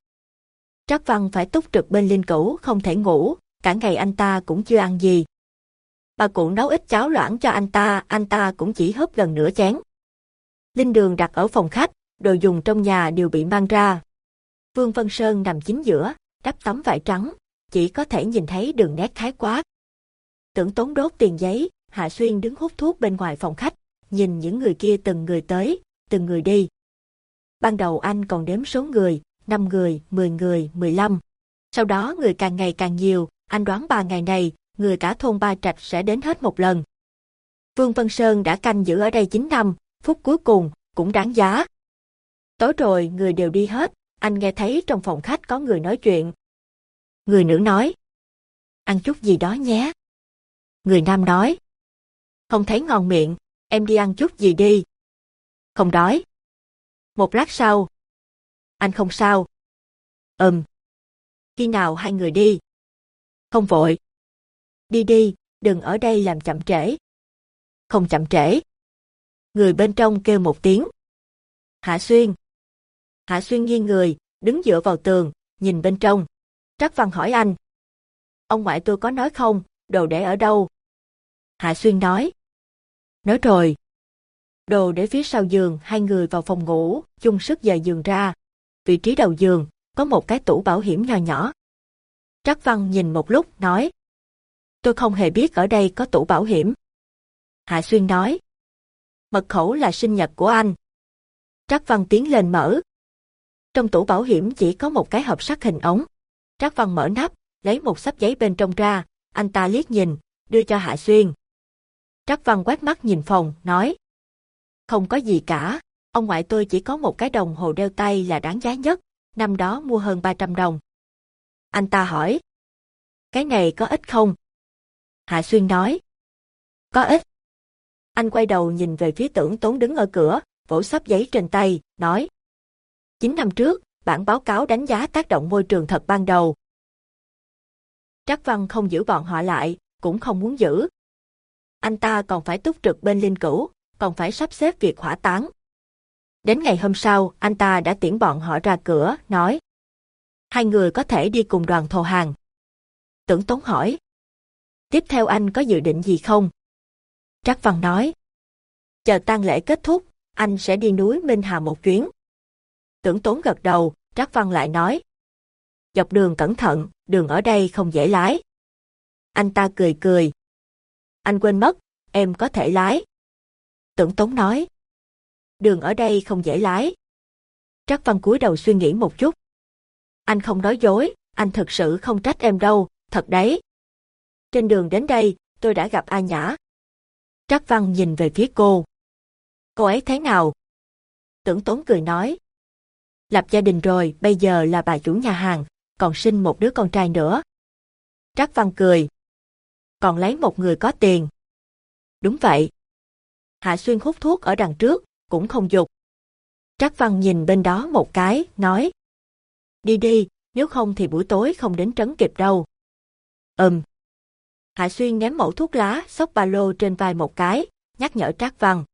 Trác Văn phải túc trực bên linh cữu không thể ngủ, cả ngày anh ta cũng chưa ăn gì. Bà cụ nấu ít cháo loãng cho anh ta, anh ta cũng chỉ húp gần nửa chén. Linh đường đặt ở phòng khách, đồ dùng trong nhà đều bị mang ra. Vương Vân Sơn nằm chính giữa, đắp tấm vải trắng, chỉ có thể nhìn thấy đường nét khái quát. Tưởng tốn đốt tiền giấy, Hạ Xuyên đứng hút thuốc bên ngoài phòng khách, nhìn những người kia từng người tới, từng người đi. Ban đầu anh còn đếm số người, 5 người, 10 người, 15. Sau đó người càng ngày càng nhiều, anh đoán ba ngày này, người cả thôn Ba Trạch sẽ đến hết một lần. Vương Văn Sơn đã canh giữ ở đây 9 năm, phút cuối cùng, cũng đáng giá. Tối rồi người đều đi hết, anh nghe thấy trong phòng khách có người nói chuyện. Người nữ nói, ăn chút gì đó nhé. Người nam nói, không thấy ngon miệng, em đi ăn chút gì đi. Không đói. Một lát sau, anh không sao. Ừm. Khi nào hai người đi? Không vội. Đi đi, đừng ở đây làm chậm trễ. Không chậm trễ. Người bên trong kêu một tiếng. Hạ Xuyên. Hạ Xuyên nghiêng người, đứng dựa vào tường, nhìn bên trong. Trác Văn hỏi anh. Ông ngoại tôi có nói không, đồ để ở đâu? Hạ Xuyên nói. Nói rồi. Đồ để phía sau giường, hai người vào phòng ngủ, chung sức dời giường ra. Vị trí đầu giường, có một cái tủ bảo hiểm nhỏ nhỏ. Trác Văn nhìn một lúc, nói. Tôi không hề biết ở đây có tủ bảo hiểm. Hạ Xuyên nói. Mật khẩu là sinh nhật của anh. Trác Văn tiến lên mở. Trong tủ bảo hiểm chỉ có một cái hộp sắt hình ống. Trác Văn mở nắp, lấy một sắp giấy bên trong ra, anh ta liếc nhìn, đưa cho Hạ Xuyên. Trác Văn quét mắt nhìn phòng, nói. Không có gì cả, ông ngoại tôi chỉ có một cái đồng hồ đeo tay là đáng giá nhất, năm đó mua hơn 300 đồng. Anh ta hỏi. Cái này có ít không? Hạ Xuyên nói. Có ít. Anh quay đầu nhìn về phía tưởng tốn đứng ở cửa, vỗ sắp giấy trên tay, nói. 9 năm trước, bản báo cáo đánh giá tác động môi trường thật ban đầu. Trác Văn không giữ bọn họ lại, cũng không muốn giữ. Anh ta còn phải túc trực bên linh cửu, còn phải sắp xếp việc hỏa táng. Đến ngày hôm sau, anh ta đã tiễn bọn họ ra cửa, nói. Hai người có thể đi cùng đoàn thồ hàng. Tưởng Tốn hỏi. Tiếp theo anh có dự định gì không? Trác Văn nói. Chờ tang lễ kết thúc, anh sẽ đi núi Minh Hà một chuyến. Tưởng Tốn gật đầu, Trác Văn lại nói. Dọc đường cẩn thận, đường ở đây không dễ lái. Anh ta cười cười. Anh quên mất, em có thể lái. Tưởng Tống nói. Đường ở đây không dễ lái. Trác Văn cúi đầu suy nghĩ một chút. Anh không nói dối, anh thực sự không trách em đâu, thật đấy. Trên đường đến đây, tôi đã gặp A Nhã. Trác Văn nhìn về phía cô. Cô ấy thế nào? Tưởng Tống cười nói. Lập gia đình rồi, bây giờ là bà chủ nhà hàng, còn sinh một đứa con trai nữa. Trác Văn cười. Còn lấy một người có tiền. Đúng vậy. Hạ Xuyên hút thuốc ở đằng trước, cũng không dục. Trác Văn nhìn bên đó một cái, nói. Đi đi, nếu không thì buổi tối không đến trấn kịp đâu. Ừm. Hạ Xuyên ném mẫu thuốc lá, xốc ba lô trên vai một cái, nhắc nhở Trác Văn.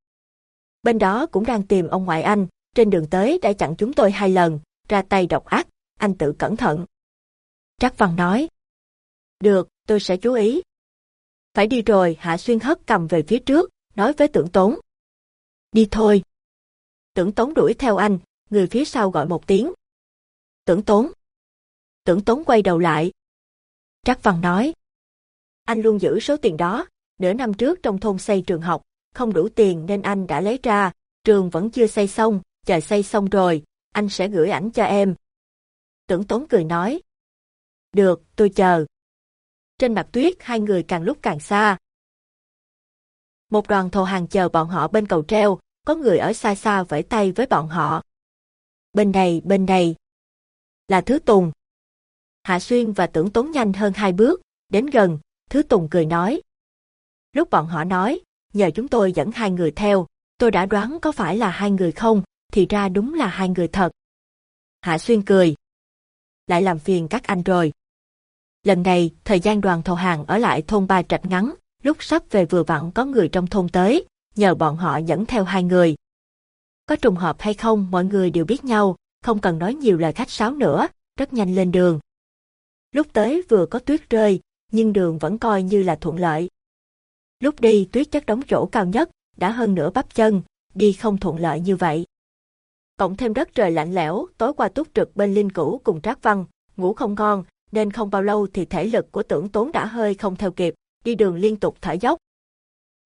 Bên đó cũng đang tìm ông ngoại anh, trên đường tới đã chặn chúng tôi hai lần, ra tay độc ác, anh tự cẩn thận. Trác Văn nói. Được, tôi sẽ chú ý. Phải đi rồi, Hạ Xuyên hất cầm về phía trước, nói với tưởng tốn. Đi thôi. Tưởng tốn đuổi theo anh, người phía sau gọi một tiếng. Tưởng tốn. Tưởng tốn quay đầu lại. Trác Văn nói. Anh luôn giữ số tiền đó, nửa năm trước trong thôn xây trường học, không đủ tiền nên anh đã lấy ra, trường vẫn chưa xây xong, chờ xây xong rồi, anh sẽ gửi ảnh cho em. Tưởng tốn cười nói. Được, tôi chờ. Trên mặt tuyết hai người càng lúc càng xa. Một đoàn thổ hàng chờ bọn họ bên cầu treo, có người ở xa xa vẫy tay với bọn họ. Bên này, bên này. Là Thứ Tùng. Hạ Xuyên và Tưởng Tốn nhanh hơn hai bước, đến gần, Thứ Tùng cười nói. Lúc bọn họ nói, nhờ chúng tôi dẫn hai người theo, tôi đã đoán có phải là hai người không, thì ra đúng là hai người thật. Hạ Xuyên cười. Lại làm phiền các anh rồi. Lần này, thời gian đoàn thầu hàng ở lại thôn Ba Trạch ngắn, lúc sắp về vừa vặn có người trong thôn tới, nhờ bọn họ dẫn theo hai người. Có trùng hợp hay không mọi người đều biết nhau, không cần nói nhiều lời khách sáo nữa, rất nhanh lên đường. Lúc tới vừa có tuyết rơi, nhưng đường vẫn coi như là thuận lợi. Lúc đi tuyết chất đóng chỗ cao nhất, đã hơn nửa bắp chân, đi không thuận lợi như vậy. Cộng thêm đất trời lạnh lẽo, tối qua túc trực bên Linh Cửu cùng Trác Văn, ngủ không ngon, nên không bao lâu thì thể lực của tưởng tốn đã hơi không theo kịp, đi đường liên tục thở dốc.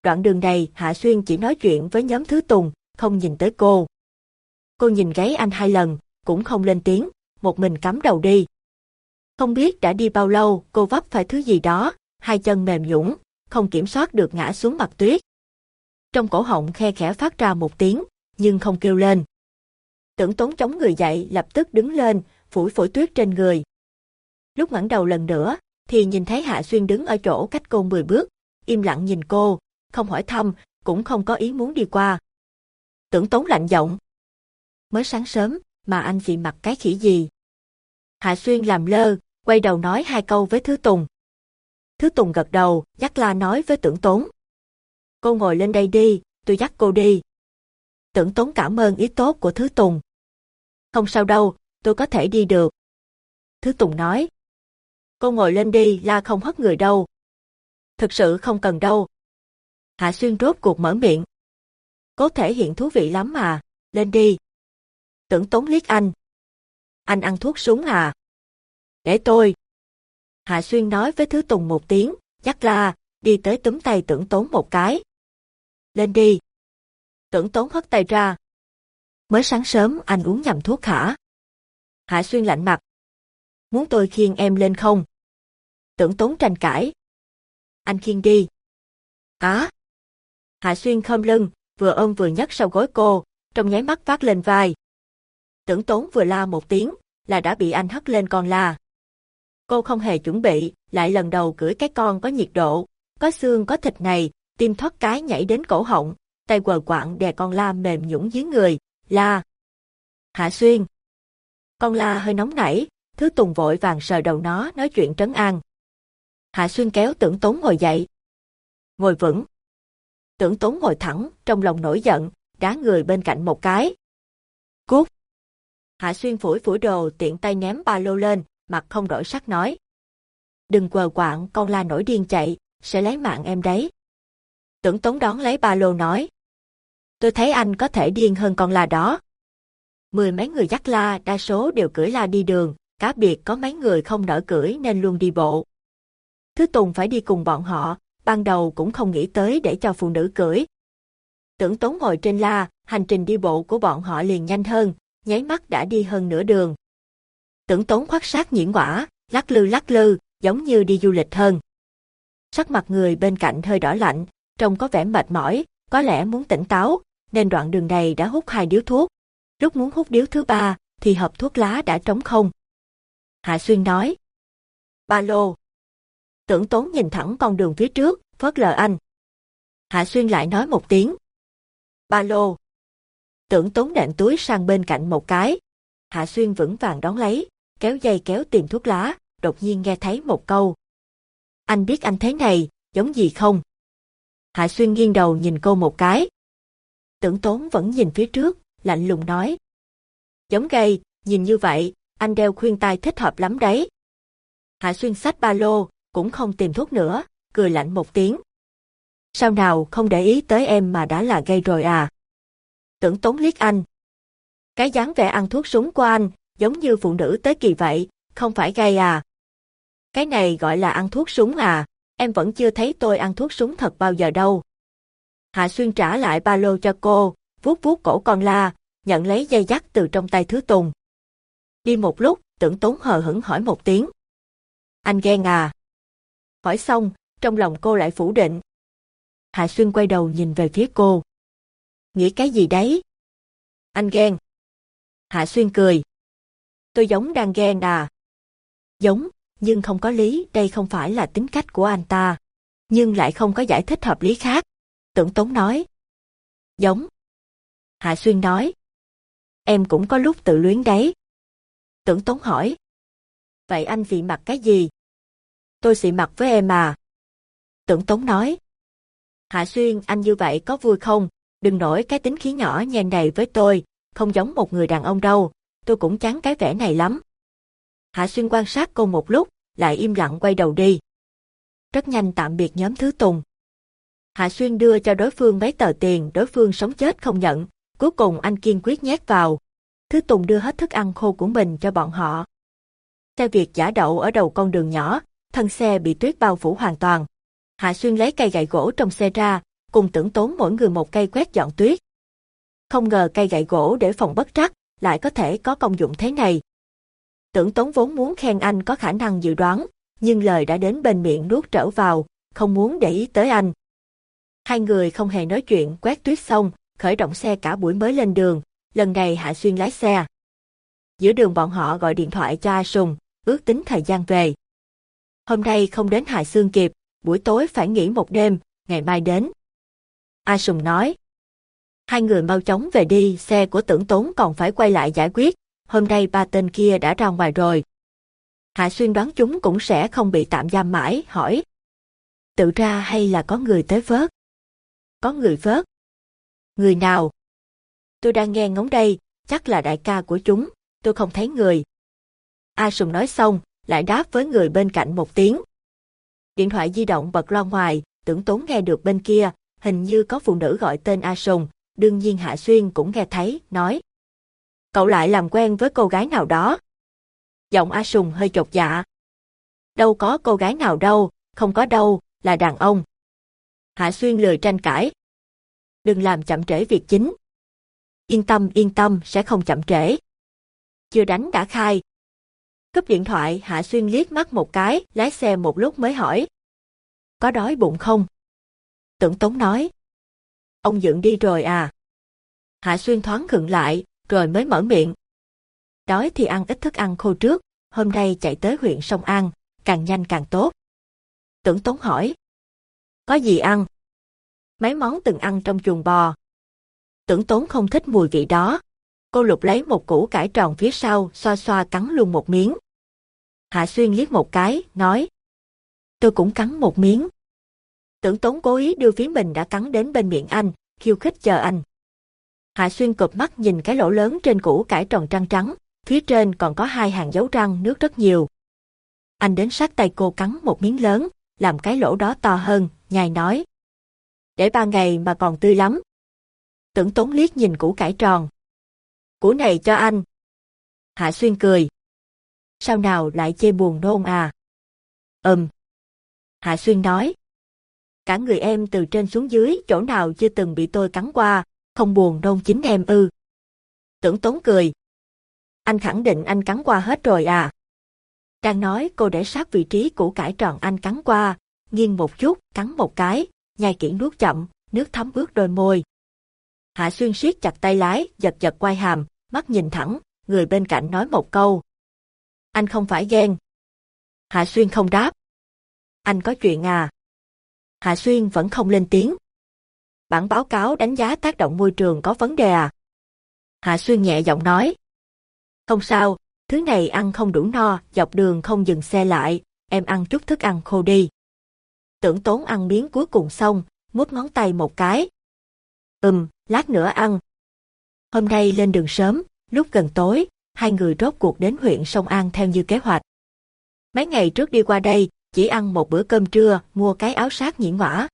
Đoạn đường này Hạ Xuyên chỉ nói chuyện với nhóm Thứ Tùng, không nhìn tới cô. Cô nhìn gáy anh hai lần, cũng không lên tiếng, một mình cắm đầu đi. Không biết đã đi bao lâu, cô vấp phải thứ gì đó, hai chân mềm nhũng, không kiểm soát được ngã xuống mặt tuyết. Trong cổ họng khe khẽ phát ra một tiếng, nhưng không kêu lên. Tưởng tốn chống người dậy lập tức đứng lên, phủi phổi tuyết trên người. Lúc ngẩng đầu lần nữa, thì nhìn thấy Hạ Xuyên đứng ở chỗ cách cô 10 bước, im lặng nhìn cô, không hỏi thăm, cũng không có ý muốn đi qua. Tưởng tốn lạnh giọng. Mới sáng sớm, mà anh chị mặc cái khỉ gì? Hạ Xuyên làm lơ, quay đầu nói hai câu với Thứ Tùng. Thứ Tùng gật đầu, dắt la nói với tưởng tốn. Cô ngồi lên đây đi, tôi dắt cô đi. Tưởng tốn cảm ơn ý tốt của Thứ Tùng. Không sao đâu, tôi có thể đi được. Thứ Tùng nói. Cô ngồi lên đi, la không hất người đâu. Thực sự không cần đâu. Hạ Xuyên rốt cuộc mở miệng. Cố thể hiện thú vị lắm mà, lên đi. Tưởng tốn liếc anh. Anh ăn thuốc súng à? Để tôi. Hạ Xuyên nói với Thứ Tùng một tiếng, chắc là, đi tới túm tay tưởng tốn một cái. Lên đi. Tưởng tốn hất tay ra. Mới sáng sớm anh uống nhầm thuốc hả? Hạ Xuyên lạnh mặt. Muốn tôi khiêng em lên không? Tưởng tốn tranh cãi. Anh khiêng đi. Á. Hạ Xuyên khom lưng, vừa ôm vừa nhấc sau gối cô, trong nháy mắt vác lên vai. Tưởng tốn vừa la một tiếng, là đã bị anh hất lên con la. Cô không hề chuẩn bị, lại lần đầu cưỡi cái con có nhiệt độ, có xương có thịt này, tim thoát cái nhảy đến cổ họng, tay quờ quạng đè con la mềm nhũng dưới người, la. Hạ Xuyên. Con la hơi nóng nảy, thứ tùng vội vàng sờ đầu nó nói chuyện trấn an. Hạ Xuyên kéo tưởng tốn ngồi dậy. Ngồi vững. Tưởng tốn ngồi thẳng, trong lòng nổi giận, đá người bên cạnh một cái. Cút. Hạ Xuyên phủi phủi đồ tiện tay ném ba lô lên, mặt không đổi sắc nói. Đừng quờ quạng con la nổi điên chạy, sẽ lấy mạng em đấy. Tưởng tốn đón lấy ba lô nói. Tôi thấy anh có thể điên hơn con la đó. Mười mấy người dắt la đa số đều cưỡi la đi đường, cá biệt có mấy người không nỡ cưỡi nên luôn đi bộ. Thứ Tùng phải đi cùng bọn họ, ban đầu cũng không nghĩ tới để cho phụ nữ cưỡi. Tưởng tốn ngồi trên la, hành trình đi bộ của bọn họ liền nhanh hơn, nháy mắt đã đi hơn nửa đường. Tưởng tốn khoác sát nhiễn quả, lắc lư lắc lư, giống như đi du lịch hơn. Sắc mặt người bên cạnh hơi đỏ lạnh, trông có vẻ mệt mỏi, có lẽ muốn tỉnh táo, nên đoạn đường này đã hút hai điếu thuốc. Lúc muốn hút điếu thứ ba, thì hộp thuốc lá đã trống không. Hạ Xuyên nói. Ba lô. Tưởng tốn nhìn thẳng con đường phía trước, phớt lờ anh. Hạ Xuyên lại nói một tiếng. Ba lô. Tưởng tốn đạn túi sang bên cạnh một cái. Hạ Xuyên vững vàng đón lấy, kéo dây kéo tìm thuốc lá, đột nhiên nghe thấy một câu. Anh biết anh thế này, giống gì không? Hạ Xuyên nghiêng đầu nhìn cô một cái. Tưởng tốn vẫn nhìn phía trước, lạnh lùng nói. Giống gay, nhìn như vậy, anh đeo khuyên tai thích hợp lắm đấy. Hạ Xuyên xách ba lô, cũng không tìm thuốc nữa, cười lạnh một tiếng. Sao nào không để ý tới em mà đã là gay rồi à? Tưởng tốn liếc anh. Cái dáng vẻ ăn thuốc súng của anh, giống như phụ nữ tới kỳ vậy, không phải gay à. Cái này gọi là ăn thuốc súng à, em vẫn chưa thấy tôi ăn thuốc súng thật bao giờ đâu. Hạ Xuyên trả lại ba lô cho cô, vuốt vuốt cổ con la, nhận lấy dây dắt từ trong tay Thứ Tùng. Đi một lúc, tưởng tốn hờ hững hỏi một tiếng. Anh ghen à? Hỏi xong, trong lòng cô lại phủ định. Hạ Xuyên quay đầu nhìn về phía cô. Nghĩ cái gì đấy? Anh ghen. Hạ Xuyên cười. Tôi giống đang ghen à? Giống, nhưng không có lý, đây không phải là tính cách của anh ta. Nhưng lại không có giải thích hợp lý khác. Tưởng Tốn nói. Giống. Hạ Xuyên nói. Em cũng có lúc tự luyến đấy. Tưởng Tốn hỏi. Vậy anh vì mặt cái gì? Tôi xị mặt với em à? Tưởng tống nói. Hạ Xuyên, anh như vậy có vui không? Đừng nổi cái tính khí nhỏ nhen này với tôi, không giống một người đàn ông đâu, tôi cũng chán cái vẻ này lắm. Hạ Xuyên quan sát cô một lúc, lại im lặng quay đầu đi. Rất nhanh tạm biệt nhóm Thứ Tùng. Hạ Xuyên đưa cho đối phương mấy tờ tiền, đối phương sống chết không nhận, cuối cùng anh kiên quyết nhét vào. Thứ Tùng đưa hết thức ăn khô của mình cho bọn họ. Xe Việt giả đậu ở đầu con đường nhỏ, thân xe bị tuyết bao phủ hoàn toàn. Hạ Xuyên lấy cây gậy gỗ trong xe ra, cùng tưởng tốn mỗi người một cây quét dọn tuyết. Không ngờ cây gậy gỗ để phòng bất trắc, lại có thể có công dụng thế này. Tưởng tốn vốn muốn khen anh có khả năng dự đoán, nhưng lời đã đến bên miệng nuốt trở vào, không muốn để ý tới anh. Hai người không hề nói chuyện quét tuyết xong, khởi động xe cả buổi mới lên đường, lần này Hạ Xuyên lái xe. Giữa đường bọn họ gọi điện thoại cho A Sùng, ước tính thời gian về. Hôm nay không đến hải Xương kịp, buổi tối phải nghỉ một đêm, ngày mai đến. A Sùng nói. Hai người mau chóng về đi, xe của tưởng tốn còn phải quay lại giải quyết, hôm nay ba tên kia đã ra ngoài rồi. Hạ Xuyên đoán chúng cũng sẽ không bị tạm giam mãi, hỏi. Tự ra hay là có người tới vớt? Có người vớt. Người nào? Tôi đang nghe ngóng đây, chắc là đại ca của chúng, tôi không thấy người. A Sùng nói xong, lại đáp với người bên cạnh một tiếng. Điện thoại di động bật loa ngoài, tưởng tốn nghe được bên kia, hình như có phụ nữ gọi tên A Sùng, đương nhiên Hạ Xuyên cũng nghe thấy, nói. Cậu lại làm quen với cô gái nào đó. Giọng A Sùng hơi chột dạ. Đâu có cô gái nào đâu, không có đâu, là đàn ông. Hạ Xuyên lười tranh cãi. Đừng làm chậm trễ việc chính. Yên tâm, yên tâm, sẽ không chậm trễ. Chưa đánh đã khai. Cúp điện thoại, Hạ Xuyên liếc mắt một cái, lái xe một lúc mới hỏi. Có đói bụng không? Tưởng Tống nói. Ông dựng đi rồi à? Hạ Xuyên thoáng khựng lại, rồi mới mở miệng. Đói thì ăn ít thức ăn khô trước, hôm nay chạy tới huyện Sông An, càng nhanh càng tốt. Tưởng Tống hỏi. Có gì ăn? Mấy món từng ăn trong chuồng bò. Tưởng Tống không thích mùi vị đó. Cô lục lấy một củ cải tròn phía sau, xoa xoa cắn luôn một miếng. Hạ Xuyên liếc một cái, nói. Tôi cũng cắn một miếng. Tưởng Tốn cố ý đưa phía mình đã cắn đến bên miệng anh, khiêu khích chờ anh. Hạ Xuyên cụp mắt nhìn cái lỗ lớn trên củ cải tròn trăng trắng, phía trên còn có hai hàng dấu răng nước rất nhiều. Anh đến sát tay cô cắn một miếng lớn, làm cái lỗ đó to hơn, nhai nói. Để ba ngày mà còn tươi lắm. Tưởng tốn liếc nhìn củ cải tròn. Củ này cho anh. Hạ Xuyên cười. Sao nào lại chê buồn nôn à? Ừm. Hạ Xuyên nói. Cả người em từ trên xuống dưới chỗ nào chưa từng bị tôi cắn qua, không buồn nôn chính em ư. Tưởng tốn cười. Anh khẳng định anh cắn qua hết rồi à? Đang nói cô để sát vị trí củ cải tròn anh cắn qua, nghiêng một chút, cắn một cái, nhai kiển nuốt chậm, nước thấm ướt đôi môi. Hạ Xuyên siết chặt tay lái, giật giật quay hàm, mắt nhìn thẳng, người bên cạnh nói một câu. Anh không phải ghen. Hạ Xuyên không đáp. Anh có chuyện à? Hạ Xuyên vẫn không lên tiếng. Bản báo cáo đánh giá tác động môi trường có vấn đề à? Hạ Xuyên nhẹ giọng nói. Không sao, thứ này ăn không đủ no, dọc đường không dừng xe lại, em ăn chút thức ăn khô đi. Tưởng tốn ăn miếng cuối cùng xong, mút ngón tay một cái. Ừm, lát nữa ăn. Hôm nay lên đường sớm, lúc gần tối, hai người rốt cuộc đến huyện Sông An theo như kế hoạch. Mấy ngày trước đi qua đây, chỉ ăn một bữa cơm trưa, mua cái áo sát nhĩ ngõa.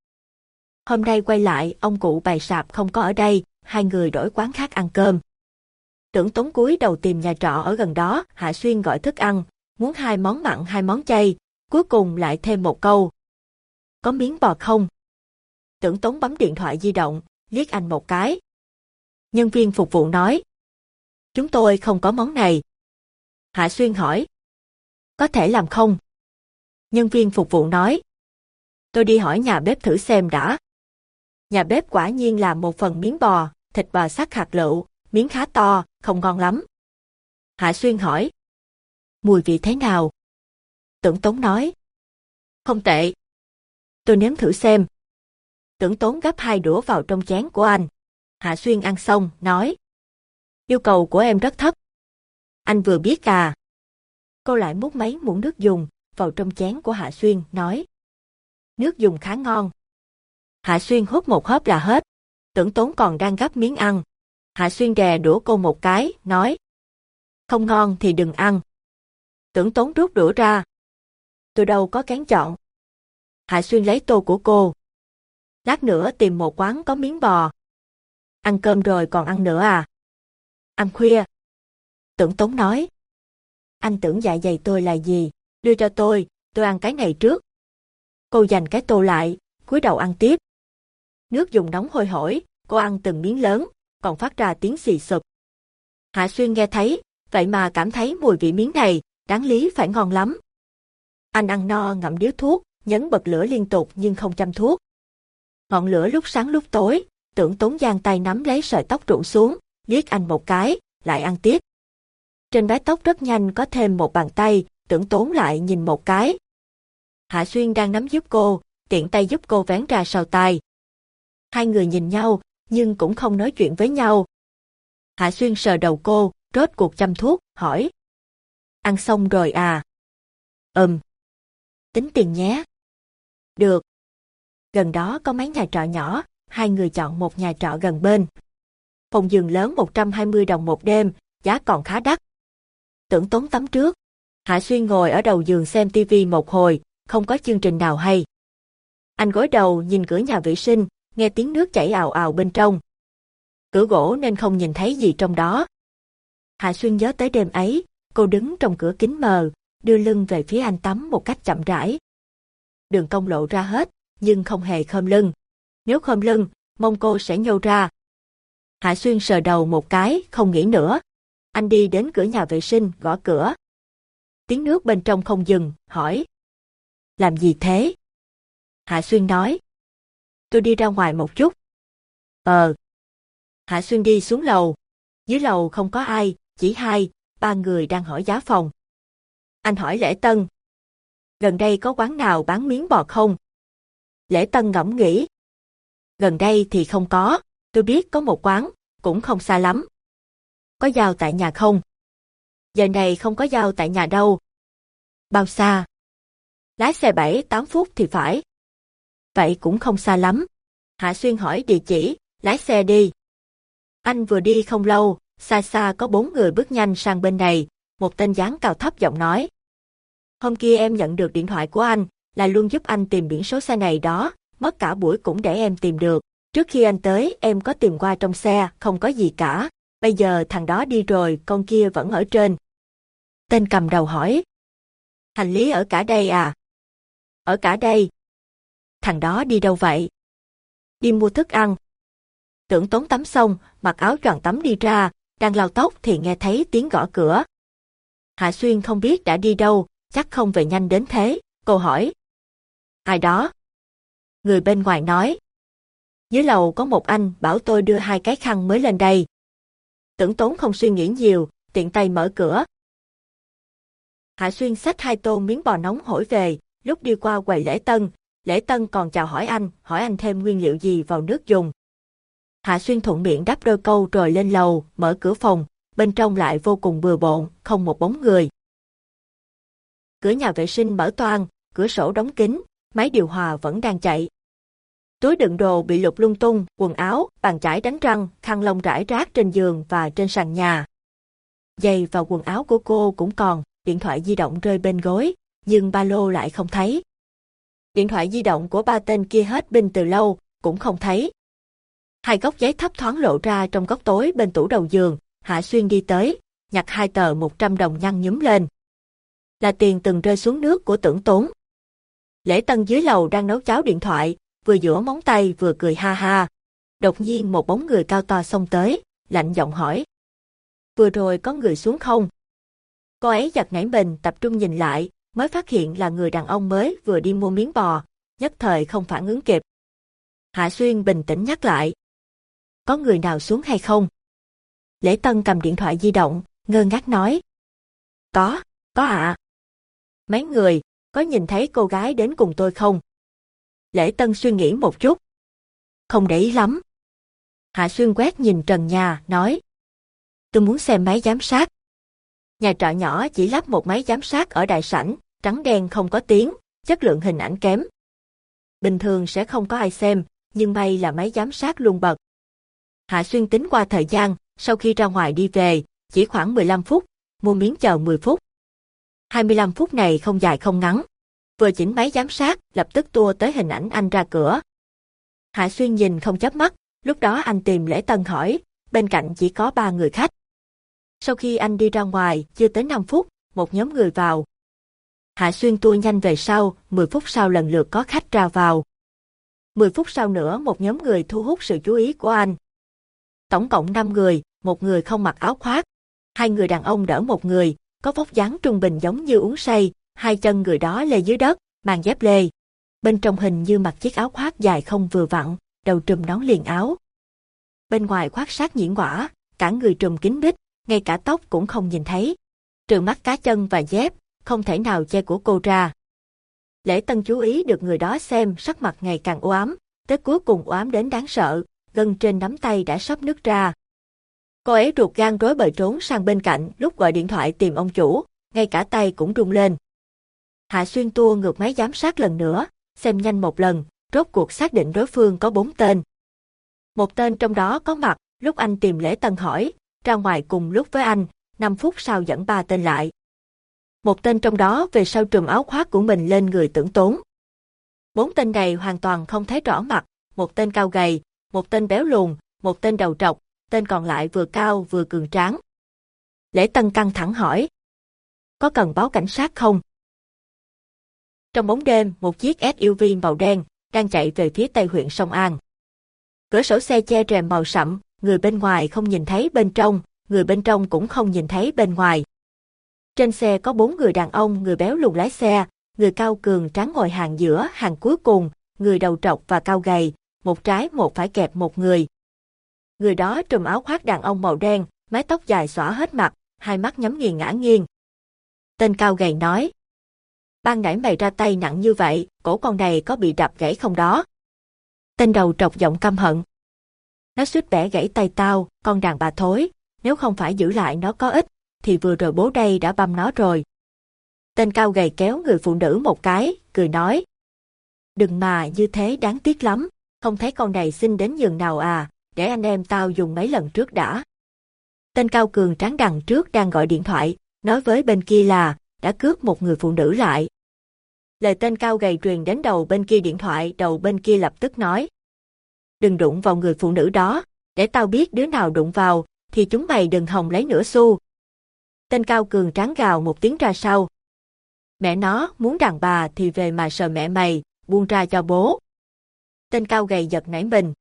Hôm nay quay lại, ông cụ bày sạp không có ở đây, hai người đổi quán khác ăn cơm. Tưởng tống cúi đầu tìm nhà trọ ở gần đó, Hạ Xuyên gọi thức ăn, muốn hai món mặn hai món chay, cuối cùng lại thêm một câu. Có miếng bò không? Tưởng tống bấm điện thoại di động, liếc anh một cái. Nhân viên phục vụ nói. Chúng tôi không có món này. Hạ Xuyên hỏi. Có thể làm không? Nhân viên phục vụ nói. Tôi đi hỏi nhà bếp thử xem đã. Nhà bếp quả nhiên là một phần miếng bò, thịt bò sắc hạt lựu, miếng khá to, không ngon lắm. Hạ Xuyên hỏi. Mùi vị thế nào? Tưởng Tống nói. Không tệ. Tôi nếm thử xem. Tưởng Tống gấp hai đũa vào trong chén của anh. Hạ Xuyên ăn xong, nói. Yêu cầu của em rất thấp. Anh vừa biết à. Cô lại múc mấy muỗng nước dùng vào trong chén của Hạ Xuyên, nói. Nước dùng khá ngon. Hạ Xuyên hút một hớp là hết. Tưởng Tốn còn đang gấp miếng ăn. Hạ Xuyên đè đũa cô một cái, nói. Không ngon thì đừng ăn. Tưởng Tốn rút đũa ra. Tôi đâu có cán chọn. Hạ Xuyên lấy tô của cô. Lát nữa tìm một quán có miếng bò. Ăn cơm rồi còn ăn nữa à? Ăn khuya. Tưởng Tống nói. Anh tưởng dạ dày tôi là gì? Đưa cho tôi, tôi ăn cái này trước. Cô dành cái tô lại, cúi đầu ăn tiếp. Nước dùng nóng hôi hổi, cô ăn từng miếng lớn, còn phát ra tiếng xì sụp. Hạ Xuyên nghe thấy, vậy mà cảm thấy mùi vị miếng này, đáng lý phải ngon lắm. Anh ăn no ngậm điếu thuốc, nhấn bật lửa liên tục nhưng không chăm thuốc. Ngọn lửa lúc sáng lúc tối, tưởng tốn giang tay nắm lấy sợi tóc rụng xuống, liếc anh một cái, lại ăn tiếp. Trên mái tóc rất nhanh có thêm một bàn tay, tưởng tốn lại nhìn một cái. Hạ Xuyên đang nắm giúp cô, tiện tay giúp cô vén ra sau tai. Hai người nhìn nhau, nhưng cũng không nói chuyện với nhau. Hạ Xuyên sờ đầu cô, rốt cuộc chăm thuốc, hỏi. Ăn xong rồi à? Ừm. Tính tiền nhé. Được. Gần đó có mấy nhà trọ nhỏ, hai người chọn một nhà trọ gần bên. Phòng giường lớn 120 đồng một đêm, giá còn khá đắt. Tưởng tốn tắm trước. Hạ Xuyên ngồi ở đầu giường xem tivi một hồi, không có chương trình nào hay. Anh gối đầu nhìn cửa nhà vệ sinh, nghe tiếng nước chảy ào ào bên trong. Cửa gỗ nên không nhìn thấy gì trong đó. Hạ Xuyên nhớ tới đêm ấy, cô đứng trong cửa kính mờ, đưa lưng về phía anh tắm một cách chậm rãi. Đường cong lộ ra hết, nhưng không hề khom lưng. Nếu khom lưng, mông cô sẽ nhô ra. Hạ Xuyên sờ đầu một cái, không nghĩ nữa. Anh đi đến cửa nhà vệ sinh, gõ cửa. Tiếng nước bên trong không dừng, hỏi. Làm gì thế? Hạ Xuyên nói. Tôi đi ra ngoài một chút. Ờ. Hạ Xuyên đi xuống lầu. Dưới lầu không có ai, chỉ hai, ba người đang hỏi giá phòng. Anh hỏi Lễ Tân. Gần đây có quán nào bán miếng bò không? Lễ Tân ngẫm nghĩ. Gần đây thì không có, tôi biết có một quán, cũng không xa lắm. Có giao tại nhà không? Giờ này không có giao tại nhà đâu. Bao xa? Lái xe 7-8 phút thì phải. Vậy cũng không xa lắm. Hạ Xuyên hỏi địa chỉ, lái xe đi. Anh vừa đi không lâu, xa xa có bốn người bước nhanh sang bên này, một tên dáng cao thấp giọng nói. Hôm kia em nhận được điện thoại của anh, là luôn giúp anh tìm biển số xe này đó, mất cả buổi cũng để em tìm được. Trước khi anh tới, em có tìm qua trong xe, không có gì cả. Bây giờ thằng đó đi rồi, con kia vẫn ở trên. Tên cầm đầu hỏi. Hành lý ở cả đây à? Ở cả đây. Thằng đó đi đâu vậy? Đi mua thức ăn. Tưởng tốn tắm xong, mặc áo choàng tắm đi ra, đang lau tóc thì nghe thấy tiếng gõ cửa. Hạ Xuyên không biết đã đi đâu, chắc không về nhanh đến thế, cô hỏi. Ai đó? Người bên ngoài nói. Dưới lầu có một anh bảo tôi đưa hai cái khăn mới lên đây. Tưởng tốn không suy nghĩ nhiều, tiện tay mở cửa. Hạ Xuyên xách hai tô miếng bò nóng hổi về, lúc đi qua quầy lễ tân, lễ tân còn chào hỏi anh, hỏi anh thêm nguyên liệu gì vào nước dùng. Hạ Xuyên thuận miệng đáp đôi câu rồi lên lầu, mở cửa phòng, bên trong lại vô cùng bừa bộn, không một bóng người. Cửa nhà vệ sinh mở toang, cửa sổ đóng kín, máy điều hòa vẫn đang chạy. Túi đựng đồ bị lục lung tung, quần áo, bàn chải đánh răng, khăn lông rải rác trên giường và trên sàn nhà. Giày và quần áo của cô cũng còn, điện thoại di động rơi bên gối, nhưng ba lô lại không thấy. Điện thoại di động của ba tên kia hết pin từ lâu, cũng không thấy. Hai góc giấy thấp thoáng lộ ra trong góc tối bên tủ đầu giường, Hạ Xuyên đi tới, nhặt hai tờ 100 đồng nhăn nhúm lên. Là tiền từng rơi xuống nước của tưởng tốn. Lễ Tân dưới lầu đang nấu cháo điện thoại, vừa giữa móng tay vừa cười ha ha. Đột nhiên một bóng người cao to xông tới, lạnh giọng hỏi. Vừa rồi có người xuống không? Cô ấy giật nảy mình tập trung nhìn lại, mới phát hiện là người đàn ông mới vừa đi mua miếng bò, nhất thời không phản ứng kịp. Hạ Xuyên bình tĩnh nhắc lại. Có người nào xuống hay không? Lễ Tân cầm điện thoại di động, ngơ ngác nói. Có, có ạ. Mấy người, có nhìn thấy cô gái đến cùng tôi không? Lễ Tân suy nghĩ một chút. Không để ý lắm. Hạ Xuyên quét nhìn trần nhà, nói. Tôi muốn xem máy giám sát. Nhà trọ nhỏ chỉ lắp một máy giám sát ở đại sảnh, trắng đen không có tiếng, chất lượng hình ảnh kém. Bình thường sẽ không có ai xem, nhưng may là máy giám sát luôn bật. Hạ Xuyên tính qua thời gian, sau khi ra ngoài đi về, chỉ khoảng 15 phút, mua miếng chờ 10 phút. 25 phút này không dài không ngắn. Vừa chỉnh máy giám sát, lập tức tua tới hình ảnh anh ra cửa. Hạ Xuyên nhìn không chớp mắt, lúc đó anh tìm Lễ Tân hỏi, bên cạnh chỉ có ba người khách. Sau khi anh đi ra ngoài, chưa tới 5 phút, một nhóm người vào. Hạ Xuyên tua nhanh về sau, 10 phút sau lần lượt có khách ra vào. 10 phút sau nữa một nhóm người thu hút sự chú ý của anh. Tổng cộng 5 người, một người không mặc áo khoác. Hai người đàn ông đỡ một người, có vóc dáng trung bình giống như uống say, hai chân người đó lê dưới đất, mang dép lê. Bên trong hình như mặc chiếc áo khoác dài không vừa vặn, đầu trùm nón liền áo. Bên ngoài khoác sát nhiễn quả, cả người trùm kín bít, ngay cả tóc cũng không nhìn thấy. Trừ mắt cá chân và dép, không thể nào che của cô ra. Lễ Tân chú ý được người đó xem sắc mặt ngày càng u ám, tới cuối cùng u ám đến đáng sợ, gân trên nắm tay đã sắp nứt ra. Cô ấy ruột gan rối bời trốn sang bên cạnh lúc gọi điện thoại tìm ông chủ, ngay cả tay cũng rung lên. Hạ Xuyên tua ngược máy giám sát lần nữa, xem nhanh một lần, rốt cuộc xác định đối phương có bốn tên. Một tên trong đó có mặt, lúc anh tìm Lễ Tân hỏi, ra ngoài cùng lúc với anh, 5 phút sau dẫn ba tên lại. Một tên trong đó về sau trùm áo khoác của mình lên người tưởng tốn. Bốn tên này hoàn toàn không thấy rõ mặt, một tên cao gầy, một tên béo lùn, một tên đầu trọc, tên còn lại vừa cao vừa cường tráng. Lễ Tân căng thẳng hỏi. Có cần báo cảnh sát không? Trong bóng đêm, một chiếc SUV màu đen đang chạy về phía tây huyện Sông An. Cửa sổ xe che rèm màu sẫm người bên ngoài không nhìn thấy bên trong, người bên trong cũng không nhìn thấy bên ngoài. Trên xe có bốn người đàn ông, người béo lùn lái xe, người cao cường trắng ngồi hàng giữa, hàng cuối cùng, người đầu trọc và cao gầy, một trái một phải kẹp một người. Người đó trùm áo khoác đàn ông màu đen, mái tóc dài xõa hết mặt, hai mắt nhắm nghiền ngã nghiêng. Tên cao gầy nói. Ban nãy mày ra tay nặng như vậy, cổ con này có bị đập gãy không đó? Tên đầu trọc giọng căm hận. Nó suýt bẻ gãy tay tao, con đàn bà thối, nếu không phải giữ lại nó có ích, thì vừa rồi bố đây đã băm nó rồi. Tên cao gầy kéo người phụ nữ một cái, cười nói. Đừng mà như thế đáng tiếc lắm, không thấy con này xinh đến giường nào à, để anh em tao dùng mấy lần trước đã. Tên cao cường tráng đằng trước đang gọi điện thoại, nói với bên kia là, đã cướp một người phụ nữ lại. Lời tên cao gầy truyền đến đầu bên kia điện thoại, đầu bên kia lập tức nói. Đừng đụng vào người phụ nữ đó, để tao biết đứa nào đụng vào, thì chúng mày đừng hòng lấy nửa xu. Tên cao cường tráng gào một tiếng ra sau. Mẹ nó, muốn đàn bà thì về mà sờ mẹ mày, buông ra cho bố. Tên cao gầy giật nảy mình.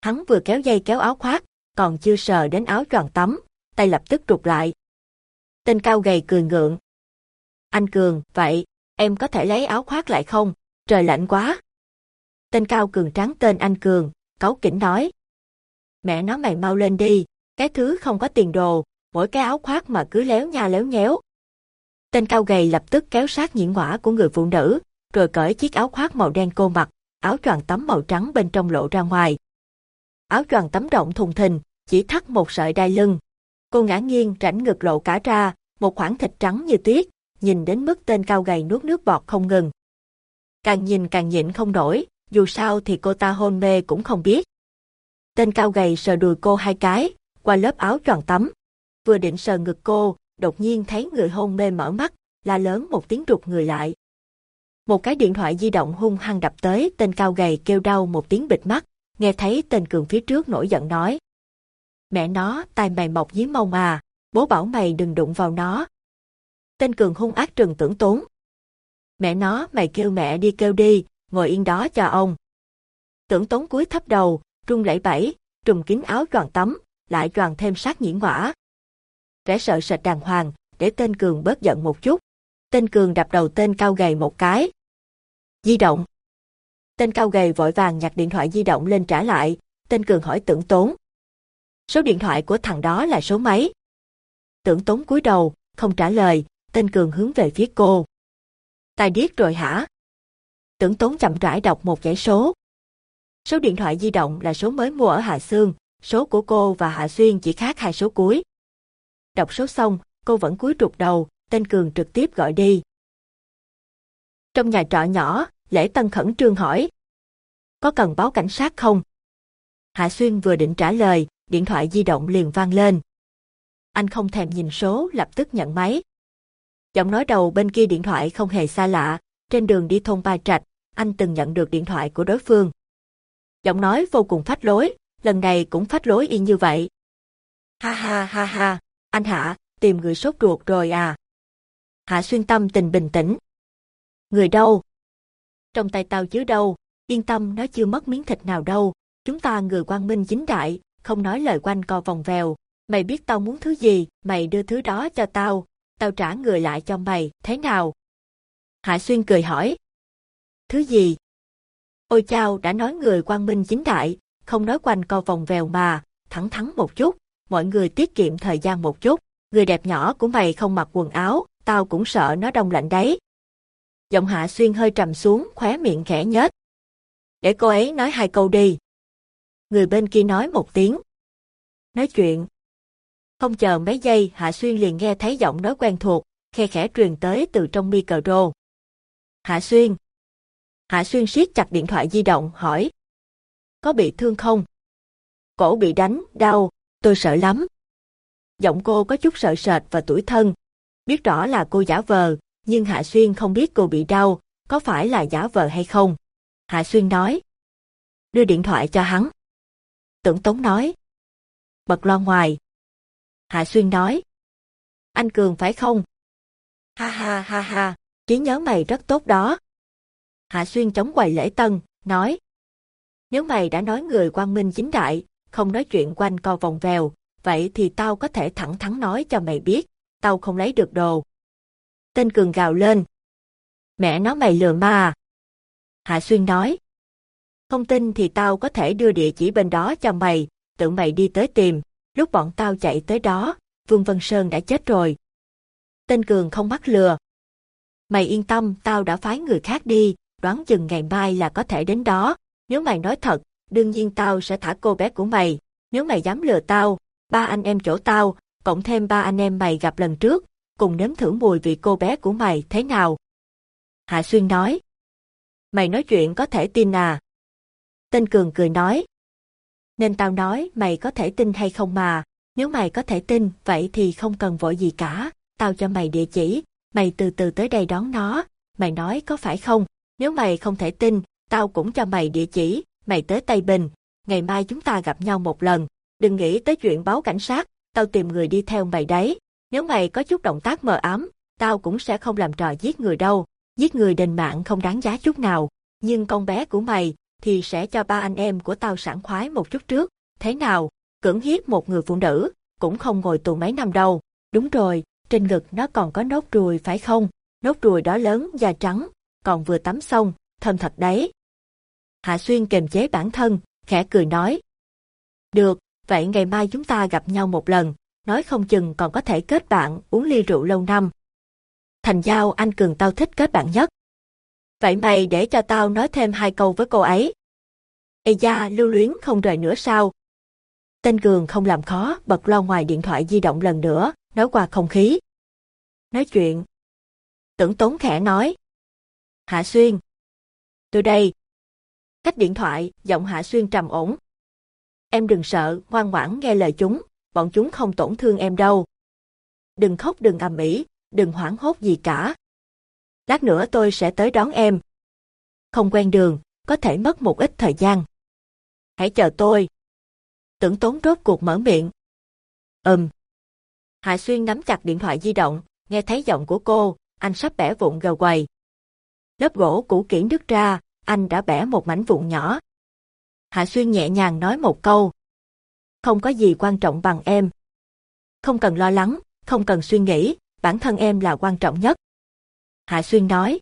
Hắn vừa kéo dây kéo áo khoác, còn chưa sờ đến áo tròn tắm, tay lập tức trục lại. Tên cao gầy cười ngượng. Anh Cường, vậy, em có thể lấy áo khoác lại không? Trời lạnh quá. Tên cao cường trắng tên anh Cường, cáu kỉnh nói. Mẹ nó mày mau lên đi, cái thứ không có tiền đồ, mỗi cái áo khoác mà cứ léo nha léo nhéo. Tên cao gầy lập tức kéo sát nhiễm ngõa của người phụ nữ, rồi cởi chiếc áo khoác màu đen cô mặc, áo choàng tắm màu trắng bên trong lộ ra ngoài. Áo choàng tắm rộng thùng thình, chỉ thắt một sợi đai lưng. Cô ngã nghiêng rảnh ngực lộ cả ra, một khoảng thịt trắng như tuyết, nhìn đến mức tên cao gầy nuốt nước bọt không ngừng. Càng nhìn càng nhịn không nổi, dù sao thì cô ta hôn mê cũng không biết. Tên cao gầy sờ đùi cô hai cái, qua lớp áo tròn tắm. Vừa định sờ ngực cô, đột nhiên thấy người hôn mê mở mắt, la lớn một tiếng rụt người lại. Một cái điện thoại di động hung hăng đập tới, tên cao gầy kêu đau một tiếng bịt mắt, nghe thấy tên cường phía trước nổi giận nói. Mẹ nó, tai mày mọc dưới mông à, bố bảo mày đừng đụng vào nó. Tên Cường hung ác trừng tưởng tốn. Mẹ nó, mày kêu mẹ đi kêu đi, ngồi yên đó cho ông. Tưởng tốn cúi thấp đầu, run lẩy bẩy, trùm kín áo choàng tắm, lại choàng thêm sát nhĩ ngõa. Rẽ sợ sệt đàng hoàng, để tên Cường bớt giận một chút. Tên Cường đập đầu tên cao gầy một cái. Di động. Tên cao gầy vội vàng nhặt điện thoại di động lên trả lại, tên Cường hỏi tưởng tốn. Số điện thoại của thằng đó là số mấy? Tưởng tốn cúi đầu, không trả lời, tên Cường hướng về phía cô. Tài điếc rồi hả? Tưởng tốn chậm rãi đọc một dãy số. Số điện thoại di động là số mới mua ở Hạ Sương, số của cô và Hạ Xuyên chỉ khác hai số cuối. Đọc số xong, cô vẫn cúi trục đầu, tên Cường trực tiếp gọi đi. Trong nhà trọ nhỏ, Lễ Tân khẩn trương hỏi. Có cần báo cảnh sát không? Hạ Xuyên vừa định trả lời, điện thoại di động liền vang lên. Anh không thèm nhìn số, lập tức nhận máy. Giọng nói đầu bên kia điện thoại không hề xa lạ, trên đường đi thôn Ba Trạch, anh từng nhận được điện thoại của đối phương. Giọng nói vô cùng phách lối, lần này cũng phách lối y như vậy. Ha ha ha ha, anh Hạ, tìm người sốt ruột rồi à. Hạ xuyên tâm tình bình tĩnh. Người đâu? Trong tay tao chứ đâu, yên tâm nó chưa mất miếng thịt nào đâu, chúng ta người quang minh chính đại, không nói lời quanh co vòng vèo. Mày biết tao muốn thứ gì, mày đưa thứ đó cho tao, tao trả người lại cho mày, thế nào? Hạ Xuyên cười hỏi. Thứ gì? Ôi chao đã nói người quang minh chính đại, không nói quanh co vòng vèo mà, thẳng thắn một chút, mọi người tiết kiệm thời gian một chút, người đẹp nhỏ của mày không mặc quần áo, tao cũng sợ nó đông lạnh đấy. Giọng Hạ Xuyên hơi trầm xuống, khóe miệng khẽ nhếch. Để cô ấy nói hai câu đi. Người bên kia nói một tiếng. Nói chuyện. Không chờ mấy giây, Hạ Xuyên liền nghe thấy giọng nói quen thuộc, khe khẽ truyền tới từ trong micro. Hạ Xuyên. Hạ Xuyên siết chặt điện thoại di động, hỏi. Có bị thương không? Cổ bị đánh, đau, tôi sợ lắm. Giọng cô có chút sợ sệt và tuổi thân. Biết rõ là cô giả vờ, nhưng Hạ Xuyên không biết cô bị đau, có phải là giả vờ hay không. Hạ Xuyên nói. Đưa điện thoại cho hắn. Tưởng Tống nói. Bật loa ngoài. Hạ Xuyên nói. Anh Cường phải không? Ha ha ha ha, trí nhớ mày rất tốt đó. Hạ Xuyên chống quầy lễ tân, nói. Nếu mày đã nói người quang minh chính đại, không nói chuyện quanh co vòng vèo, vậy thì tao có thể thẳng thắn nói cho mày biết, tao không lấy được đồ. Tên Cường gào lên. Mẹ nó mày lừa ma à? Hạ Xuyên nói. Không tin thì tao có thể đưa địa chỉ bên đó cho mày, tự mày đi tới tìm, lúc bọn tao chạy tới đó, Vương Vân Sơn đã chết rồi. Tên Cường không mắc lừa. Mày yên tâm, tao đã phái người khác đi, đoán chừng ngày mai là có thể đến đó. Nếu mày nói thật, đương nhiên tao sẽ thả cô bé của mày. Nếu mày dám lừa tao, ba anh em chỗ tao, cộng thêm ba anh em mày gặp lần trước, cùng nếm thử mùi vị cô bé của mày thế nào. Hạ Xuyên nói. Mày nói chuyện có thể tin à? Tên Cường cười nói. Nên tao nói mày có thể tin hay không mà, nếu mày có thể tin, vậy thì không cần vội gì cả, tao cho mày địa chỉ, mày từ từ tới đây đón nó, mày nói có phải không? Nếu mày không thể tin, tao cũng cho mày địa chỉ, mày tới Tây Bình, ngày mai chúng ta gặp nhau một lần, đừng nghĩ tới chuyện báo cảnh sát, tao tìm người đi theo mày đấy. Nếu mày có chút động tác mờ ám, tao cũng sẽ không làm trò giết người đâu, giết người đền mạng không đáng giá chút nào, nhưng con bé của mày thì sẽ cho ba anh em của tao sảng khoái một chút trước, thế nào, cưỡng hiếp một người phụ nữ, cũng không ngồi tù mấy năm đâu, đúng rồi, trên ngực nó còn có nốt ruồi phải không, nốt ruồi đó lớn, và trắng, còn vừa tắm xong, thơm thật đấy. Hạ Xuyên kềm chế bản thân, khẽ cười nói. Được, vậy ngày mai chúng ta gặp nhau một lần, nói không chừng còn có thể kết bạn uống ly rượu lâu năm. Thành giao anh Cường tao thích kết bạn nhất. Vậy mày để cho tao nói thêm hai câu với cô ấy. Ê da, lưu luyến không rời nữa sao? Tên Cường không làm khó, bật lo ngoài điện thoại di động lần nữa, nói qua không khí. Nói chuyện. Tưởng tốn khẽ nói. Hạ Xuyên. Tôi đây. Cách điện thoại, giọng Hạ Xuyên trầm ổn. Em đừng sợ, ngoan ngoãn nghe lời chúng, bọn chúng không tổn thương em đâu. Đừng khóc đừng ầm ĩ, đừng hoảng hốt gì cả. Lát nữa tôi sẽ tới đón em. Không quen đường, có thể mất một ít thời gian. Hãy chờ tôi. Tưởng tốn rốt cuộc mở miệng, Ừm. Hạ Xuyên nắm chặt điện thoại di động, nghe thấy giọng của cô, anh sắp bẻ vụn gầu quầy. Lớp gỗ cũ kỹ đứt ra, anh đã bẻ một mảnh vụn nhỏ. Hạ Xuyên nhẹ nhàng nói một câu. Không có gì quan trọng bằng em. Không cần lo lắng, không cần suy nghĩ, bản thân em là quan trọng nhất. Hạ Xuyên nói.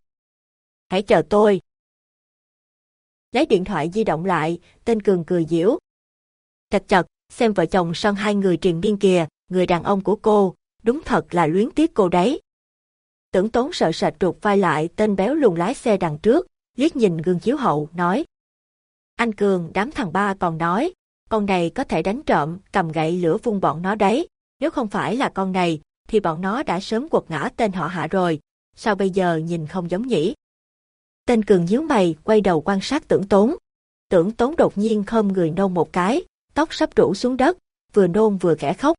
Hãy chờ tôi. Lấy điện thoại di động lại, tên Cường cười giễu. Chật chật, xem vợ chồng son hai người triền miên kìa, người đàn ông của cô, đúng thật là luyến tiếc cô đấy. Tưởng tốn sợ sệt trục vai lại tên béo lùn lái xe đằng trước, liếc nhìn gương chiếu hậu, nói. Anh Cường đám thằng ba còn nói, con này có thể đánh trộm, cầm gậy lửa vung bọn nó đấy. Nếu không phải là con này, thì bọn nó đã sớm quật ngã tên họ hạ rồi. Sao bây giờ nhìn không giống nhỉ? Tên Cường nhíu mày, quay đầu quan sát tưởng tốn. Tưởng tốn đột nhiên khom người nôn một cái, tóc sắp rủ xuống đất, vừa nôn vừa khẽ khóc.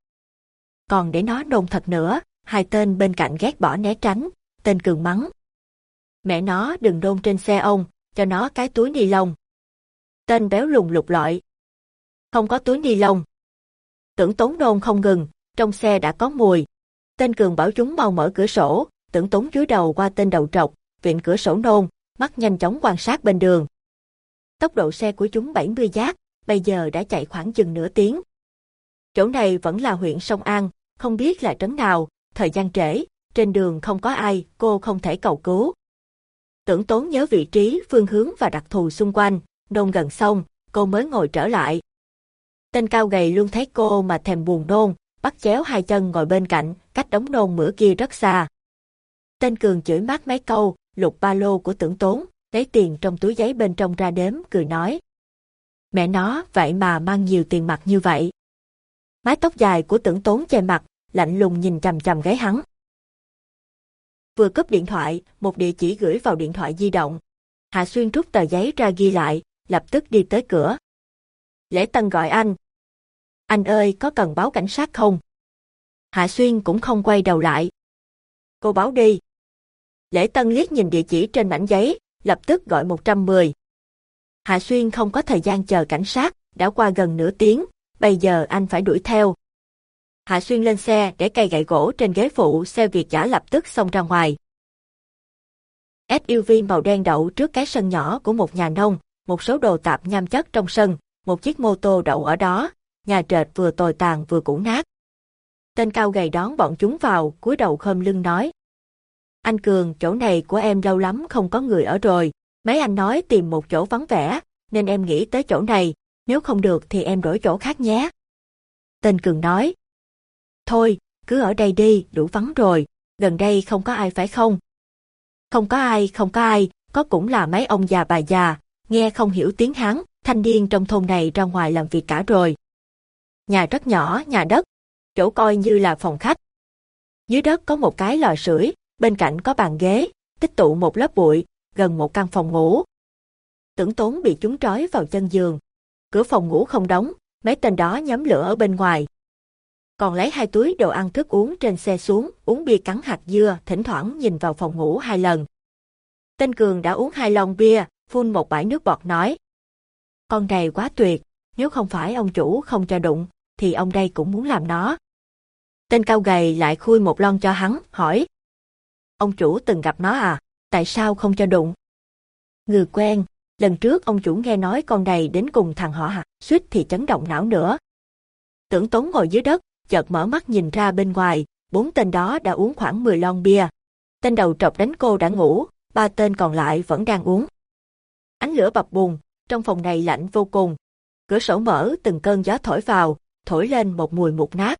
Còn để nó nôn thật nữa, hai tên bên cạnh ghét bỏ né tránh, tên Cường mắng. Mẹ nó đừng nôn trên xe ông, cho nó cái túi ni lông. Tên béo lùng lục lọi. Không có túi ni lông. Tưởng tốn nôn không ngừng, trong xe đã có mùi. Tên Cường bảo chúng mau mở cửa sổ, tưởng tốn dưới đầu qua tên đầu trọc, viện cửa sổ nôn, mắt nhanh chóng quan sát bên đường. Tốc độ xe của chúng 70 giác, bây giờ đã chạy khoảng chừng nửa tiếng. Chỗ này vẫn là huyện Sông An, không biết là trấn nào, thời gian trễ, trên đường không có ai, cô không thể cầu cứu. Tưởng tốn nhớ vị trí, phương hướng và đặc thù xung quanh, nôn gần xong, cô mới ngồi trở lại. Tên cao gầy luôn thấy cô mà thèm buồn nôn, bắt chéo hai chân ngồi bên cạnh, cách đống nôn mửa kia rất xa. Tên Cường chửi mát mấy câu, lục ba lô của tưởng tốn, lấy tiền trong túi giấy bên trong ra đếm, cười nói. Mẹ nó, vậy mà mang nhiều tiền mặt như vậy. Mái tóc dài của tưởng tốn che mặt, lạnh lùng nhìn chằm chằm gái hắn. Vừa cúp điện thoại, một địa chỉ gửi vào điện thoại di động. Hạ Xuyên rút tờ giấy ra ghi lại, lập tức đi tới cửa. Lễ Tân gọi anh. Anh ơi, có cần báo cảnh sát không? Hạ Xuyên cũng không quay đầu lại. Cô báo đi. Lễ Tân liếc nhìn địa chỉ trên mảnh giấy, lập tức gọi 110. Hạ Xuyên không có thời gian chờ cảnh sát, đã qua gần nửa tiếng, bây giờ anh phải đuổi theo. Hạ Xuyên lên xe để cây gậy gỗ trên ghế phụ xe Việt giả lập tức xông ra ngoài. SUV màu đen đậu trước cái sân nhỏ của một nhà nông, một số đồ tạp nham chất trong sân, một chiếc mô tô đậu ở đó, nhà trệt vừa tồi tàn vừa cũ nát. Tên cao gầy đón bọn chúng vào, cúi đầu khom lưng nói. Anh Cường, chỗ này của em lâu lắm không có người ở rồi, mấy anh nói tìm một chỗ vắng vẻ, nên em nghĩ tới chỗ này, nếu không được thì em đổi chỗ khác nhé. Tên Cường nói. Thôi, cứ ở đây đi, đủ vắng rồi, gần đây không có ai phải không? Không có ai, không có ai, có cũng là mấy ông già bà già, nghe không hiểu tiếng Hán, thanh niên trong thôn này ra ngoài làm việc cả rồi. Nhà rất nhỏ, nhà đất, chỗ coi như là phòng khách. Dưới đất có một cái lò sưởi, bên cạnh có bàn ghế, tích tụ một lớp bụi, gần một căn phòng ngủ. Tưởng tốn bị chúng trói vào chân giường. Cửa phòng ngủ không đóng, mấy tên đó nhóm lửa ở bên ngoài. Còn lấy hai túi đồ ăn thức uống trên xe xuống, uống bia cắn hạt dưa, thỉnh thoảng nhìn vào phòng ngủ hai lần. Tên Cường đã uống hai lon bia, phun một bãi nước bọt nói. Con này quá tuyệt, nếu không phải ông chủ không cho đụng, thì ông đây cũng muốn làm nó. Tên cao gầy lại khui một lon cho hắn, hỏi. Ông chủ từng gặp nó à, tại sao không cho đụng? Người quen, lần trước ông chủ nghe nói con này đến cùng thằng họ hạt, suýt thì chấn động não nữa. Tưởng tốn ngồi dưới đất, chợt mở mắt nhìn ra bên ngoài, bốn tên đó đã uống khoảng 10 lon bia. Tên đầu trọc đánh cô đã ngủ, ba tên còn lại vẫn đang uống. Ánh lửa bập bùng, trong phòng này lạnh vô cùng. Cửa sổ mở từng cơn gió thổi vào, thổi lên một mùi mục nát.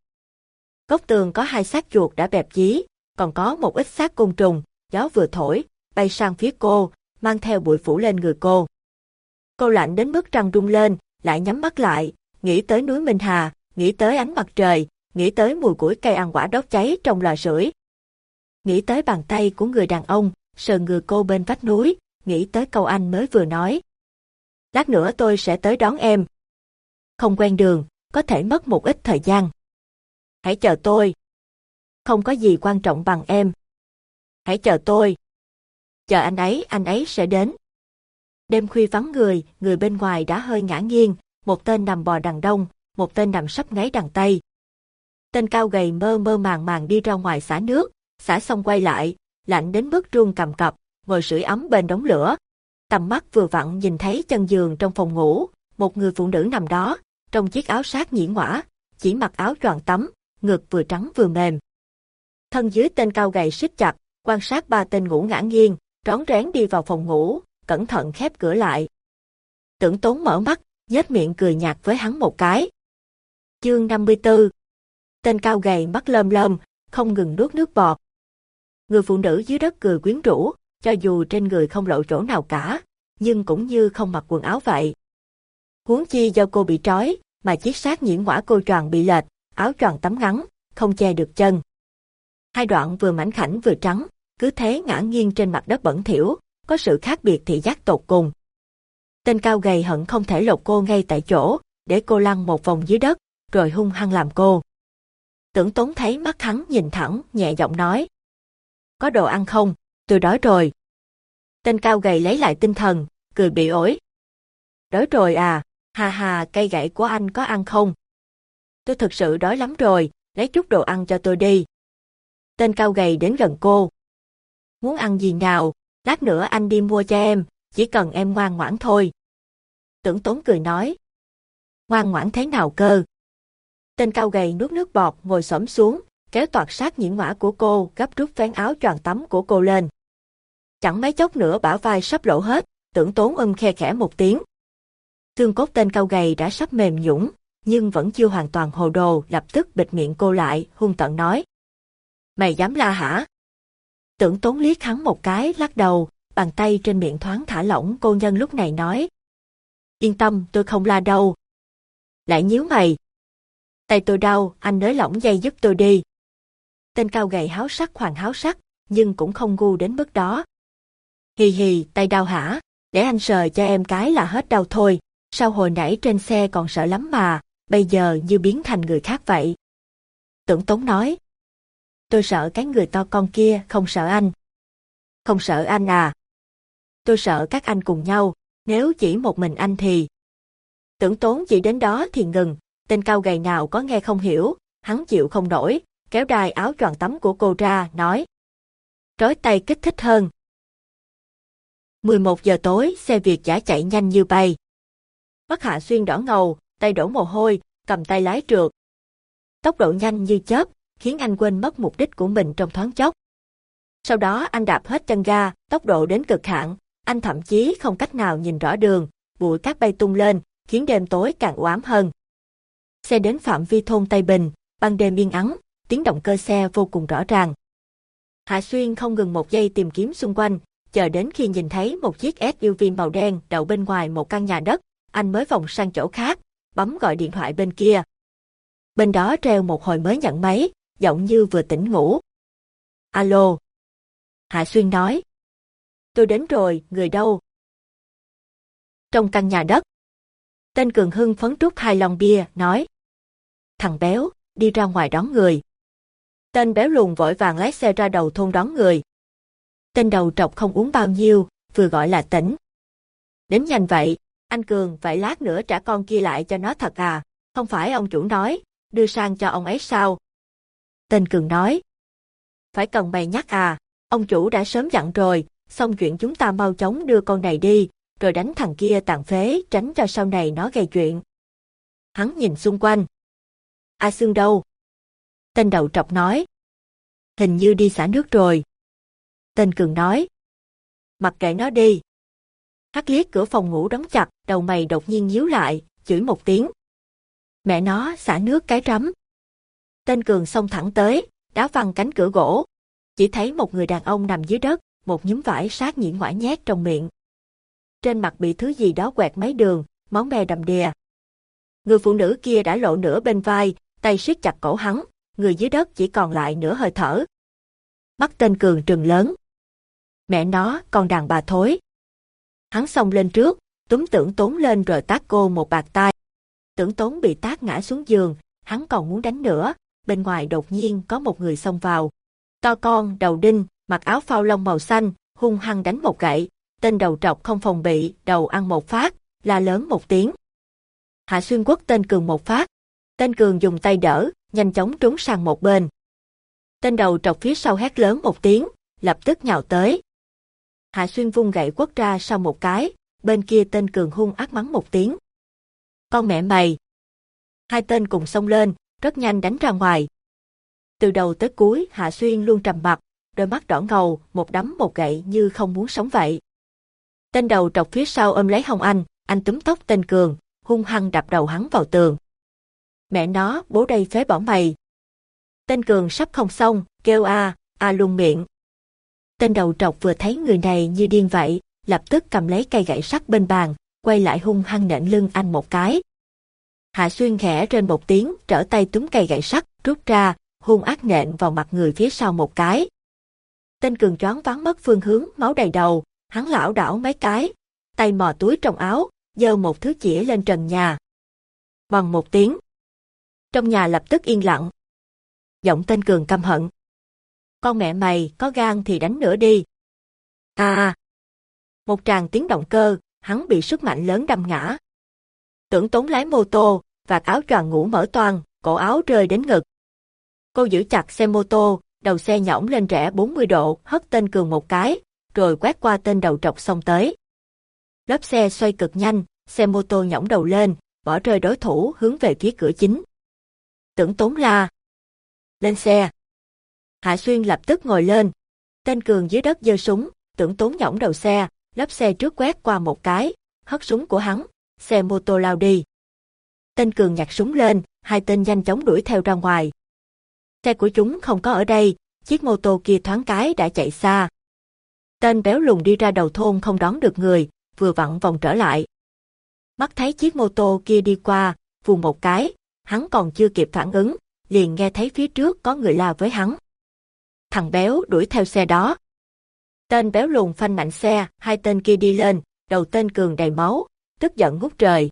Góc tường có hai xác chuột đã bẹp chí, còn có một ít xác côn trùng, gió vừa thổi, bay sang phía cô, mang theo bụi phủ lên người cô. Cô lạnh đến mức trăng rung lên, lại nhắm mắt lại, nghĩ tới núi Minh Hà, nghĩ tới ánh mặt trời, nghĩ tới mùi củi cây ăn quả đốt cháy trong lò sưởi. Nghĩ tới bàn tay của người đàn ông, sờ người cô bên vách núi, nghĩ tới câu anh mới vừa nói. Lát nữa tôi sẽ tới đón em. Không quen đường, có thể mất một ít thời gian. Hãy chờ tôi. Không có gì quan trọng bằng em. Hãy chờ tôi. Chờ anh ấy, anh ấy sẽ đến. Đêm khuya vắng người, người bên ngoài đã hơi ngã nghiêng, một tên nằm bò đằng đông, một tên nằm sắp ngáy đằng tây. Tên cao gầy mơ mơ màng màng đi ra ngoài xả nước, xả xong quay lại, lạnh đến mức run cầm cập, ngồi sưởi ấm bên đống lửa. Tầm mắt vừa vặn nhìn thấy chân giường trong phòng ngủ, một người phụ nữ nằm đó, trong chiếc áo sát nhĩ ngõa, chỉ mặc áo choàng tắm, ngực vừa trắng vừa mềm. Thân dưới tên cao gầy siết chặt, quan sát ba tên ngủ ngã nghiêng, rón rén đi vào phòng ngủ, cẩn thận khép cửa lại. Tưởng tốn mở mắt, nhếch miệng cười nhạt với hắn một cái. Chương 54 Tên cao gầy mắt lơm lơm, không ngừng nuốt nước bọt. Người phụ nữ dưới đất cười quyến rũ, cho dù trên người không lộ chỗ nào cả, nhưng cũng như không mặc quần áo vậy. Huống chi do cô bị trói, mà chiếc xác nhiễm ngõa cô tròn bị lệch, áo tròn tắm ngắn, không che được chân. Hai đoạn vừa mảnh khảnh vừa trắng, cứ thế ngã nghiêng trên mặt đất bẩn thỉu, có sự khác biệt thị giác tột cùng. Tên cao gầy hận không thể lột cô ngay tại chỗ, để cô lăn một vòng dưới đất, rồi hung hăng làm cô. Tưởng tốn thấy mắt hắn nhìn thẳng, nhẹ giọng nói. Có đồ ăn không? Tôi đói rồi. Tên cao gầy lấy lại tinh thần, cười bị ổi. Đói rồi à, hà hà cây gậy của anh có ăn không? Tôi thực sự đói lắm rồi, lấy chút đồ ăn cho tôi đi. Tên cao gầy đến gần cô. Muốn ăn gì nào, lát nữa anh đi mua cho em, chỉ cần em ngoan ngoãn thôi. Tưởng tốn cười nói. Ngoan ngoãn thế nào cơ? Tên cao gầy nuốt nước bọt ngồi xổm xuống, kéo toạt sát nhiễm ngõa của cô, gấp rút vén áo tròn tắm của cô lên. Chẳng mấy chốc nữa bả vai sắp lộ hết, tưởng tốn ôm khe khẽ một tiếng. Xương cốt tên cao gầy đã sắp mềm nhũng, nhưng vẫn chưa hoàn toàn hồ đồ, lập tức bịt miệng cô lại, hung tận nói. Mày dám la hả? Tưởng tốn liếc hắn một cái, lắc đầu, bàn tay trên miệng thoáng thả lỏng cô nhân lúc này nói. Yên tâm, tôi không la đâu. Lại nhíu mày. Tay tôi đau, anh nới lỏng dây giúp tôi đi. Tên cao gầy háo sắc hoàng háo sắc, nhưng cũng không ngu đến mức đó. Hì hì, tay đau hả? Để anh sờ cho em cái là hết đau thôi. Sao hồi nãy trên xe còn sợ lắm mà, bây giờ như biến thành người khác vậy. Tưởng Tống nói. Tôi sợ cái người to con kia, không sợ anh. Không sợ anh à? Tôi sợ các anh cùng nhau, nếu chỉ một mình anh thì... Tưởng tốn chỉ đến đó thì ngừng, tên cao gầy nào có nghe không hiểu, hắn chịu không nổi, kéo đai áo tròn tắm của cô ra, nói. Trói tay kích thích hơn. 11 giờ tối, xe Việt giả chạy nhanh như bay. Bắc Hạ Xuyên đỏ ngầu, tay đổ mồ hôi, cầm tay lái trượt. Tốc độ nhanh như chớp, khiến anh quên mất mục đích của mình trong thoáng chốc. Sau đó anh đạp hết chân ga, tốc độ đến cực hạn, anh thậm chí không cách nào nhìn rõ đường, bụi cát bay tung lên, khiến đêm tối càng u ám hơn. Xe đến phạm vi thôn Tây Bình, ban đêm yên ắng, tiếng động cơ xe vô cùng rõ ràng. Hạ Xuyên không ngừng một giây tìm kiếm xung quanh, chờ đến khi nhìn thấy một chiếc SUV màu đen đậu bên ngoài một căn nhà đất, anh mới vòng sang chỗ khác, bấm gọi điện thoại bên kia. Bên đó treo một hồi mới nhận máy, giọng như vừa tỉnh ngủ. Alo. Hạ Xuyên nói. Tôi đến rồi, người đâu? Trong căn nhà đất. Tên Cường Hưng phấn trúc hai lon bia, nói. Thằng béo, đi ra ngoài đón người. Tên béo lùn vội vàng lái xe ra đầu thôn đón người. Tên đầu trọc không uống bao nhiêu, vừa gọi là tỉnh. Đến nhanh vậy, anh Cường vậy lát nữa trả con kia lại cho nó thật à, không phải ông chủ nói, đưa sang cho ông ấy sao? Tên Cường nói. Phải cần mày nhắc à, ông chủ đã sớm dặn rồi, xong chuyện chúng ta mau chóng đưa con này đi, rồi đánh thằng kia tàn phế tránh cho sau này nó gây chuyện. Hắn nhìn xung quanh. A Sương đâu? Tên đầu trọc nói. Hình như đi xả nước rồi. Tên Cường nói. Mặc kệ nó đi. Hắc liếc cửa phòng ngủ đóng chặt, đầu mày đột nhiên nhíu lại, chửi một tiếng. Mẹ nó xả nước cái rắm. Tên Cường xông thẳng tới, đá văng cánh cửa gỗ. Chỉ thấy một người đàn ông nằm dưới đất, một nhúm vải sát nhĩ ngoại nhét trong miệng. Trên mặt bị thứ gì đó quẹt mấy đường, máu me đầm đìa. Người phụ nữ kia đã lộ nửa bên vai, tay siết chặt cổ hắn, người dưới đất chỉ còn lại nửa hơi thở. Mắt tên Cường trừng lớn. Mẹ nó, con đàn bà thối. Hắn xông lên trước, túm tưởng tốn lên rồi tát cô một bạc tay. Tưởng tốn bị tát ngã xuống giường, hắn còn muốn đánh nữa, bên ngoài đột nhiên có một người xông vào. To con, đầu đinh, mặc áo phao lông màu xanh, hung hăng đánh một gậy, tên đầu trọc không phòng bị, đầu ăn một phát, la lớn một tiếng. Hạ xuyên quốc tên Cường một phát. Tên Cường dùng tay đỡ, nhanh chóng trốn sang một bên. Tên đầu trọc phía sau hét lớn một tiếng, lập tức nhào tới. Hạ Xuyên vung gậy quất ra sau một cái, bên kia tên cường hung ác mắng một tiếng. Con mẹ mày! Hai tên cùng xông lên, rất nhanh đánh ra ngoài. Từ đầu tới cuối Hạ Xuyên luôn trầm mặt, đôi mắt đỏ ngầu, một đấm một gậy như không muốn sống vậy. Tên đầu trọc phía sau ôm lấy Hồng Anh, anh túm tóc tên Cường, hung hăng đập đầu hắn vào tường. Mẹ nó, bố đây phế bỏ mày. Tên Cường sắp không xong, kêu a, a luôn miệng. Tên đầu trọc vừa thấy người này như điên vậy, lập tức cầm lấy cây gậy sắt bên bàn, quay lại hung hăng nện lưng anh một cái. Hạ Xuyên khẽ trên một tiếng, trở tay túm cây gậy sắt, rút ra, hung ác nện vào mặt người phía sau một cái. Tên cường choáng vắng mất phương hướng, máu đầy đầu, hắn lão đảo mấy cái, tay mò túi trong áo, giơ một thứ chĩa lên trần nhà. Bằng một tiếng. Trong nhà lập tức yên lặng. Giọng tên cường căm hận. Con mẹ mày, có gan thì đánh nữa đi. À. à. Một tràng tiếng động cơ, hắn bị sức mạnh lớn đâm ngã. Tưởng tốn lái mô tô, và áo choàng ngủ mở toan, cổ áo rơi đến ngực. Cô giữ chặt xe mô tô, đầu xe nhõng lên rẽ 40 độ, hất tên cường một cái, rồi quét qua tên đầu trọc xông tới. Lớp xe xoay cực nhanh, xe mô tô nhõng đầu lên, bỏ rơi đối thủ hướng về phía cửa chính. Tưởng tốn la. Lên xe. Hạ Xuyên lập tức ngồi lên. Tên cường dưới đất giơ súng, tưởng tốn nhõng đầu xe, lớp xe trước quét qua một cái, hất súng của hắn, xe mô tô lao đi. Tên cường nhặt súng lên, hai tên nhanh chóng đuổi theo ra ngoài. Xe của chúng không có ở đây, chiếc mô tô kia thoáng cái đã chạy xa. Tên béo lùn đi ra đầu thôn không đón được người, vừa vặn vòng trở lại. Mắt thấy chiếc mô tô kia đi qua, vùng một cái, hắn còn chưa kịp phản ứng, liền nghe thấy phía trước có người la với hắn. Thằng béo đuổi theo xe đó. Tên béo lùn phanh mạnh xe, hai tên kia đi lên, đầu tên cường đầy máu, tức giận ngút trời.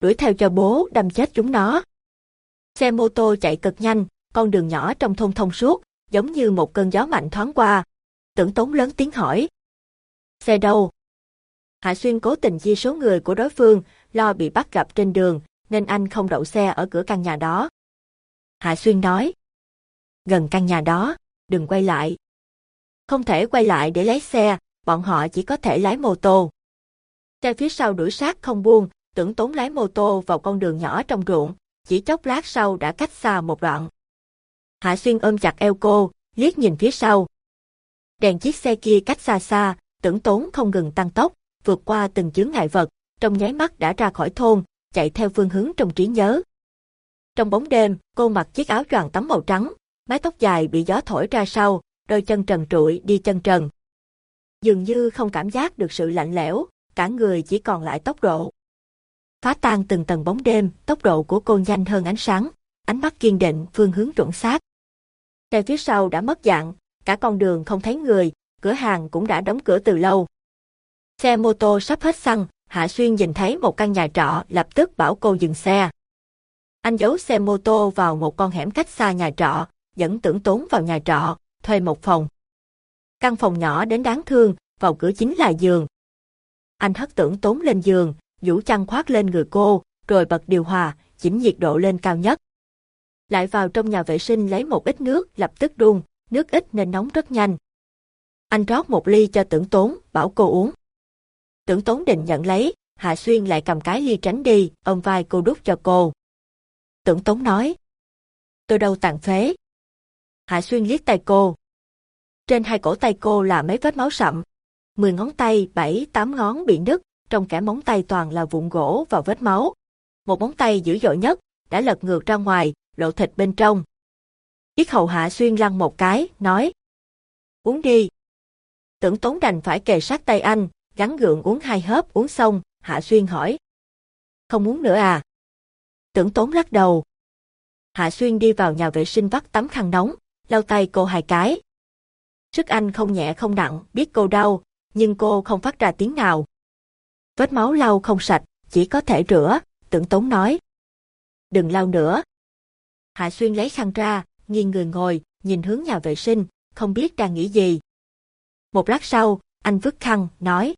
Đuổi theo cho bố đâm chết chúng nó. Xe mô tô chạy cực nhanh, con đường nhỏ trong thôn thông suốt, giống như một cơn gió mạnh thoáng qua. Tưởng tốn lớn tiếng hỏi. Xe đâu? Hạ Xuyên cố tình chia số người của đối phương, lo bị bắt gặp trên đường, nên anh không đậu xe ở cửa căn nhà đó. Hạ Xuyên nói. Gần căn nhà đó, đừng quay lại. Không thể quay lại để lấy xe, bọn họ chỉ có thể lái mô tô. Xe phía sau đuổi sát không buông, tưởng tốn lái mô tô vào con đường nhỏ trong ruộng, chỉ chốc lát sau đã cách xa một đoạn. Hạ Xuyên ôm chặt eo cô, liếc nhìn phía sau. Đèn chiếc xe kia cách xa xa, tưởng tốn không ngừng tăng tốc, vượt qua từng chướng ngại vật, trong nháy mắt đã ra khỏi thôn, chạy theo phương hướng trong trí nhớ. Trong bóng đêm, cô mặc chiếc áo choàng tắm màu trắng, mái tóc dài bị gió thổi ra sau, đôi chân trần trụi đi chân trần. Dường như không cảm giác được sự lạnh lẽo, cả người chỉ còn lại tốc độ. Phá tan từng tầng bóng đêm, tốc độ của cô nhanh hơn ánh sáng, ánh mắt kiên định, phương hướng chuẩn xác. Xe phía sau đã mất dạng, cả con đường không thấy người, cửa hàng cũng đã đóng cửa từ lâu. Xe mô tô sắp hết xăng, Hạ Xuyên nhìn thấy một căn nhà trọ lập tức bảo cô dừng xe. Anh giấu xe mô tô vào một con hẻm cách xa nhà trọ, dẫn tưởng tốn vào nhà trọ, thuê một phòng. Căn phòng nhỏ đến đáng thương, vào cửa chính là giường. Anh hất tưởng tốn lên giường, vũ chăn khoác lên người cô, rồi bật điều hòa, chỉnh nhiệt độ lên cao nhất. Lại vào trong nhà vệ sinh lấy một ít nước, lập tức đun, nước ít nên nóng rất nhanh. Anh rót một ly cho tưởng tốn, bảo cô uống. Tưởng tốn định nhận lấy, Hạ Xuyên lại cầm cái ly tránh đi, ôm vai cô đút cho cô. Tưởng tốn nói. Tôi đâu tàn phế. Hạ Xuyên liếc tay cô. Trên hai cổ tay cô là mấy vết máu sậm. Mười ngón tay, bảy, tám ngón bị nứt, trong cả móng tay toàn là vụn gỗ và vết máu. Một móng tay dữ dội nhất, đã lật ngược ra ngoài, lộ thịt bên trong. Chiếc hầu hạ xuyên lăn một cái, nói. Uống đi. Tưởng tốn đành phải kề sát tay anh, gắn gượng uống hai hớp uống xong, Hạ Xuyên hỏi. Không uống nữa à? Tưởng tốn lắc đầu. Hạ Xuyên đi vào nhà vệ sinh vắt tấm khăn nóng, lau tay cô hai cái. Sức anh không nhẹ không nặng, biết cô đau, nhưng cô không phát ra tiếng nào. Vết máu lau không sạch, chỉ có thể rửa, tưởng tốn nói. Đừng lau nữa. Hạ Xuyên lấy khăn ra, nghiêng người ngồi, nhìn hướng nhà vệ sinh, không biết đang nghĩ gì. Một lát sau, anh vứt khăn, nói.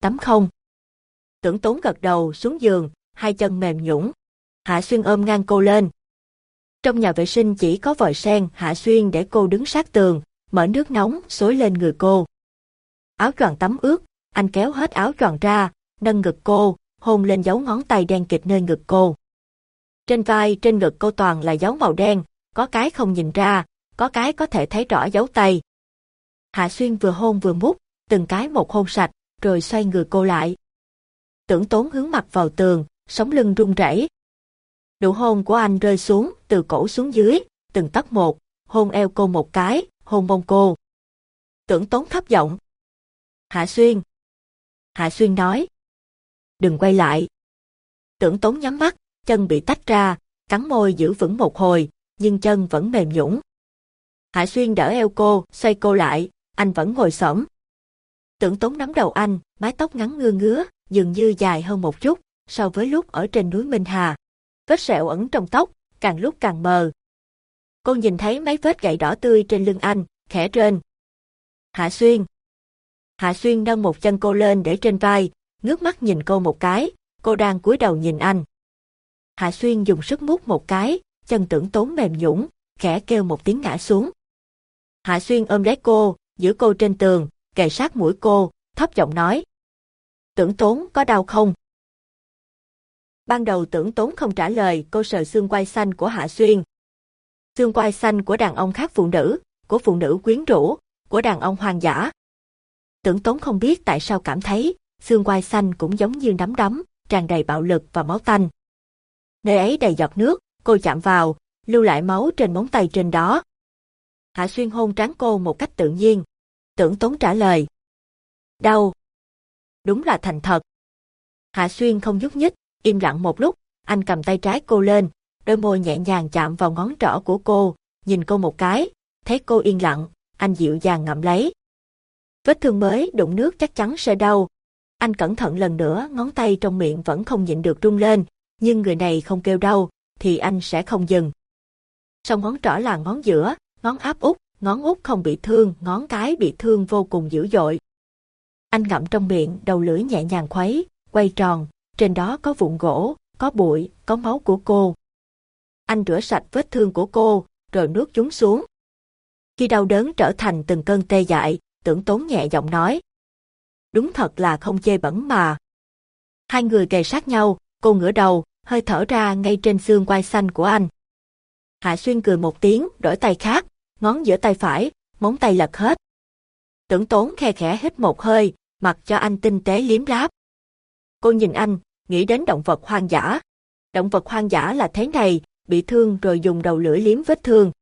Tắm không? Tưởng tốn gật đầu xuống giường, hai chân mềm nhũng. Hạ Xuyên ôm ngang cô lên. Trong nhà vệ sinh chỉ có vòi sen Hạ Xuyên để cô đứng sát tường, mở nước nóng xối lên người cô. Áo choàng tắm ướt, anh kéo hết áo choàng ra, nâng ngực cô, hôn lên dấu ngón tay đen kịt nơi ngực cô. Trên vai, trên ngực cô toàn là dấu màu đen, có cái không nhìn ra, có cái có thể thấy rõ dấu tay. Hạ Xuyên vừa hôn vừa mút, từng cái một hôn sạch, rồi xoay người cô lại. Tưởng tốn hướng mặt vào tường, sống lưng run rẩy. Nụ hôn của anh rơi xuống, từ cổ xuống dưới, từng tấc một, hôn eo cô một cái, hôn mông cô. Tưởng tốn thấp giọng. Hạ Xuyên. Hạ Xuyên nói. Đừng quay lại. Tưởng tốn nhắm mắt, chân bị tách ra, cắn môi giữ vững một hồi, nhưng chân vẫn mềm nhũn. Hạ Xuyên đỡ eo cô, xoay cô lại, anh vẫn ngồi xổm. Tưởng tốn nắm đầu anh, mái tóc ngắn ngưa ngứa, dường như dài hơn một chút, so với lúc ở trên núi Minh Hà. Vết sẹo ẩn trong tóc, càng lúc càng mờ. Cô nhìn thấy mấy vết gậy đỏ tươi trên lưng anh, khẽ trên. Hạ Xuyên. Hạ Xuyên nâng một chân cô lên để trên vai, ngước mắt nhìn cô một cái, cô đang cúi đầu nhìn anh. Hạ Xuyên dùng sức mút một cái, chân tưởng tốn mềm nhũng, khẽ kêu một tiếng ngã xuống. Hạ Xuyên ôm lấy cô, giữ cô trên tường, kề sát mũi cô, thấp giọng nói. Tưởng tốn có đau không? Ban đầu tưởng tốn không trả lời, cô sờ xương quai xanh của Hạ Xuyên. Xương quai xanh của đàn ông khác phụ nữ, của phụ nữ quyến rũ, của đàn ông hoang dã. Tưởng tốn không biết tại sao cảm thấy, xương quai xanh cũng giống như nắm đấm, tràn đầy bạo lực và máu tanh. Nơi ấy đầy giọt nước, cô chạm vào, lưu lại máu trên móng tay trên đó. Hạ Xuyên hôn trán cô một cách tự nhiên. Tưởng tốn trả lời. Đau. Đúng là thành thật. Hạ Xuyên không nhúc nhích, im lặng một lúc, anh cầm tay trái cô lên, đôi môi nhẹ nhàng chạm vào ngón trỏ của cô, nhìn cô một cái, thấy cô yên lặng, anh dịu dàng ngậm lấy. Vết thương mới đụng nước chắc chắn sẽ đau. Anh cẩn thận lần nữa, ngón tay trong miệng vẫn không nhịn được rung lên, nhưng người này không kêu đau, thì anh sẽ không dừng. Sau ngón trỏ là ngón giữa, ngón áp út, ngón út không bị thương, ngón cái bị thương vô cùng dữ dội. Anh ngậm trong miệng, đầu lưỡi nhẹ nhàng khuấy, quay tròn, trên đó có vụn gỗ, có bụi, có máu của cô. Anh rửa sạch vết thương của cô, rồi nuốt chúng xuống. Khi đau đớn trở thành từng cơn tê dại, tưởng tốn nhẹ giọng nói. Đúng thật là không chê bẩn mà. Hai người kề sát nhau, cô ngửa đầu, hơi thở ra ngay trên xương quai xanh của anh. Hạ Xuyên cười một tiếng, đổi tay khác, ngón giữa tay phải, móng tay lật hết. Tưởng tốn khe khẽ hít một hơi, mặc cho anh tinh tế liếm láp. Cô nhìn anh, nghĩ đến động vật hoang dã. Động vật hoang dã là thế này, bị thương rồi dùng đầu lưỡi liếm vết thương.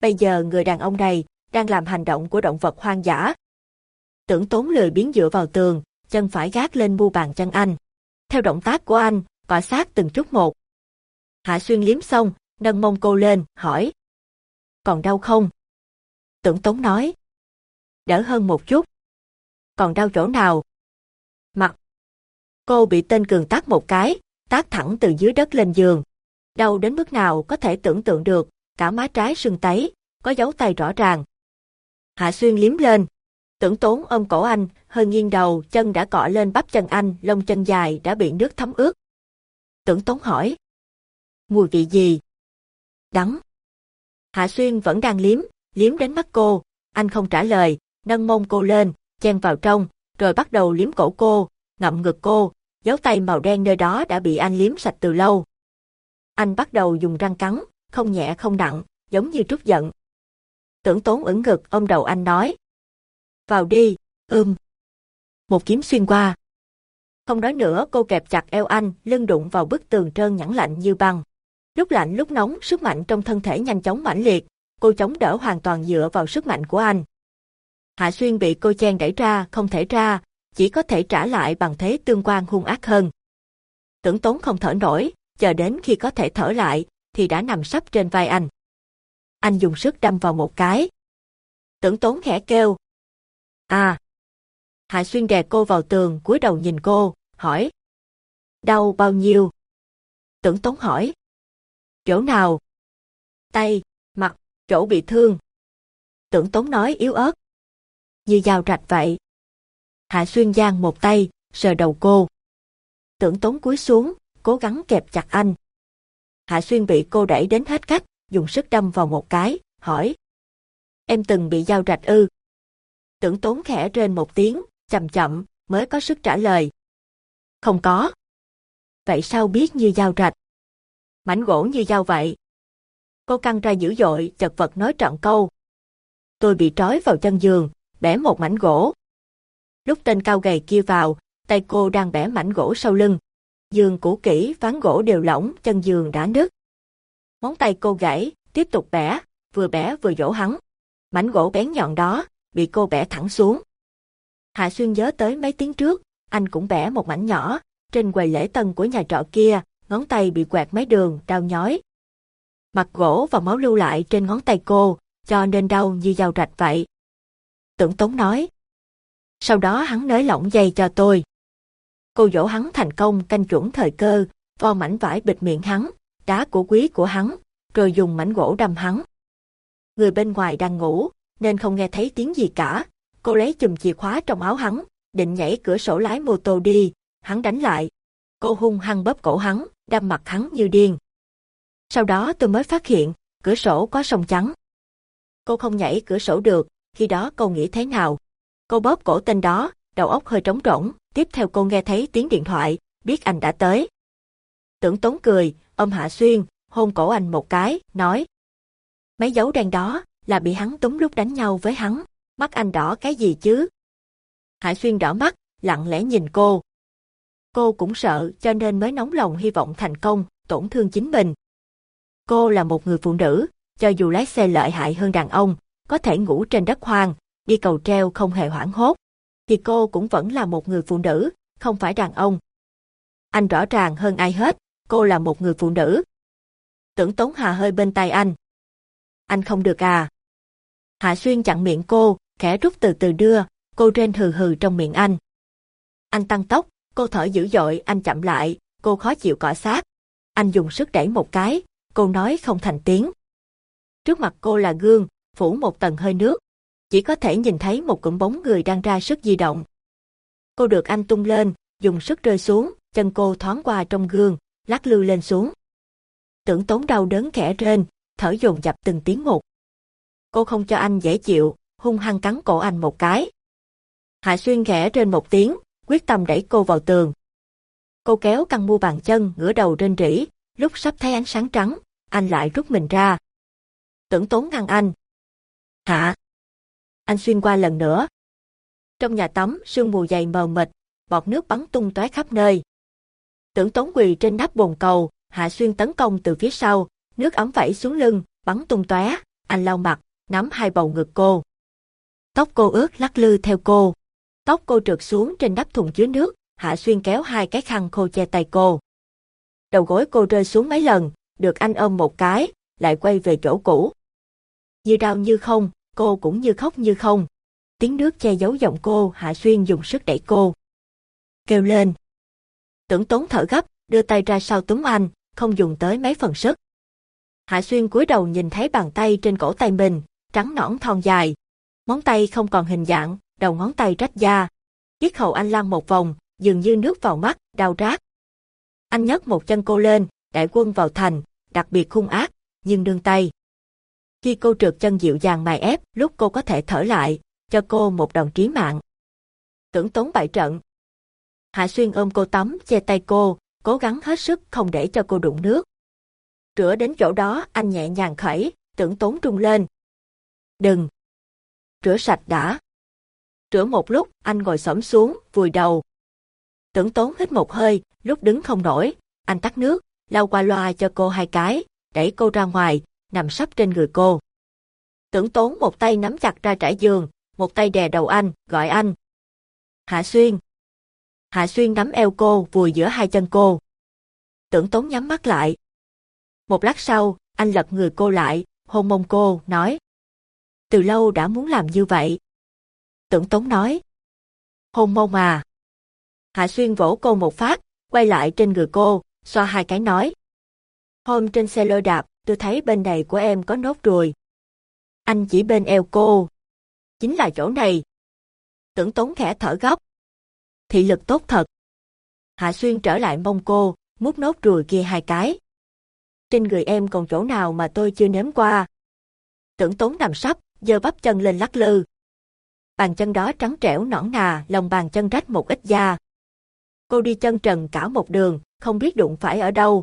Bây giờ người đàn ông này đang làm hành động của động vật hoang dã. Tưởng tốn lười biến dựa vào tường, chân phải gác lên mu bàn chân anh. Theo động tác của anh, cọ sát từng chút một. Hạ Xuyên liếm xong, nâng mông cô lên, hỏi. Còn đau không? Tưởng Tống nói. Đỡ hơn một chút. Còn đau chỗ nào? Mặt. Cô bị tên cường tác một cái, tác thẳng từ dưới đất lên giường. Đau đến mức nào có thể tưởng tượng được, cả má trái sưng tấy, có dấu tay rõ ràng. Hạ Xuyên liếm lên. Tưởng tốn ôm cổ anh, hơi nghiêng đầu, chân đã cọ lên bắp chân anh, lông chân dài đã bị nước thấm ướt. Tưởng tốn hỏi. Mùi vị gì? Đắng. Hạ Xuyên vẫn đang liếm, liếm đến mắt cô, anh không trả lời, nâng mông cô lên, chen vào trong, rồi bắt đầu liếm cổ cô, ngậm ngực cô, dấu tay màu đen nơi đó đã bị anh liếm sạch từ lâu. Anh bắt đầu dùng răng cắn, không nhẹ không nặng, giống như trút giận. Tưởng tốn ửng ngực ôm đầu anh nói. Vào đi, ưm. Một kiếm xuyên qua. Không nói nữa cô kẹp chặt eo anh, lưng đụng vào bức tường trơn nhẵn lạnh như băng. Lúc lạnh lúc nóng, sức mạnh trong thân thể nhanh chóng mãnh liệt, cô chống đỡ hoàn toàn dựa vào sức mạnh của anh. Hạ Xuyên bị cô chen đẩy ra, không thể ra, chỉ có thể trả lại bằng thế tương quan hung ác hơn. Tưởng tốn không thở nổi, chờ đến khi có thể thở lại, thì đã nằm sắp trên vai anh. Anh dùng sức đâm vào một cái. Tưởng tốn khẽ kêu. À! Hạ Xuyên đè cô vào tường, cúi đầu nhìn cô, hỏi. Đau bao nhiêu? Tưởng tốn hỏi. Chỗ nào? Tay, mặt, chỗ bị thương. Tưởng tốn nói yếu ớt. Như dao rạch vậy. Hạ Xuyên giang một tay, sờ đầu cô. Tưởng tốn cúi xuống, cố gắng kẹp chặt anh. Hạ Xuyên bị cô đẩy đến hết cách, dùng sức đâm vào một cái, hỏi. Em từng bị dao rạch ư? Tưởng tốn khẽ trên một tiếng, chậm chậm, mới có sức trả lời. Không có. Vậy sao biết như dao rạch? Mảnh gỗ như dao vậy. Cô căng ra dữ dội, chật vật nói trọn câu. Tôi bị trói vào chân giường, bẻ một mảnh gỗ. Lúc tên cao gầy kia vào, tay cô đang bẻ mảnh gỗ sau lưng. Giường cũ kỹ, ván gỗ đều lỏng, chân giường đã nứt. Móng tay cô gãy, tiếp tục bẻ, vừa bẻ vừa dỗ hắn. Mảnh gỗ bén nhọn đó, bị cô bẻ thẳng xuống. Hạ Xuyên nhớ tới mấy tiếng trước, anh cũng bẻ một mảnh nhỏ, trên quầy lễ tân của nhà trọ kia, ngón tay bị quẹt mấy đường, đau nhói. Mặt gỗ và máu lưu lại trên ngón tay cô, cho nên đau như dao rạch vậy. Tưởng Tống nói. Sau đó hắn nới lỏng dây cho tôi. Cô dỗ hắn thành công canh chuẩn thời cơ, vo mảnh vải bịt miệng hắn, đá của quý của hắn, rồi dùng mảnh gỗ đâm hắn. Người bên ngoài đang ngủ, nên không nghe thấy tiếng gì cả. Cô lấy chùm chìa khóa trong áo hắn, định nhảy cửa sổ lái mô tô đi, hắn đánh lại. Cô hung hăng bóp cổ hắn, đâm mặt hắn như điên. Sau đó tôi mới phát hiện, cửa sổ có sông trắng. Cô không nhảy cửa sổ được, khi đó cô nghĩ thế nào? Cô bóp cổ tên đó, đầu óc hơi trống rỗng, tiếp theo cô nghe thấy tiếng điện thoại, biết anh đã tới. Tưởng tốn cười, ôm Hạ Xuyên, hôn cổ anh một cái, nói. Mấy dấu đen đó, là bị hắn túng lúc đánh nhau với hắn, mắt anh đỏ cái gì chứ? Hạ Xuyên đỏ mắt, lặng lẽ nhìn cô. Cô cũng sợ cho nên mới nóng lòng hy vọng thành công, tổn thương chính mình. Cô là một người phụ nữ, cho dù lái xe lợi hại hơn đàn ông, có thể ngủ trên đất hoang, đi cầu treo không hề hoảng hốt, thì cô cũng vẫn là một người phụ nữ, không phải đàn ông. Anh rõ ràng hơn ai hết, cô là một người phụ nữ. Tưởng Tống Hà hơi bên tay anh. Anh không được à? Hạ Xuyên chặn miệng cô, khẽ rút từ từ đưa, cô trên hừ hừ trong miệng anh. Anh tăng tốc, cô thở dữ dội, anh chậm lại, cô khó chịu cọ sát. Anh dùng sức đẩy một cái, cô nói không thành tiếng. Trước mặt cô là gương, phủ một tầng hơi nước. Chỉ có thể nhìn thấy một cụm bóng người đang ra sức di động. Cô được anh tung lên, dùng sức rơi xuống, chân cô thoáng qua trong gương, lắc lư lên xuống. Tưởng tốn đau đớn khẽ trên, thở dồn dập từng tiếng một. Cô không cho anh dễ chịu, hung hăng cắn cổ anh một cái. Hạ Xuyên khẽ trên một tiếng, quyết tâm đẩy cô vào tường. Cô kéo căng mu bàn chân, ngửa đầu trên rỉ, lúc sắp thấy ánh sáng trắng, anh lại rút mình ra. Tưởng tốn ngăn anh. Hạ! Anh xuyên qua lần nữa. Trong nhà tắm, sương mù dày mờ mịt, bọt nước bắn tung tóe khắp nơi. Tưởng tốn quỳ trên nắp bồn cầu, Hạ Xuyên tấn công từ phía sau, nước ấm vẩy xuống lưng, bắn tung tóe, anh lau mặt, nắm hai bầu ngực cô. Tóc cô ướt lắc lư theo cô. Tóc cô trượt xuống trên nắp thùng chứa nước, Hạ Xuyên kéo hai cái khăn khô che tay cô. Đầu gối cô rơi xuống mấy lần, được anh ôm một cái, lại quay về chỗ cũ. Như đau như không, cô cũng như khóc như không. Tiếng nước che giấu giọng cô, Hạ Xuyên dùng sức đẩy cô. Kêu lên. Tưởng tốn thở gấp, đưa tay ra sau túm anh, không dùng tới mấy phần sức. Hạ Xuyên cúi đầu nhìn thấy bàn tay trên cổ tay mình, trắng nõn thon dài. Móng tay không còn hình dạng, đầu ngón tay rách da. Chiếc hầu anh lăn một vòng, dường như nước vào mắt, đau rát. Anh nhấc một chân cô lên, đại quân vào thành, đặc biệt hung ác, nhưng đương tay. Khi cô trượt chân dịu dàng mài ép, lúc cô có thể thở lại, cho cô một đòn trí mạng. Tưởng tốn bại trận. Hạ Xuyên ôm cô tắm, che tay cô, cố gắng hết sức không để cho cô đụng nước. Rửa đến chỗ đó, anh nhẹ nhàng khẩy, tưởng tốn trung lên. Đừng! Rửa sạch đã. Rửa một lúc, anh ngồi xổm xuống, vùi đầu. Tưởng tốn hít một hơi, lúc đứng không nổi, anh tắt nước, lau qua loa cho cô hai cái, đẩy cô ra ngoài, nằm sắp trên người cô. Tưởng tốn một tay nắm chặt ra trải giường, một tay đè đầu anh, gọi anh. Hạ Xuyên. Hạ Xuyên nắm eo cô, vùi giữa hai chân cô. Tưởng Tống nhắm mắt lại. Một lát sau, anh lật người cô lại, hôn mông cô, nói. Từ lâu đã muốn làm như vậy. Tưởng Tống nói. Hôn mông à. Hạ Xuyên vỗ cô một phát, quay lại trên người cô, xoa hai cái nói. Hôm trên xe lôi đạp, tôi thấy bên này của em có nốt ruồi. Anh chỉ bên eo cô. Chính là chỗ này. Tưởng Tống khẽ thở gấp. Thị lực tốt thật. Hạ Xuyên trở lại mông cô, mút nốt ruồi kia hai cái. Trên người em còn chỗ nào mà tôi chưa nếm qua. Tưởng tốn nằm sắp, giơ bắp chân lên lắc lư. Bàn chân đó trắng trẻo nõn nà, lòng bàn chân rách một ít da. Cô đi chân trần cả một đường, không biết đụng phải ở đâu.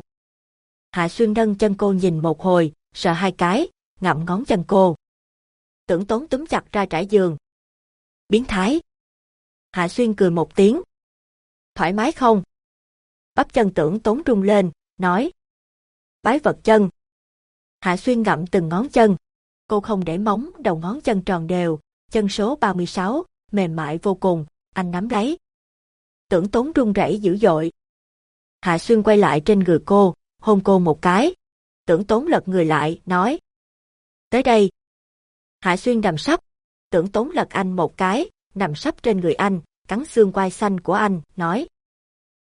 Hạ Xuyên nâng chân cô nhìn một hồi, sợ hai cái, ngậm ngón chân cô. Tưởng tốn túm chặt ra trải giường. Biến thái. Hạ Xuyên cười một tiếng. Thoải mái không? Bắp chân tưởng tốn rung lên, nói. Bái vật chân. Hạ Xuyên ngậm từng ngón chân. Cô không để móng đầu ngón chân tròn đều, chân số 36, mềm mại vô cùng, anh nắm lấy. Tưởng tốn run rẩy dữ dội. Hạ Xuyên quay lại trên người cô, hôn cô một cái. Tưởng tốn lật người lại, nói. Tới đây. Hạ Xuyên đầm sắp. Tưởng tốn lật anh một cái, nằm sắp trên người anh, cắn xương quai xanh của anh, nói.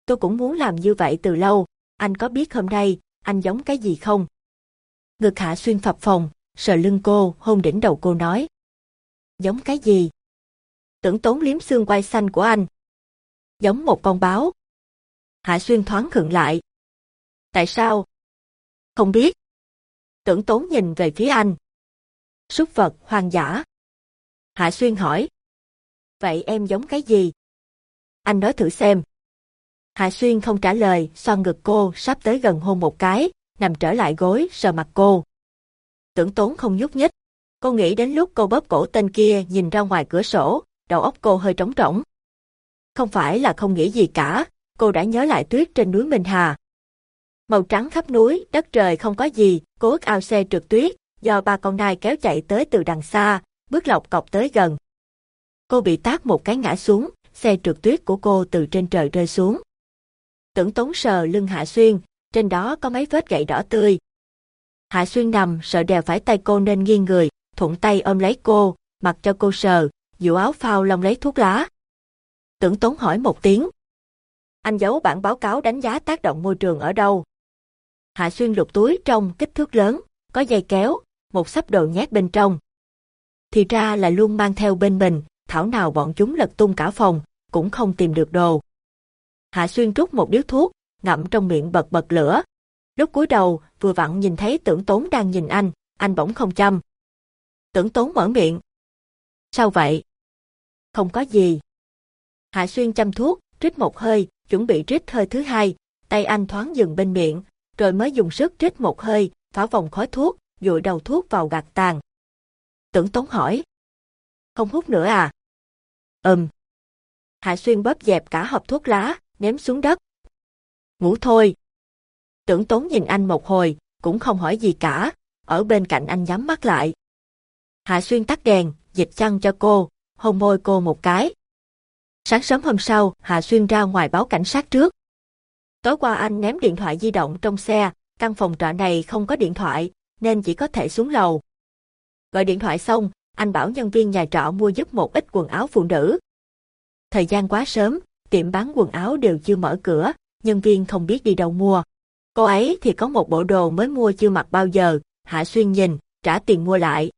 Tôi cũng muốn làm như vậy từ lâu, anh có biết hôm nay, anh giống cái gì không? Ngực Hạ Xuyên phập phòng, sờ lưng cô, hôn đỉnh đầu cô nói. Giống cái gì? Tưởng tốn liếm xương quai xanh của anh. Giống một con báo. Hạ Xuyên thoáng khựng lại. Tại sao? Không biết. Tưởng tốn nhìn về phía anh. Súc vật, hoang dã. Hạ Xuyên hỏi. Vậy em giống cái gì? Anh nói thử xem. Hạ Xuyên không trả lời, xoan ngực cô, sắp tới gần hôn một cái, nằm trở lại gối, sờ mặt cô. Tưởng tốn không nhúc nhích. Cô nghĩ đến lúc cô bóp cổ tên kia nhìn ra ngoài cửa sổ, đầu óc cô hơi trống rỗng. Không phải là không nghĩ gì cả, cô đã nhớ lại tuyết trên núi Minh Hà. Màu trắng khắp núi, đất trời không có gì, cô ước ao xe trượt tuyết, do ba con nai kéo chạy tới từ đằng xa, bước lọc cọc tới gần. Cô bị tác một cái ngã xuống, xe trượt tuyết của cô từ trên trời rơi xuống. Tưởng tốn sờ lưng Hạ Xuyên, trên đó có mấy vết gậy đỏ tươi. Hạ Xuyên nằm sợ đèo phải tay cô nên nghiêng người, thuận tay ôm lấy cô, mặc cho cô sờ, dụ áo phao lông lấy thuốc lá. Tưởng tốn hỏi một tiếng. Anh giấu bản báo cáo đánh giá tác động môi trường ở đâu? Hạ Xuyên lục túi trong kích thước lớn, có dây kéo, một sắp đồ nhét bên trong. Thì ra là luôn mang theo bên mình, thảo nào bọn chúng lật tung cả phòng, cũng không tìm được đồ. Hạ Xuyên rút một điếu thuốc, ngậm trong miệng bật bật lửa. Lúc cúi đầu, vừa vặn nhìn thấy tưởng tốn đang nhìn anh, anh bỗng không chăm. Tưởng tốn mở miệng. Sao vậy? Không có gì. Hạ Xuyên chăm thuốc, rít một hơi, chuẩn bị rít hơi thứ hai, tay anh thoáng dừng bên miệng, rồi mới dùng sức rít một hơi, phá vòng khói thuốc, dụi đầu thuốc vào gạt tàn. Tưởng Tốn hỏi. Không hút nữa à? Ừm. Hạ Xuyên bóp dẹp cả hộp thuốc lá, ném xuống đất. Ngủ thôi. Tưởng Tốn nhìn anh một hồi, cũng không hỏi gì cả, ở bên cạnh anh nhắm mắt lại. Hạ Xuyên tắt đèn, dịch chăn cho cô, hôn môi cô một cái. Sáng sớm hôm sau, Hạ Xuyên ra ngoài báo cảnh sát trước. Tối qua anh ném điện thoại di động trong xe, căn phòng trọ này không có điện thoại, nên chỉ có thể xuống lầu. Gọi điện thoại xong, anh bảo nhân viên nhà trọ mua giúp một ít quần áo phụ nữ. Thời gian quá sớm, tiệm bán quần áo đều chưa mở cửa, nhân viên không biết đi đâu mua. Cô ấy thì có một bộ đồ mới mua chưa mặc bao giờ, Hạ Xuyên nhìn, trả tiền mua lại.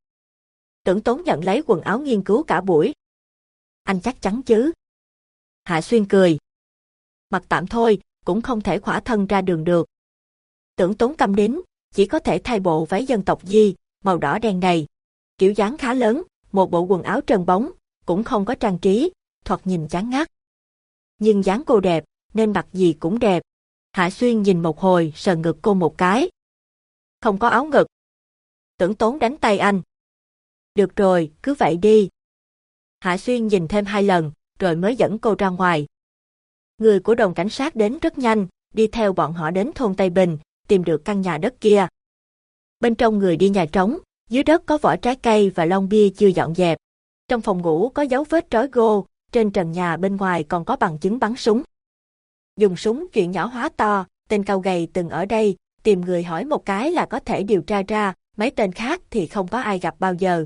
Tưởng tốn nhận lấy quần áo nghiên cứu cả buổi. Anh chắc chắn chứ? Hạ Xuyên cười. Mặc tạm thôi, cũng không thể khỏa thân ra đường được. Tưởng tốn câm đến, chỉ có thể thay bộ váy dân tộc Di, màu đỏ đen này. Kiểu dáng khá lớn, một bộ quần áo trần bóng, cũng không có trang trí, thoạt nhìn chán ngắt. Nhưng dáng cô đẹp, nên mặc gì cũng đẹp. Hạ Xuyên nhìn một hồi, sờ ngực cô một cái. Không có áo ngực. Tưởng tốn đánh tay anh. Được rồi, cứ vậy đi. Hạ Xuyên nhìn thêm hai lần, rồi mới dẫn cô ra ngoài. Người của đồn cảnh sát đến rất nhanh, đi theo bọn họ đến thôn Tây Bình, tìm được căn nhà đất kia. Bên trong người đi nhà trống, dưới đất có vỏ trái cây và lon bia chưa dọn dẹp. Trong phòng ngủ có dấu vết trói gô, trên trần nhà bên ngoài còn có bằng chứng bắn súng. Dùng súng chuyện nhỏ hóa to, tên cao gầy từng ở đây, tìm người hỏi một cái là có thể điều tra ra, mấy tên khác thì không có ai gặp bao giờ.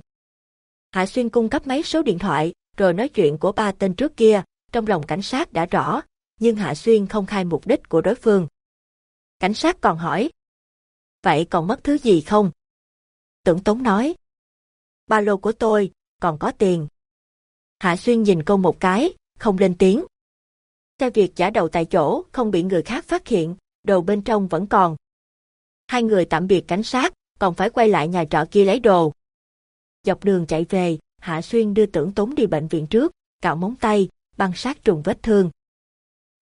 Hạ Xuyên cung cấp mấy số điện thoại, rồi nói chuyện của ba tên trước kia, trong lòng cảnh sát đã rõ, nhưng Hạ Xuyên không khai mục đích của đối phương. Cảnh sát còn hỏi, vậy còn mất thứ gì không? Tưởng Tống nói, ba lô của tôi, còn có tiền. Hạ Xuyên nhìn cô một cái, không lên tiếng. Xe việc giả đầu tại chỗ không bị người khác phát hiện, đồ bên trong vẫn còn. Hai người tạm biệt cảnh sát, còn phải quay lại nhà trọ kia lấy đồ. Dọc đường chạy về, Hạ Xuyên đưa tưởng tốn đi bệnh viện trước, cạo móng tay, băng sát trùng vết thương.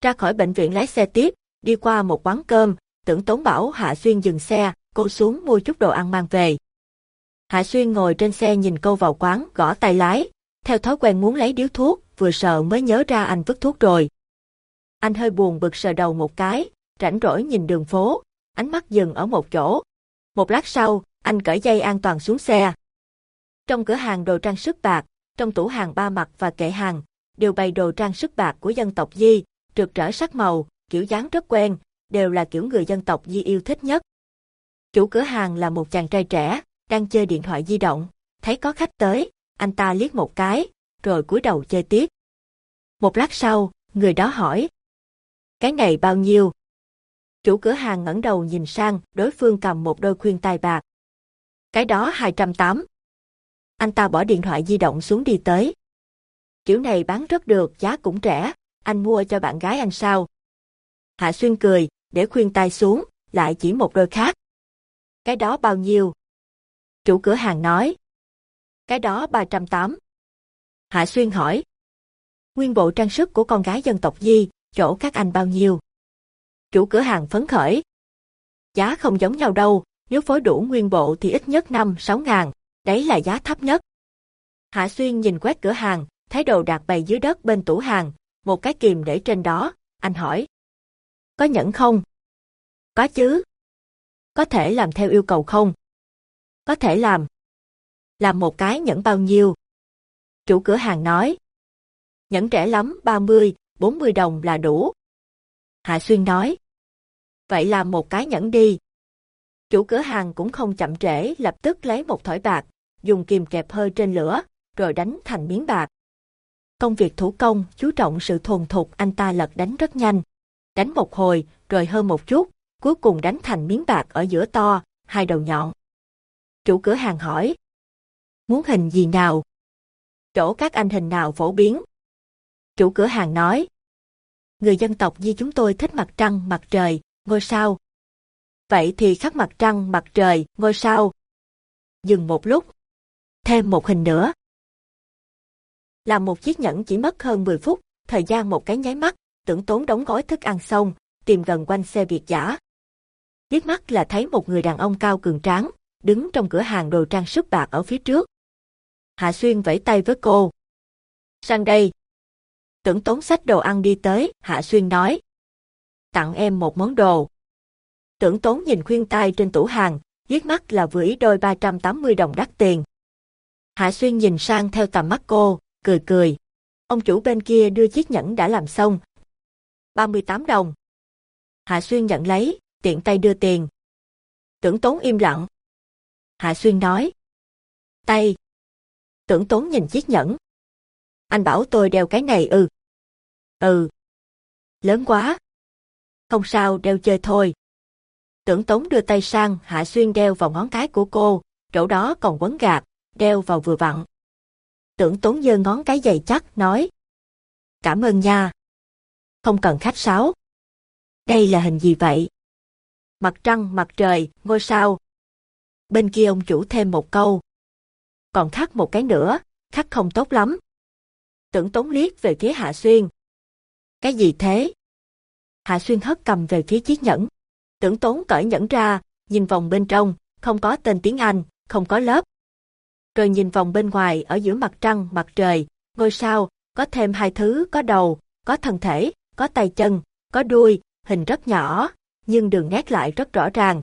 Ra khỏi bệnh viện lái xe tiếp, đi qua một quán cơm, tưởng tốn bảo Hạ Xuyên dừng xe, cô xuống mua chút đồ ăn mang về. Hạ Xuyên ngồi trên xe nhìn câu vào quán, gõ tay lái, theo thói quen muốn lấy điếu thuốc, vừa sợ mới nhớ ra anh vứt thuốc rồi. Anh hơi buồn bực sờ đầu một cái, rảnh rỗi nhìn đường phố, ánh mắt dừng ở một chỗ. Một lát sau, anh cởi dây an toàn xuống xe. Trong cửa hàng đồ trang sức bạc, trong tủ hàng ba mặt và kệ hàng, đều bày đồ trang sức bạc của dân tộc Di, rực rỡ sắc màu, kiểu dáng rất quen, đều là kiểu người dân tộc Di yêu thích nhất. Chủ cửa hàng là một chàng trai trẻ, đang chơi điện thoại di động, thấy có khách tới, anh ta liếc một cái, rồi cúi đầu chơi tiếp. Một lát sau, người đó hỏi. Cái này bao nhiêu? Chủ cửa hàng ngẩng đầu nhìn sang, đối phương cầm một đôi khuyên tai bạc. Cái đó 208. Anh ta bỏ điện thoại di động xuống đi tới. Kiểu này bán rất được, giá cũng rẻ, anh mua cho bạn gái anh sao? Hạ Xuyên cười, để khuyên tai xuống, lại chỉ một đôi khác. Cái đó bao nhiêu? Chủ cửa hàng nói. Cái đó 308. Hạ Xuyên hỏi. Nguyên bộ trang sức của con gái dân tộc Di, chỗ các anh bao nhiêu? Chủ cửa hàng phấn khởi. Giá không giống nhau đâu, nếu phối đủ nguyên bộ thì ít nhất 5-6 ngàn, đấy là giá thấp nhất. Hạ Xuyên nhìn quét cửa hàng, thấy đồ đạc bày dưới đất bên tủ hàng, một cái kìm để trên đó, anh hỏi. Có nhẫn không? Có chứ. Có thể làm theo yêu cầu không? Có thể làm. Làm một cái nhẫn bao nhiêu? Chủ cửa hàng nói. Nhẫn rẻ lắm, 30, 40 đồng là đủ. Hạ Xuyên nói. Vậy làm một cái nhẫn đi. Chủ cửa hàng cũng không chậm trễ lập tức lấy một thỏi bạc, dùng kìm kẹp hơi trên lửa, rồi đánh thành miếng bạc. Công việc thủ công, chú trọng sự thuần thục anh ta lật đánh rất nhanh. Đánh một hồi, rồi hơn một chút, cuối cùng đánh thành miếng bạc ở giữa to, hai đầu nhọn. Chủ cửa hàng hỏi. Muốn hình gì nào? Chỗ các anh hình nào phổ biến? Chủ cửa hàng nói. Người dân tộc như chúng tôi thích mặt trăng, mặt trời, ngôi sao. Vậy thì khắc mặt trăng, mặt trời, ngôi sao. Dừng một lúc. Thêm một hình nữa. Làm một chiếc nhẫn chỉ mất hơn 10 phút, thời gian một cái nháy mắt, tưởng tốn đóng gói thức ăn xong, tìm gần quanh xe Việt giả. Liếc mắt là thấy một người đàn ông cao cường tráng, đứng trong cửa hàng đồ trang sức bạc ở phía trước. Hạ Xuyên vẫy tay với cô. Sang đây. Tưởng tốn sách đồ ăn đi tới, Hạ Xuyên nói. Tặng em một món đồ. Tưởng tốn nhìn khuyên tai trên tủ hàng, giết mắt là vừa ý đôi 380 đồng đắt tiền. Hạ Xuyên nhìn sang theo tầm mắt cô, cười cười. Ông chủ bên kia đưa chiếc nhẫn đã làm xong. 38 đồng. Hạ Xuyên nhận lấy, tiện tay đưa tiền. Tưởng tốn im lặng. Hạ Xuyên nói. Tay. Tưởng tốn nhìn chiếc nhẫn. Anh bảo tôi đeo cái này ư. Ừ. Lớn quá. Không sao, đeo chơi thôi. Tưởng tốn đưa tay sang, Hạ Xuyên đeo vào ngón cái của cô, chỗ đó còn quấn gạt, đeo vào vừa vặn. Tưởng tốn giơ ngón cái dày chắc, nói. Cảm ơn nha. Không cần khách sáo. Đây là hình gì vậy? Mặt trăng, mặt trời, ngôi sao. Bên kia ông chủ thêm một câu. Còn khắc một cái nữa, khắc không tốt lắm. Tưởng tốn liếc về phía Hạ Xuyên. Cái gì thế? Hạ Xuyên hất cầm về phía chiếc nhẫn. Tưởng tốn cởi nhẫn ra, nhìn vòng bên trong, không có tên tiếng Anh, không có lớp. Rồi nhìn vòng bên ngoài ở giữa mặt trăng, mặt trời, ngôi sao, có thêm hai thứ có đầu, có thân thể, có tay chân, có đuôi, hình rất nhỏ, nhưng đường nét lại rất rõ ràng.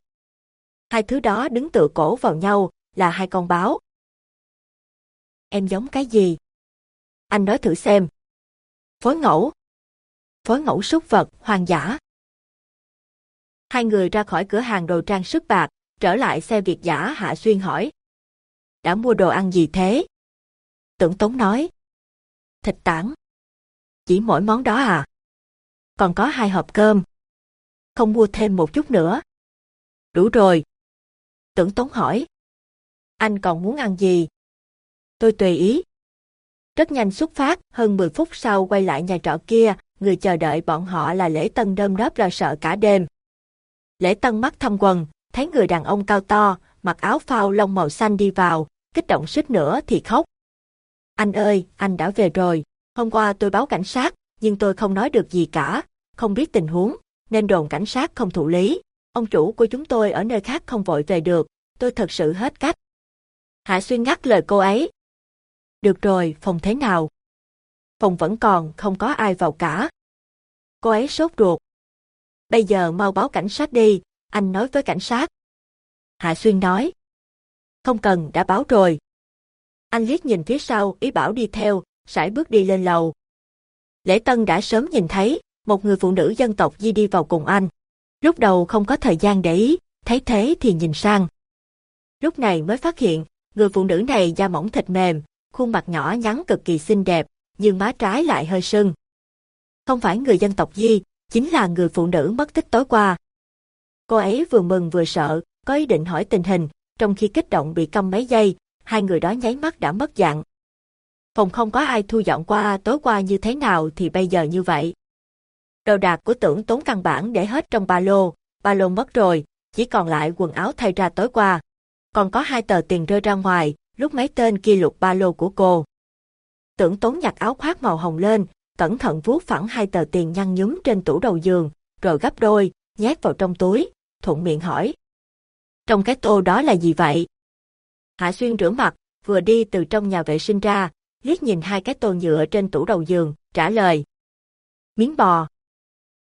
Hai thứ đó đứng tựa cổ vào nhau, là hai con báo. Em giống cái gì? Anh nói thử xem. Phối ngẫu. Phối ngẫu súc vật, hoang dã. Hai người ra khỏi cửa hàng đồ trang sức bạc, trở lại xe Việt giả Hạ Xuyên hỏi. Đã mua đồ ăn gì thế? Tưởng Tống nói. Thịt tảng. Chỉ mỗi món đó à? Còn có hai hộp cơm. Không mua thêm một chút nữa. Đủ rồi. Tưởng Tống hỏi. Anh còn muốn ăn gì? Tôi tùy ý. Rất nhanh xuất phát, hơn 10 phút sau quay lại nhà trọ kia, người chờ đợi bọn họ là Lễ Tân đơm đớp lo sợ cả đêm. Lễ Tân mắt thăm quần, thấy người đàn ông cao to, mặc áo phao lông màu xanh đi vào, kích động suýt nữa thì khóc. Anh ơi, anh đã về rồi. Hôm qua tôi báo cảnh sát, nhưng tôi không nói được gì cả, không biết tình huống, nên đồn cảnh sát không thụ lý. Ông chủ của chúng tôi ở nơi khác không vội về được, tôi thật sự hết cách. Hạ Xuyên ngắt lời cô ấy. Được rồi, phòng thế nào? Phòng vẫn còn, không có ai vào cả. Cô ấy sốt ruột. Bây giờ mau báo cảnh sát đi, anh nói với cảnh sát. Hạ Xuyên nói. Không cần, đã báo rồi. Anh liếc nhìn phía sau, ý bảo đi theo, sải bước đi lên lầu. Lễ Tân đã sớm nhìn thấy, một người phụ nữ dân tộc Di đi vào cùng anh. Lúc đầu không có thời gian để ý, thấy thế thì nhìn sang. Lúc này mới phát hiện, người phụ nữ này da mỏng thịt mềm, khuôn mặt nhỏ nhắn cực kỳ xinh đẹp, nhưng má trái lại hơi sưng. Không phải người dân tộc Di, chính là người phụ nữ mất tích tối qua. Cô ấy vừa mừng vừa sợ, có ý định hỏi tình hình, trong khi kích động bị câm mấy giây, hai người đó nháy mắt đã mất dạng. Phòng không có ai thu dọn qua tối qua như thế nào thì bây giờ như vậy. Đồ đạc của tưởng tốn căn bản để hết trong ba lô, ba lô mất rồi, chỉ còn lại quần áo thay ra tối qua. Còn có hai tờ tiền rơi ra ngoài, lúc mấy tên kia lục ba lô của cô. Tưởng tốn nhặt áo khoác màu hồng lên, cẩn thận vuốt phẳng hai tờ tiền nhăn nhúm trên tủ đầu giường, rồi gấp đôi, nhét vào trong túi, thuận miệng hỏi. Trong cái tô đó là gì vậy? Hạ Xuyên rửa mặt, vừa đi từ trong nhà vệ sinh ra, liếc nhìn hai cái tô nhựa trên tủ đầu giường, trả lời. Miếng bò.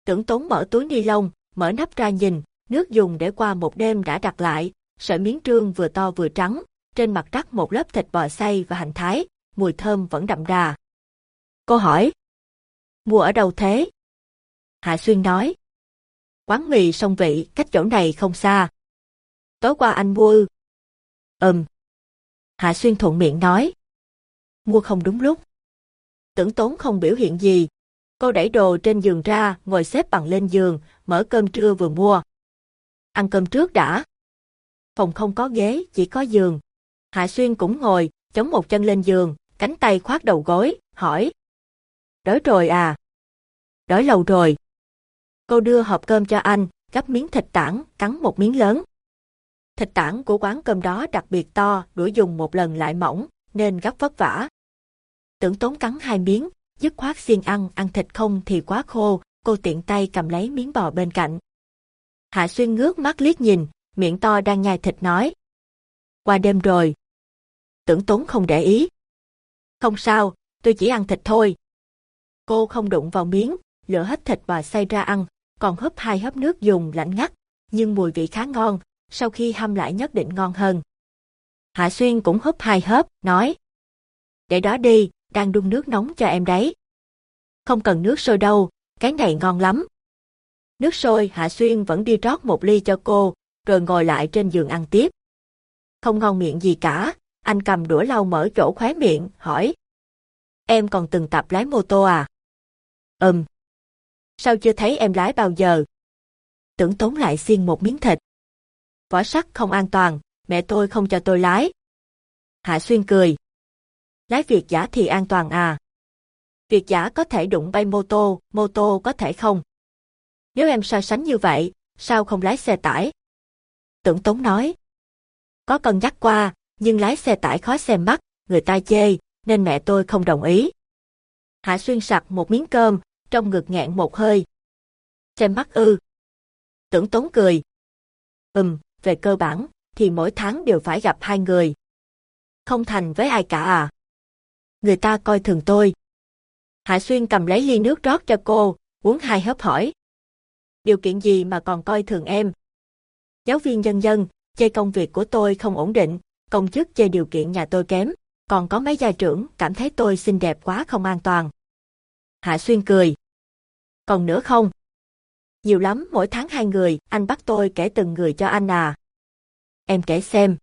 Tưởng tốn mở túi ni lông, mở nắp ra nhìn, nước dùng để qua một đêm đã đặt lại, sợi miếng trương vừa to vừa trắng, trên mặt rắc một lớp thịt bò xay và hành thái, mùi thơm vẫn đậm đà. Cô hỏi. Mua ở đâu thế? Hạ Xuyên nói. Quán mì sông vị, cách chỗ này không xa. Tối qua anh mua ư? Ừm. Hạ Xuyên thuận miệng nói. Mua không đúng lúc. Tưởng tốn không biểu hiện gì. Cô đẩy đồ trên giường ra, ngồi xếp bằng lên giường, mở cơm trưa vừa mua. Ăn cơm trước đã. Phòng không có ghế, chỉ có giường. Hạ Xuyên cũng ngồi, chống một chân lên giường, cánh tay khoác đầu gối, hỏi. Đói rồi à? Đói lâu rồi. Cô đưa hộp cơm cho anh, gắp miếng thịt tảng, cắn một miếng lớn. Thịt tảng của quán cơm đó đặc biệt to, đũa dùng một lần lại mỏng, nên gấp vất vả. Tưởng tốn cắn hai miếng, dứt khoát xiên ăn, ăn thịt không thì quá khô, cô tiện tay cầm lấy miếng bò bên cạnh. Hạ Xuyên ngước mắt liếc nhìn, miệng to đang nhai thịt nói. Qua đêm rồi. Tưởng tốn không để ý. Không sao, tôi chỉ ăn thịt thôi. Cô không đụng vào miếng, lửa hết thịt và xay ra ăn, còn húp hai hớp nước dùng lạnh ngắt, nhưng mùi vị khá ngon, sau khi hâm lại nhất định ngon hơn. Hạ Xuyên cũng húp hai hớp, nói. Để đó đi, đang đun nước nóng cho em đấy. Không cần nước sôi đâu, cái này ngon lắm. Nước sôi Hạ Xuyên vẫn đi rót một ly cho cô, rồi ngồi lại trên giường ăn tiếp. Không ngon miệng gì cả, anh cầm đũa lau mở chỗ khóe miệng, hỏi. Em còn từng tập lái mô tô à? Ừm. Sao chưa thấy em lái bao giờ? Tưởng tốn lại xiên một miếng thịt. Vỏ sắt không an toàn, mẹ tôi không cho tôi lái. Hạ Xuyên cười. Lái Việt giả thì an toàn à? Việt giả có thể đụng bay mô tô, mô tô có thể không? Nếu em so sánh như vậy, sao không lái xe tải? Tưởng Tống nói. Có cân nhắc qua, nhưng lái xe tải khó xem mắt, người ta chê, nên mẹ tôi không đồng ý. Hạ Xuyên sặc một miếng cơm, trong ngực nghẹn một hơi. Xem mắt ư. Tưởng Tống cười. Ừm, về cơ bản, thì mỗi tháng đều phải gặp hai người. Không thành với ai cả à? Người ta coi thường tôi. Hạ Xuyên cầm lấy ly nước rót cho cô, uống hai hớp hỏi. Điều kiện gì mà còn coi thường em? Giáo viên dân dân, chê công việc của tôi không ổn định, công chức chê điều kiện nhà tôi kém, còn có mấy gia trưởng cảm thấy tôi xinh đẹp quá không an toàn. Hạ Xuyên cười. Còn nữa không? Nhiều lắm, mỗi tháng hai người, anh bắt tôi kể từng người cho anh à. Em kể xem.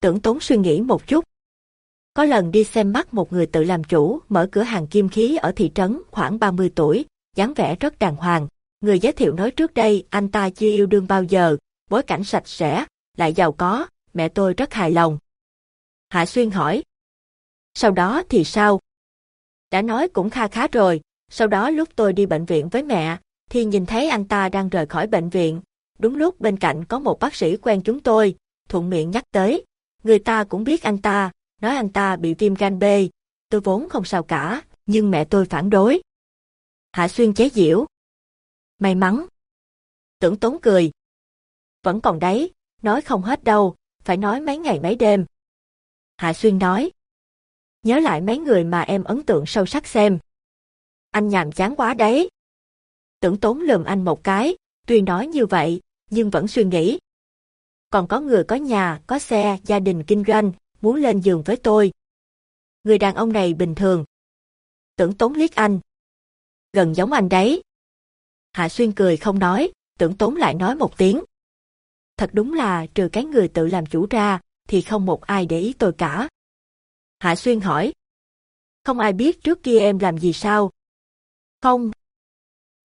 Tưởng tốn suy nghĩ một chút. Có lần đi xem mắt một người tự làm chủ, mở cửa hàng kim khí ở thị trấn, khoảng 30 tuổi, dáng vẻ rất đàng hoàng. Người giới thiệu nói trước đây anh ta chưa yêu đương bao giờ, bối cảnh sạch sẽ, lại giàu có, mẹ tôi rất hài lòng. Hạ Xuyên hỏi. Sau đó thì sao? Đã nói cũng kha khá rồi, sau đó lúc tôi đi bệnh viện với mẹ, thì nhìn thấy anh ta đang rời khỏi bệnh viện, Đúng lúc bên cạnh có một bác sĩ quen chúng tôi, thuận miệng nhắc tới. Người ta cũng biết anh ta, nói anh ta bị viêm gan B. Tôi vốn không sao cả, nhưng mẹ tôi phản đối. Hạ Xuyên chế giễu. May mắn. Tưởng tốn cười. Vẫn còn đấy, nói không hết đâu, phải nói mấy ngày mấy đêm. Hạ Xuyên nói. Nhớ lại mấy người mà em ấn tượng sâu sắc xem. Anh nhàm chán quá đấy. Tưởng tốn lườm anh một cái, tuy nói như vậy, nhưng vẫn suy nghĩ. Còn có người có nhà, có xe, gia đình kinh doanh, muốn lên giường với tôi. Người đàn ông này bình thường. Tưởng tốn liếc anh. Gần giống anh đấy. Hạ Xuyên cười không nói, tưởng tốn lại nói một tiếng. Thật đúng là trừ cái người tự làm chủ ra, thì không một ai để ý tôi cả. Hạ Xuyên hỏi. Không ai biết trước kia em làm gì sao? Không.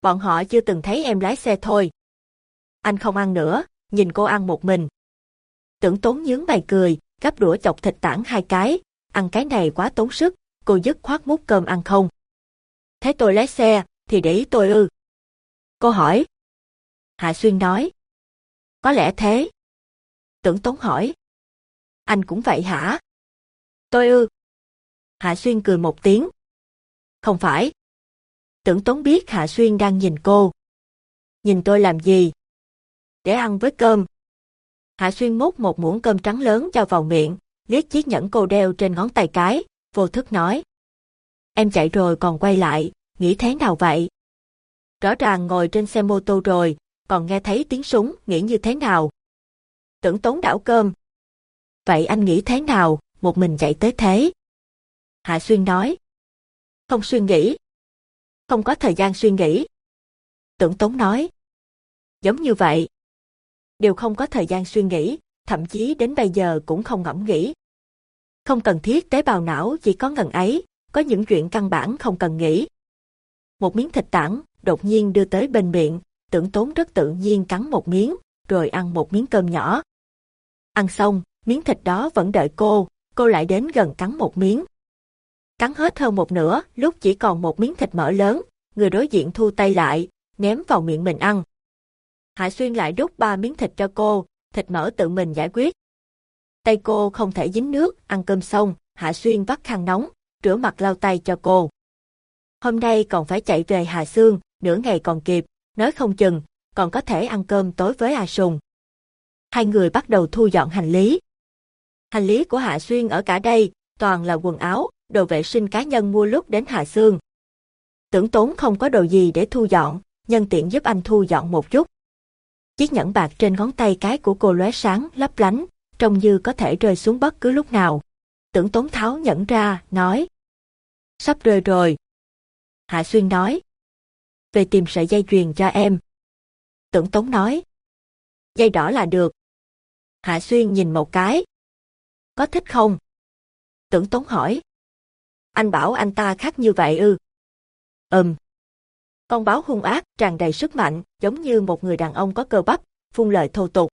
Bọn họ chưa từng thấy em lái xe thôi. Anh không ăn nữa, nhìn cô ăn một mình. Tưởng tốn nhướng mày cười, gắp đũa chọc thịt tảng hai cái, ăn cái này quá tốn sức, cô dứt khoát múc cơm ăn không. Thấy tôi lái xe, thì để ý tôi ư. Cô hỏi. Hạ Xuyên nói. Có lẽ thế. Tưởng Tốn hỏi. Anh cũng vậy hả? Tôi ư. Hạ Xuyên cười một tiếng. Không phải. Tưởng Tốn biết Hạ Xuyên đang nhìn cô. Nhìn tôi làm gì? Để ăn với cơm. Hạ Xuyên múc một muỗng cơm trắng lớn cho vào miệng, liếc chiếc nhẫn cô đeo trên ngón tay cái, vô thức nói. Em chạy rồi còn quay lại, nghĩ thế nào vậy? Rõ ràng ngồi trên xe mô tô rồi, còn nghe thấy tiếng súng, nghĩ như thế nào? Tưởng tốn đảo cơm. Vậy anh nghĩ thế nào, một mình chạy tới thế? Hạ Xuyên nói. Không suy nghĩ. Không có thời gian suy nghĩ. Tưởng tốn nói. Giống như vậy. Đều không có thời gian suy nghĩ, thậm chí đến bây giờ cũng không ngẫm nghĩ. Không cần thiết tế bào não chỉ có ngần ấy, có những chuyện căn bản không cần nghĩ. Một miếng thịt tảng, đột nhiên đưa tới bên miệng, tưởng tốn rất tự nhiên cắn một miếng, rồi ăn một miếng cơm nhỏ. Ăn xong, miếng thịt đó vẫn đợi cô, cô lại đến gần cắn một miếng. Cắn hết hơn một nửa, lúc chỉ còn một miếng thịt mỡ lớn, người đối diện thu tay lại, ném vào miệng mình ăn. Hạ Xuyên lại đút ba miếng thịt cho cô, thịt mỡ tự mình giải quyết. Tay cô không thể dính nước, ăn cơm xong, Hạ Xuyên vắt khăn nóng, rửa mặt lau tay cho cô. Hôm nay còn phải chạy về Hà Sương, nửa ngày còn kịp, nói không chừng, còn có thể ăn cơm tối với A Sùng. Hai người bắt đầu thu dọn hành lý. Hành lý của Hạ Xuyên ở cả đây, toàn là quần áo, đồ vệ sinh cá nhân mua lúc đến Hà Sương. Tưởng tốn không có đồ gì để thu dọn, nhân tiện giúp anh thu dọn một chút. Chiếc nhẫn bạc trên ngón tay cái của cô lóe sáng, lấp lánh, trông như có thể rơi xuống bất cứ lúc nào. Tưởng tốn tháo nhẫn ra, nói. Sắp rơi rồi. Hạ Xuyên nói. Về tìm sợi dây chuyền cho em. Tưởng tốn nói. Dây đỏ là được. Hạ Xuyên nhìn một cái. Có thích không? Tưởng tốn hỏi. Anh bảo anh ta khác như vậy ư? Ừm. Con báo hung ác, tràn đầy sức mạnh, giống như một người đàn ông có cơ bắp, phun lời thô tục.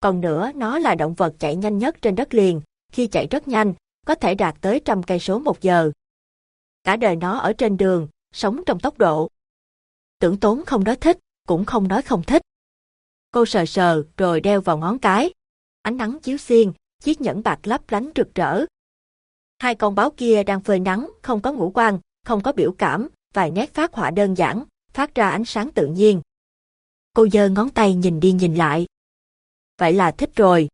Còn nữa, nó là động vật chạy nhanh nhất trên đất liền, khi chạy rất nhanh, có thể đạt tới trăm cây số một giờ. Cả đời nó ở trên đường, sống trong tốc độ. Tưởng tốn không nói thích, cũng không nói không thích. Cô sờ sờ rồi đeo vào ngón cái. Ánh nắng chiếu xiên, chiếc nhẫn bạc lấp lánh rực rỡ. Hai con báo kia đang phơi nắng, không có ngũ quan, không có biểu cảm, vài nét phát họa đơn giản, phát ra ánh sáng tự nhiên. Cô giơ ngón tay nhìn đi nhìn lại. Vậy là thích rồi.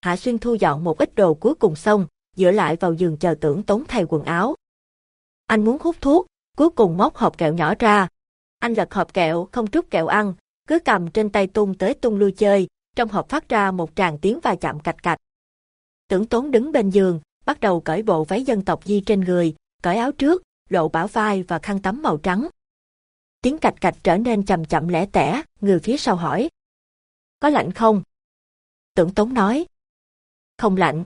Hạ Xuyên thu dọn một ít đồ cuối cùng xong, dựa lại vào giường chờ tưởng tốn thay quần áo. Anh muốn hút thuốc, cuối cùng móc hộp kẹo nhỏ ra. Anh lật hộp kẹo, không trút kẹo ăn, cứ cầm trên tay tung tới tung lui chơi, trong hộp phát ra một tràng tiếng va chạm cạch cạch. Tưởng tốn đứng bên giường, bắt đầu cởi bộ váy dân tộc di trên người, cởi áo trước, lộ bả vai và khăn tắm màu trắng. Tiếng cạch cạch trở nên chậm chậm lẻ tẻ, người phía sau hỏi. Có lạnh không? Tưởng Tống nói. Không lạnh.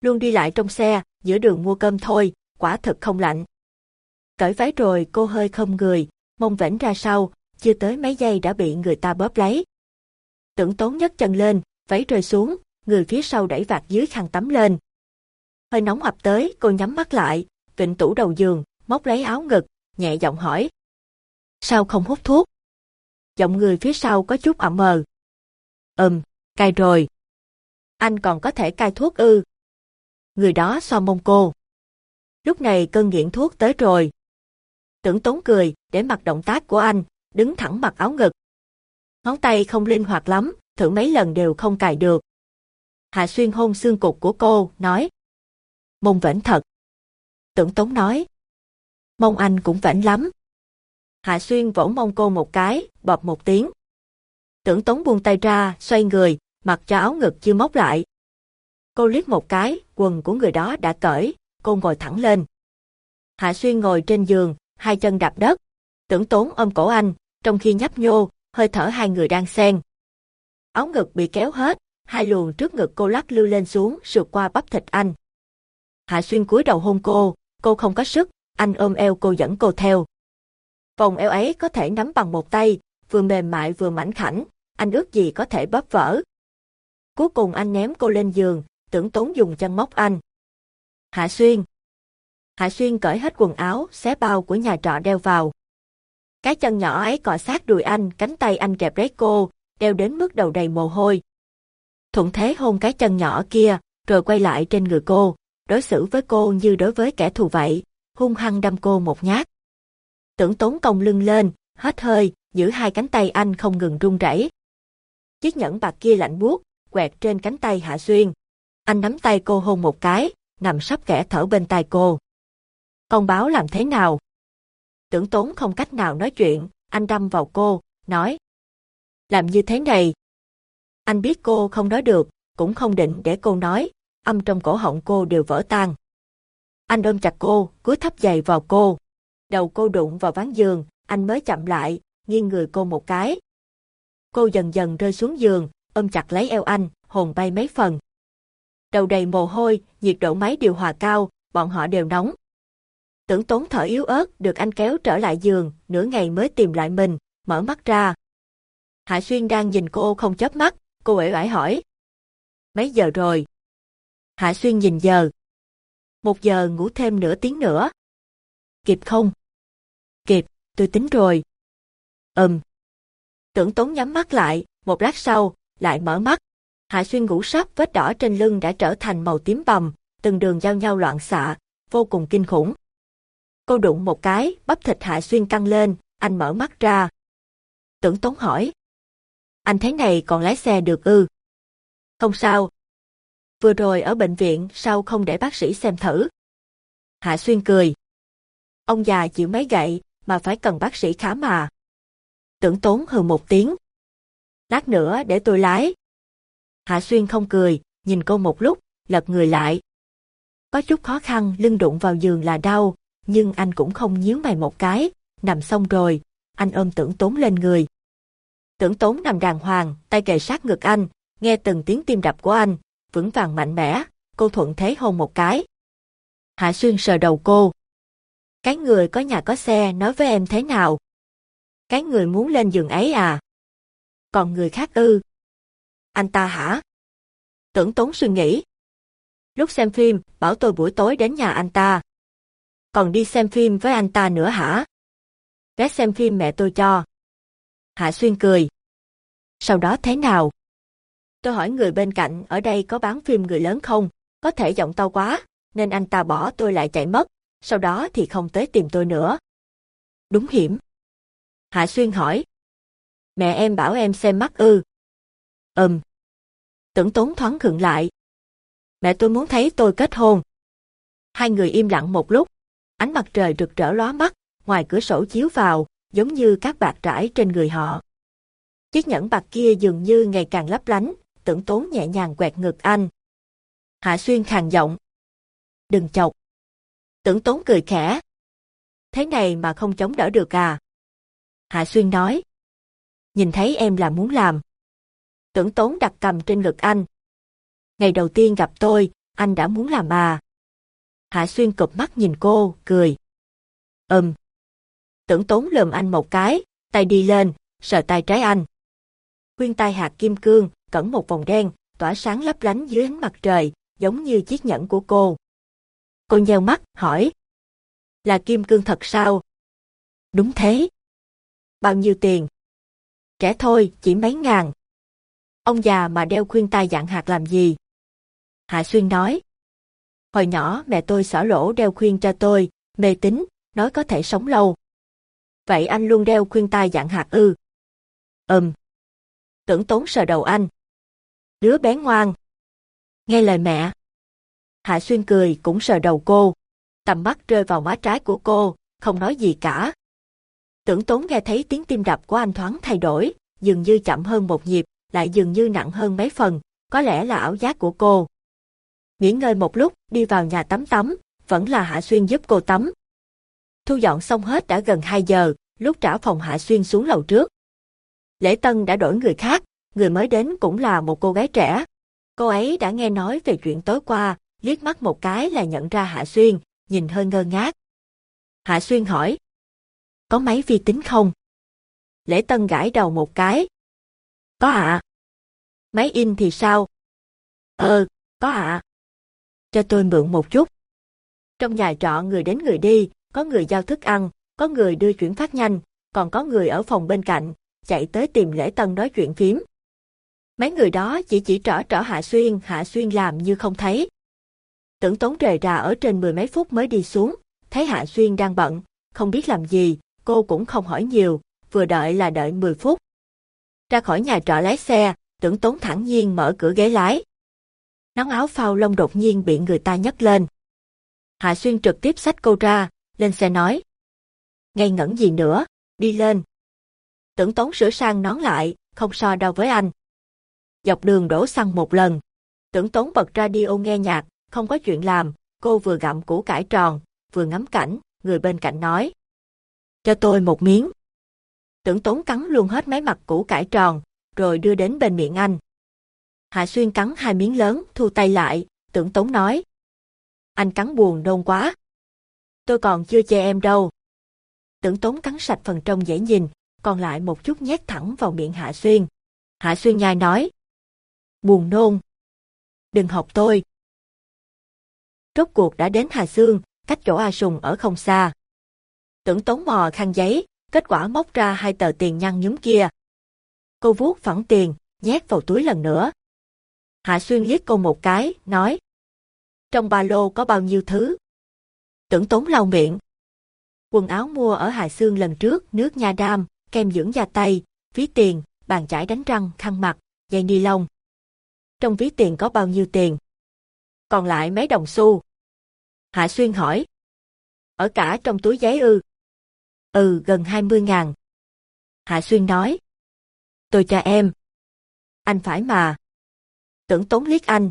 Luôn đi lại trong xe, giữa đường mua cơm thôi, quả thật không lạnh. Cởi váy rồi cô hơi không người, mông vảnh ra sau, chưa tới mấy giây đã bị người ta bóp lấy. Tưởng Tống nhấc chân lên, váy rơi xuống, người phía sau đẩy vạt dưới khăn tắm lên. Hơi nóng ập tới, cô nhắm mắt lại, vịnh tủ đầu giường, móc lấy áo ngực, nhẹ giọng hỏi. Sao không hút thuốc? giọng người phía sau có chút ẩm mờ. Ừm, cai rồi. Anh còn có thể cai thuốc ư. Người đó so mông cô. Lúc này cơn nghiện thuốc tới rồi. Tưởng tốn cười, để mặc động tác của anh, đứng thẳng mặc áo ngực. Ngón tay không linh hoạt lắm, thử mấy lần đều không cài được. Hạ Xuyên hôn xương cục của cô, nói. Mông vĩnh thật. Tưởng Tống nói. Mông anh cũng vảnh lắm. Hạ Xuyên vỗ mông cô một cái, bọp một tiếng. Tưởng Tống buông tay ra, xoay người, mặc cho áo ngực chưa móc lại. Cô liếc một cái, quần của người đó đã cởi, cô ngồi thẳng lên. Hạ Xuyên ngồi trên giường, hai chân đạp đất. Tưởng Tốn ôm cổ anh, trong khi nhấp nhô, hơi thở hai người đang xen. Áo ngực bị kéo hết, hai luồng trước ngực cô lắc lư lên xuống sượt qua bắp thịt anh. Hạ Xuyên cúi đầu hôn cô, cô không có sức, anh ôm eo cô dẫn cô theo. Vòng eo ấy có thể nắm bằng một tay, vừa mềm mại vừa mảnh khảnh, anh ước gì có thể bóp vỡ. Cuối cùng anh ném cô lên giường, tưởng tốn dùng chân móc anh. Hạ Xuyên Hạ Xuyên cởi hết quần áo, xé bao của nhà trọ đeo vào. Cái chân nhỏ ấy cọ sát đùi anh, cánh tay anh kẹp lấy cô, đeo đến mức đầu đầy mồ hôi. Thuận thế hôn cái chân nhỏ kia, rồi quay lại trên người cô, đối xử với cô như đối với kẻ thù vậy, hung hăng đâm cô một nhát. Tưởng tốn cong lưng lên, hết hơi, giữ hai cánh tay anh không ngừng run rẩy. Chiếc nhẫn bạc kia lạnh buốt, quẹt trên cánh tay Hạ Xuyên. Anh nắm tay cô hôn một cái, nằm sắp kẻ thở bên tai cô. Con báo làm thế nào? Tưởng tốn không cách nào nói chuyện, anh đâm vào cô, nói. Làm như thế này. Anh biết cô không nói được, cũng không định để cô nói, âm trong cổ họng cô đều vỡ tan. Anh ôm chặt cô, cúi thấp giày vào cô. Đầu cô đụng vào ván giường, anh mới chậm lại, nghiêng người cô một cái. Cô dần dần rơi xuống giường, ôm chặt lấy eo anh, hồn bay mấy phần. Đầu đầy mồ hôi, nhiệt độ máy điều hòa cao, bọn họ đều nóng. Tưởng tốn thở yếu ớt, được anh kéo trở lại giường, nửa ngày mới tìm lại mình, mở mắt ra. Hạ Xuyên đang nhìn cô không chớp mắt, cô uể oải hỏi. Mấy giờ rồi? Hạ Xuyên nhìn giờ. Một giờ ngủ thêm nửa tiếng nữa. Kịp không? Kịp, tôi tính rồi. Ừm. Tưởng tốn nhắm mắt lại, một lát sau, lại mở mắt. Hạ Xuyên ngủ sắp vết đỏ trên lưng đã trở thành màu tím bầm, từng đường giao nhau loạn xạ, vô cùng kinh khủng. Cô đụng một cái, bắp thịt Hạ Xuyên căng lên, anh mở mắt ra. Tưởng Tống hỏi. Anh thế này còn lái xe được ư? Không sao. Vừa rồi ở bệnh viện sao không để bác sĩ xem thử? Hạ Xuyên cười. Ông già chịu mấy gậy mà phải cần bác sĩ khám mà. Tưởng Tốn hừ một tiếng. Lát nữa để tôi lái. Hạ Xuyên không cười, nhìn cô một lúc, lật người lại. Có chút khó khăn lưng đụng vào giường là đau, nhưng anh cũng không nhíu mày một cái, nằm xong rồi, anh ôm tưởng tốn lên người. Tưởng tốn nằm đàng hoàng, tay kề sát ngực anh, nghe từng tiếng tim đập của anh, vững vàng mạnh mẽ, cô thuận thế hôn một cái. Hạ Xuyên sờ đầu cô. Cái người có nhà có xe nói với em thế nào? Cái người muốn lên giường ấy à? Còn người khác ư? Anh ta hả? Tưởng tốn suy nghĩ. Lúc xem phim, bảo tôi buổi tối đến nhà anh ta, còn đi xem phim với anh ta nữa hả? Vé xem phim mẹ tôi cho. Hạ Xuyên cười. Sau đó thế nào? Tôi hỏi người bên cạnh ở đây có bán phim người lớn không? Có thể giọng to quá, nên anh ta bỏ tôi lại chạy mất, sau đó thì không tới tìm tôi nữa. Đúng hiểm. Hạ Xuyên hỏi. Mẹ em bảo em xem mắt ư. Ừm. Tưởng tốn thoáng khựng lại. Mẹ tôi muốn thấy tôi kết hôn. Hai người im lặng một lúc, Ánh mặt trời rực rỡ lóa mắt, ngoài cửa sổ chiếu vào, giống như các bạc trải trên người họ. Chiếc nhẫn bạc kia dường như ngày càng lấp lánh, tưởng tốn nhẹ nhàng quẹt ngực anh. Hạ Xuyên khàn giọng. Đừng chọc. Tưởng tốn cười khẽ. Thế này mà không chống đỡ được à? Hạ Xuyên nói. Nhìn thấy em là muốn làm. Tưởng tốn đặt cầm trên ngực anh. Ngày đầu tiên gặp tôi, anh đã muốn làm à. Hạ Xuyên cụp mắt nhìn cô, cười. Ừm. Tưởng tốn lườm anh một cái, tay đi lên, sờ tay trái anh. Khuyên tay hạt kim cương, cẩn một vòng đen, tỏa sáng lấp lánh dưới ánh mặt trời, giống như chiếc nhẫn của cô. Cô nheo mắt, hỏi. Là kim cương thật sao? Đúng thế. Bao nhiêu tiền? Trẻ thôi, chỉ mấy ngàn. Ông già mà đeo khuyên tai dạng hạt làm gì? Hạ Xuyên nói. Hồi nhỏ mẹ tôi xỏ lỗ đeo khuyên cho tôi, mê tín, nói có thể sống lâu. Vậy anh luôn đeo khuyên tai dạng hạt ư? Ừm. Tưởng tốn sờ đầu anh. Đứa bé ngoan. Nghe lời mẹ. Hạ Xuyên cười cũng sờ đầu cô. Tầm mắt rơi vào má trái của cô, không nói gì cả. Tưởng tốn nghe thấy tiếng tim đập của anh thoáng thay đổi, dường như chậm hơn một nhịp, lại dường như nặng hơn mấy phần, có lẽ là ảo giác của cô. Nghỉ ngơi một lúc, đi vào nhà tắm tắm, vẫn là Hạ Xuyên giúp cô tắm. Thu dọn xong hết đã gần 2 giờ, lúc trả phòng Hạ Xuyên xuống lầu trước. Lễ Tân đã đổi người khác, người mới đến cũng là một cô gái trẻ. Cô ấy đã nghe nói về chuyện tối qua, liếc mắt một cái là nhận ra Hạ Xuyên, nhìn hơi ngơ ngác. Hạ Xuyên hỏi, có máy vi tính không? Lễ Tân gãi đầu một cái. Có ạ. À. Máy in thì sao? Ờ, có ạ. À. Cho tôi mượn một chút. Trong nhà trọ người đến người đi, có người giao thức ăn, có người đưa chuyển phát nhanh, còn có người ở phòng bên cạnh, chạy tới tìm Lễ Tân nói chuyện phím. Mấy người đó chỉ chỉ trỏ trỏ Hạ Xuyên, Hạ Xuyên làm như không thấy. Tưởng tốn rời ra ở trên mười mấy phút mới đi xuống, thấy Hạ Xuyên đang bận, không biết làm gì, cô cũng không hỏi nhiều, vừa đợi là đợi 10 phút. Ra khỏi nhà trọ lái xe, tưởng tốn thẳng nhiên mở cửa ghế lái. Nón áo phao lông đột nhiên bị người ta nhấc lên. Hạ Xuyên trực tiếp xách cô ra, lên xe nói. ngay ngẩn gì nữa, đi lên. Tưởng tốn sửa sang nón lại, không so đâu với anh. Dọc đường đổ xăng một lần. Tưởng tốn bật radio nghe nhạc, không có chuyện làm, cô vừa gặm củ cải tròn, vừa ngắm cảnh, người bên cạnh nói. Cho tôi một miếng. Tưởng tốn cắn luôn hết mấy mặt củ cải tròn, rồi đưa đến bên miệng anh. Hạ Xuyên cắn hai miếng lớn, thu tay lại, tưởng tốn nói. Anh cắn buồn nôn quá. Tôi còn chưa chê em đâu. Tưởng tốn cắn sạch phần trong dễ nhìn, còn lại một chút nhét thẳng vào miệng Hạ Xuyên. Hạ Xuyên nhai nói. Buồn nôn. Đừng học tôi. Rốt cuộc đã đến Hà Sương, cách chỗ A Sùng ở không xa. Tưởng tốn mò khăn giấy, kết quả móc ra hai tờ tiền nhăn nhúm kia. Cô vuốt phẳng tiền, nhét vào túi lần nữa. Hạ Xuyên liếc cô một cái, nói. Trong ba lô có bao nhiêu thứ? Tưởng tốn lau miệng. Quần áo mua ở Hà Sương lần trước, nước nha đam, kem dưỡng da tay, ví tiền, bàn chải đánh răng, khăn mặt, dây ni lông. Trong ví tiền có bao nhiêu tiền? Còn lại mấy đồng xu. Hạ Xuyên hỏi. Ở cả trong túi giấy ư? Ừ, gần 20 ngàn. Hạ Xuyên nói. Tôi cho em. Anh phải mà. Tưởng tốn liếc anh.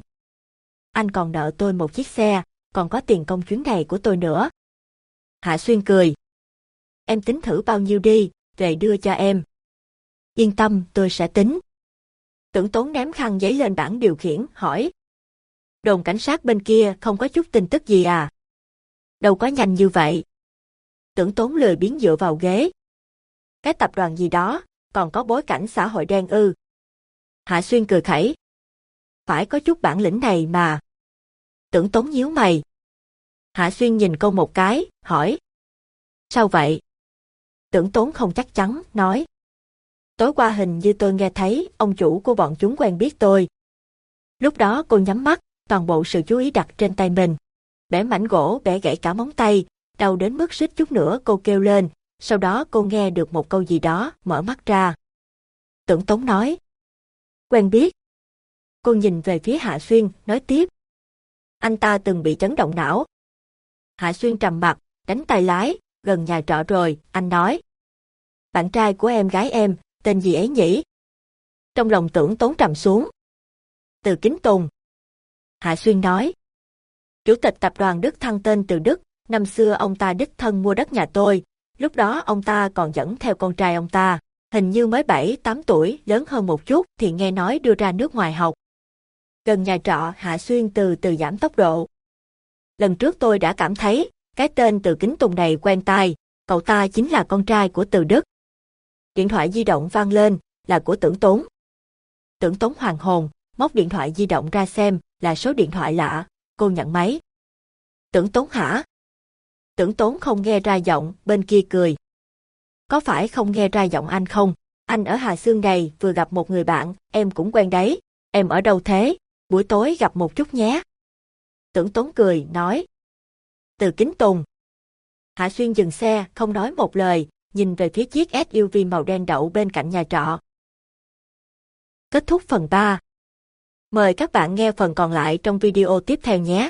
Anh còn nợ tôi một chiếc xe, còn có tiền công chuyến này của tôi nữa. Hạ Xuyên cười. Em tính thử bao nhiêu đi, về đưa cho em. Yên tâm, tôi sẽ tính. Tưởng tốn ném khăn giấy lên bảng điều khiển, hỏi. Đồn cảnh sát bên kia không có chút tin tức gì à? Đâu có nhanh như vậy. Tưởng tốn lười biến dựa vào ghế. Cái tập đoàn gì đó, còn có bối cảnh xã hội đen ư. Hạ Xuyên cười khẩy. Phải có chút bản lĩnh này mà. Tưởng tốn nhíu mày. Hạ Xuyên nhìn cô một cái, hỏi. Sao vậy? Tưởng tốn không chắc chắn, nói. Tối qua hình như tôi nghe thấy ông chủ của bọn chúng quen biết tôi. Lúc đó cô nhắm mắt, toàn bộ sự chú ý đặt trên tay mình. Bẻ mảnh gỗ bẻ gãy cả móng tay, đau đến mức xích chút nữa cô kêu lên, sau đó cô nghe được một câu gì đó, mở mắt ra. Tưởng Tống nói. Quen biết. Cô nhìn về phía Hạ Xuyên, nói tiếp. Anh ta từng bị chấn động não. Hạ Xuyên trầm mặt, đánh tay lái, gần nhà trọ rồi, anh nói. Bạn trai của em gái em, tên gì ấy nhỉ? Trong lòng tưởng tốn trầm xuống. Từ Kính Tùng. Hạ Xuyên nói. Chủ tịch tập đoàn Đức Thăng tên từ Đức, năm xưa ông ta đích thân mua đất nhà tôi, lúc đó ông ta còn dẫn theo con trai ông ta, hình như mới 7-8 tuổi, lớn hơn một chút thì nghe nói đưa ra nước ngoài học. Gần nhà trọ Hạ Xuyên từ từ giảm tốc độ. Lần trước tôi đã cảm thấy, cái tên từ kính tùng này quen tai, cậu ta chính là con trai của từ Đức. Điện thoại di động vang lên, là của tưởng tốn. Tưởng tốn hoàng hồn, móc điện thoại di động ra xem, là số điện thoại lạ, cô nhận máy. Tưởng tốn hả? Tưởng tốn không nghe ra giọng, bên kia cười. Có phải không nghe ra giọng anh không? Anh ở Hà Sương này vừa gặp một người bạn, em cũng quen đấy. Em ở đâu thế? Buổi tối gặp một chút nhé. Tưởng Tốn cười, nói. Từ Kính Tùng. Hạ Xuyên dừng xe, không nói một lời, nhìn về phía chiếc SUV màu đen đậu bên cạnh nhà trọ. Kết thúc phần 3. Mời các bạn nghe phần còn lại trong video tiếp theo nhé.